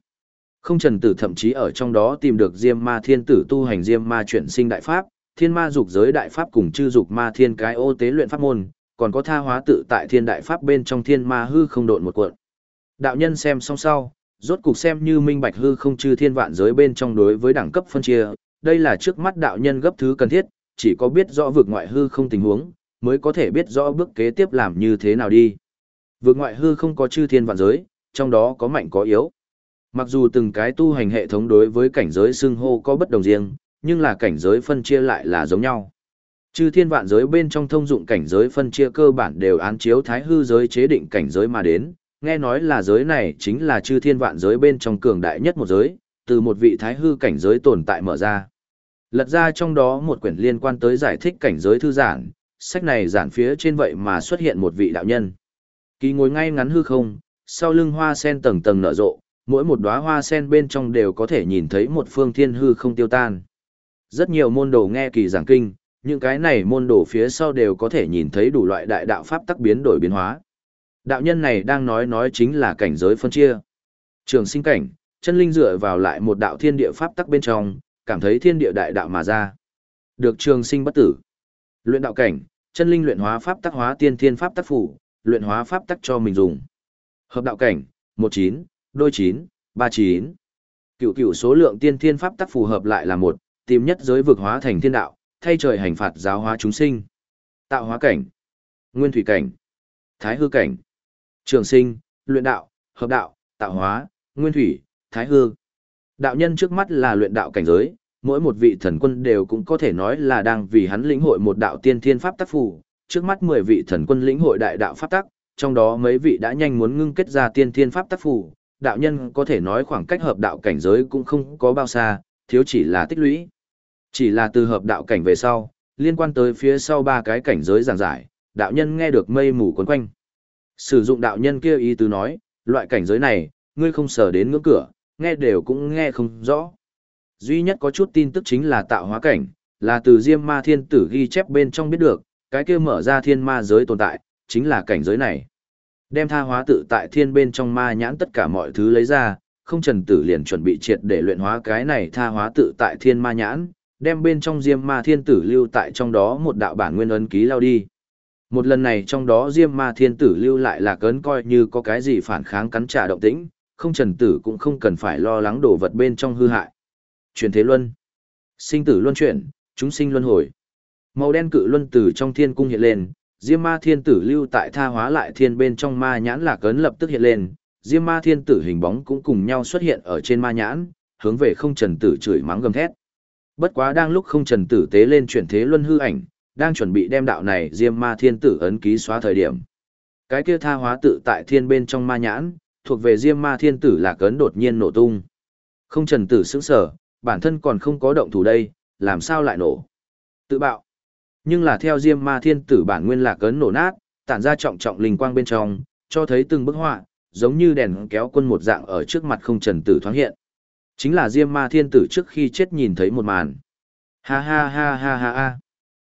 Không trần tử thậm chí ở trong đó tìm được diêm ma thiên tử tu hành diêm ma chuyển sinh đại pháp, thiên ma dục giới đại pháp cùng chư dục ma thiên cái ô tế luyện pháp môn, còn có tha hóa tự tại thiên đại pháp bên trong thiên ma hư không độn một cuộn. Đạo nhân xem xong sau, rốt cục xem như minh bạch hư không chư thiên vạn giới bên trong đối với đẳng cấp phân chia, đây là trước mắt đạo nhân gấp thứ cần thiết, chỉ có biết rõ vực ngoại hư không tình huống, mới có thể biết rõ bước kế tiếp làm như thế nào đi. Vực ngoại hư không có chư thiên vạn giới, trong đó có mạnh có yếu. Mặc dù từng cái tu hành hệ thống đối với cảnh giới xưng hô có bất đồng riêng, nhưng là cảnh giới phân chia lại là giống nhau. Chư thiên vạn giới bên trong thông dụng cảnh giới phân chia cơ bản đều án chiếu thái hư giới chế định cảnh giới mà đến, nghe nói là giới này chính là chư thiên vạn giới bên trong cường đại nhất một giới, từ một vị thái hư cảnh giới tồn tại mở ra. Lật ra trong đó một quyển liên quan tới giải thích cảnh giới thư giản, sách này giản phía trên vậy mà xuất hiện một vị đạo nhân. Kỳ ngồi ngay ngắn hư không, sau lưng hoa sen tầng tầng nở rộ, mỗi một đóa hoa sen bên trong đều có thể nhìn thấy một phương thiên hư không tiêu tan. Rất nhiều môn đồ nghe kỳ giảng kinh, những cái này môn đồ phía sau đều có thể nhìn thấy đủ loại đại đạo pháp tắc biến đổi biến hóa. Đạo nhân này đang nói nói chính là cảnh giới phân chia. Trường sinh cảnh, chân linh dựa vào lại một đạo thiên địa pháp tắc bên trong, cảm thấy thiên địa đại đạo mà ra. Được trường sinh bất tử. Luyện đạo cảnh, chân linh luyện hóa pháp tắc hóa tiên thiên pháp tắc phủ, luyện hóa pháp tắc cho mình dùng. Hợp đạo cảnh, 19, đôi 9, 39. Cựu cựu số lượng tiên thiên pháp tắc phù hợp lại là một, tìm nhất giới vực hóa thành thiên đạo, thay trời hành phạt giáo hóa chúng sinh. Tạo hóa cảnh, nguyên thủy cảnh, thái hư cảnh, trường sinh, luyện đạo, hợp đạo, tạo hóa, nguyên thủy, thái hư. Đạo nhân trước mắt là luyện đạo cảnh giới, mỗi một vị thần quân đều cũng có thể nói là đang vì hắn lĩnh hội một đạo tiên thiên pháp tắc phù, trước mắt 10 vị thần quân lĩnh hội đại đạo pháp tắc, trong đó mấy vị đã nhanh muốn ngưng kết ra tiên thiên pháp tắc phù, đạo nhân có thể nói khoảng cách hợp đạo cảnh giới cũng không có bao xa, thiếu chỉ là tích lũy. Chỉ là từ hợp đạo cảnh về sau, liên quan tới phía sau ba cái cảnh giới giảng giải, đạo nhân nghe được mây mù quấn quanh. Sử dụng đạo nhân kia ý tứ nói, loại cảnh giới này, ngươi không sở đến ngưỡng cửa, nghe đều cũng nghe không rõ. Duy nhất có chút tin tức chính là tạo hóa cảnh, là từ Diêm Ma Thiên Tử ghi chép bên trong biết được, cái kia mở ra thiên ma giới tồn tại, chính là cảnh giới này. Đem tha hóa tự tại thiên bên trong ma nhãn tất cả mọi thứ lấy ra, không trần tử liền chuẩn bị triệt để luyện hóa cái này tha hóa tự tại thiên ma nhãn, đem bên trong diêm ma thiên tử lưu tại trong đó một đạo bản nguyên ấn ký lao đi. Một lần này trong đó diêm ma thiên tử lưu lại là cấn coi như có cái gì phản kháng cắn trả động tĩnh, không trần tử cũng không cần phải lo lắng đổ vật bên trong hư hại. Chuyển thế luân. Sinh tử luân chuyển, chúng sinh luân hồi. Màu đen cự luân tử trong thiên cung hiện lên, Diêm Ma Thiên Tử lưu tại tha hóa lại thiên bên trong ma nhãn là cấn lập tức hiện lên, Diêm Ma Thiên Tử hình bóng cũng cùng nhau xuất hiện ở trên ma nhãn, hướng về không trần tử chửi mắng gầm thét. Bất quá đang lúc không trần tử tế lên chuyển thế luân hư ảnh, đang chuẩn bị đem đạo này Diêm Ma Thiên Tử ấn ký xóa thời điểm. Cái kia tha hóa tự tại thiên bên trong ma nhãn, thuộc về Diêm Ma Thiên Tử là cấn đột nhiên nổ tung. Không trần tử sững sở, bản thân còn không có động thủ đây, làm sao lại nổ? Tự bạo. Nhưng là theo Diêm Ma Thiên Tử bản nguyên là cấn nổ nát, tản ra trọng trọng linh quang bên trong, cho thấy từng bức họa, giống như đèn kéo quân một dạng ở trước mặt không trần tử thoáng hiện. Chính là Diêm Ma Thiên Tử trước khi chết nhìn thấy một màn. Ha ha ha ha ha ha.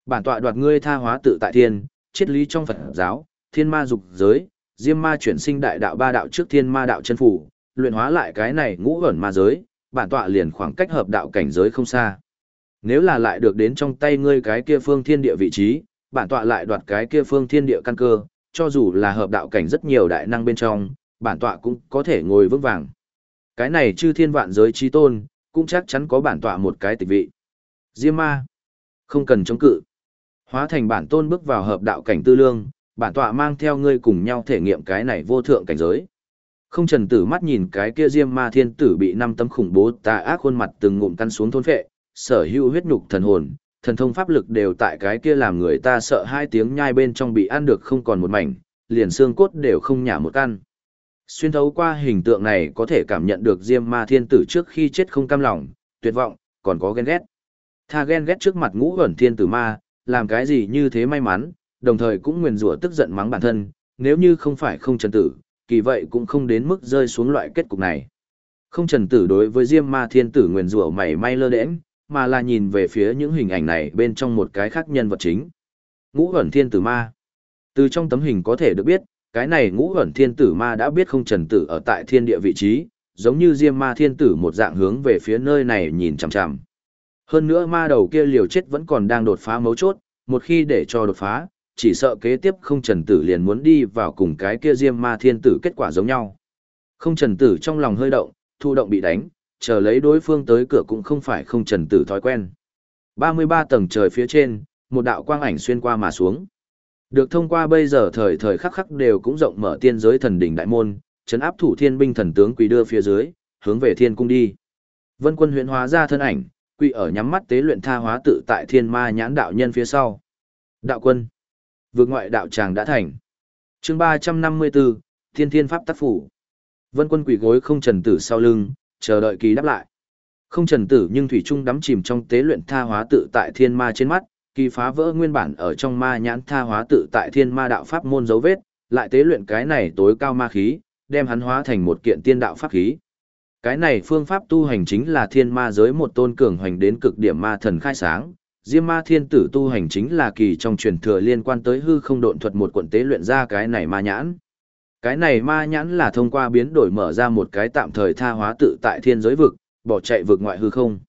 Bản tọa đoạt ngươi tha hóa tự tại thiên, triết lý trong Phật giáo, thiên ma dục giới, diêm ma chuyển sinh đại đạo ba đạo trước thiên ma đạo chân phủ, luyện hóa lại cái này ngũ ẩn ma giới, bản tọa liền khoảng cách hợp đạo cảnh giới không xa. Nếu là lại được đến trong tay ngươi cái kia phương thiên địa vị trí, bản tọa lại đoạt cái kia phương thiên địa căn cơ, cho dù là hợp đạo cảnh rất nhiều đại năng bên trong, bản tọa cũng có thể ngồi vững vàng. Cái này chư thiên vạn giới trí tôn, cũng chắc chắn có bản tọa một cái tịch vị. Diêm ma, không cần chống cự. Hóa thành bản tôn bước vào hợp đạo cảnh tư lương, bản tọa mang theo ngươi cùng nhau thể nghiệm cái này vô thượng cảnh giới. Không trần tử mắt nhìn cái kia diêm ma thiên tử bị năm tấm khủng bố tà ác khuôn mặt từng ngụm căn xuống thôn phệ, sở hữu huyết nhục thần hồn, thần thông pháp lực đều tại cái kia làm người ta sợ hai tiếng nhai bên trong bị ăn được không còn một mảnh, liền xương cốt đều không nhả một căn. Xuyên thấu qua hình tượng này có thể cảm nhận được Diêm Ma Thiên Tử trước khi chết không cam lòng, tuyệt vọng, còn có ghen ghét. Tha ghen ghét trước mặt ngũ ẩn thiên tử ma, làm cái gì như thế may mắn, đồng thời cũng nguyền rủa tức giận mắng bản thân, nếu như không phải không trần tử, kỳ vậy cũng không đến mức rơi xuống loại kết cục này. Không trần tử đối với Diêm Ma Thiên Tử nguyền rủa mảy may lơ đễnh, mà là nhìn về phía những hình ảnh này bên trong một cái khác nhân vật chính. Ngũ ẩn thiên tử ma. Từ trong tấm hình có thể được biết, cái này ngũ ẩn thiên tử ma đã biết không trần tử ở tại thiên địa vị trí, giống như diêm ma thiên tử một dạng hướng về phía nơi này nhìn chằm chằm. Hơn nữa ma đầu kia liều chết vẫn còn đang đột phá mấu chốt, một khi để cho đột phá, chỉ sợ kế tiếp không trần tử liền muốn đi vào cùng cái kia diêm ma thiên tử kết quả giống nhau. Không trần tử trong lòng hơi động, thu động bị đánh, chờ lấy đối phương tới cửa cũng không phải không trần tử thói quen. 33 tầng trời phía trên, một đạo quang ảnh xuyên qua mà xuống. Được thông qua bây giờ thời thời khắc khắc đều cũng rộng mở tiên giới thần đỉnh đại môn, chấn áp thủ thiên binh thần tướng quỳ đưa phía dưới, hướng về thiên cung đi. Vân quân huyễn hóa ra thân ảnh, quỳ ở nhắm mắt tế luyện tha hóa tự tại thiên ma nhãn đạo nhân phía sau. Đạo quân, vượt ngoại đạo tràng đã thành. Chương 354, Thiên Thiên Pháp tác phủ. Vân quân quỳ gối không trần tử sau lưng, chờ đợi kỳ đáp lại. Không trần tử nhưng thủy trung đắm chìm trong tế luyện tha hóa tự tại thiên ma trên mắt, kỳ phá vỡ nguyên bản ở trong ma nhãn tha hóa tự tại thiên ma đạo pháp môn dấu vết, lại tế luyện cái này tối cao ma khí, đem hắn hóa thành một kiện tiên đạo pháp khí. Cái này phương pháp tu hành chính là thiên ma giới một tôn cường hoành đến cực điểm ma thần khai sáng. Diêm ma thiên tử tu hành chính là kỳ trong truyền thừa liên quan tới hư không độn thuật một quận tế luyện ra cái này ma nhãn. Cái này ma nhãn là thông qua biến đổi mở ra một cái tạm thời tha hóa tự tại thiên giới vực, bỏ chạy vực ngoại hư không.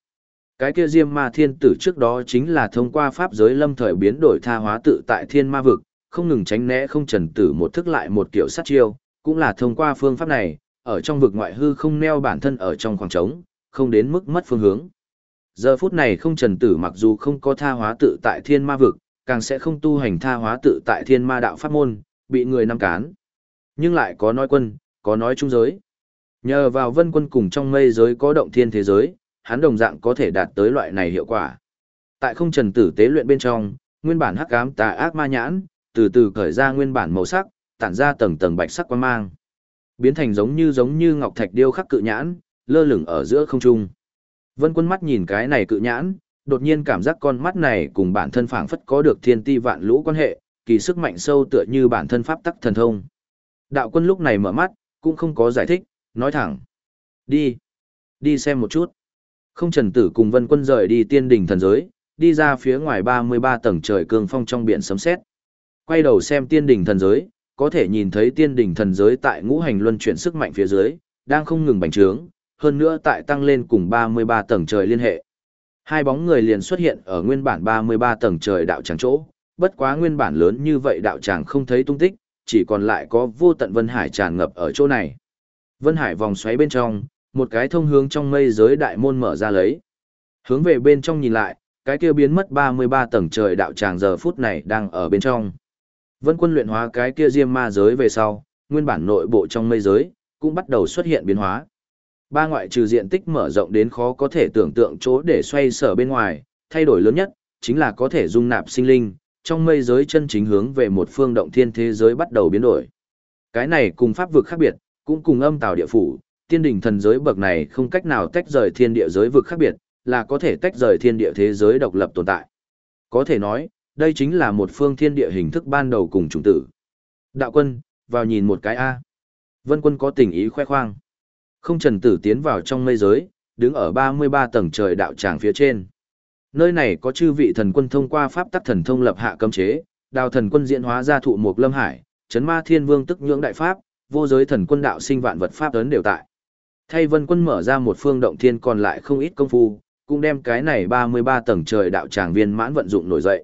Cái kia diêm ma thiên tử trước đó chính là thông qua pháp giới lâm thời biến đổi tha hóa tự tại thiên ma vực, không ngừng tránh né không trần tử một thức lại một kiểu sát chiêu, cũng là thông qua phương pháp này, ở trong vực ngoại hư không neo bản thân ở trong khoảng trống, không đến mức mất phương hướng. Giờ phút này không trần tử mặc dù không có tha hóa tự tại thiên ma vực, càng sẽ không tu hành tha hóa tự tại thiên ma đạo pháp môn, bị người nắm cán nhưng lại có nói quân, có nói trung giới. Nhờ vào vân quân cùng trong mây giới có động thiên thế giới, hắn đồng dạng có thể đạt tới loại này hiệu quả. Tại không trần tử tế luyện bên trong, nguyên bản hắc ám tà ác ma nhãn, từ từ cởi ra nguyên bản màu sắc, tản ra tầng tầng bạch sắc quang mang. Biến thành giống như giống như ngọc thạch điêu khắc cự nhãn, lơ lửng ở giữa không trung. Vân quân mắt nhìn cái này cự nhãn, đột nhiên cảm giác con mắt này cùng bản thân phảng phất có được thiên ti vạn lũ quan hệ, kỳ sức mạnh sâu tựa như bản thân pháp tắc thần thông. Đạo quân lúc này mở mắt, cũng không có giải thích, nói thẳng. Đi. Đi xem một chút. Không trần tử cùng vân quân rời đi tiên đỉnh thần giới, đi ra phía ngoài 33 tầng trời cường phong trong biển sấm sét. Quay đầu xem tiên đỉnh thần giới, có thể nhìn thấy tiên đỉnh thần giới tại ngũ hành luân chuyển sức mạnh phía dưới, đang không ngừng bành trướng, hơn nữa tại tăng lên cùng 33 tầng trời liên hệ. Hai bóng người liền xuất hiện ở nguyên bản 33 tầng trời đạo tràng chỗ, bất quá nguyên bản lớn như vậy đạo tràng không thấy tung tích, chỉ còn lại có vô tận Vân Hải tràn ngập ở chỗ này. Vân Hải vòng xoáy bên trong, một cái thông hướng trong mây giới đại môn mở ra lấy. Hướng về bên trong nhìn lại, cái kia biến mất 33 tầng trời đạo tràng giờ phút này đang ở bên trong. Vân quân luyện hóa cái kia diêm ma giới về sau, nguyên bản nội bộ trong mây giới, cũng bắt đầu xuất hiện biến hóa. Ba ngoại trừ diện tích mở rộng đến khó có thể tưởng tượng chỗ để xoay sở bên ngoài, thay đổi lớn nhất, chính là có thể dung nạp sinh linh, trong mây giới chân chính hướng về một phương động thiên thế giới bắt đầu biến đổi. Cái này cùng pháp vực khác biệt, cũng cùng âm tào địa phủ, tiên đỉnh thần giới bậc này không cách nào tách rời thiên địa giới vực khác biệt, là có thể tách rời thiên địa thế giới độc lập tồn tại. Có thể nói, đây chính là một phương thiên địa hình thức ban đầu cùng chủng tử. Đạo quân, vào nhìn một cái A. Vân quân có tình ý khoe khoang. Không trần tử tiến vào trong mây giới, đứng ở 33 tầng trời đạo tràng phía trên. Nơi này có chư vị thần quân thông qua pháp tắc thần thông lập hạ cấm chế, đào thần quân diễn hóa ra thụ mục lâm hải, chấn ma thiên vương tức nhưỡng đại pháp, vô giới thần quân đạo sinh vạn vật pháp ấn đều tại. Thay vân quân mở ra một phương động thiên còn lại không ít công phu, cũng đem cái này 33 tầng trời đạo tràng viên mãn vận dụng nổi dậy.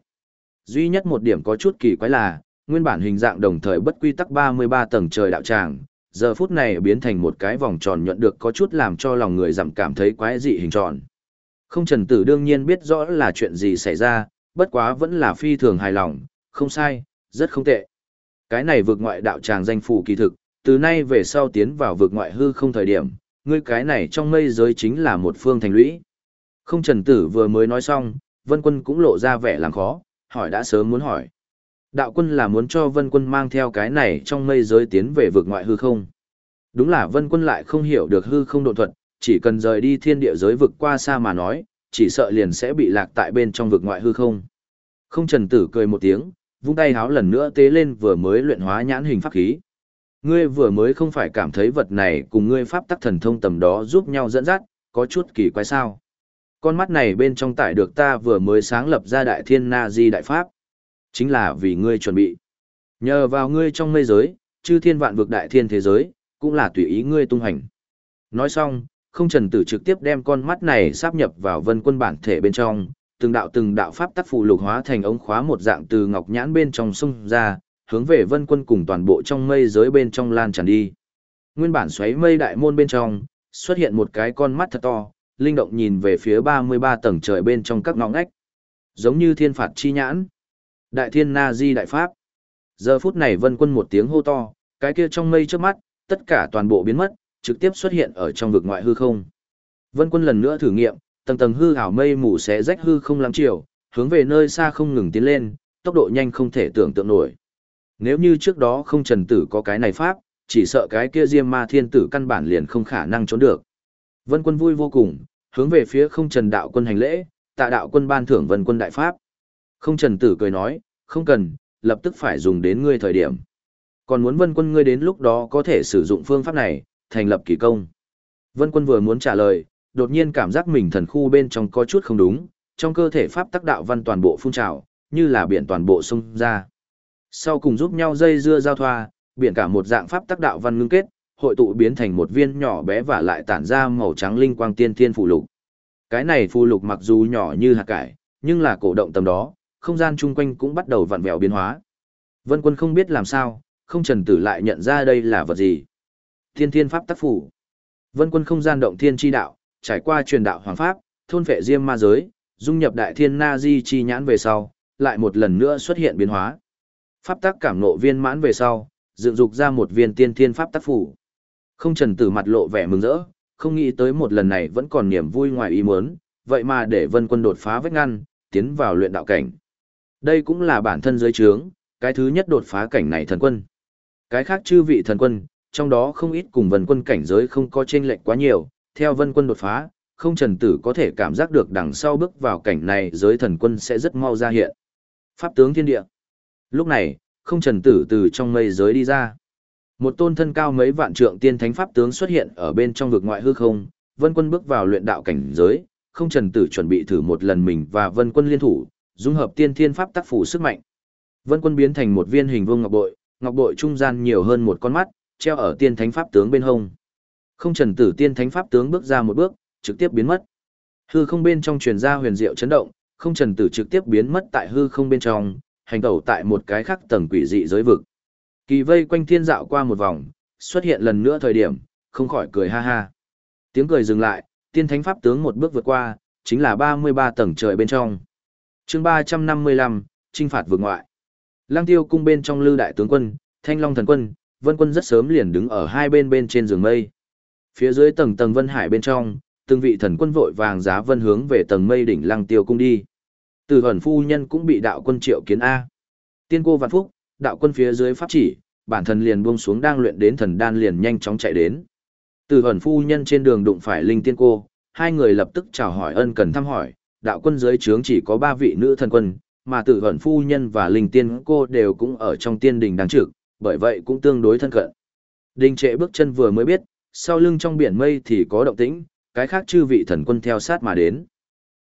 Duy nhất một điểm có chút kỳ quái là, nguyên bản hình dạng đồng thời bất quy tắc 33 tầng trời đạo tràng, giờ phút này biến thành một cái vòng tròn nhuận được có chút làm cho lòng người giảm cảm thấy quái dị hình tròn. Không trần tử đương nhiên biết rõ là chuyện gì xảy ra, bất quá vẫn là phi thường hài lòng, không sai, rất không tệ. Cái này vượt ngoại đạo tràng danh phủ kỳ thực, từ nay về sau tiến vào vượt ngoại hư không thời điểm, ngươi cái này trong mây giới chính là một phương thành lũy. Không trần tử vừa mới nói xong, vân quân cũng lộ ra vẻ làm khó, hỏi đã sớm muốn hỏi. Đạo quân là muốn cho vân quân mang theo cái này trong mây giới tiến về vượt ngoại hư không. Đúng là vân quân lại không hiểu được hư không độ thuật, chỉ cần rời đi thiên địa giới vực qua xa mà nói, chỉ sợ liền sẽ bị lạc tại bên trong vực ngoại hư không. Không trần tử cười một tiếng, vung tay háo lần nữa tế lên vừa mới luyện hóa nhãn hình pháp khí. Ngươi vừa mới không phải cảm thấy vật này cùng ngươi pháp tắc thần thông tầm đó giúp nhau dẫn dắt, có chút kỳ quái sao. Con mắt này bên trong tải được ta vừa mới sáng lập ra đại thiên na di đại pháp. Chính là vì ngươi chuẩn bị. Nhờ vào ngươi trong mây giới, chư thiên vạn vực đại thiên thế giới, cũng là tùy ý ngươi tung hành. Nói xong, không trần tử trực tiếp đem con mắt này sáp nhập vào vân quân bản thể bên trong, từng đạo từng đạo pháp tắc phù lục hóa thành ống khóa một dạng từ ngọc nhãn bên trong sông ra, hướng về vân quân cùng toàn bộ trong mây giới bên trong lan tràn đi. Nguyên bản xoáy mây đại môn bên trong, xuất hiện một cái con mắt thật to, linh động nhìn về phía 33 tầng trời bên trong các ngõ ngách. Giống như thiên phạt chi nhãn. Đại thiên na di đại pháp. Giờ phút này vân quân một tiếng hô to, cái kia trong mây trước mắt, tất cả toàn bộ biến mất, trực tiếp xuất hiện ở trong vực ngoại hư không. Vân quân lần nữa thử nghiệm, tầng tầng hư ảo mây mù xé rách hư không lắm chiều, hướng về nơi xa không ngừng tiến lên, tốc độ nhanh không thể tưởng tượng nổi. Nếu như trước đó không trần tử có cái này pháp, chỉ sợ cái kia diêm ma thiên tử căn bản liền không khả năng trốn được. Vân quân vui vô cùng, hướng về phía không trần đạo quân hành lễ, tạ đạo quân ban thưởng vân quân đại pháp. Không trần tử cười nói, không cần, lập tức phải dùng đến ngươi thời điểm. Còn muốn vân quân ngươi đến lúc đó có thể sử dụng phương pháp này, thành lập kỳ công. Vân quân vừa muốn trả lời, đột nhiên cảm giác mình thần khu bên trong có chút không đúng, trong cơ thể pháp tắc đạo văn toàn bộ phun trào, như là biển toàn bộ sông ra. Sau cùng giúp nhau dây dưa giao thoa, biển cả một dạng pháp tắc đạo văn ngưng kết, hội tụ biến thành một viên nhỏ bé và lại tản ra màu trắng linh quang tiên thiên phù lục. Cái này phù lục mặc dù nhỏ như hạt cải, nhưng là cổ động tầm đó, không gian chung quanh cũng bắt đầu vặn vẹo biến hóa. Vân Quân không biết làm sao, không trần tử lại nhận ra đây là vật gì. Thiên thiên pháp tác phủ. Vân Quân không gian động thiên chi đạo, trải qua truyền đạo hoàng pháp, thôn phệ diêm ma giới, dung nhập đại thiên na di chi nhãn về sau, lại một lần nữa xuất hiện biến hóa. Pháp tắc cảm nộ viên mãn về sau, dựng dục ra một viên tiên thiên pháp tắc phủ. Không trần tử mặt lộ vẻ mừng rỡ, không nghĩ tới một lần này vẫn còn niềm vui ngoài ý muốn, vậy mà để vân quân đột phá vách ngăn, tiến vào luyện đạo cảnh. Đây cũng là bản thân giới trướng, cái thứ nhất đột phá cảnh này thần quân. Cái khác chư vị thần quân, trong đó không ít cùng vân quân cảnh giới không có chênh lệch quá nhiều, theo vân quân đột phá, không trần tử có thể cảm giác được đằng sau bước vào cảnh này giới thần quân sẽ rất mau ra hiện. Pháp tướng thiên địa. Lúc này, không trần tử từ trong mây giới đi ra. Một tôn thân cao mấy vạn trượng tiên thánh pháp tướng xuất hiện ở bên trong vực ngoại hư không, vân quân bước vào luyện đạo cảnh giới, không trần tử chuẩn bị thử một lần mình và vân quân liên thủ, dung hợp tiên thiên pháp tác phủ sức mạnh. Vân quân biến thành một viên hình vuông ngọc bội, ngọc bội trung gian nhiều hơn một con mắt, treo ở tiên thánh pháp tướng bên hông. Không trần tử tiên thánh pháp tướng bước ra một bước, trực tiếp biến mất. Hư không bên trong truyền ra huyền diệu chấn động, không trần tử trực tiếp biến mất tại hư không bên trong, hành tẩu tại một cái khác tầng quỷ dị giới vực. Kỳ vây quanh thiên dạo qua một vòng, xuất hiện lần nữa thời điểm, không khỏi cười ha ha. Tiếng cười dừng lại, tiên thánh pháp tướng một bước vượt qua, chính là 33 tầng trời bên trong. chương 355, trinh phạt vượt ngoại. Lăng tiêu cung bên trong lưu đại tướng quân, thanh long thần quân, vân quân rất sớm liền đứng ở hai bên bên trên giường mây. Phía dưới tầng tầng vân hải bên trong, từng vị thần quân vội vàng giá vân hướng về tầng mây đỉnh lăng tiêu cung đi. Từ hẩn phu nhân cũng bị đạo quân triệu kiến A. Tiên cô vạn phúc, đạo quân phía dưới pháp chỉ, bản thân liền buông xuống đang luyện đến thần đan liền nhanh chóng chạy đến. Từ hẩn phu nhân trên đường đụng phải linh tiên cô, hai người lập tức chào hỏi ân cần thăm hỏi, đạo quân dưới trướng chỉ có ba vị nữ thần quân, mà tử hẩn phu nhân và linh tiên cô đều cũng ở trong tiên đình đáng trực, bởi vậy cũng tương đối thân cận. Đình trệ bước chân vừa mới biết, sau lưng trong biển mây thì có động tĩnh, cái khác chư vị thần quân theo sát mà đến.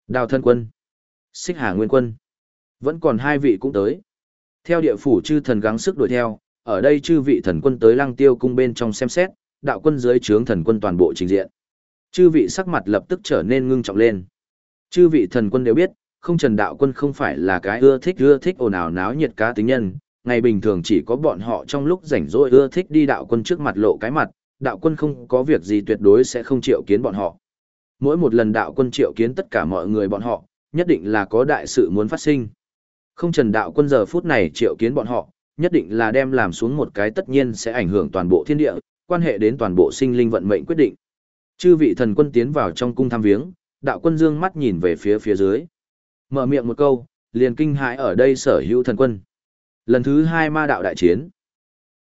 Đào thân quân, xích hà nguyên quân, vẫn còn hai vị cũng tới. Theo địa phủ chư thần gắng sức đuổi theo, ở đây chư vị thần quân tới lăng tiêu cung bên trong xem xét, đạo quân dưới trướng thần quân toàn bộ trình diện. Chư vị sắc mặt lập tức trở nên ngưng trọng lên. Chư vị thần quân đều biết, không trần đạo quân không phải là cái ưa thích ưa thích ồn ào náo nhiệt cá tính nhân, ngày bình thường chỉ có bọn họ trong lúc rảnh rỗi ưa thích đi đạo quân trước mặt lộ cái mặt, đạo quân không có việc gì tuyệt đối sẽ không triệu kiến bọn họ. Mỗi một lần đạo quân triệu kiến tất cả mọi người bọn họ, nhất định là có đại sự muốn phát sinh. Không trần đạo quân giờ phút này triệu kiến bọn họ, nhất định là đem làm xuống một cái tất nhiên sẽ ảnh hưởng toàn bộ thiên địa, quan hệ đến toàn bộ sinh linh vận mệnh quyết định. Chư vị thần quân tiến vào trong cung thăm viếng, đạo quân dương mắt nhìn về phía phía dưới. Mở miệng một câu, liền kinh hãi ở đây sở hữu thần quân. Lần thứ hai ma đạo đại chiến.